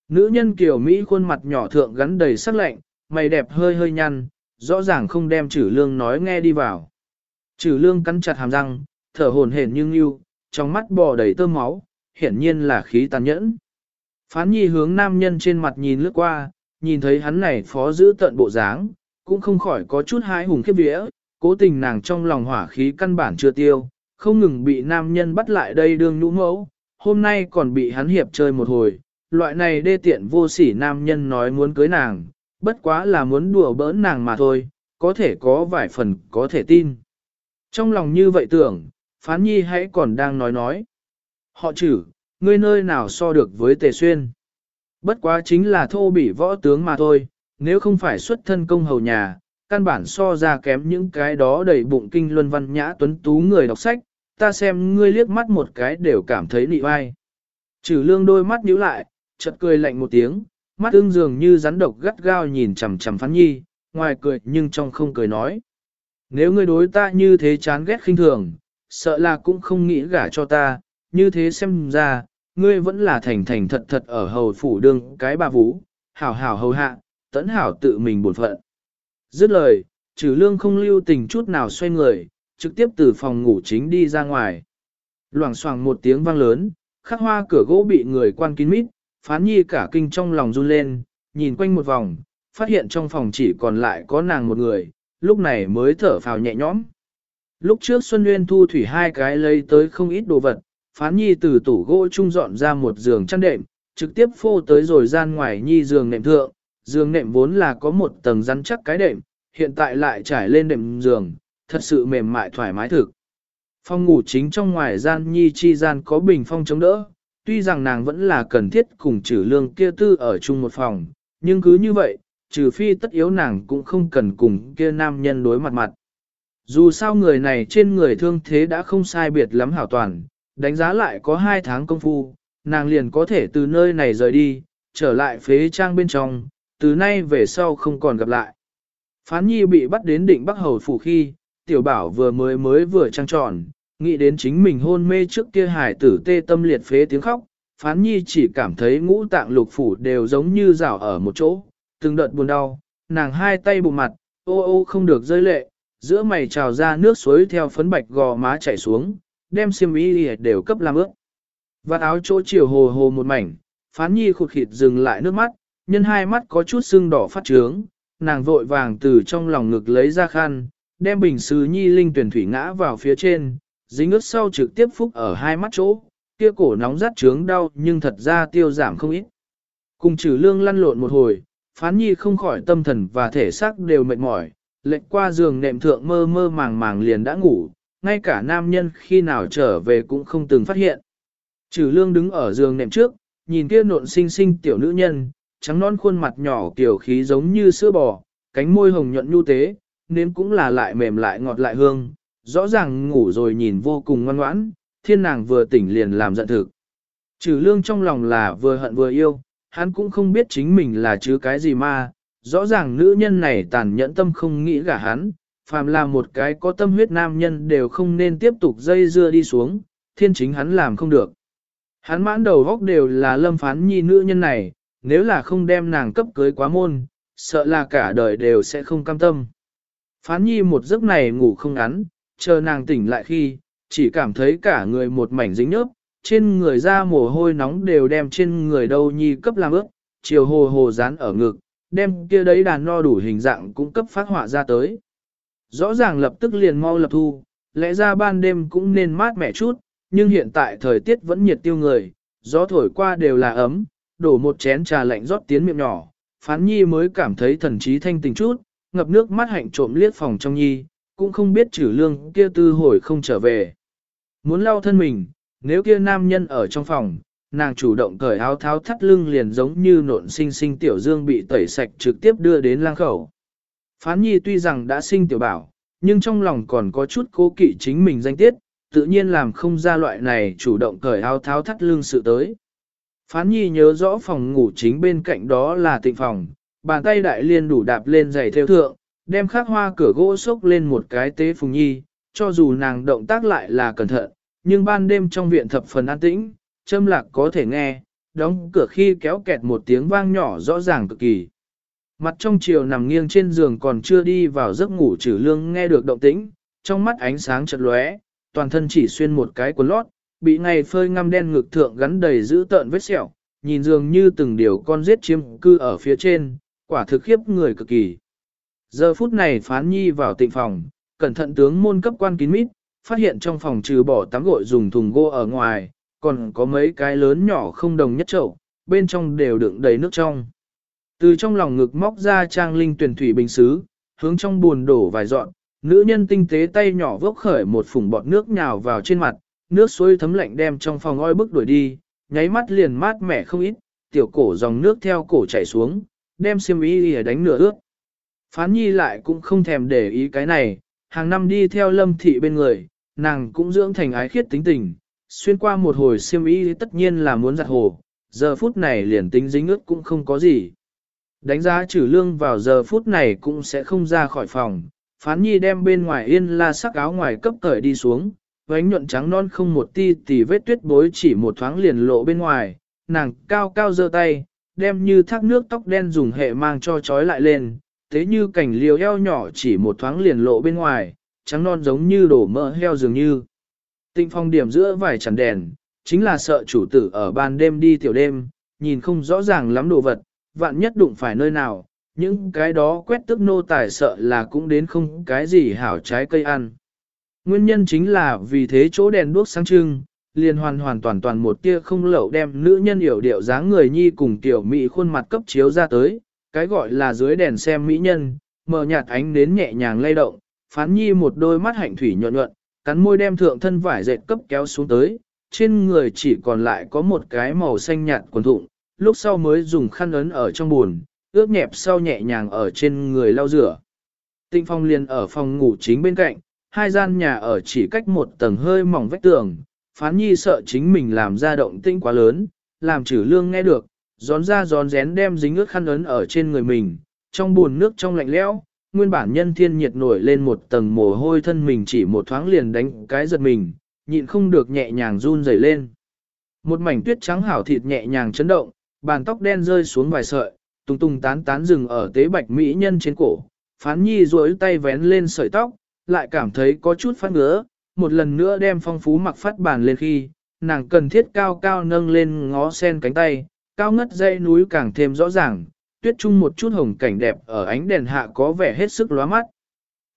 Nữ nhân kiểu Mỹ khuôn mặt nhỏ thượng gắn đầy sắc lạnh, mày đẹp hơi hơi nhăn, rõ ràng không đem trừ lương nói nghe đi vào. Trừ lương cắn chặt hàm răng, thở hồn hển nhưng ngưu, trong mắt bò đầy tơ máu, hiển nhiên là khí tàn nhẫn. Phán nhi hướng nam nhân trên mặt nhìn lướt qua, nhìn thấy hắn này phó giữ tận bộ dáng, cũng không khỏi có chút hái hùng khiếp vía, cố tình nàng trong lòng hỏa khí căn bản chưa tiêu, không ngừng bị nam nhân bắt lại đây đương nhũ mẫu, hôm nay còn bị hắn hiệp chơi một hồi, loại này đê tiện vô sỉ nam nhân nói muốn cưới nàng, bất quá là muốn đùa bỡn nàng mà thôi, có thể có vài phần có thể tin. Trong lòng như vậy tưởng, phán nhi hãy còn đang nói nói. Họ chử, ngươi nơi nào so được với tề xuyên. Bất quá chính là thô bỉ võ tướng mà thôi, nếu không phải xuất thân công hầu nhà, căn bản so ra kém những cái đó đầy bụng kinh luân văn nhã tuấn tú người đọc sách, ta xem ngươi liếc mắt một cái đều cảm thấy nị vai. Trừ lương đôi mắt nhíu lại, chợt cười lạnh một tiếng, mắt ưng dường như rắn độc gắt gao nhìn chằm chằm phán nhi, ngoài cười nhưng trong không cười nói. Nếu ngươi đối ta như thế chán ghét khinh thường, sợ là cũng không nghĩ gả cho ta, như thế xem ra, ngươi vẫn là thành thành thật thật ở hầu phủ đương cái bà vũ, hảo hảo hầu hạ, tẫn hảo tự mình buồn phận. Dứt lời, trừ lương không lưu tình chút nào xoay người, trực tiếp từ phòng ngủ chính đi ra ngoài. Loảng xoảng một tiếng vang lớn, khắc hoa cửa gỗ bị người quan kín mít, phán nhi cả kinh trong lòng run lên, nhìn quanh một vòng, phát hiện trong phòng chỉ còn lại có nàng một người, lúc này mới thở phào nhẹ nhõm. Lúc trước Xuân Nguyên thu thủy hai cái lấy tới không ít đồ vật, phán nhi từ tủ gỗ trung dọn ra một giường chăn đệm, trực tiếp phô tới rồi gian ngoài nhi giường nệm thượng, giường nệm vốn là có một tầng rắn chắc cái đệm, hiện tại lại trải lên đệm giường, thật sự mềm mại thoải mái thực. Phòng ngủ chính trong ngoài gian nhi chi gian có bình phong chống đỡ, tuy rằng nàng vẫn là cần thiết cùng trừ lương kia tư ở chung một phòng, nhưng cứ như vậy, trừ phi tất yếu nàng cũng không cần cùng kia nam nhân đối mặt mặt. Dù sao người này trên người thương thế đã không sai biệt lắm hảo toàn, đánh giá lại có hai tháng công phu, nàng liền có thể từ nơi này rời đi, trở lại phế trang bên trong, từ nay về sau không còn gặp lại. Phán nhi bị bắt đến định Bắc Hầu phủ khi, tiểu bảo vừa mới mới vừa trang tròn, nghĩ đến chính mình hôn mê trước kia hải tử tê tâm liệt phế tiếng khóc, phán nhi chỉ cảm thấy ngũ tạng lục phủ đều giống như rào ở một chỗ, từng đợt buồn đau, nàng hai tay bụng mặt, ô ô không được rơi lệ, giữa mày trào ra nước suối theo phấn bạch gò má chảy xuống, đem xiêm y đều cấp làm ướt. Vạt áo chỗ chiều hồ hồ một mảnh, phán nhi khụt khịt dừng lại nước mắt, nhân hai mắt có chút sưng đỏ phát trướng, nàng vội vàng từ trong lòng ngực lấy ra khăn, đem bình sứ nhi linh tuyển thủy ngã vào phía trên, dính ướt sau trực tiếp phúc ở hai mắt chỗ, kia cổ nóng rát trướng đau nhưng thật ra tiêu giảm không ít. Cùng trừ lương lăn lộn một hồi, phán nhi không khỏi tâm thần và thể xác đều mệt mỏi, lệnh qua giường nệm thượng mơ mơ màng màng liền đã ngủ, ngay cả nam nhân khi nào trở về cũng không từng phát hiện. Trừ lương đứng ở giường nệm trước, nhìn kia nộn xinh xinh tiểu nữ nhân, trắng non khuôn mặt nhỏ tiểu khí giống như sữa bò, cánh môi hồng nhuận nhu tế, nên cũng là lại mềm lại ngọt lại hương, rõ ràng ngủ rồi nhìn vô cùng ngoan ngoãn, thiên nàng vừa tỉnh liền làm giận thực. Trừ lương trong lòng là vừa hận vừa yêu, hắn cũng không biết chính mình là chứ cái gì mà, rõ ràng nữ nhân này tàn nhẫn tâm không nghĩ gả hắn, phàm là một cái có tâm huyết nam nhân đều không nên tiếp tục dây dưa đi xuống, thiên chính hắn làm không được. Hắn mãn đầu góc đều là lâm phán nhi nữ nhân này, nếu là không đem nàng cấp cưới quá môn, sợ là cả đời đều sẽ không cam tâm. Phán nhi một giấc này ngủ không ngắn, chờ nàng tỉnh lại khi, chỉ cảm thấy cả người một mảnh dính nhớp, trên người da mồ hôi nóng đều đem trên người đâu nhi cấp làm ướt, chiều hồ hồ dán ở ngực, đem kia đấy đàn no đủ hình dạng cũng cấp phát họa ra tới. Rõ ràng lập tức liền mau lập thu, lẽ ra ban đêm cũng nên mát mẻ chút, nhưng hiện tại thời tiết vẫn nhiệt tiêu người, gió thổi qua đều là ấm, đổ một chén trà lạnh rót tiến miệng nhỏ, phán nhi mới cảm thấy thần trí thanh tình chút, ngập nước mắt hạnh trộm liếc phòng trong nhi, cũng không biết trừ lương kia tư hồi không trở về. Muốn lau thân mình, nếu kia nam nhân ở trong phòng, nàng chủ động cởi áo tháo thắt lưng liền giống như nộn sinh sinh tiểu dương bị tẩy sạch trực tiếp đưa đến lang khẩu. Phán nhi tuy rằng đã sinh tiểu bảo, nhưng trong lòng còn có chút cố kỵ chính mình danh tiết, tự nhiên làm không ra loại này chủ động cởi áo tháo thắt lưng sự tới. Phán nhi nhớ rõ phòng ngủ chính bên cạnh đó là tịnh phòng, bàn tay đại liên đủ đạp lên giày theo thượng, đem khắc hoa cửa gỗ sốc lên một cái tế phùng nhi, cho dù nàng động tác lại là cẩn thận, nhưng ban đêm trong viện thập phần an tĩnh, châm lạc có thể nghe, đóng cửa khi kéo kẹt một tiếng vang nhỏ rõ ràng cực kỳ. Mặt trong chiều nằm nghiêng trên giường còn chưa đi vào giấc ngủ trừ lương nghe được động tĩnh, trong mắt ánh sáng chật lóe, toàn thân chỉ xuyên một cái quần lót, bị ngày phơi ngăm đen ngực thượng gắn đầy giữ tợn vết sẹo, nhìn dường như từng điều con giết chiếm cư ở phía trên, quả thực khiếp người cực kỳ. Giờ phút này phán nhi vào tịnh phòng, cẩn thận tướng môn cấp quan kín mít, phát hiện trong phòng trừ bỏ tắm gội dùng thùng gỗ ở ngoài, còn có mấy cái lớn nhỏ không đồng nhất chậu, bên trong đều đựng đầy nước trong. Từ trong lòng ngực móc ra trang linh tuyển thủy bình xứ, hướng trong buồn đổ vài dọn, nữ nhân tinh tế tay nhỏ vốc khởi một phùng bọt nước nhào vào trên mặt, nước suối thấm lạnh đem trong phòng oi bức đuổi đi, nháy mắt liền mát mẻ không ít, tiểu cổ dòng nước theo cổ chảy xuống, đem xiêm y đánh nửa ướt. Phán nhi lại cũng không thèm để ý cái này, hàng năm đi theo lâm thị bên người, nàng cũng dưỡng thành ái khiết tính tình, xuyên qua một hồi siêm ý tất nhiên là muốn giặt hồ, giờ phút này liền tính dính ướt cũng không có gì. Đánh giá trừ lương vào giờ phút này cũng sẽ không ra khỏi phòng, phán nhi đem bên ngoài yên la sắc áo ngoài cấp cởi đi xuống, vánh nhuận trắng non không một ti tì vết tuyết bối chỉ một thoáng liền lộ bên ngoài, nàng cao cao giơ tay, đem như thác nước tóc đen dùng hệ mang cho trói lại lên, thế như cảnh liều eo nhỏ chỉ một thoáng liền lộ bên ngoài, trắng non giống như đổ mỡ heo dường như. Tịnh phong điểm giữa vài chẳng đèn, chính là sợ chủ tử ở ban đêm đi tiểu đêm, nhìn không rõ ràng lắm đồ vật, vạn nhất đụng phải nơi nào, những cái đó quét tức nô tài sợ là cũng đến không cái gì hảo trái cây ăn. Nguyên nhân chính là vì thế chỗ đèn đuốc sáng trưng, liền hoàn hoàn toàn toàn một tia không lậu đem nữ nhân hiểu điệu dáng người nhi cùng tiểu mỹ khuôn mặt cấp chiếu ra tới, cái gọi là dưới đèn xem mỹ nhân, mờ nhạt ánh đến nhẹ nhàng lay động, phán nhi một đôi mắt hạnh thủy nhuận nhuận, cắn môi đem thượng thân vải dệt cấp kéo xuống tới, trên người chỉ còn lại có một cái màu xanh nhạt quần thụng, lúc sau mới dùng khăn ấn ở trong buồn, ướp nhẹp sau nhẹ nhàng ở trên người lau rửa. Tinh phong liền ở phòng ngủ chính bên cạnh, hai gian nhà ở chỉ cách một tầng hơi mỏng vách tường, phán nhi sợ chính mình làm ra động tinh quá lớn, làm trừ lương nghe được, gión ra gión rén đem dính ướt khăn ấn ở trên người mình, trong buồn nước trong lạnh lẽo, nguyên bản nhân thiên nhiệt nổi lên một tầng mồ hôi thân mình chỉ một thoáng liền đánh cái giật mình, nhịn không được nhẹ nhàng run rẩy lên. Một mảnh tuyết trắng hảo thịt nhẹ nhàng chấn động, bàn tóc đen rơi xuống vài sợi, tung tung tán tán rừng ở tế bạch mỹ nhân trên cổ. Phán nhi duỗi tay vén lên sợi tóc, lại cảm thấy có chút phát ngứa, một lần nữa đem phong phú mặc phát bàn lên khi, nàng cần thiết cao cao nâng lên ngó sen cánh tay, cao ngất dây núi càng thêm rõ ràng, tuyết trung một chút hồng cảnh đẹp ở ánh đèn hạ có vẻ hết sức lóa mắt.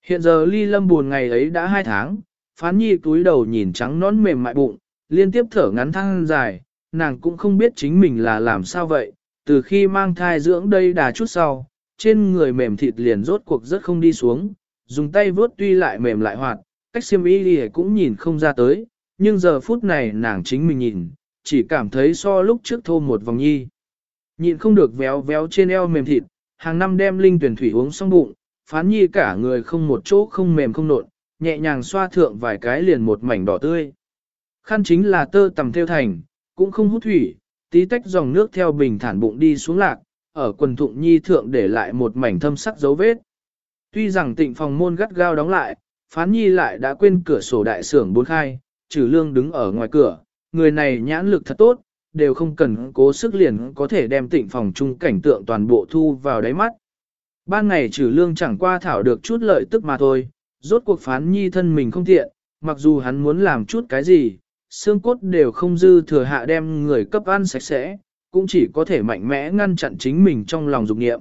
Hiện giờ ly lâm buồn ngày ấy đã hai tháng, phán nhi túi đầu nhìn trắng nón mềm mại bụng, liên tiếp thở ngắn thăng dài, nàng cũng không biết chính mình là làm sao vậy, từ khi mang thai dưỡng đây đà chút sau, trên người mềm thịt liền rốt cuộc rất không đi xuống, dùng tay vuốt tuy lại mềm lại hoạt, cách xiêm y cũng nhìn không ra tới, nhưng giờ phút này nàng chính mình nhìn, chỉ cảm thấy so lúc trước thô một vòng nhi. Nhịn không được véo véo trên eo mềm thịt, hàng năm đem linh tuyển thủy uống xong bụng, phán nhi cả người không một chỗ không mềm không nộn, nhẹ nhàng xoa thượng vài cái liền một mảnh đỏ tươi. Khăn chính là tơ tầm theo thành, cũng không hút thủy, tí tách dòng nước theo bình thản bụng đi xuống lạc, ở quần thụng nhi thượng để lại một mảnh thâm sắc dấu vết. Tuy rằng tịnh phòng môn gắt gao đóng lại, phán nhi lại đã quên cửa sổ đại sưởng bốn khai, trừ lương đứng ở ngoài cửa, người này nhãn lực thật tốt, đều không cần cố sức liền có thể đem tịnh phòng chung cảnh tượng toàn bộ thu vào đáy mắt. Ban ngày trừ lương chẳng qua thảo được chút lợi tức mà thôi, rốt cuộc phán nhi thân mình không tiện, mặc dù hắn muốn làm chút cái gì, xương cốt đều không dư thừa hạ đem người cấp ăn sạch sẽ, cũng chỉ có thể mạnh mẽ ngăn chặn chính mình trong lòng dục nghiệm.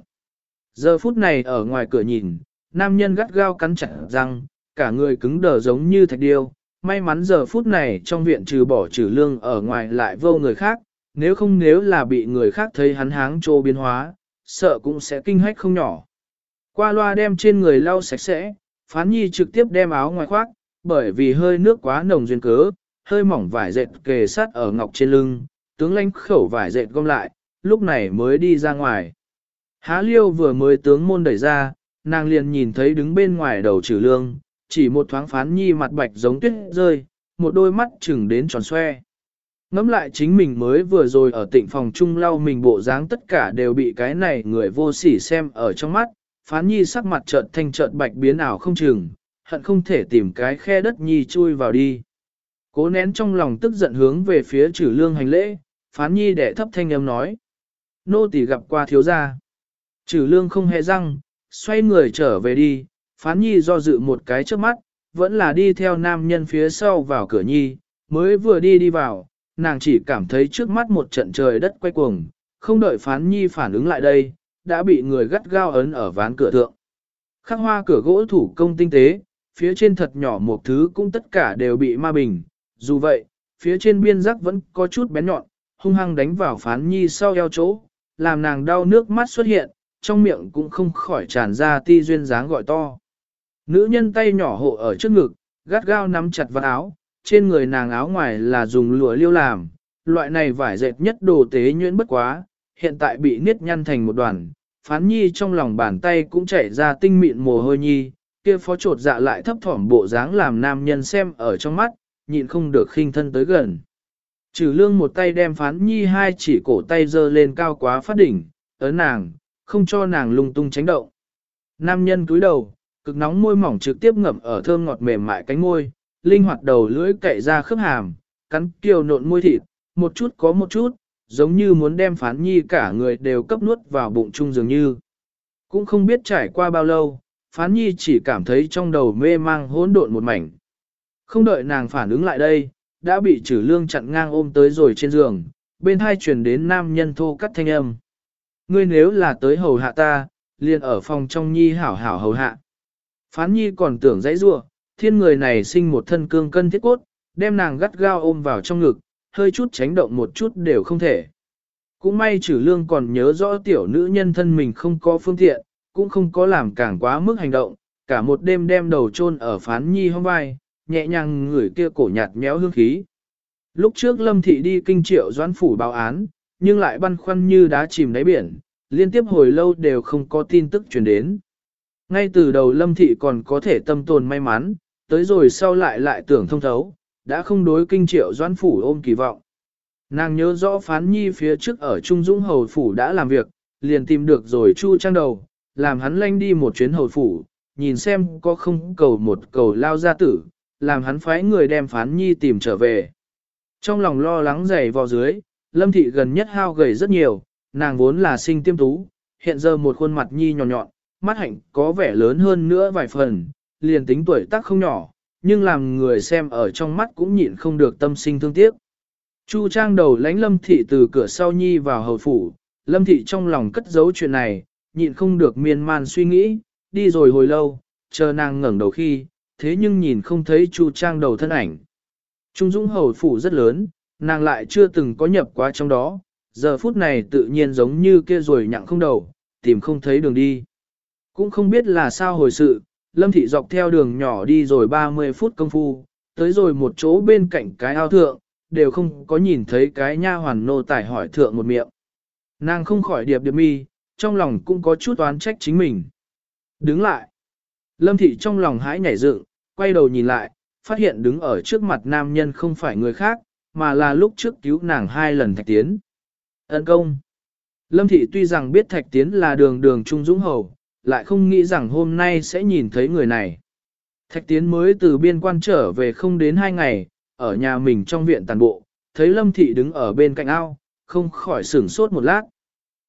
Giờ phút này ở ngoài cửa nhìn, nam nhân gắt gao cắn chặt răng, cả người cứng đờ giống như thạch điêu. May mắn giờ phút này trong viện trừ bỏ trừ lương ở ngoài lại vô người khác, nếu không nếu là bị người khác thấy hắn háng trô biến hóa, sợ cũng sẽ kinh hách không nhỏ. Qua loa đem trên người lau sạch sẽ, phán nhi trực tiếp đem áo ngoài khoác, bởi vì hơi nước quá nồng duyên cớ, hơi mỏng vải dệt kề sát ở ngọc trên lưng, tướng lãnh khẩu vải dệt gom lại, lúc này mới đi ra ngoài. Há liêu vừa mới tướng môn đẩy ra, nàng liền nhìn thấy đứng bên ngoài đầu trừ lương, chỉ một thoáng phán nhi mặt bạch giống tuyết rơi, một đôi mắt chừng đến tròn xoe. Ngắm lại chính mình mới vừa rồi ở tịnh phòng chung lau mình bộ dáng tất cả đều bị cái này người vô sỉ xem ở trong mắt, phán nhi sắc mặt trợn thanh trợn bạch biến ảo không chừng, hận không thể tìm cái khe đất nhi chui vào đi. Cố nén trong lòng tức giận hướng về phía trừ lương hành lễ, phán nhi để thấp thanh âm nói. Nô tỳ gặp qua thiếu gia. Trừ lương không hề răng, xoay người trở về đi, phán nhi do dự một cái trước mắt, vẫn là đi theo nam nhân phía sau vào cửa nhi, mới vừa đi đi vào, nàng chỉ cảm thấy trước mắt một trận trời đất quay cuồng, không đợi phán nhi phản ứng lại đây, đã bị người gắt gao ấn ở ván cửa thượng. Khắc hoa cửa gỗ thủ công tinh tế, phía trên thật nhỏ một thứ cũng tất cả đều bị ma bình, dù vậy, phía trên biên giác vẫn có chút bén nhọn, hung hăng đánh vào phán nhi sau eo chỗ, làm nàng đau nước mắt xuất hiện, trong miệng cũng không khỏi tràn ra ti duyên dáng gọi to. Nữ nhân tay nhỏ hộ ở trước ngực, gắt gao nắm chặt vào áo, trên người nàng áo ngoài là dùng lụa liêu làm, loại này vải dệt nhất đồ tế nhuyễn bất quá, hiện tại bị niết nhăn thành một đoàn, phán nhi trong lòng bàn tay cũng chảy ra tinh mịn mồ hôi nhi, kia phó trột dạ lại thấp thỏm bộ dáng làm nam nhân xem ở trong mắt, nhịn không được khinh thân tới gần. Trừ lương một tay đem phán nhi hai chỉ cổ tay dơ lên cao quá phát đỉnh, ấn nàng, không cho nàng lung tung tránh động. Nam nhân cúi đầu, cực nóng môi mỏng trực tiếp ngậm ở thơm ngọt mềm mại cánh môi, linh hoạt đầu lưỡi cậy ra khớp hàm, cắn kiều nộn môi thịt, một chút có một chút, giống như muốn đem phán nhi cả người đều cấp nuốt vào bụng chung dường như. Cũng không biết trải qua bao lâu, phán nhi chỉ cảm thấy trong đầu mê mang hỗn độn một mảnh. Không đợi nàng phản ứng lại đây, đã bị trừ lương chặn ngang ôm tới rồi trên giường, bên hai truyền đến nam nhân thô cắt thanh âm. Ngươi nếu là tới hầu hạ ta, liền ở phòng trong nhi hảo hảo hầu hạ. Phán nhi còn tưởng dãy rua, thiên người này sinh một thân cương cân thiết cốt, đem nàng gắt gao ôm vào trong ngực, hơi chút tránh động một chút đều không thể. Cũng may trừ lương còn nhớ rõ tiểu nữ nhân thân mình không có phương tiện, cũng không có làm càng quá mức hành động, cả một đêm đem đầu chôn ở phán nhi hôm vai, nhẹ nhàng ngửi kia cổ nhạt méo hương khí. Lúc trước Lâm Thị đi kinh triệu doãn phủ báo án, nhưng lại băn khoăn như đá chìm đáy biển, liên tiếp hồi lâu đều không có tin tức truyền đến. Ngay từ đầu Lâm Thị còn có thể tâm tồn may mắn, tới rồi sau lại lại tưởng thông thấu, đã không đối kinh triệu doãn phủ ôm kỳ vọng. Nàng nhớ rõ phán nhi phía trước ở Trung Dũng Hầu Phủ đã làm việc, liền tìm được rồi Chu Trang đầu, làm hắn lanh đi một chuyến Hầu Phủ, nhìn xem có không cầu một cầu lao gia tử, làm hắn phái người đem phán nhi tìm trở về. Trong lòng lo lắng dày vào dưới, Lâm Thị gần nhất hao gầy rất nhiều, nàng vốn là sinh tiêm tú, hiện giờ một khuôn mặt nhi nhọn nhọn, mắt hạnh có vẻ lớn hơn nữa vài phần, liền tính tuổi tác không nhỏ, nhưng làm người xem ở trong mắt cũng nhịn không được tâm sinh thương tiếc. Chu trang đầu lánh Lâm Thị từ cửa sau nhi vào hầu phủ, Lâm Thị trong lòng cất giấu chuyện này, nhịn không được miên man suy nghĩ, đi rồi hồi lâu, chờ nàng ngẩng đầu khi, thế nhưng nhìn không thấy Chu trang đầu thân ảnh. Trung Dũng hầu phủ rất lớn, nàng lại chưa từng có nhập qua trong đó, giờ phút này tự nhiên giống như kia rồi nhặng không đầu, tìm không thấy đường đi. Cũng không biết là sao hồi sự, Lâm Thị dọc theo đường nhỏ đi rồi 30 phút công phu, tới rồi một chỗ bên cạnh cái ao thượng, đều không có nhìn thấy cái nha hoàn nô tải hỏi thượng một miệng. Nàng không khỏi điệp điệp mi, trong lòng cũng có chút oán trách chính mình. Đứng lại. Lâm Thị trong lòng hãi nhảy dựng, quay đầu nhìn lại, phát hiện đứng ở trước mặt nam nhân không phải người khác, mà là lúc trước cứu nàng hai lần thạch tiến. Ấn công. Lâm Thị tuy rằng biết thạch tiến là đường đường trung dũng hầu, lại không nghĩ rằng hôm nay sẽ nhìn thấy người này. Thạch tiến mới từ biên quan trở về không đến hai ngày, ở nhà mình trong viện tàn bộ, thấy Lâm Thị đứng ở bên cạnh ao, không khỏi sửng sốt một lát.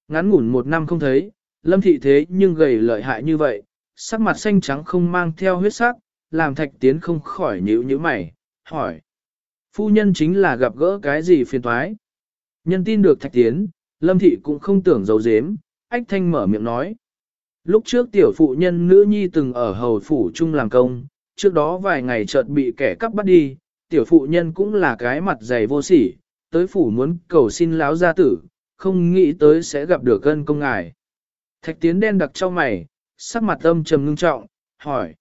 Ngắn ngủn một năm không thấy, Lâm Thị thế nhưng gầy lợi hại như vậy, sắc mặt xanh trắng không mang theo huyết sắc, làm thạch tiến không khỏi nhíu nhíu mày, hỏi. Phu nhân chính là gặp gỡ cái gì phiền toái. Nhân tin được thạch tiến, lâm thị cũng không tưởng giấu giếm, ách thanh mở miệng nói. Lúc trước tiểu phụ nhân nữ nhi từng ở hầu phủ chung làm công, trước đó vài ngày chợt bị kẻ cắp bắt đi, tiểu phụ nhân cũng là cái mặt dày vô sỉ, tới phủ muốn cầu xin láo gia tử, không nghĩ tới sẽ gặp được gân công ngài. Thạch tiến đen đặc trong mày, sắc mặt âm trầm ngưng trọng, hỏi.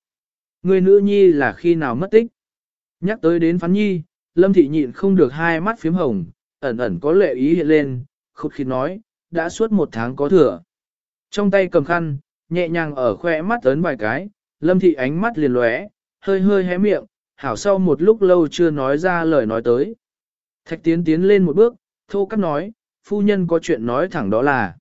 Người nữ nhi là khi nào mất tích? Nhắc tới đến phán nhi, lâm thị nhịn không được hai mắt phím hồng, ẩn ẩn có lệ ý hiện lên, khúc khi nói, đã suốt một tháng có thừa. Trong tay cầm khăn, nhẹ nhàng ở khoe mắt ấn vài cái, lâm thị ánh mắt liền lóe, hơi hơi hé miệng, hảo sau một lúc lâu chưa nói ra lời nói tới. Thạch tiến tiến lên một bước, thô cắt nói, phu nhân có chuyện nói thẳng đó là.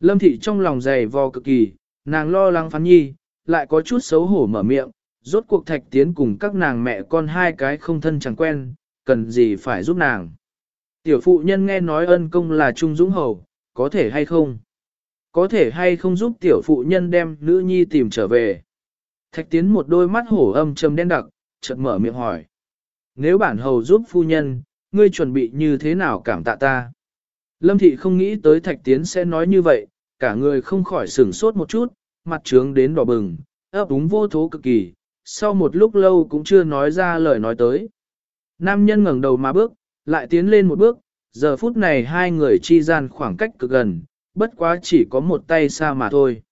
Lâm thị trong lòng dày vò cực kỳ, nàng lo lắng phán nhi, lại có chút xấu hổ mở miệng, rốt cuộc thạch tiến cùng các nàng mẹ con hai cái không thân chẳng quen, cần gì phải giúp nàng. Tiểu phụ nhân nghe nói ân công là Trung Dũng Hầu, có thể hay không? Có thể hay không giúp tiểu phụ nhân đem nữ nhi tìm trở về? Thạch tiến một đôi mắt hổ âm trầm đen đặc, chợt mở miệng hỏi. Nếu bản hầu giúp phu nhân, ngươi chuẩn bị như thế nào cảm tạ ta? Lâm thị không nghĩ tới thạch tiến sẽ nói như vậy, cả người không khỏi sửng sốt một chút, mặt trướng đến đỏ bừng, ấp úng vô thố cực kỳ, sau một lúc lâu cũng chưa nói ra lời nói tới. Nam nhân ngẩng đầu mà bước, lại tiến lên một bước, giờ phút này hai người chi gian khoảng cách cực gần, bất quá chỉ có một tay xa mà thôi.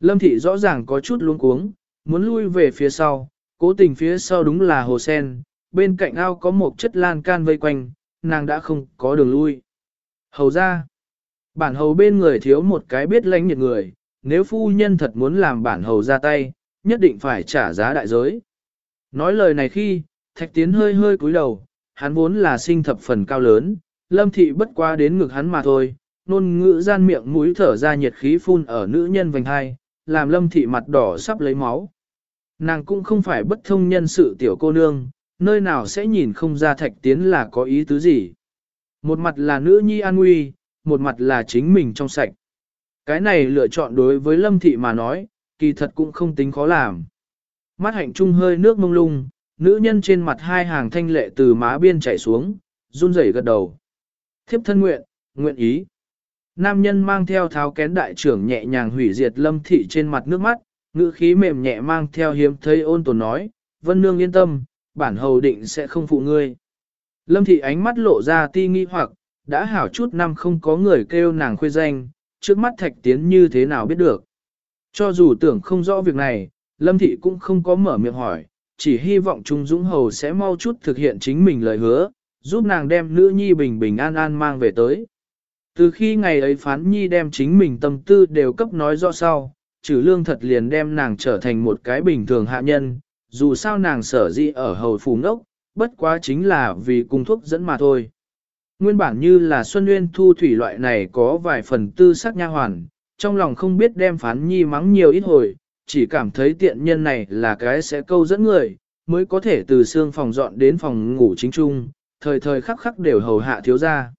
Lâm thị rõ ràng có chút luống cuống, muốn lui về phía sau, cố tình phía sau đúng là hồ sen, bên cạnh ao có một chất lan can vây quanh, nàng đã không có đường lui. Hầu ra, bản hầu bên người thiếu một cái biết lánh nhiệt người, nếu phu nhân thật muốn làm bản hầu ra tay, nhất định phải trả giá đại giới. Nói lời này khi, thạch tiến hơi hơi cúi đầu, hắn vốn là sinh thập phần cao lớn, lâm thị bất qua đến ngực hắn mà thôi, nôn ngữ gian miệng mũi thở ra nhiệt khí phun ở nữ nhân vành hai, làm lâm thị mặt đỏ sắp lấy máu, Nàng cũng không phải bất thông nhân sự tiểu cô nương, nơi nào sẽ nhìn không ra thạch tiến là có ý tứ gì. Một mặt là nữ nhi an nguy, một mặt là chính mình trong sạch. Cái này lựa chọn đối với lâm thị mà nói, kỳ thật cũng không tính khó làm. Mắt hạnh trung hơi nước mông lung, nữ nhân trên mặt hai hàng thanh lệ từ má biên chảy xuống, run rẩy gật đầu. Thiếp thân nguyện, nguyện ý. Nam nhân mang theo tháo kén đại trưởng nhẹ nhàng hủy diệt lâm thị trên mặt nước mắt, ngữ khí mềm nhẹ mang theo hiếm thấy ôn tồn nói, vân nương yên tâm, bản hầu định sẽ không phụ ngươi. Lâm thị ánh mắt lộ ra ti nghi hoặc, đã hảo chút năm không có người kêu nàng khuê danh, trước mắt thạch tiến như thế nào biết được. Cho dù tưởng không rõ việc này, Lâm thị cũng không có mở miệng hỏi, chỉ hy vọng Trung Dũng Hầu sẽ mau chút thực hiện chính mình lời hứa, giúp nàng đem nữ nhi bình bình an an mang về tới. Từ khi ngày ấy phán nhi đem chính mình tâm tư đều cấp nói rõ sau, trừ lương thật liền đem nàng trở thành một cái bình thường hạ nhân, dù sao nàng sở di ở hầu phủ ngốc, bất quá chính là vì cung thuốc dẫn mà thôi. Nguyên bản như là Xuân Nguyên thu thủy loại này có vài phần tư sắc nha hoàn, trong lòng không biết đem phán nhi mắng nhiều ít hồi, chỉ cảm thấy tiện nhân này là cái sẽ câu dẫn người, mới có thể từ xương phòng dọn đến phòng ngủ chính trung, thời thời khắc khắc đều hầu hạ thiếu ra.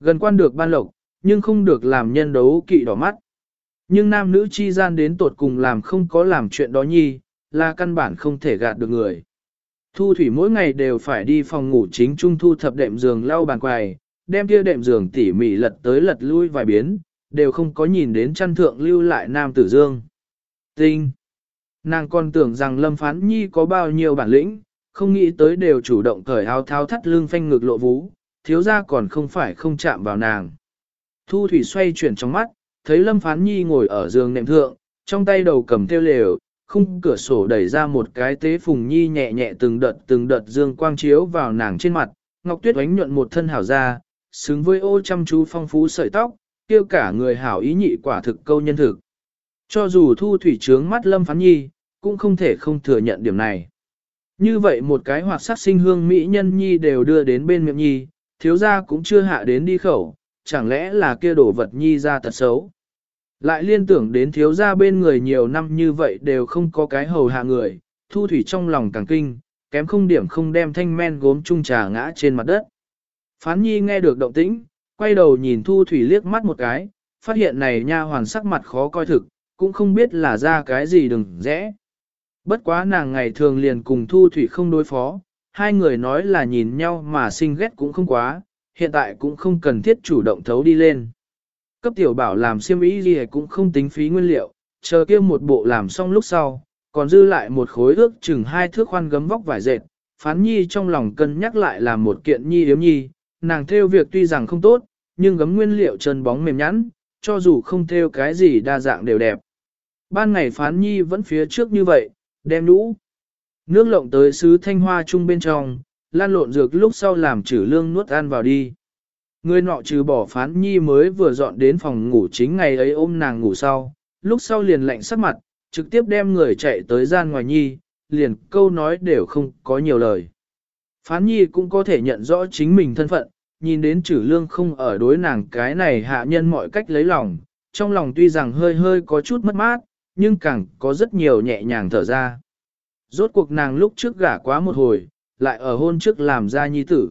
Gần quan được ban lộc, nhưng không được làm nhân đấu kỵ đỏ mắt. Nhưng nam nữ chi gian đến tột cùng làm không có làm chuyện đó nhi, là căn bản không thể gạt được người. Thu thủy mỗi ngày đều phải đi phòng ngủ chính trung thu thập đệm giường lau bàn quài, đem kia đệm giường tỉ mỉ lật tới lật lui vài biến, đều không có nhìn đến chăn thượng lưu lại nam tử dương. Tinh! Nàng còn tưởng rằng Lâm Phán Nhi có bao nhiêu bản lĩnh, không nghĩ tới đều chủ động cởi áo tháo thắt lưng phanh ngực lộ vú, thiếu ra còn không phải không chạm vào nàng. Thu thủy xoay chuyển trong mắt, thấy Lâm Phán Nhi ngồi ở giường nệm thượng, trong tay đầu cầm theo lều, khung cửa sổ đẩy ra một cái tế phùng nhi nhẹ nhẹ từng đợt từng đợt dương quang chiếu vào nàng trên mặt, ngọc tuyết oánh nhuận một thân hảo ra, xứng với ô chăm chú phong phú sợi tóc, kêu cả người hảo ý nhị quả thực câu nhân thực. Cho dù thu thủy trướng mắt lâm phán nhi, cũng không thể không thừa nhận điểm này. Như vậy một cái hoạt sắc sinh hương mỹ nhân nhi đều đưa đến bên miệng nhi, thiếu gia cũng chưa hạ đến đi khẩu, chẳng lẽ là kia đổ vật nhi ra thật xấu. Lại liên tưởng đến thiếu gia bên người nhiều năm như vậy đều không có cái hầu hạ người, thu thủy trong lòng càng kinh, kém không điểm không đem thanh men gốm chung trà ngã trên mặt đất. Phán nhi nghe được động tĩnh, quay đầu nhìn thu thủy liếc mắt một cái, phát hiện này nha hoàn sắc mặt khó coi thực, cũng không biết là ra cái gì đừng rẽ. Bất quá nàng ngày thường liền cùng thu thủy không đối phó, hai người nói là nhìn nhau mà sinh ghét cũng không quá, hiện tại cũng không cần thiết chủ động thấu đi lên. Cấp tiểu bảo làm xiêm y gì cũng không tính phí nguyên liệu, chờ kia một bộ làm xong lúc sau, còn dư lại một khối ước chừng hai thước khoan gấm vóc vải dệt. Phán nhi trong lòng cân nhắc lại là một kiện nhi yếm nhi, nàng theo việc tuy rằng không tốt, nhưng gấm nguyên liệu trơn bóng mềm nhẵn, cho dù không theo cái gì đa dạng đều đẹp. Ban ngày phán nhi vẫn phía trước như vậy, đem nũ. Nước lộng tới sứ thanh hoa chung bên trong, lan lộn dược lúc sau làm trừ lương nuốt ăn vào đi. Người nọ trừ bỏ phán nhi mới vừa dọn đến phòng ngủ chính ngày ấy ôm nàng ngủ sau, lúc sau liền lạnh sắc mặt, trực tiếp đem người chạy tới gian ngoài nhi, liền câu nói đều không có nhiều lời. Phán nhi cũng có thể nhận rõ chính mình thân phận, nhìn đến trừ lương không ở đối nàng cái này hạ nhân mọi cách lấy lòng, trong lòng tuy rằng hơi hơi có chút mất mát, nhưng càng có rất nhiều nhẹ nhàng thở ra. Rốt cuộc nàng lúc trước gả quá một hồi, lại ở hôn trước làm ra nhi tử.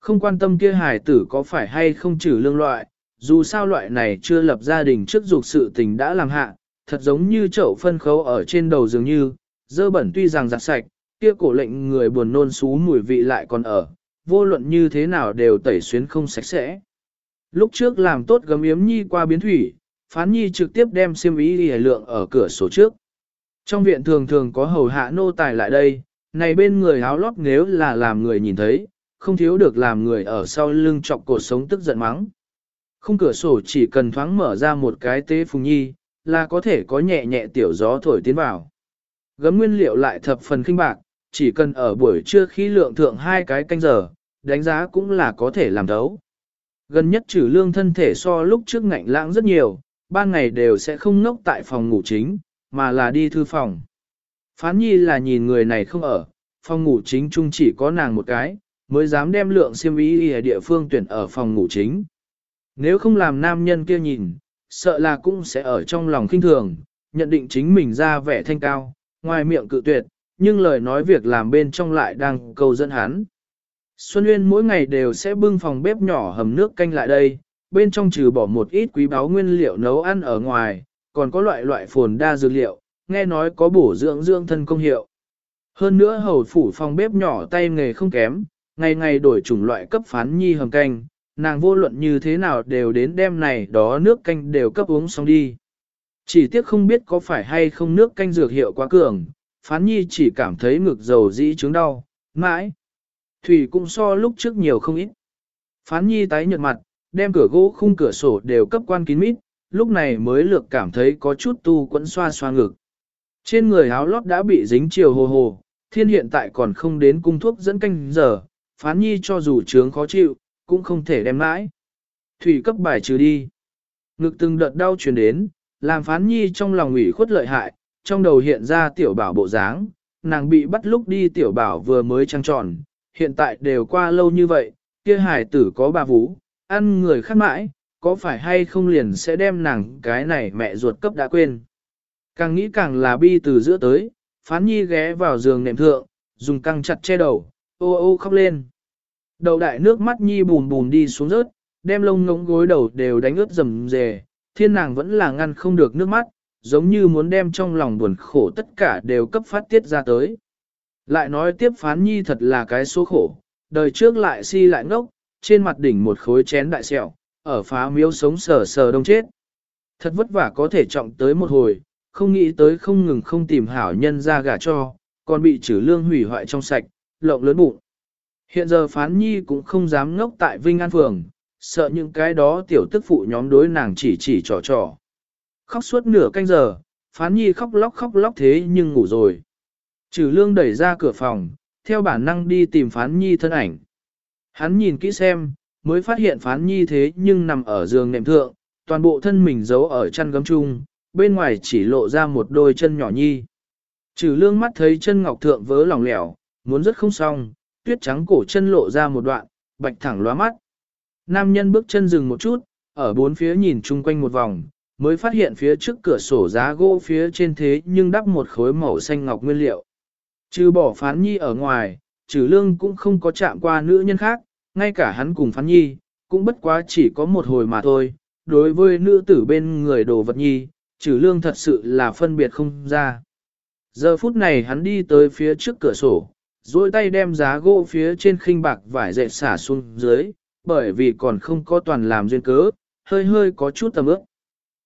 Không quan tâm kia hài tử có phải hay không trừ lương loại, dù sao loại này chưa lập gia đình trước dục sự tình đã làm hạ, thật giống như chậu phân khấu ở trên đầu dường như, dơ bẩn tuy rằng giặt sạch, kia cổ lệnh người buồn nôn xú mùi vị lại còn ở, vô luận như thế nào đều tẩy xuyến không sạch sẽ. Lúc trước làm tốt gấm yếm nhi qua biến thủy, phán nhi trực tiếp đem xiêm ý đi lượng ở cửa sổ trước. Trong viện thường thường có hầu hạ nô tài lại đây, này bên người áo lót nếu là làm người nhìn thấy, không thiếu được làm người ở sau lưng chọc cột sống tức giận mắng. Không cửa sổ chỉ cần thoáng mở ra một cái tế phùng nhi, là có thể có nhẹ nhẹ tiểu gió thổi tiến vào. Gấm nguyên liệu lại thập phần kinh bạc, chỉ cần ở buổi trưa khi lượng thượng hai cái canh giờ, đánh giá cũng là có thể làm đấu Gần nhất trừ lương thân thể so lúc trước ngạnh lãng rất nhiều, ban ngày đều sẽ không ngốc tại phòng ngủ chính, mà là đi thư phòng. Phán nhi là nhìn người này không ở, phòng ngủ chính chung chỉ có nàng một cái, mới dám đem lượng siêm ý ở địa phương tuyển ở phòng ngủ chính. Nếu không làm nam nhân kia nhìn, sợ là cũng sẽ ở trong lòng khinh thường, nhận định chính mình ra vẻ thanh cao, ngoài miệng cự tuyệt, nhưng lời nói việc làm bên trong lại đang câu dẫn hắn. Xuân Nguyên mỗi ngày đều sẽ bưng phòng bếp nhỏ hầm nước canh lại đây, bên trong trừ bỏ một ít quý báu nguyên liệu nấu ăn ở ngoài, còn có loại loại phồn đa dược liệu, nghe nói có bổ dưỡng dưỡng thân công hiệu. Hơn nữa hầu phủ phòng bếp nhỏ tay nghề không kém, ngày ngày đổi chủng loại cấp phán nhi hầm canh, nàng vô luận như thế nào đều đến đêm này đó nước canh đều cấp uống xong đi. Chỉ tiếc không biết có phải hay không nước canh dược hiệu quá cường, phán nhi chỉ cảm thấy ngực dầu dĩ chứng đau, mãi. Thủy cũng so lúc trước nhiều không ít. Phán nhi tái nhợt mặt, đem cửa gỗ khung cửa sổ đều cấp quan kín mít, lúc này mới lược cảm thấy có chút tu quẫn xoa xoa ngực. Trên người áo lót đã bị dính chiều hồ hồ, thiên hiện tại còn không đến cung thuốc dẫn canh giờ, phán nhi cho dù trướng khó chịu, cũng không thể đem mãi. Thủy cấp bài trừ đi. Ngực từng đợt đau truyền đến, làm phán nhi trong lòng ủy khuất lợi hại, trong đầu hiện ra tiểu bảo bộ dáng, nàng bị bắt lúc đi tiểu bảo vừa mới trăng tròn, hiện tại đều qua lâu như vậy, kia hải tử có bà vũ, ăn người khác mãi, có phải hay không liền sẽ đem nàng cái này mẹ ruột cấp đã quên. Càng nghĩ càng là bi từ giữa tới, phán nhi ghé vào giường nệm thượng, dùng căng chặt che đầu, ô ô khóc lên. Đầu đại nước mắt nhi bùn bùn đi xuống rớt, đem lông ngỗng gối đầu đều đánh ướt rầm rề, thiên nàng vẫn là ngăn không được nước mắt, giống như muốn đem trong lòng buồn khổ tất cả đều cấp phát tiết ra tới. Lại nói tiếp phán nhi thật là cái số khổ, đời trước lại si lại ngốc, trên mặt đỉnh một khối chén đại sẹo, ở phá miếu sống sờ sờ đông chết. Thật vất vả có thể trọng tới một hồi, không nghĩ tới không ngừng không tìm hảo nhân ra gả cho, còn bị trừ lương hủy hoại trong sạch, lộng lớn bụng. Hiện giờ phán nhi cũng không dám ngốc tại Vinh An Phường, sợ những cái đó tiểu tức phụ nhóm đối nàng chỉ chỉ trò trò. Khóc suốt nửa canh giờ, phán nhi khóc lóc khóc lóc thế nhưng ngủ rồi. Trừ lương đẩy ra cửa phòng, theo bản năng đi tìm phán nhi thân ảnh. Hắn nhìn kỹ xem, mới phát hiện phán nhi thế nhưng nằm ở giường nệm thượng, toàn bộ thân mình giấu ở chăn gấm chung, bên ngoài chỉ lộ ra một đôi chân nhỏ nhi. Trừ lương mắt thấy chân ngọc thượng vớ lỏng lẻo, muốn rất không xong, tuyết trắng cổ chân lộ ra một đoạn, bạch thẳng lóa mắt. Nam nhân bước chân dừng một chút, ở bốn phía nhìn chung quanh một vòng, mới phát hiện phía trước cửa sổ giá gỗ phía trên thế nhưng đắp một khối màu xanh ngọc nguyên liệu. Trừ bỏ phán nhi ở ngoài, trừ lương cũng không có chạm qua nữ nhân khác, ngay cả hắn cùng phán nhi, cũng bất quá chỉ có một hồi mà thôi. Đối với nữ tử bên người đồ vật nhi, trừ lương thật sự là phân biệt không ra. Giờ phút này hắn đi tới phía trước cửa sổ, duỗi tay đem giá gỗ phía trên khinh bạc vải dệt xả xuống dưới, bởi vì còn không có toàn làm duyên cớ, hơi hơi có chút tầm ước.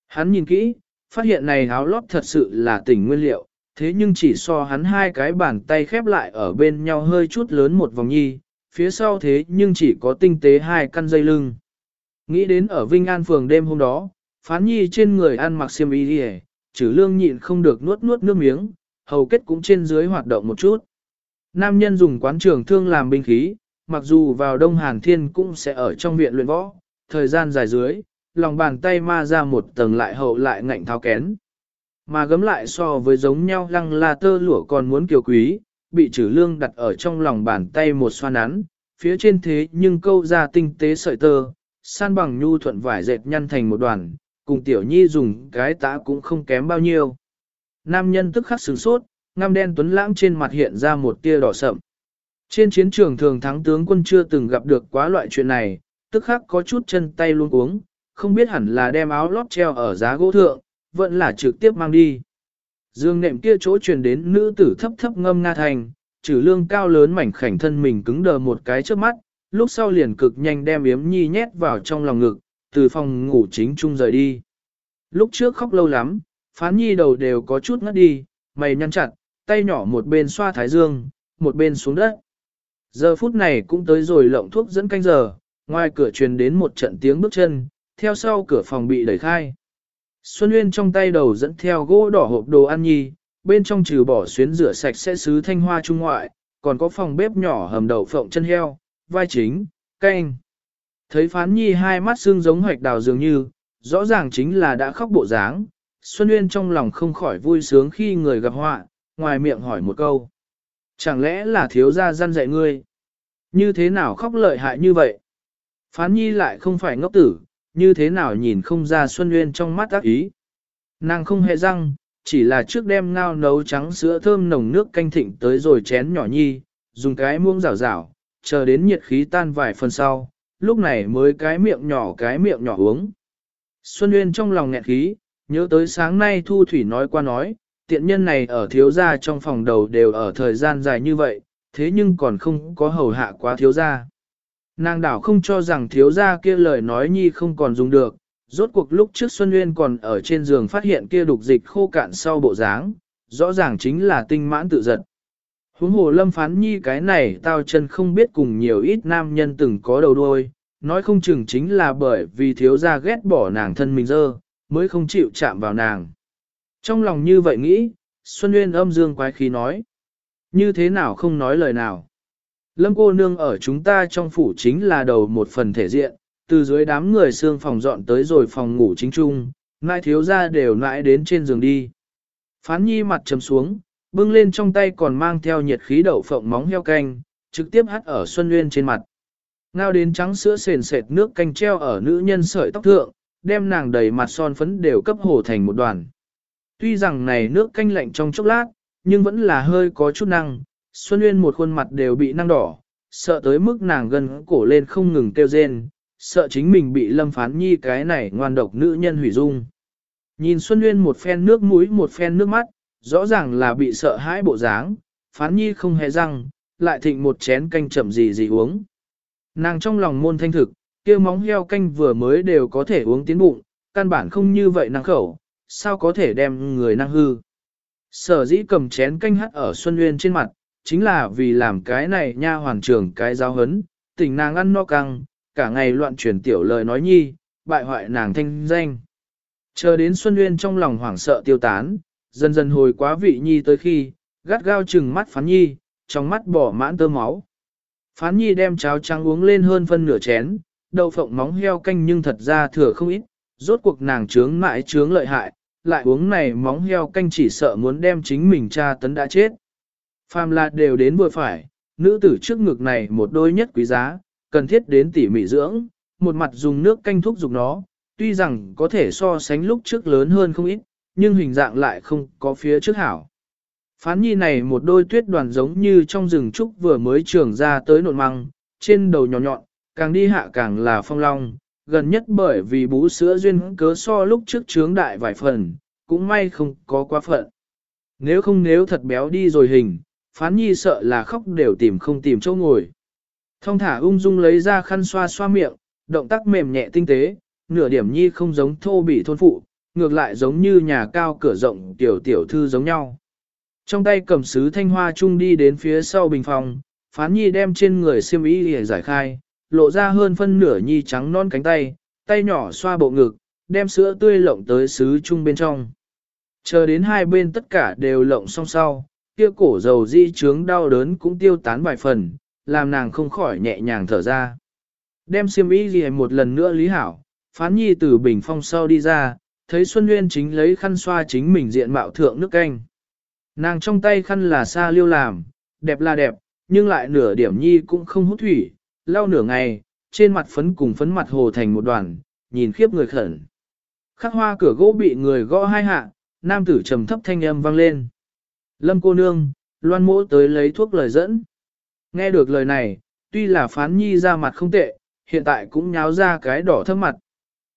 Hắn nhìn kỹ, phát hiện này áo lót thật sự là tỉnh nguyên liệu, thế nhưng chỉ so hắn hai cái bàn tay khép lại ở bên nhau hơi chút lớn một vòng nhi, phía sau thế nhưng chỉ có tinh tế hai căn dây lưng. Nghĩ đến ở Vinh An phường đêm hôm đó, phán nhi trên người ăn mặc xiêm y đi chữ lương nhịn không được nuốt nuốt nước miếng, hầu kết cũng trên dưới hoạt động một chút. Nam nhân dùng quán trường thương làm binh khí, mặc dù vào Đông Hàn Thiên cũng sẽ ở trong viện luyện võ, thời gian dài dưới, lòng bàn tay ma ra một tầng lại hậu lại ngạnh tháo kén. Mà gấm lại so với giống nhau lăng la tơ lụa còn muốn kiều quý, bị trừ lương đặt ở trong lòng bàn tay một xoa nắn, phía trên thế nhưng câu ra tinh tế sợi tơ, san bằng nhu thuận vải dệt nhăn thành một đoàn, cùng tiểu nhi dùng cái tã cũng không kém bao nhiêu. Nam nhân tức khắc sửng sốt, ngăm đen tuấn lãng trên mặt hiện ra một tia đỏ sậm. Trên chiến trường thường thắng tướng quân chưa từng gặp được quá loại chuyện này, tức khắc có chút chân tay luôn uống, không biết hẳn là đem áo lót treo ở giá gỗ thượng, vẫn là trực tiếp mang đi. Dương nệm kia chỗ truyền đến nữ tử thấp thấp ngâm nga thành, trừ lương cao lớn mảnh khảnh thân mình cứng đờ một cái trước mắt, lúc sau liền cực nhanh đem yếm nhi nhét vào trong lòng ngực, từ phòng ngủ chính trung rời đi. Lúc trước khóc lâu lắm, phán nhi đầu đều có chút ngất đi, mày nhăn chặt, tay nhỏ một bên xoa thái dương, một bên xuống đất. Giờ phút này cũng tới rồi lộng thuốc dẫn canh giờ, ngoài cửa truyền đến một trận tiếng bước chân, theo sau cửa phòng bị đẩy khai. Xuân Nguyên trong tay đầu dẫn theo gỗ đỏ hộp đồ ăn nhi, bên trong trừ bỏ xuyến rửa sạch sẽ sứ thanh hoa trung ngoại, còn có phòng bếp nhỏ hầm đậu phộng chân heo, vai chính, canh. Thấy phán nhi hai mắt xương giống hoạch đào dường như, rõ ràng chính là đã khóc bộ dáng. Xuân Nguyên trong lòng không khỏi vui sướng khi người gặp họa, ngoài miệng hỏi một câu. Chẳng lẽ là thiếu gia gian dạy ngươi? Như thế nào khóc lợi hại như vậy? Phán nhi lại không phải ngốc tử, như thế nào nhìn không ra Xuân Nguyên trong mắt ác ý. Nàng không hề răng, chỉ là trước đem ngao nấu trắng sữa thơm nồng nước canh thịnh tới rồi chén nhỏ nhi, dùng cái muông rảo rảo, chờ đến nhiệt khí tan vài phần sau, lúc này mới cái miệng nhỏ cái miệng nhỏ uống. Xuân Nguyên trong lòng nghẹn khí, nhớ tới sáng nay Thu Thủy nói qua nói, tiện nhân này ở thiếu gia trong phòng đầu đều ở thời gian dài như vậy, thế nhưng còn không có hầu hạ quá thiếu gia. Nàng đảo không cho rằng thiếu gia kia lời nói nhi không còn dùng được, rốt cuộc lúc trước Xuân Nguyên còn ở trên giường phát hiện kia đục dịch khô cạn sau bộ dáng, rõ ràng chính là tinh mãn tự giật. Huống hồ lâm phán nhi cái này tao chân không biết cùng nhiều ít nam nhân từng có đầu đuôi, nói không chừng chính là bởi vì thiếu gia ghét bỏ nàng thân mình dơ, mới không chịu chạm vào nàng. Trong lòng như vậy nghĩ, Xuân Nguyên âm dương quái khí nói. Như thế nào không nói lời nào. Lâm cô nương ở chúng ta trong phủ chính là đầu một phần thể diện, từ dưới đám người xương phòng dọn tới rồi phòng ngủ chính trung, nại thiếu ra đều nại đến trên giường đi. Phán nhi mặt trầm xuống, bưng lên trong tay còn mang theo nhiệt khí đậu phộng móng heo canh, trực tiếp hắt ở Xuân Nguyên trên mặt. Ngao đến trắng sữa sền sệt nước canh treo ở nữ nhân sợi tóc thượng, đem nàng đầy mặt son phấn đều cấp hồ thành một đoàn. Tuy rằng này nước canh lạnh trong chốc lát, nhưng vẫn là hơi có chút năng, Xuân Uyên một khuôn mặt đều bị năng đỏ, sợ tới mức nàng gần cổ lên không ngừng kêu rên, sợ chính mình bị lâm phán nhi cái này ngoan độc nữ nhân hủy dung. Nhìn Xuân Uyên một phen nước mũi một phen nước mắt, rõ ràng là bị sợ hãi bộ dáng, phán nhi không hề răng, lại thịnh một chén canh chậm gì gì uống. Nàng trong lòng môn thanh thực, kia móng heo canh vừa mới đều có thể uống tiến bụng, căn bản không như vậy năng khẩu, sao có thể đem người năng hư. Sở dĩ cầm chén canh hắt ở Xuân Uyên trên mặt, chính là vì làm cái này nha hoàng trưởng cái giáo hấn, tình nàng ăn no căng, cả ngày loạn truyền tiểu lời nói nhi, bại hoại nàng thanh danh. Chờ đến Xuân Nguyên trong lòng hoảng sợ tiêu tán, dần dần hồi quá vị nhi tới khi, gắt gao chừng mắt phán nhi, trong mắt bỏ mãn tơ máu. Phán nhi đem cháo trắng uống lên hơn phân nửa chén, đậu phộng móng heo canh nhưng thật ra thừa không ít, rốt cuộc nàng trướng mãi trướng lợi hại, lại uống này móng heo canh chỉ sợ muốn đem chính mình cha tấn đã chết. Phàm là đều đến vừa phải, nữ tử trước ngực này một đôi nhất quý giá, cần thiết đến tỉ mỉ dưỡng, một mặt dùng nước canh thuốc dục nó, tuy rằng có thể so sánh lúc trước lớn hơn không ít, nhưng hình dạng lại không có phía trước hảo. Phán nhi này một đôi tuyết đoàn giống như trong rừng trúc vừa mới trường ra tới nộn măng, trên đầu nhỏ nhọn, càng đi hạ càng là phong long, gần nhất bởi vì bú sữa duyên cớ so lúc trước trướng đại vài phần, cũng may không có quá phận. Nếu không nếu thật béo đi rồi hình, phán nhi sợ là khóc đều tìm không tìm chỗ ngồi. Thông thả ung dung lấy ra khăn xoa xoa miệng, động tác mềm nhẹ tinh tế, nửa điểm nhi không giống thô bị thôn phụ, ngược lại giống như nhà cao cửa rộng tiểu tiểu thư giống nhau. Trong tay cầm sứ thanh hoa chung đi đến phía sau bình phòng, phán nhi đem trên người xiêm y để giải khai, lộ ra hơn phân nửa nhi trắng non cánh tay, tay nhỏ xoa bộ ngực, đem sữa tươi lộng tới sứ chung bên trong. Chờ đến hai bên tất cả đều lộng xong sau, kia cổ dầu di trướng đau đớn cũng tiêu tán vài phần, làm nàng không khỏi nhẹ nhàng thở ra. Đem xiêm y gì một lần nữa lý hảo, phán nhi từ bình phong sau đi ra, thấy Xuân Nguyên chính lấy khăn xoa chính mình diện mạo thượng nước canh. Nàng trong tay khăn là sa liêu làm, đẹp là đẹp, nhưng lại nửa điểm nhi cũng không hút thủy, lau nửa ngày, trên mặt phấn cùng phấn mặt hồ thành một đoàn, nhìn khiếp người khẩn. Khắc hoa cửa gỗ bị người gõ hai hạ, nam tử trầm thấp thanh âm vang lên. Lâm cô nương, loan mỗ tới lấy thuốc lời dẫn. Nghe được lời này, tuy là phán nhi ra mặt không tệ, hiện tại cũng nháo ra cái đỏ thâm mặt.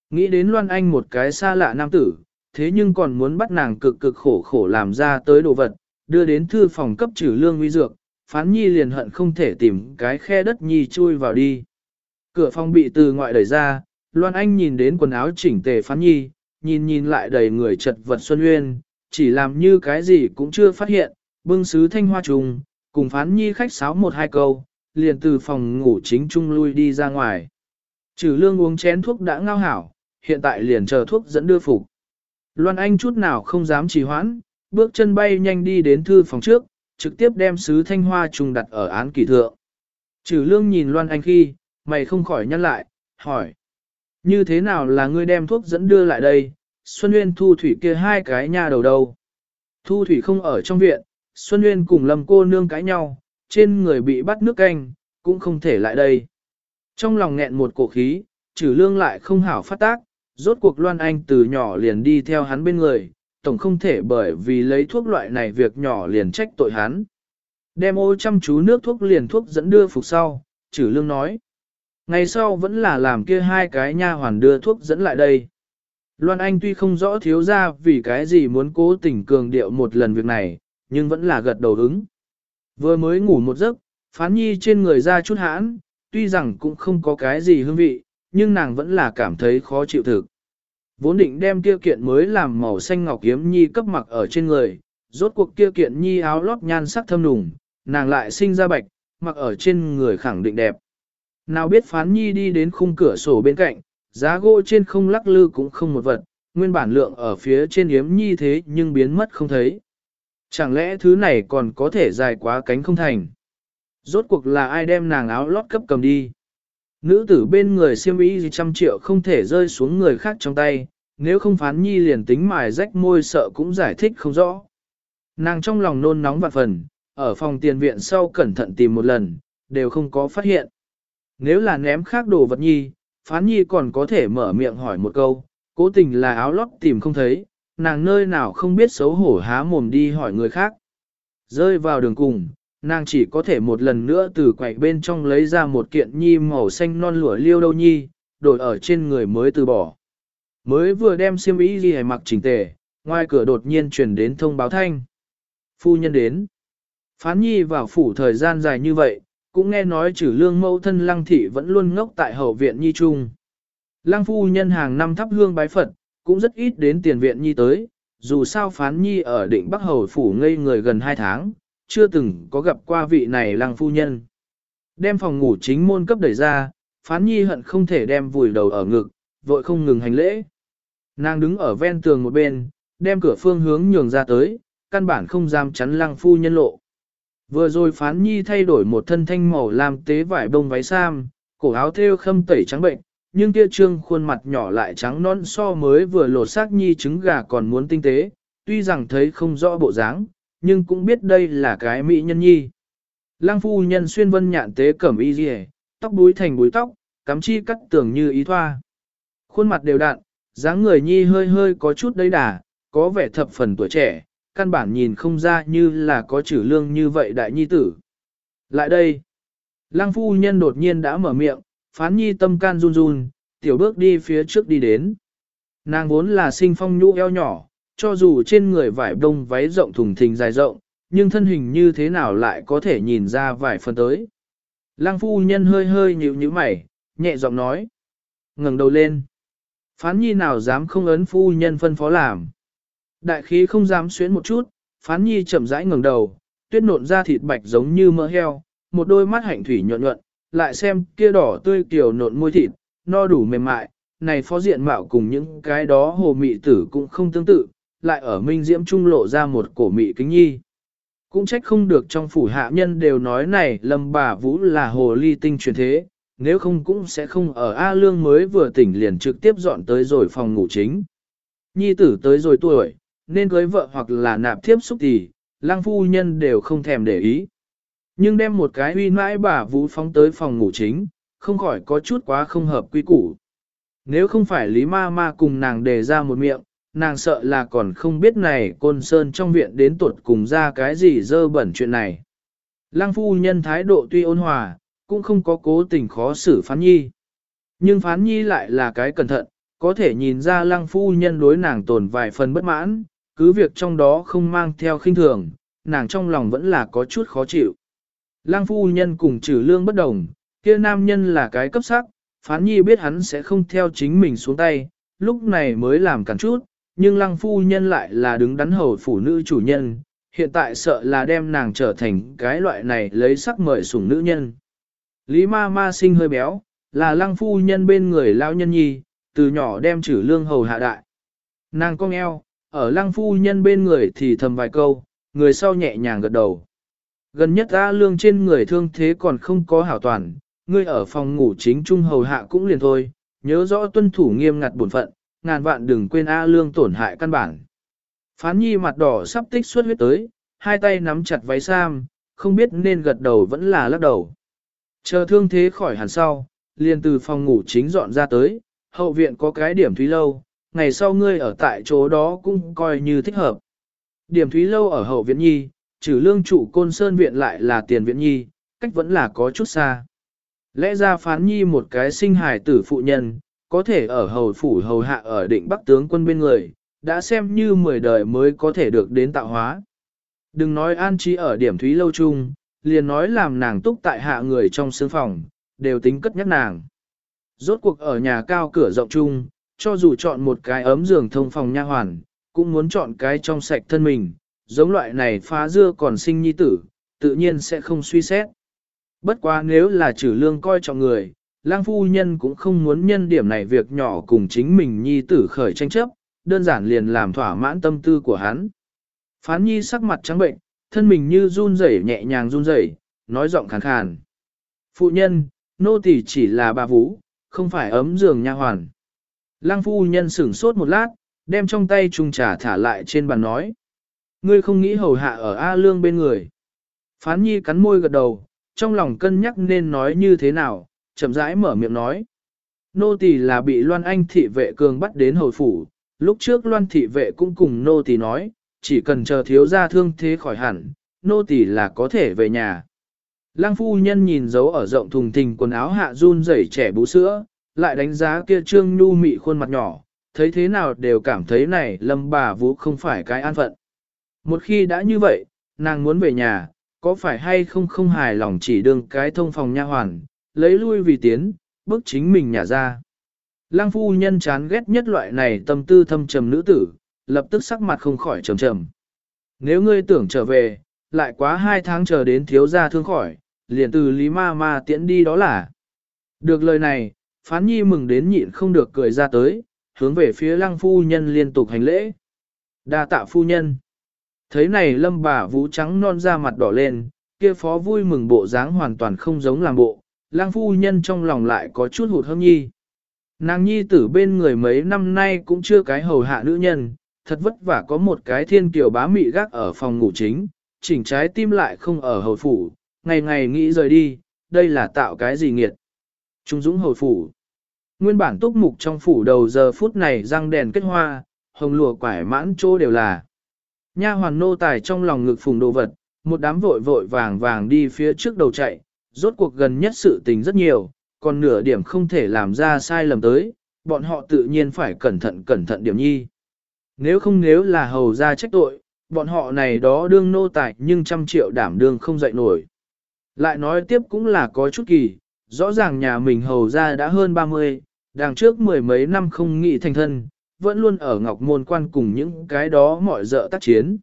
Nghĩ đến loan anh một cái xa lạ nam tử, thế nhưng còn muốn bắt nàng cực cực khổ khổ làm ra tới đồ vật, đưa đến thư phòng cấp trừ lương uy dược, phán nhi liền hận không thể tìm cái khe đất nhi chui vào đi. Cửa phòng bị từ ngoại đẩy ra, Loan Anh nhìn đến quần áo chỉnh tề phán nhi, nhìn nhìn lại đầy người chật vật Xuân Uyên, chỉ làm như cái gì cũng chưa phát hiện, bưng sứ thanh hoa trùng, cùng phán nhi khách sáo một hai câu, liền từ phòng ngủ chính trung lui đi ra ngoài. Trừ lương uống chén thuốc đã ngao hảo, hiện tại liền chờ thuốc dẫn đưa phục. Loan Anh chút nào không dám trì hoãn, bước chân bay nhanh đi đến thư phòng trước, trực tiếp đem sứ thanh hoa trùng đặt ở án kỳ thượng. Trừ lương nhìn Loan Anh khi, mày không khỏi nhăn lại, hỏi. Như thế nào là ngươi đem thuốc dẫn đưa lại đây, Xuân Nguyên thu thủy kia hai cái nha đầu đâu. Thu thủy không ở trong viện, Xuân Nguyên cùng lâm cô nương cãi nhau, trên người bị bắt nước canh, cũng không thể lại đây. Trong lòng nghẹn một cổ khí, trừ lương lại không hảo phát tác, rốt cuộc Loan Anh từ nhỏ liền đi theo hắn bên người, tổng không thể bởi vì lấy thuốc loại này việc nhỏ liền trách tội hắn. Đem ô chăm chú nước thuốc liền thuốc dẫn đưa phục sau, trừ lương nói. Ngày sau vẫn là làm kia hai cái nha hoàn đưa thuốc dẫn lại đây. Loan Anh tuy không rõ thiếu ra vì cái gì muốn cố tình cường điệu một lần việc này, nhưng vẫn là gật đầu ứng. Vừa mới ngủ một giấc, phán nhi trên người ra chút hãn, tuy rằng cũng không có cái gì hương vị, nhưng nàng vẫn là cảm thấy khó chịu thực. Vốn định đem kia kiện mới làm màu xanh ngọc kiếm nhi cấp mặc ở trên người, rốt cuộc kia kiện nhi áo lót nhan sắc thâm nùng, nàng lại sinh ra bạch, mặc ở trên người khẳng định đẹp. Nào biết phán nhi đi đến khung cửa sổ bên cạnh, giá gỗ trên không lắc lư cũng không một vật, nguyên bản lượng ở phía trên yếm nhi thế nhưng biến mất không thấy. Chẳng lẽ thứ này còn có thể dài quá cánh không thành? Rốt cuộc là ai đem nàng áo lót cấp cầm đi? Nữ tử bên người siêm ý gì trăm triệu không thể rơi xuống người khác trong tay, nếu không phán nhi liền tính mài rách môi sợ cũng giải thích không rõ. Nàng trong lòng nôn nóng vạn phần, ở phòng tiền viện sau cẩn thận tìm một lần, đều không có phát hiện. Nếu là ném khác đồ vật nhi, phán nhi còn có thể mở miệng hỏi một câu, cố tình là áo lót tìm không thấy, nàng nơi nào không biết xấu hổ há mồm đi hỏi người khác. Rơi vào đường cùng, nàng chỉ có thể một lần nữa từ quậy bên trong lấy ra một kiện nhi màu xanh non lụa liêu đâu nhi, đổi ở trên người mới từ bỏ. Mới vừa đem xiêm y gì mặc chỉnh tề, ngoài cửa đột nhiên truyền đến thông báo thanh. Phu nhân đến. Phán nhi vào phủ thời gian dài như vậy, cũng nghe nói trừ lương mẫu thân lăng thị vẫn luôn ngốc tại hậu viện nhi trung. Lăng phu nhân hàng năm thắp hương bái Phật, cũng rất ít đến tiền viện nhi tới, dù sao phán nhi ở định Bắc Hầu phủ ngây người gần 2 tháng, chưa từng có gặp qua vị này lăng phu nhân. Đem phòng ngủ chính môn cấp đẩy ra, phán nhi hận không thể đem vùi đầu ở ngực, vội không ngừng hành lễ. Nàng đứng ở ven tường một bên, đem cửa phương hướng nhường ra tới, căn bản không dám chắn lăng phu nhân lộ. Vừa rồi phán nhi thay đổi một thân thanh màu làm tế vải bông váy sam, cổ áo thêu khâm tẩy trắng bệnh, nhưng kia trương khuôn mặt nhỏ lại trắng non so mới vừa lột xác nhi trứng gà còn muốn tinh tế, tuy rằng thấy không rõ bộ dáng, nhưng cũng biết đây là cái mỹ nhân nhi. Lăng phu nhân xuyên vân nhạn tế cẩm y dì tóc búi thành búi tóc, cắm chi cắt tưởng như ý thoa. Khuôn mặt đều đặn, dáng người nhi hơi hơi có chút đấy đà, có vẻ thập phần tuổi trẻ, căn bản nhìn không ra như là có chữ lương như vậy đại nhi tử. Lại đây, lang phu nhân đột nhiên đã mở miệng, phán nhi tâm can run run, tiểu bước đi phía trước đi đến. Nàng vốn là sinh phong nhũ eo nhỏ, cho dù trên người vải đông váy rộng thùng thình dài rộng, nhưng thân hình như thế nào lại có thể nhìn ra vài phần tới. Lăng phu nhân hơi hơi nhíu nhíu mày, nhẹ giọng nói. ngẩng đầu lên. Phán nhi nào dám không ấn phu nhân phân phó làm. Đại khí không dám xuyến một chút, phán nhi chậm rãi ngẩng đầu, tuyết nộn ra thịt bạch giống như mỡ heo, một đôi mắt hạnh thủy nhuận nhuận, lại xem kia đỏ tươi kiểu nộn môi thịt, no đủ mềm mại, này phó diện mạo cùng những cái đó hồ mị tử cũng không tương tự, lại ở minh diễm trung lộ ra một cổ mị kính nhi. Cũng trách không được trong phủ hạ nhân đều nói này lâm bà vũ là hồ ly tinh truyền thế, nếu không cũng sẽ không ở A Lương mới vừa tỉnh liền trực tiếp dọn tới rồi phòng ngủ chính. Nhi tử tới rồi tuổi, nên cưới vợ hoặc là nạp thiếp xúc tỷ, lang phu nhân đều không thèm để ý. Nhưng đem một cái uy mãi bà vũ phóng tới phòng ngủ chính, không khỏi có chút quá không hợp quy củ. Nếu không phải Lý Ma Ma cùng nàng đề ra một miệng, nàng sợ là còn không biết này côn sơn trong viện đến tuột cùng ra cái gì dơ bẩn chuyện này. Lăng phu nhân thái độ tuy ôn hòa, cũng không có cố tình khó xử phán nhi. Nhưng phán nhi lại là cái cẩn thận, có thể nhìn ra lăng phu nhân đối nàng tồn vài phần bất mãn, cứ việc trong đó không mang theo khinh thường, nàng trong lòng vẫn là có chút khó chịu. Lăng phu nhân cùng trừ lương bất đồng, kia nam nhân là cái cấp sắc, phán nhi biết hắn sẽ không theo chính mình xuống tay, lúc này mới làm cản chút, nhưng lăng phu nhân lại là đứng đắn hầu phụ nữ chủ nhân, hiện tại sợ là đem nàng trở thành cái loại này lấy sắc mời sủng nữ nhân. Lý ma ma sinh hơi béo, là lăng phu nhân bên người lao nhân nhi, từ nhỏ đem trừ lương hầu hạ đại. Nàng cong eo, ở lăng phu nhân bên người thì thầm vài câu, người sau nhẹ nhàng gật đầu. Gần nhất A lương trên người thương thế còn không có hảo toàn, ngươi ở phòng ngủ chính trung hầu hạ cũng liền thôi, nhớ rõ tuân thủ nghiêm ngặt bổn phận, ngàn vạn đừng quên A lương tổn hại căn bản. Phán nhi mặt đỏ sắp tích xuất huyết tới, hai tay nắm chặt váy sam, không biết nên gật đầu vẫn là lắc đầu. Chờ thương thế khỏi hẳn sau, liền từ phòng ngủ chính dọn ra tới, hậu viện có cái điểm thúy lâu, ngày sau ngươi ở tại chỗ đó cũng coi như thích hợp. Điểm thúy lâu ở hậu viện nhi, trừ lương trụ côn sơn viện lại là tiền viện nhi, cách vẫn là có chút xa. Lẽ ra phán nhi một cái sinh hài tử phụ nhân, có thể ở hầu phủ hầu hạ ở định bắc tướng quân bên người, đã xem như 10 đời mới có thể được đến tạo hóa. Đừng nói an trí ở điểm thúy lâu chung, liền nói làm nàng túc tại hạ người trong sương phòng, đều tính cất nhắc nàng. Rốt cuộc ở nhà cao cửa rộng chung, cho dù chọn một cái ấm giường thông phòng nha hoàn, cũng muốn chọn cái trong sạch thân mình, giống loại này phá dưa còn sinh nhi tử, tự nhiên sẽ không suy xét. Bất quá nếu là trừ lương coi trọng người, lang phu nhân cũng không muốn nhân điểm này việc nhỏ cùng chính mình nhi tử khởi tranh chấp, đơn giản liền làm thỏa mãn tâm tư của hắn. Phán nhi sắc mặt trắng bệnh, thân mình như run rẩy nhẹ nhàng run rẩy, nói giọng khàn khàn. Phụ nhân, nô tỳ chỉ là bà vũ, không phải ấm giường nha hoàn. Lăng phu nhân sửng sốt một lát, đem trong tay trùng trà thả lại trên bàn nói. Ngươi không nghĩ hầu hạ ở A Lương bên người. Phán nhi cắn môi gật đầu, trong lòng cân nhắc nên nói như thế nào, chậm rãi mở miệng nói. Nô tỳ là bị Loan Anh thị vệ cường bắt đến hồi phủ, lúc trước Loan thị vệ cũng cùng nô tỳ nói, chỉ cần chờ thiếu gia thương thế khỏi hẳn, nô tỳ là có thể về nhà. Lăng phu nhân nhìn dấu ở rộng thùng thình quần áo hạ run rẩy trẻ bú sữa, lại đánh giá kia trương nhu mị khuôn mặt nhỏ, thấy thế nào đều cảm thấy này lâm bà vũ không phải cái an phận. Một khi đã như vậy, nàng muốn về nhà, có phải hay không không hài lòng chỉ đương cái thông phòng nha hoàn, lấy lui vì tiến, bước chính mình nhà ra. Lăng phu nhân chán ghét nhất loại này tâm tư thâm trầm nữ tử, lập tức sắc mặt không khỏi trầm trầm. Nếu ngươi tưởng trở về, lại quá hai tháng chờ đến thiếu gia thương khỏi, liền từ Lý Ma Ma tiễn đi đó là. Được lời này, phán nhi mừng đến nhịn không được cười ra tới, hướng về phía lăng phu nhân liên tục hành lễ. đa tạ phu nhân. Thấy này lâm bà vũ trắng non ra mặt đỏ lên, kia phó vui mừng bộ dáng hoàn toàn không giống làm bộ, lang phu nhân trong lòng lại có chút hụt hâm nhi. Nàng nhi tử bên người mấy năm nay cũng chưa cái hầu hạ nữ nhân, thật vất vả có một cái thiên kiều bá mị gác ở phòng ngủ chính, chỉnh trái tim lại không ở hầu phủ, ngày ngày nghĩ rời đi, đây là tạo cái gì nghiệt. Trung dũng hầu phủ. Nguyên bản túc mục trong phủ đầu giờ phút này răng đèn kết hoa, hồng lùa quải mãn chỗ đều là. Nha hoàn nô tài trong lòng ngực phùng đồ vật, một đám vội vội vàng vàng đi phía trước đầu chạy, rốt cuộc gần nhất sự tình rất nhiều, còn nửa điểm không thể làm ra sai lầm tới, bọn họ tự nhiên phải cẩn thận cẩn thận điểm nhi. Nếu không nếu là hầu ra trách tội, bọn họ này đó đương nô tài nhưng trăm triệu đảm đương không dậy nổi. Lại nói tiếp cũng là có chút kỳ, rõ ràng nhà mình hầu ra đã hơn 30, đằng trước mười mấy năm không nghĩ thành thân, vẫn luôn ở ngọc môn quan cùng những cái đó mọi dợ tác chiến.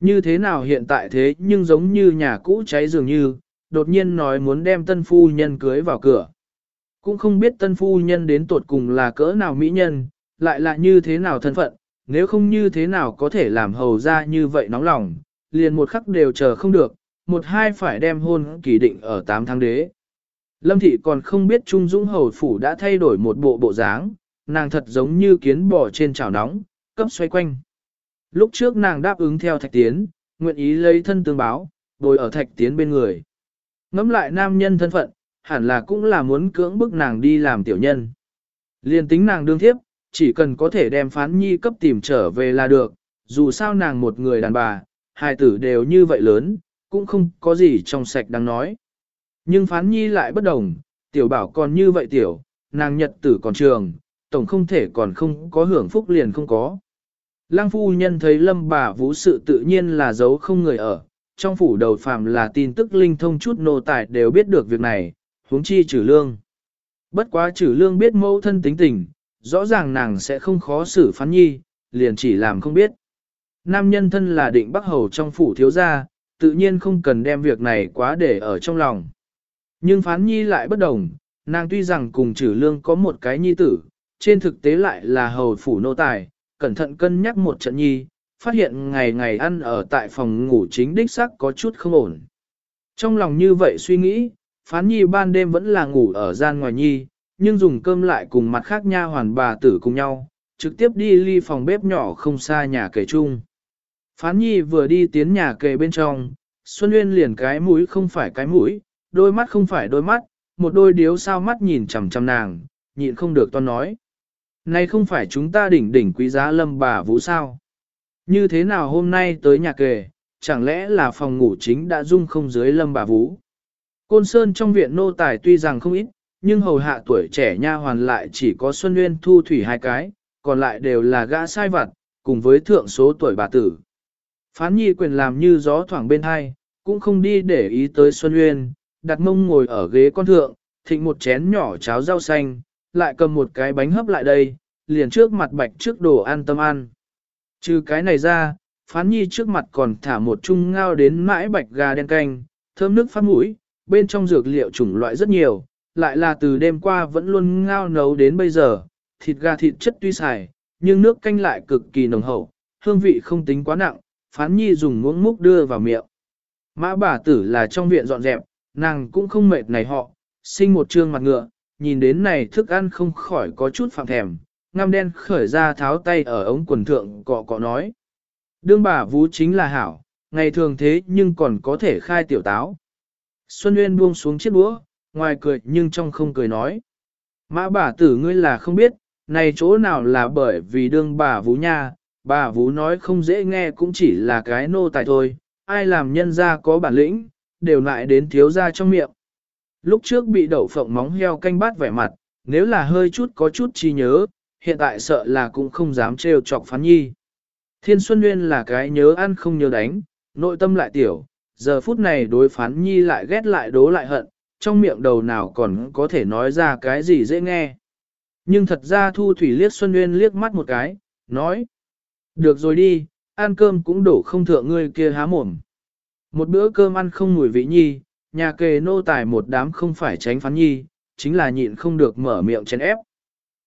Như thế nào hiện tại thế nhưng giống như nhà cũ cháy dường như, đột nhiên nói muốn đem tân phu nhân cưới vào cửa. Cũng không biết tân phu nhân đến tuột cùng là cỡ nào mỹ nhân, lại là như thế nào thân phận, nếu không như thế nào có thể làm hầu ra như vậy nóng lòng, liền một khắc đều chờ không được, một hai phải đem hôn kỳ định ở 8 tháng đế. Lâm thị còn không biết Trung Dũng hầu phủ đã thay đổi một bộ bộ dáng, nàng thật giống như kiến bò trên chảo nóng, cấp xoay quanh. Lúc trước nàng đáp ứng theo thạch tiến, nguyện ý lấy thân tương báo, bồi ở thạch tiến bên người. Ngắm lại nam nhân thân phận, hẳn là cũng là muốn cưỡng bức nàng đi làm tiểu nhân. Liên tính nàng đương thiếp, chỉ cần có thể đem phán nhi cấp tìm trở về là được, dù sao nàng một người đàn bà, hai tử đều như vậy lớn, cũng không có gì trong sạch đang nói. Nhưng phán nhi lại bất đồng, tiểu bảo còn như vậy tiểu, nàng nhật tử còn trường, tổng không thể còn không có hưởng phúc liền không có. Lăng phu nhân thấy lâm bà vũ sự tự nhiên là giấu không người ở, trong phủ đầu phàm là tin tức linh thông chút nô tài đều biết được việc này, huống chi trừ lương. Bất quá trừ lương biết mẫu thân tính tình, rõ ràng nàng sẽ không khó xử phán nhi, liền chỉ làm không biết. Nam nhân thân là định bắc hầu trong phủ thiếu gia, tự nhiên không cần đem việc này quá để ở trong lòng. Nhưng phán nhi lại bất đồng, nàng tuy rằng cùng trừ lương có một cái nhi tử, trên thực tế lại là hầu phủ nô tài, cẩn thận cân nhắc một trận nhi, phát hiện ngày ngày ăn ở tại phòng ngủ chính đích xác có chút không ổn. Trong lòng như vậy suy nghĩ, phán nhi ban đêm vẫn là ngủ ở gian ngoài nhi, nhưng dùng cơm lại cùng mặt khác nha hoàn bà tử cùng nhau, trực tiếp đi ly phòng bếp nhỏ không xa nhà kề chung. Phán nhi vừa đi tiến nhà kề bên trong, Xuân Nguyên liền cái mũi không phải cái mũi, đôi mắt không phải đôi mắt, một đôi điếu sao mắt nhìn chằm chằm nàng, nhịn không được toan nói. Này không phải chúng ta đỉnh đỉnh quý giá lâm bà vũ sao? Như thế nào hôm nay tới nhà kề, chẳng lẽ là phòng ngủ chính đã dung không dưới lâm bà vũ? Côn Sơn trong viện nô tài tuy rằng không ít, nhưng hầu hạ tuổi trẻ nha hoàn lại chỉ có Xuân Nguyên Thu Thủy hai cái, còn lại đều là gã sai vặt, cùng với thượng số tuổi bà tử. Phán nhi quyền làm như gió thoảng bên hai, cũng không đi để ý tới Xuân Nguyên, đặt mông ngồi ở ghế con thượng, thịnh một chén nhỏ cháo rau xanh, lại cầm một cái bánh hấp lại đây, liền trước mặt bạch trước đồ ăn tâm ăn. Trừ cái này ra, phán nhi trước mặt còn thả một chung ngao đến mãi bạch gà đen canh, thơm nước phát mũi, bên trong dược liệu chủng loại rất nhiều, lại là từ đêm qua vẫn luôn ngao nấu đến bây giờ, thịt gà thịt chất tuy xài, nhưng nước canh lại cực kỳ nồng hậu, hương vị không tính quá nặng, phán nhi dùng muỗng múc đưa vào miệng. Mã bà tử là trong viện dọn dẹp, nàng cũng không mệt này họ, sinh một trương mặt ngựa, nhìn đến này thức ăn không khỏi có chút phạm thèm, ngăm đen khởi ra tháo tay ở ống quần thượng cọ cọ nói. Đương bà vú chính là hảo, ngày thường thế nhưng còn có thể khai tiểu táo. Xuân Nguyên buông xuống chiếc đũa, ngoài cười nhưng trong không cười nói. Mã bà tử ngươi là không biết, này chỗ nào là bởi vì đương bà vú nha, bà vú nói không dễ nghe cũng chỉ là cái nô tài thôi, ai làm nhân ra có bản lĩnh, đều lại đến thiếu ra trong miệng. Lúc trước bị đậu phộng móng heo canh bát vẻ mặt, nếu là hơi chút có chút chi nhớ, hiện tại sợ là cũng không dám trêu chọc phán nhi. Thiên Xuân Nguyên là cái nhớ ăn không nhớ đánh, nội tâm lại tiểu, giờ phút này đối phán nhi lại ghét lại đố lại hận, trong miệng đầu nào còn có thể nói ra cái gì dễ nghe. Nhưng thật ra Thu Thủy liếc Xuân Nguyên liếc mắt một cái, nói. Được rồi đi, ăn cơm cũng đổ không thượng ngươi kia há mồm. Một bữa cơm ăn không mùi vị nhi, nhà kề nô tài một đám không phải tránh phán nhi, chính là nhịn không được mở miệng chén ép.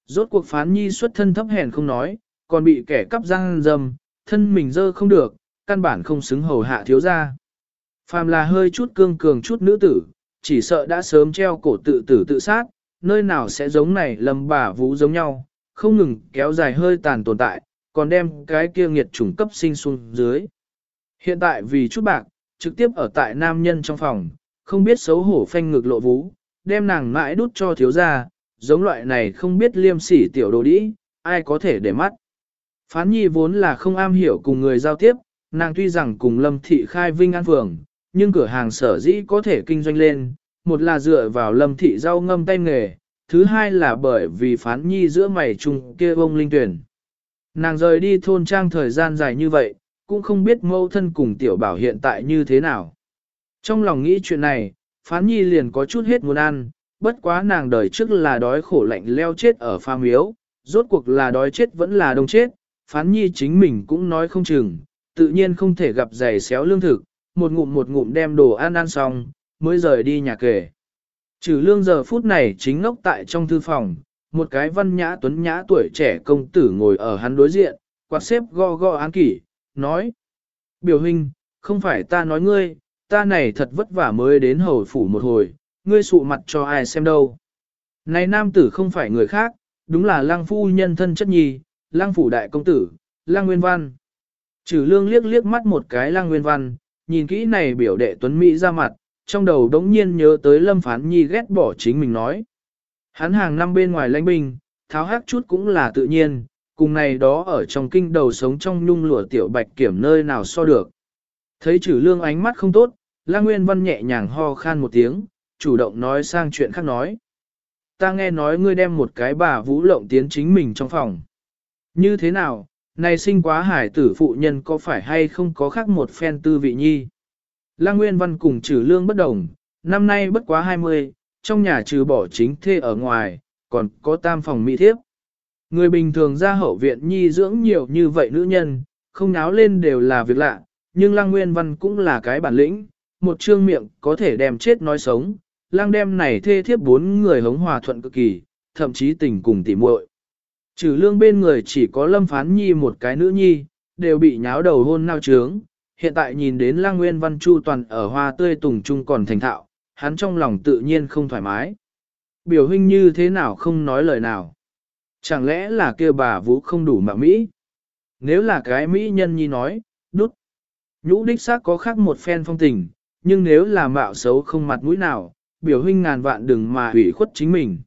Rốt cuộc phán nhi xuất thân thấp hèn không nói, còn bị kẻ cắp răng dầm, thân mình dơ không được, căn bản không xứng hầu hạ thiếu ra. Phàm là hơi chút cương cường chút nữ tử, chỉ sợ đã sớm treo cổ tự tử tự sát, nơi nào sẽ giống này lầm bà vũ giống nhau, không ngừng kéo dài hơi tàn tồn tại, còn đem cái kia nghiệt chủng cấp sinh xuống dưới. Hiện tại vì chút bạc, trực tiếp ở tại nam nhân trong phòng, không biết xấu hổ phanh ngực lộ vú, đem nàng mãi đút cho thiếu gia, giống loại này không biết liêm sỉ tiểu đồ đĩ, ai có thể để mắt. Phán nhi vốn là không am hiểu cùng người giao tiếp, nàng tuy rằng cùng lâm thị khai vinh an phường, nhưng cửa hàng sở dĩ có thể kinh doanh lên, một là dựa vào lâm thị rau ngâm tay nghề, thứ hai là bởi vì phán nhi giữa mày chung kia ông linh tuyển. Nàng rời đi thôn trang thời gian dài như vậy, cũng không biết mâu thân cùng tiểu bảo hiện tại như thế nào. Trong lòng nghĩ chuyện này, phán nhi liền có chút hết muốn ăn, bất quá nàng đời trước là đói khổ lạnh leo chết ở pha miếu, rốt cuộc là đói chết vẫn là đông chết, phán nhi chính mình cũng nói không chừng, tự nhiên không thể gặp giày xéo lương thực, một ngụm một ngụm đem đồ ăn ăn xong, mới rời đi nhà kề. Trừ lương giờ phút này chính ngốc tại trong thư phòng, một cái văn nhã tuấn nhã tuổi trẻ công tử ngồi ở hắn đối diện, quạt xếp go go án kỷ, nói. Biểu hình, không phải ta nói ngươi, ta này thật vất vả mới đến hầu phủ một hồi, ngươi sụ mặt cho ai xem đâu. Này nam tử không phải người khác, đúng là lang phu nhân thân chất nhi, lang phủ đại công tử, lang nguyên văn. Trừ lương liếc liếc mắt một cái lang nguyên văn, nhìn kỹ này biểu đệ tuấn Mỹ ra mặt, trong đầu đống nhiên nhớ tới lâm phán nhi ghét bỏ chính mình nói. Hắn hàng năm bên ngoài lãnh binh, tháo hát chút cũng là tự nhiên, cùng này đó ở trong kinh đầu sống trong nhung lụa tiểu bạch kiểm nơi nào so được. Thấy trừ lương ánh mắt không tốt, La Nguyên Văn nhẹ nhàng ho khan một tiếng, chủ động nói sang chuyện khác nói. Ta nghe nói ngươi đem một cái bà vũ lộng tiến chính mình trong phòng. Như thế nào, này sinh quá hải tử phụ nhân có phải hay không có khác một phen tư vị nhi? La Nguyên Văn cùng trừ lương bất đồng, năm nay bất quá 20, trong nhà trừ bỏ chính thê ở ngoài, còn có tam phòng mỹ thiếp. Người bình thường ra hậu viện nhi dưỡng nhiều như vậy nữ nhân, không náo lên đều là việc lạ, nhưng Lăng Nguyên Văn cũng là cái bản lĩnh, một trương miệng có thể đem chết nói sống, Lăng đem này thê thiếp bốn người hống hòa thuận cực kỳ, thậm chí tình cùng tỉ muội. Trừ lương bên người chỉ có Lâm Phán Nhi một cái nữ nhi, đều bị nháo đầu hôn nao trướng, hiện tại nhìn đến Lăng Nguyên Văn Chu toàn ở hoa tươi tùng trung còn thành thạo, hắn trong lòng tự nhiên không thoải mái. Biểu huynh như thế nào không nói lời nào. Chẳng lẽ là kia bà vũ không đủ mạng Mỹ? Nếu là cái Mỹ nhân nhi nói, đút. Nhũ đích xác có khác một phen phong tình, nhưng nếu là mạo xấu không mặt mũi nào, biểu huynh ngàn vạn đừng mà hủy khuất chính mình.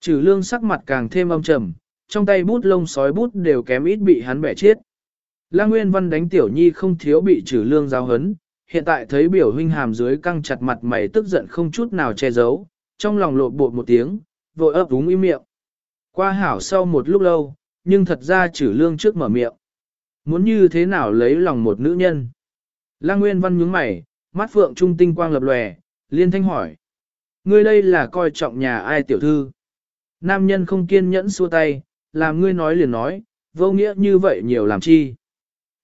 Trừ lương sắc mặt càng thêm âm trầm, trong tay bút lông sói bút đều kém ít bị hắn bẻ chết. La Nguyên Văn đánh tiểu nhi không thiếu bị trừ lương giáo hấn, hiện tại thấy biểu huynh hàm dưới căng chặt mặt mày tức giận không chút nào che giấu, trong lòng lộ bột một tiếng, vội ấp úng im miệng. Qua hảo sau một lúc lâu, nhưng thật ra chử lương trước mở miệng. Muốn như thế nào lấy lòng một nữ nhân? Lăng Nguyên Văn nhướng mày, mắt phượng trung tinh quang lập lòe, liên thanh hỏi. Ngươi đây là coi trọng nhà ai tiểu thư? Nam nhân không kiên nhẫn xua tay, làm ngươi nói liền nói, vô nghĩa như vậy nhiều làm chi?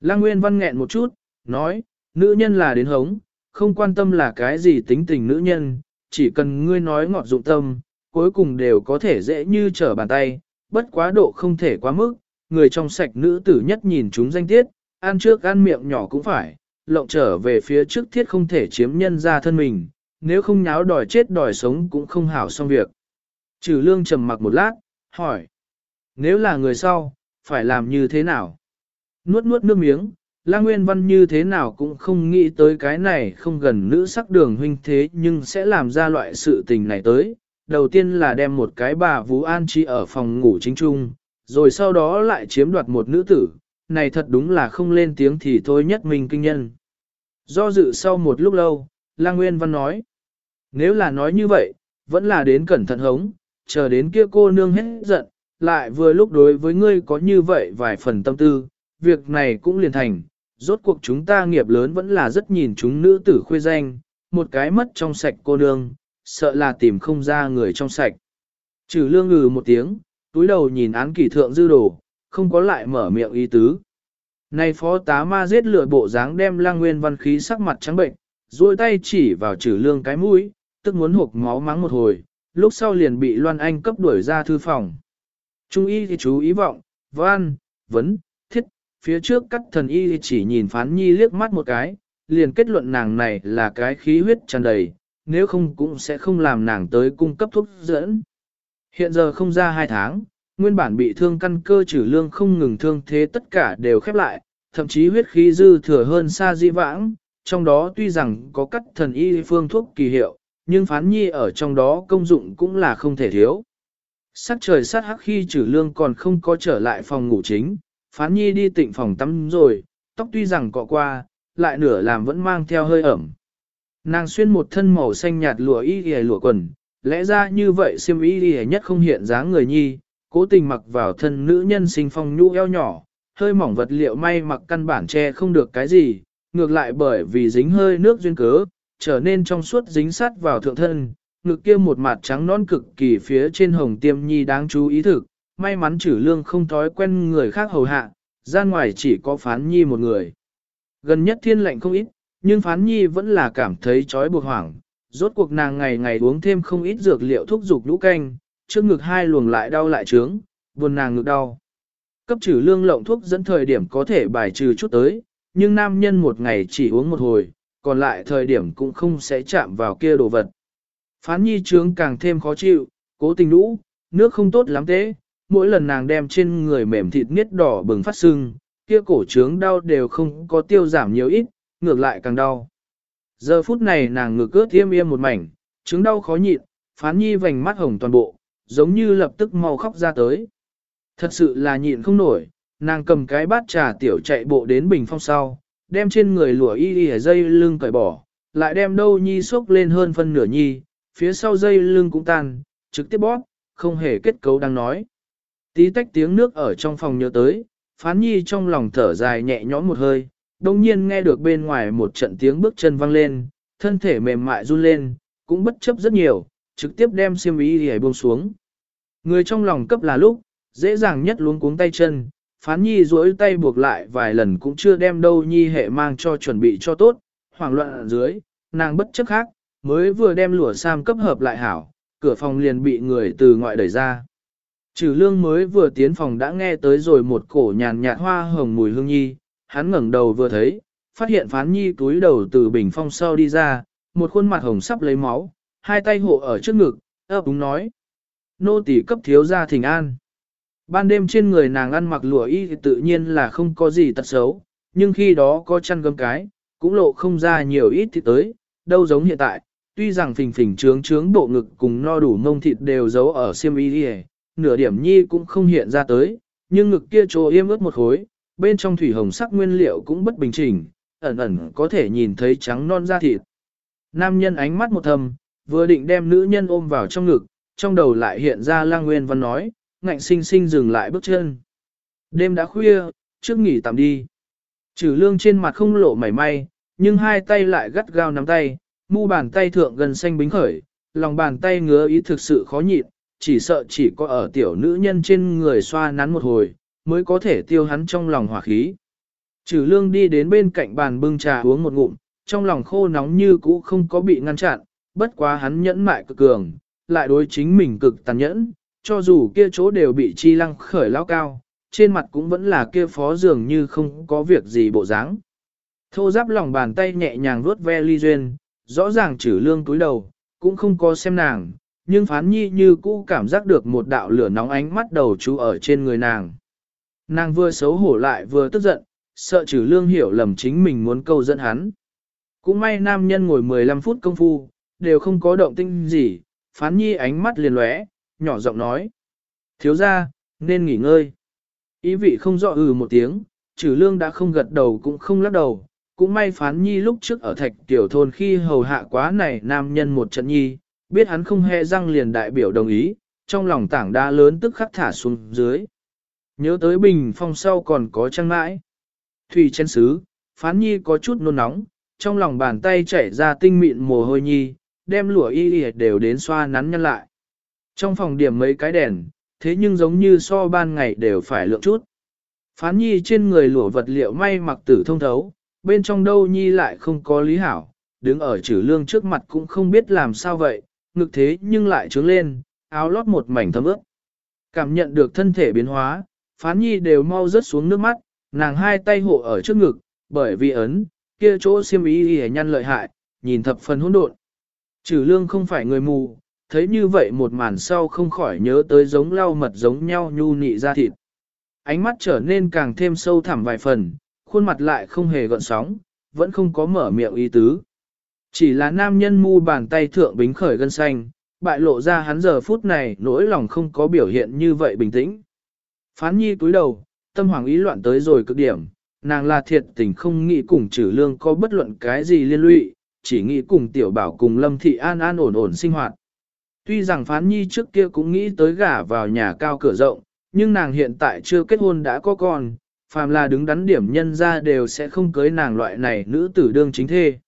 Lăng Nguyên Văn nghẹn một chút, nói, nữ nhân là đến hống, không quan tâm là cái gì tính tình nữ nhân, chỉ cần ngươi nói ngọt dụng tâm, cuối cùng đều có thể dễ như trở bàn tay, bất quá độ không thể quá mức, người trong sạch nữ tử nhất nhìn chúng danh tiết, ăn trước ăn miệng nhỏ cũng phải, lộng trở về phía trước thiết không thể chiếm nhân ra thân mình, nếu không nháo đòi chết đòi sống cũng không hảo xong việc. Trừ lương trầm mặc một lát, hỏi, nếu là người sau, phải làm như thế nào? Nuốt nuốt nước miếng, La Nguyên Văn như thế nào cũng không nghĩ tới cái này không gần nữ sắc đường huynh thế nhưng sẽ làm ra loại sự tình này tới. Đầu tiên là đem một cái bà Vũ An trí ở phòng ngủ chính trung, rồi sau đó lại chiếm đoạt một nữ tử, này thật đúng là không lên tiếng thì thôi nhất mình kinh nhân. Do dự sau một lúc lâu, lang Nguyên Văn nói, nếu là nói như vậy, vẫn là đến cẩn thận hống, chờ đến kia cô nương hết giận, lại vừa lúc đối với ngươi có như vậy vài phần tâm tư, việc này cũng liền thành, rốt cuộc chúng ta nghiệp lớn vẫn là rất nhìn chúng nữ tử khuê danh, một cái mất trong sạch cô nương, sợ là tìm không ra người trong sạch. Trừ lương ngừ một tiếng, túi đầu nhìn án kỷ thượng dư đồ, không có lại mở miệng ý tứ. Này phó tá ma giết lửa bộ dáng đem lang nguyên văn khí sắc mặt trắng bệnh, duỗi tay chỉ vào trừ lương cái mũi, tức muốn hộp máu mắng một hồi, lúc sau liền bị Loan Anh cấp đuổi ra thư phòng. Trung y thì chú ý vọng, văn, vấn, thiết, phía trước cắt thần y chỉ nhìn phán nhi liếc mắt một cái, liền kết luận nàng này là cái khí huyết tràn đầy, nếu không cũng sẽ không làm nàng tới cung cấp thuốc dẫn. Hiện giờ không ra hai tháng, nguyên bản bị thương căn cơ trừ lương không ngừng thương thế tất cả đều khép lại, thậm chí huyết khí dư thừa hơn xa di vãng, trong đó tuy rằng có cắt thần y phương thuốc kỳ hiệu, nhưng phán nhi ở trong đó công dụng cũng là không thể thiếu. Sắc trời sát hắc khi trừ lương còn không có trở lại phòng ngủ chính, phán nhi đi tịnh phòng tắm rồi, tóc tuy rằng cọ qua, lại nửa làm vẫn mang theo hơi ẩm. Nàng xuyên một thân màu xanh nhạt lụa y y lụa quần, lẽ ra như vậy xiêm y y nhất không hiện dáng người nhi, cố tình mặc vào thân nữ nhân sinh phong nhũ eo nhỏ, hơi mỏng vật liệu may mặc căn bản che không được cái gì, ngược lại bởi vì dính hơi nước duyên cớ, trở nên trong suốt dính sát vào thượng thân, ngực kia một mặt trắng non cực kỳ phía trên hồng tiêm nhi đáng chú ý thực, may mắn trừ lương không thói quen người khác hầu hạ, ra ngoài chỉ có phán nhi một người. Gần nhất thiên lệnh không ít, nhưng phán nhi vẫn là cảm thấy chói buộc hoảng, rốt cuộc nàng ngày ngày uống thêm không ít dược liệu thúc dục lũ canh, trước ngực hai luồng lại đau lại trướng, buồn nàng ngực đau. Cấp trừ lương lộng thuốc dẫn thời điểm có thể bài trừ chút tới, nhưng nam nhân một ngày chỉ uống một hồi, còn lại thời điểm cũng không sẽ chạm vào kia đồ vật. Phán nhi trướng càng thêm khó chịu, cố tình lũ, nước không tốt lắm thế, mỗi lần nàng đem trên người mềm thịt niết đỏ bừng phát sưng, kia cổ trướng đau đều không có tiêu giảm nhiều ít, ngược lại càng đau. Giờ phút này nàng ngực ướt thiêm yêm một mảnh, chứng đau khó nhịn, phán nhi vành mắt hồng toàn bộ, giống như lập tức mau khóc ra tới. Thật sự là nhịn không nổi, nàng cầm cái bát trà tiểu chạy bộ đến bình phong sau, đem trên người lụa y y dây lưng cởi bỏ, lại đem đâu nhi xúc lên hơn phân nửa nhi, phía sau dây lưng cũng tan, trực tiếp bóp, không hề kết cấu đang nói. Tí tách tiếng nước ở trong phòng nhớ tới, phán nhi trong lòng thở dài nhẹ nhõm một hơi, đồng nhiên nghe được bên ngoài một trận tiếng bước chân vang lên, thân thể mềm mại run lên, cũng bất chấp rất nhiều, trực tiếp đem xiêm y hề buông xuống. Người trong lòng cấp là lúc, dễ dàng nhất luống cuống tay chân, phán nhi duỗi tay buộc lại vài lần cũng chưa đem đâu nhi hệ mang cho chuẩn bị cho tốt, hoảng loạn ở dưới, nàng bất chấp khác, mới vừa đem lụa sam cấp hợp lại hảo, cửa phòng liền bị người từ ngoại đẩy ra. Trừ lương mới vừa tiến phòng đã nghe tới rồi một cổ nhàn nhạt hoa hồng mùi hương nhi, hắn ngẩng đầu vừa thấy, phát hiện phán nhi túi đầu từ bình phong sau đi ra, một khuôn mặt hồng sắp lấy máu, hai tay hộ ở trước ngực, ấp úng nói. Nô tỳ cấp thiếu gia thỉnh an. Ban đêm trên người nàng ăn mặc lụa y thì tự nhiên là không có gì tật xấu, nhưng khi đó có chăn gấm cái, cũng lộ không ra nhiều ít thì tới, đâu giống hiện tại, tuy rằng phình phình trướng trướng bộ ngực cùng no đủ mông thịt đều giấu ở xiêm y đi nửa điểm nhi cũng không hiện ra tới, nhưng ngực kia trồ yêm ướt một khối, bên trong thủy hồng sắc nguyên liệu cũng bất bình chỉnh, ẩn ẩn có thể nhìn thấy trắng non da thịt. Nam nhân ánh mắt một thầm, vừa định đem nữ nhân ôm vào trong ngực, trong đầu lại hiện ra lang nguyên văn nói, ngạnh sinh sinh dừng lại bước chân. Đêm đã khuya, trước nghỉ tạm đi. Trừ lương trên mặt không lộ mảy may, nhưng hai tay lại gắt gao nắm tay, mu bàn tay thượng gần xanh bính khởi, lòng bàn tay ngứa ý thực sự khó nhịn, chỉ sợ chỉ có ở tiểu nữ nhân trên người xoa nắn một hồi, mới có thể tiêu hắn trong lòng hỏa khí. Trừ lương đi đến bên cạnh bàn bưng trà uống một ngụm, trong lòng khô nóng như cũ không có bị ngăn chặn, bất quá hắn nhẫn mại cực cường, lại đối chính mình cực tàn nhẫn, cho dù kia chỗ đều bị chi lăng khởi lao cao, trên mặt cũng vẫn là kia phó dường như không có việc gì bộ dáng. Thô giáp lòng bàn tay nhẹ nhàng vuốt ve ly duyên, rõ ràng trừ lương túi đầu, cũng không có xem nàng, nhưng phán nhi như cũ cảm giác được một đạo lửa nóng ánh mắt đầu chú ở trên người nàng. Nàng vừa xấu hổ lại vừa tức giận, sợ trừ lương hiểu lầm chính mình muốn câu dẫn hắn. Cũng may nam nhân ngồi 15 phút công phu, đều không có động tinh gì, phán nhi ánh mắt liền lóe, nhỏ giọng nói. Thiếu ra, nên nghỉ ngơi. Ý vị không rõ ừ một tiếng, trừ lương đã không gật đầu cũng không lắc đầu. Cũng may phán nhi lúc trước ở thạch tiểu thôn khi hầu hạ quá này nam nhân một trận nhi, biết hắn không hề răng liền đại biểu đồng ý, trong lòng tảng đa lớn tức khắc thả xuống dưới. Nhớ tới bình phong sau còn có trăng mãi. Thủy chén sứ, phán nhi có chút nôn nóng, trong lòng bàn tay chảy ra tinh mịn mồ hôi nhi, đem lụa y y đều đến xoa nắn nhăn lại. Trong phòng điểm mấy cái đèn, thế nhưng giống như so ban ngày đều phải lượng chút. Phán nhi trên người lụa vật liệu may mặc tử thông thấu, bên trong đâu nhi lại không có lý hảo, đứng ở chữ lương trước mặt cũng không biết làm sao vậy, ngực thế nhưng lại trướng lên, áo lót một mảnh thấm ướt. Cảm nhận được thân thể biến hóa, phán nhi đều mau rớt xuống nước mắt, nàng hai tay hộ ở trước ngực, bởi vì ấn, kia chỗ xiêm ý y nhăn lợi hại, nhìn thập phần hỗn độn. Trừ lương không phải người mù, thấy như vậy một màn sau không khỏi nhớ tới giống lau mật giống nhau nhu nị ra thịt. Ánh mắt trở nên càng thêm sâu thẳm vài phần, khuôn mặt lại không hề gợn sóng, vẫn không có mở miệng ý tứ. Chỉ là nam nhân mu bàn tay thượng bính khởi gân xanh, bại lộ ra hắn giờ phút này nỗi lòng không có biểu hiện như vậy bình tĩnh. Phán nhi cúi đầu, tâm hoàng ý loạn tới rồi cực điểm, nàng là thiệt tình không nghĩ cùng trừ lương có bất luận cái gì liên lụy, chỉ nghĩ cùng tiểu bảo cùng lâm thị an an ổn ổn sinh hoạt. Tuy rằng phán nhi trước kia cũng nghĩ tới gả vào nhà cao cửa rộng, nhưng nàng hiện tại chưa kết hôn đã có con, phàm là đứng đắn điểm nhân ra đều sẽ không cưới nàng loại này nữ tử đương chính thê.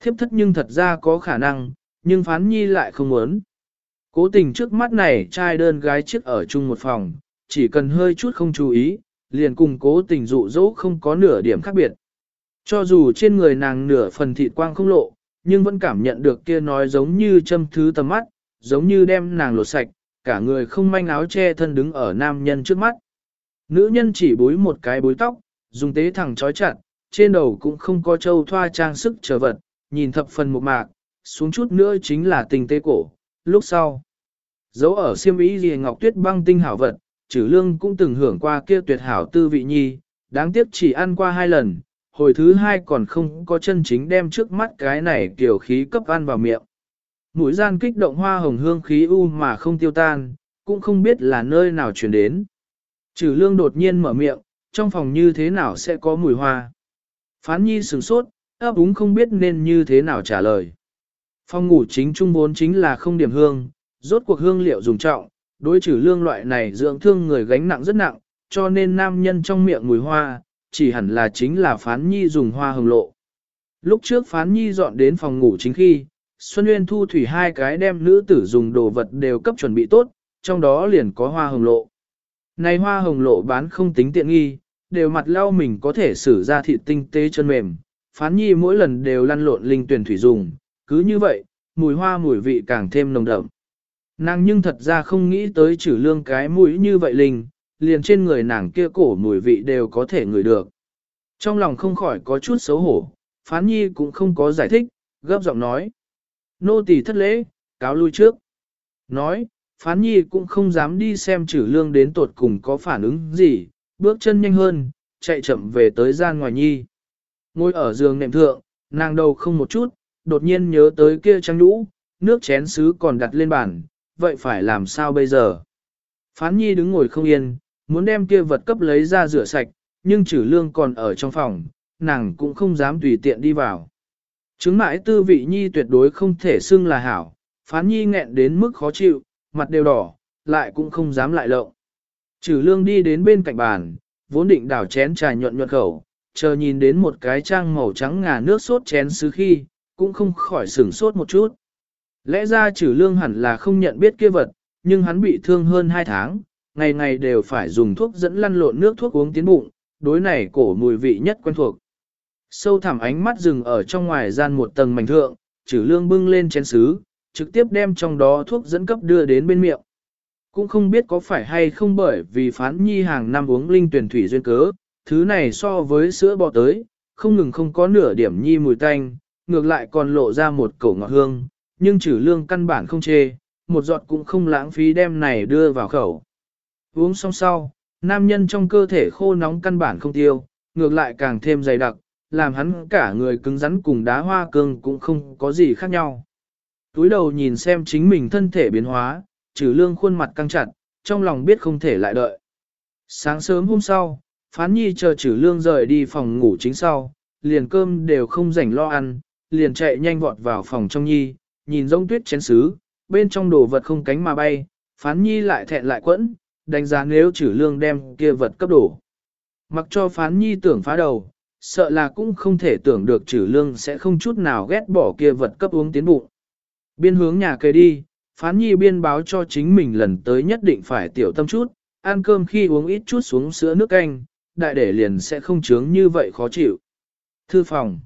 Thiếp thất nhưng thật ra có khả năng, nhưng phán nhi lại không muốn. Cố tình trước mắt này trai đơn gái chiếc ở chung một phòng, chỉ cần hơi chút không chú ý, liền cùng cố tình dụ dỗ không có nửa điểm khác biệt. Cho dù trên người nàng nửa phần thịt quang không lộ, nhưng vẫn cảm nhận được kia nói giống như châm thứ tầm mắt, giống như đem nàng lột sạch, cả người không manh áo che thân đứng ở nam nhân trước mắt. Nữ nhân chỉ búi một cái búi tóc, dùng tế thẳng trói chặt, trên đầu cũng không có châu thoa trang sức trở vật, nhìn thập phần một mạc, xuống chút nữa chính là tình tế cổ, lúc sau. Dấu ở siêm ý gì ngọc tuyết băng tinh hảo vật, trừ lương cũng từng hưởng qua kia tuyệt hảo tư vị nhi, đáng tiếc chỉ ăn qua hai lần, hồi thứ hai còn không có chân chính đem trước mắt cái này kiểu khí cấp ăn vào miệng. Mũi gian kích động hoa hồng hương khí u mà không tiêu tan, cũng không biết là nơi nào chuyển đến. Trừ lương đột nhiên mở miệng, trong phòng như thế nào sẽ có mùi hoa. Phán nhi sửng sốt, ấp úng không biết nên như thế nào trả lời. Phòng ngủ chính trung vốn chính là không điểm hương, rốt cuộc hương liệu dùng trọng, đối trừ lương loại này dưỡng thương người gánh nặng rất nặng, cho nên nam nhân trong miệng mùi hoa, chỉ hẳn là chính là phán nhi dùng hoa hồng lộ. Lúc trước phán nhi dọn đến phòng ngủ chính khi, Xuân Nguyên thu thủy hai cái đem nữ tử dùng đồ vật đều cấp chuẩn bị tốt, trong đó liền có hoa hồng lộ. Này hoa hồng lộ bán không tính tiện nghi, đều mặt lau mình có thể xử ra thịt tinh tế chân mềm, phán nhi mỗi lần đều lăn lộn linh tuyển thủy dùng, cứ như vậy, mùi hoa mùi vị càng thêm nồng đậm. Nàng nhưng thật ra không nghĩ tới trừ lương cái mũi như vậy linh, liền trên người nàng kia cổ mùi vị đều có thể ngửi được. Trong lòng không khỏi có chút xấu hổ, phán nhi cũng không có giải thích, gấp giọng nói. Nô tỳ thất lễ, cáo lui trước. Nói, phán nhi cũng không dám đi xem trừ lương đến tột cùng có phản ứng gì, bước chân nhanh hơn, chạy chậm về tới gian ngoài nhi. Ngồi ở giường nệm thượng, nàng đầu không một chút, đột nhiên nhớ tới kia trăng nhũ, nước chén sứ còn đặt lên bàn, vậy phải làm sao bây giờ? Phán nhi đứng ngồi không yên, muốn đem kia vật cấp lấy ra rửa sạch, nhưng trừ lương còn ở trong phòng, nàng cũng không dám tùy tiện đi vào. Chứng mãi tư vị nhi tuyệt đối không thể xưng là hảo, phán nhi nghẹn đến mức khó chịu, mặt đều đỏ, lại cũng không dám lại lộng. Trừ lương đi đến bên cạnh bàn, vốn định đảo chén trà nhuận nhuận khẩu, chờ nhìn đến một cái trang màu trắng ngà nước sốt chén sứ khi, cũng không khỏi sửng sốt một chút. Lẽ ra trừ lương hẳn là không nhận biết kia vật, nhưng hắn bị thương hơn 2 tháng, ngày ngày đều phải dùng thuốc dẫn lăn lộn nước thuốc uống tiến bụng, đối này cổ mùi vị nhất quen thuộc. Sâu thẳm ánh mắt dừng ở trong ngoài gian một tầng mảnh thượng, trừ lương bưng lên chén sứ, trực tiếp đem trong đó thuốc dẫn cấp đưa đến bên miệng. Cũng không biết có phải hay không bởi vì phán nhi hàng năm uống linh tuyển thủy duyên cớ, thứ này so với sữa bò tới, không ngừng không có nửa điểm nhi mùi tanh, ngược lại còn lộ ra một cổ ngọt hương, nhưng trừ lương căn bản không chê, một giọt cũng không lãng phí đem này đưa vào khẩu. Uống xong sau, nam nhân trong cơ thể khô nóng căn bản không tiêu, ngược lại càng thêm dày đặc, làm hắn cả người cứng rắn cùng đá hoa cương cũng không có gì khác nhau. Túi đầu nhìn xem chính mình thân thể biến hóa, trừ lương khuôn mặt căng chặt, trong lòng biết không thể lại đợi. Sáng sớm hôm sau, phán nhi chờ trừ lương rời đi phòng ngủ chính sau, liền cơm đều không rảnh lo ăn, liền chạy nhanh vọt vào phòng trong nhi, nhìn rông tuyết chén xứ, bên trong đồ vật không cánh mà bay, phán nhi lại thẹn lại quẫn, đánh giá nếu chử lương đem kia vật cấp đổ. Mặc cho phán nhi tưởng phá đầu, sợ là cũng không thể tưởng được chử lương sẽ không chút nào ghét bỏ kia vật cấp uống tiến bụng. Biên hướng nhà kề đi, phán nhi biên báo cho chính mình lần tới nhất định phải tiểu tâm chút, ăn cơm khi uống ít chút xuống sữa nước canh, đại để liền sẽ không chướng như vậy khó chịu. Thư phòng.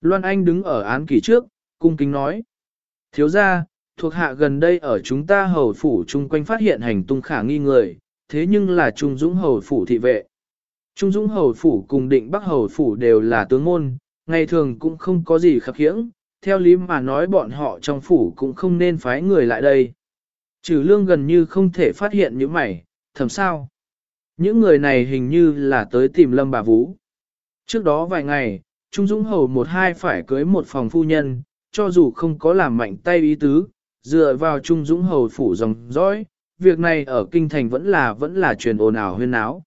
Loan Anh đứng ở án kỷ trước, cung kính nói. Thiếu ra, thuộc hạ gần đây ở chúng ta hầu phủ chung quanh phát hiện hành tung khả nghi người, thế nhưng là Trung Dũng hầu phủ thị vệ. Trung Dũng hầu phủ cùng định Bắc hầu phủ đều là tướng môn, ngày thường cũng không có gì khập khiễng, theo lý mà nói bọn họ trong phủ cũng không nên phái người lại đây. Trừ lương gần như không thể phát hiện những mày, thầm sao. Những người này hình như là tới tìm lâm bà vũ. Trước đó vài ngày, Trung Dũng hầu một hai phải cưới một phòng phu nhân, cho dù không có làm mạnh tay ý tứ, dựa vào Trung Dũng hầu phủ dòng dõi, việc này ở kinh thành vẫn là vẫn là truyền ồn ào huyên áo.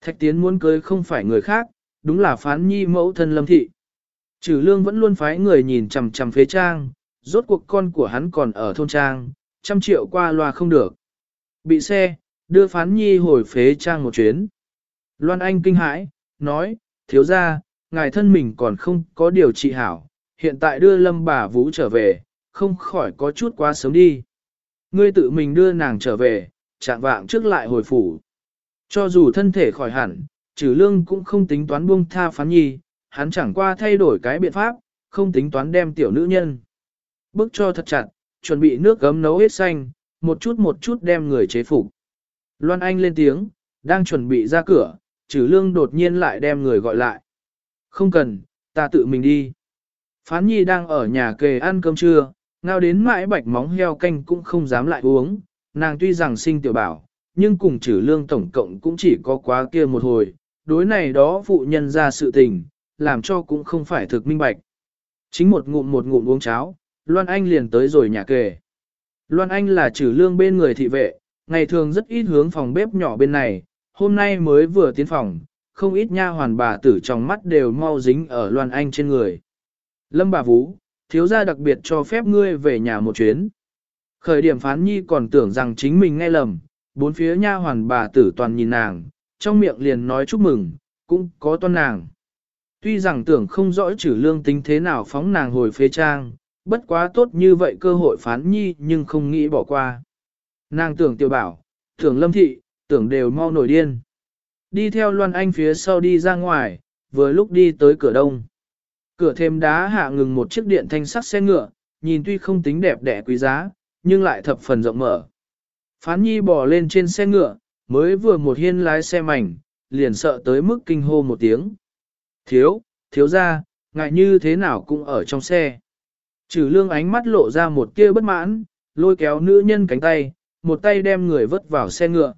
Thạch tiến muốn cưới không phải người khác, đúng là phán nhi mẫu thân lâm thị. Trừ lương vẫn luôn phái người nhìn chằm chằm phế trang, rốt cuộc con của hắn còn ở thôn trang, trăm triệu qua loa không được. Bị xe, đưa phán nhi hồi phế trang một chuyến. Loan Anh kinh hãi, nói, thiếu ra, ngài thân mình còn không có điều trị hảo, hiện tại đưa lâm bà vũ trở về, không khỏi có chút quá sớm đi. Ngươi tự mình đưa nàng trở về, chạm vạng trước lại hồi phủ. Cho dù thân thể khỏi hẳn, trừ lương cũng không tính toán buông tha phán nhi, hắn chẳng qua thay đổi cái biện pháp, không tính toán đem tiểu nữ nhân. Bước cho thật chặt, chuẩn bị nước gấm nấu hết xanh, một chút một chút đem người chế phục. Loan Anh lên tiếng, đang chuẩn bị ra cửa, trừ lương đột nhiên lại đem người gọi lại. Không cần, ta tự mình đi. Phán nhi đang ở nhà kề ăn cơm trưa, ngao đến mãi bạch móng heo canh cũng không dám lại uống, nàng tuy rằng sinh tiểu bảo, nhưng cùng trừ lương tổng cộng cũng chỉ có quá kia một hồi, đối này đó phụ nhân ra sự tình, làm cho cũng không phải thực minh bạch. Chính một ngụm một ngụm uống cháo, Loan Anh liền tới rồi nhà kề. Loan Anh là trừ lương bên người thị vệ, ngày thường rất ít hướng phòng bếp nhỏ bên này, hôm nay mới vừa tiến phòng, không ít nha hoàn bà tử trong mắt đều mau dính ở Loan Anh trên người. Lâm bà Vũ, thiếu gia đặc biệt cho phép ngươi về nhà một chuyến. Khởi điểm phán nhi còn tưởng rằng chính mình nghe lầm, bốn phía nha hoàn bà tử toàn nhìn nàng, trong miệng liền nói chúc mừng, cũng có toan nàng. Tuy rằng tưởng không rõ trừ lương tính thế nào phóng nàng hồi phế trang, bất quá tốt như vậy cơ hội phán nhi nhưng không nghĩ bỏ qua. Nàng tưởng tiểu bảo, tưởng lâm thị, tưởng đều mau nổi điên. Đi theo Loan Anh phía sau đi ra ngoài, vừa lúc đi tới cửa đông. Cửa thêm đá hạ ngừng một chiếc điện thanh sắt xe ngựa, nhìn tuy không tính đẹp đẽ quý giá, nhưng lại thập phần rộng mở. Phán nhi bò lên trên xe ngựa, mới vừa một hiên lái xe mảnh, liền sợ tới mức kinh hô một tiếng. Thiếu, thiếu ra, ngại như thế nào cũng ở trong xe. Trừ lương ánh mắt lộ ra một tia bất mãn, lôi kéo nữ nhân cánh tay, một tay đem người vất vào xe ngựa.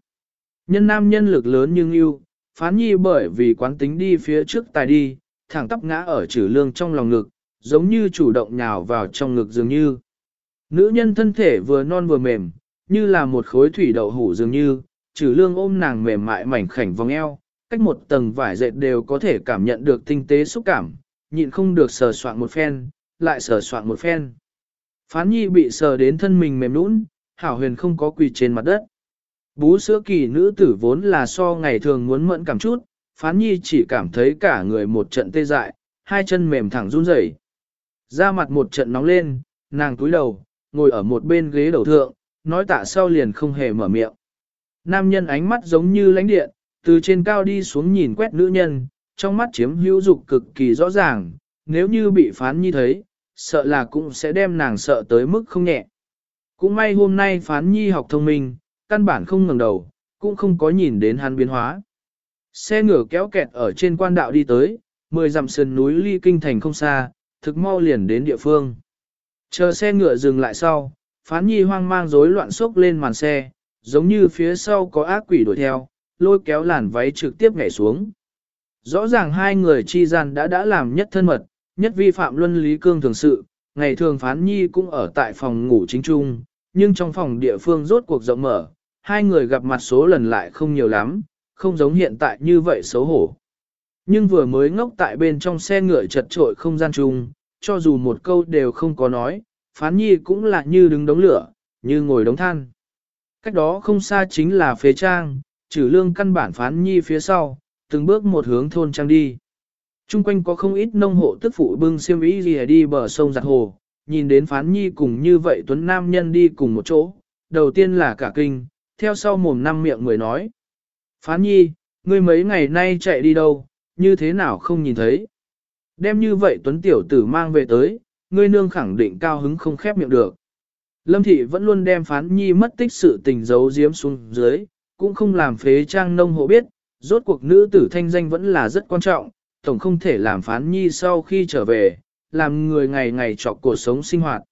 Nhân nam nhân lực lớn nhưng yêu, phán nhi bởi vì quán tính đi phía trước tài đi, thẳng tắp ngã ở trừ lương trong lòng ngực, giống như chủ động nhào vào trong ngực dường như. Nữ nhân thân thể vừa non vừa mềm, như là một khối thủy đậu hủ dường như, trừ lương ôm nàng mềm mại mảnh khảnh vòng eo, cách một tầng vải dệt đều có thể cảm nhận được tinh tế xúc cảm, nhịn không được sờ soạn một phen, lại sờ soạn một phen. Phán nhi bị sờ đến thân mình mềm nũng, hảo huyền không có quỳ trên mặt đất. Bú sữa kỳ nữ tử vốn là so ngày thường muốn mẫn cảm chút, phán nhi chỉ cảm thấy cả người một trận tê dại, hai chân mềm thẳng run rẩy. Da mặt một trận nóng lên, nàng túi đầu, ngồi ở một bên ghế đầu thượng, nói tạ sau liền không hề mở miệng. Nam nhân ánh mắt giống như lánh điện, từ trên cao đi xuống nhìn quét nữ nhân, trong mắt chiếm hữu dục cực kỳ rõ ràng, nếu như bị phán nhi thấy, sợ là cũng sẽ đem nàng sợ tới mức không nhẹ. Cũng may hôm nay phán nhi học thông minh, căn bản không ngẩng đầu, cũng không có nhìn đến hắn biến hóa. Xe ngựa kéo kẹt ở trên quan đạo đi tới, mười dặm sườn núi ly kinh thành không xa, thực mau liền đến địa phương. Chờ xe ngựa dừng lại sau, phán nhi hoang mang rối loạn sốc lên màn xe, giống như phía sau có ác quỷ đuổi theo, lôi kéo làn váy trực tiếp nhảy xuống. Rõ ràng hai người chi gian đã đã làm nhất thân mật, nhất vi phạm luân lý cương thường sự, ngày thường phán nhi cũng ở tại phòng ngủ chính trung, nhưng trong phòng địa phương rốt cuộc rộng mở, hai người gặp mặt số lần lại không nhiều lắm, không giống hiện tại như vậy xấu hổ. Nhưng vừa mới ngốc tại bên trong xe ngựa chật trội không gian chung, cho dù một câu đều không có nói, phán nhi cũng là như đứng đống lửa, như ngồi đống than. Cách đó không xa chính là phế trang, trừ lương căn bản phán nhi phía sau, từng bước một hướng thôn trang đi. Trung quanh có không ít nông hộ tức phụ bưng xiêm ý gì đi bờ sông giặt hồ, nhìn đến phán nhi cùng như vậy tuấn nam nhân đi cùng một chỗ, đầu tiên là cả kinh, theo sau mồm năm miệng người nói. Phán nhi, ngươi mấy ngày nay chạy đi đâu, như thế nào không nhìn thấy. Đem như vậy tuấn tiểu tử mang về tới, ngươi nương khẳng định cao hứng không khép miệng được. Lâm thị vẫn luôn đem phán nhi mất tích sự tình giấu giếm xuống dưới, cũng không làm phế trang nông hộ biết, rốt cuộc nữ tử thanh danh vẫn là rất quan trọng, tổng không thể làm phán nhi sau khi trở về, làm người ngày ngày trọc cuộc sống sinh hoạt.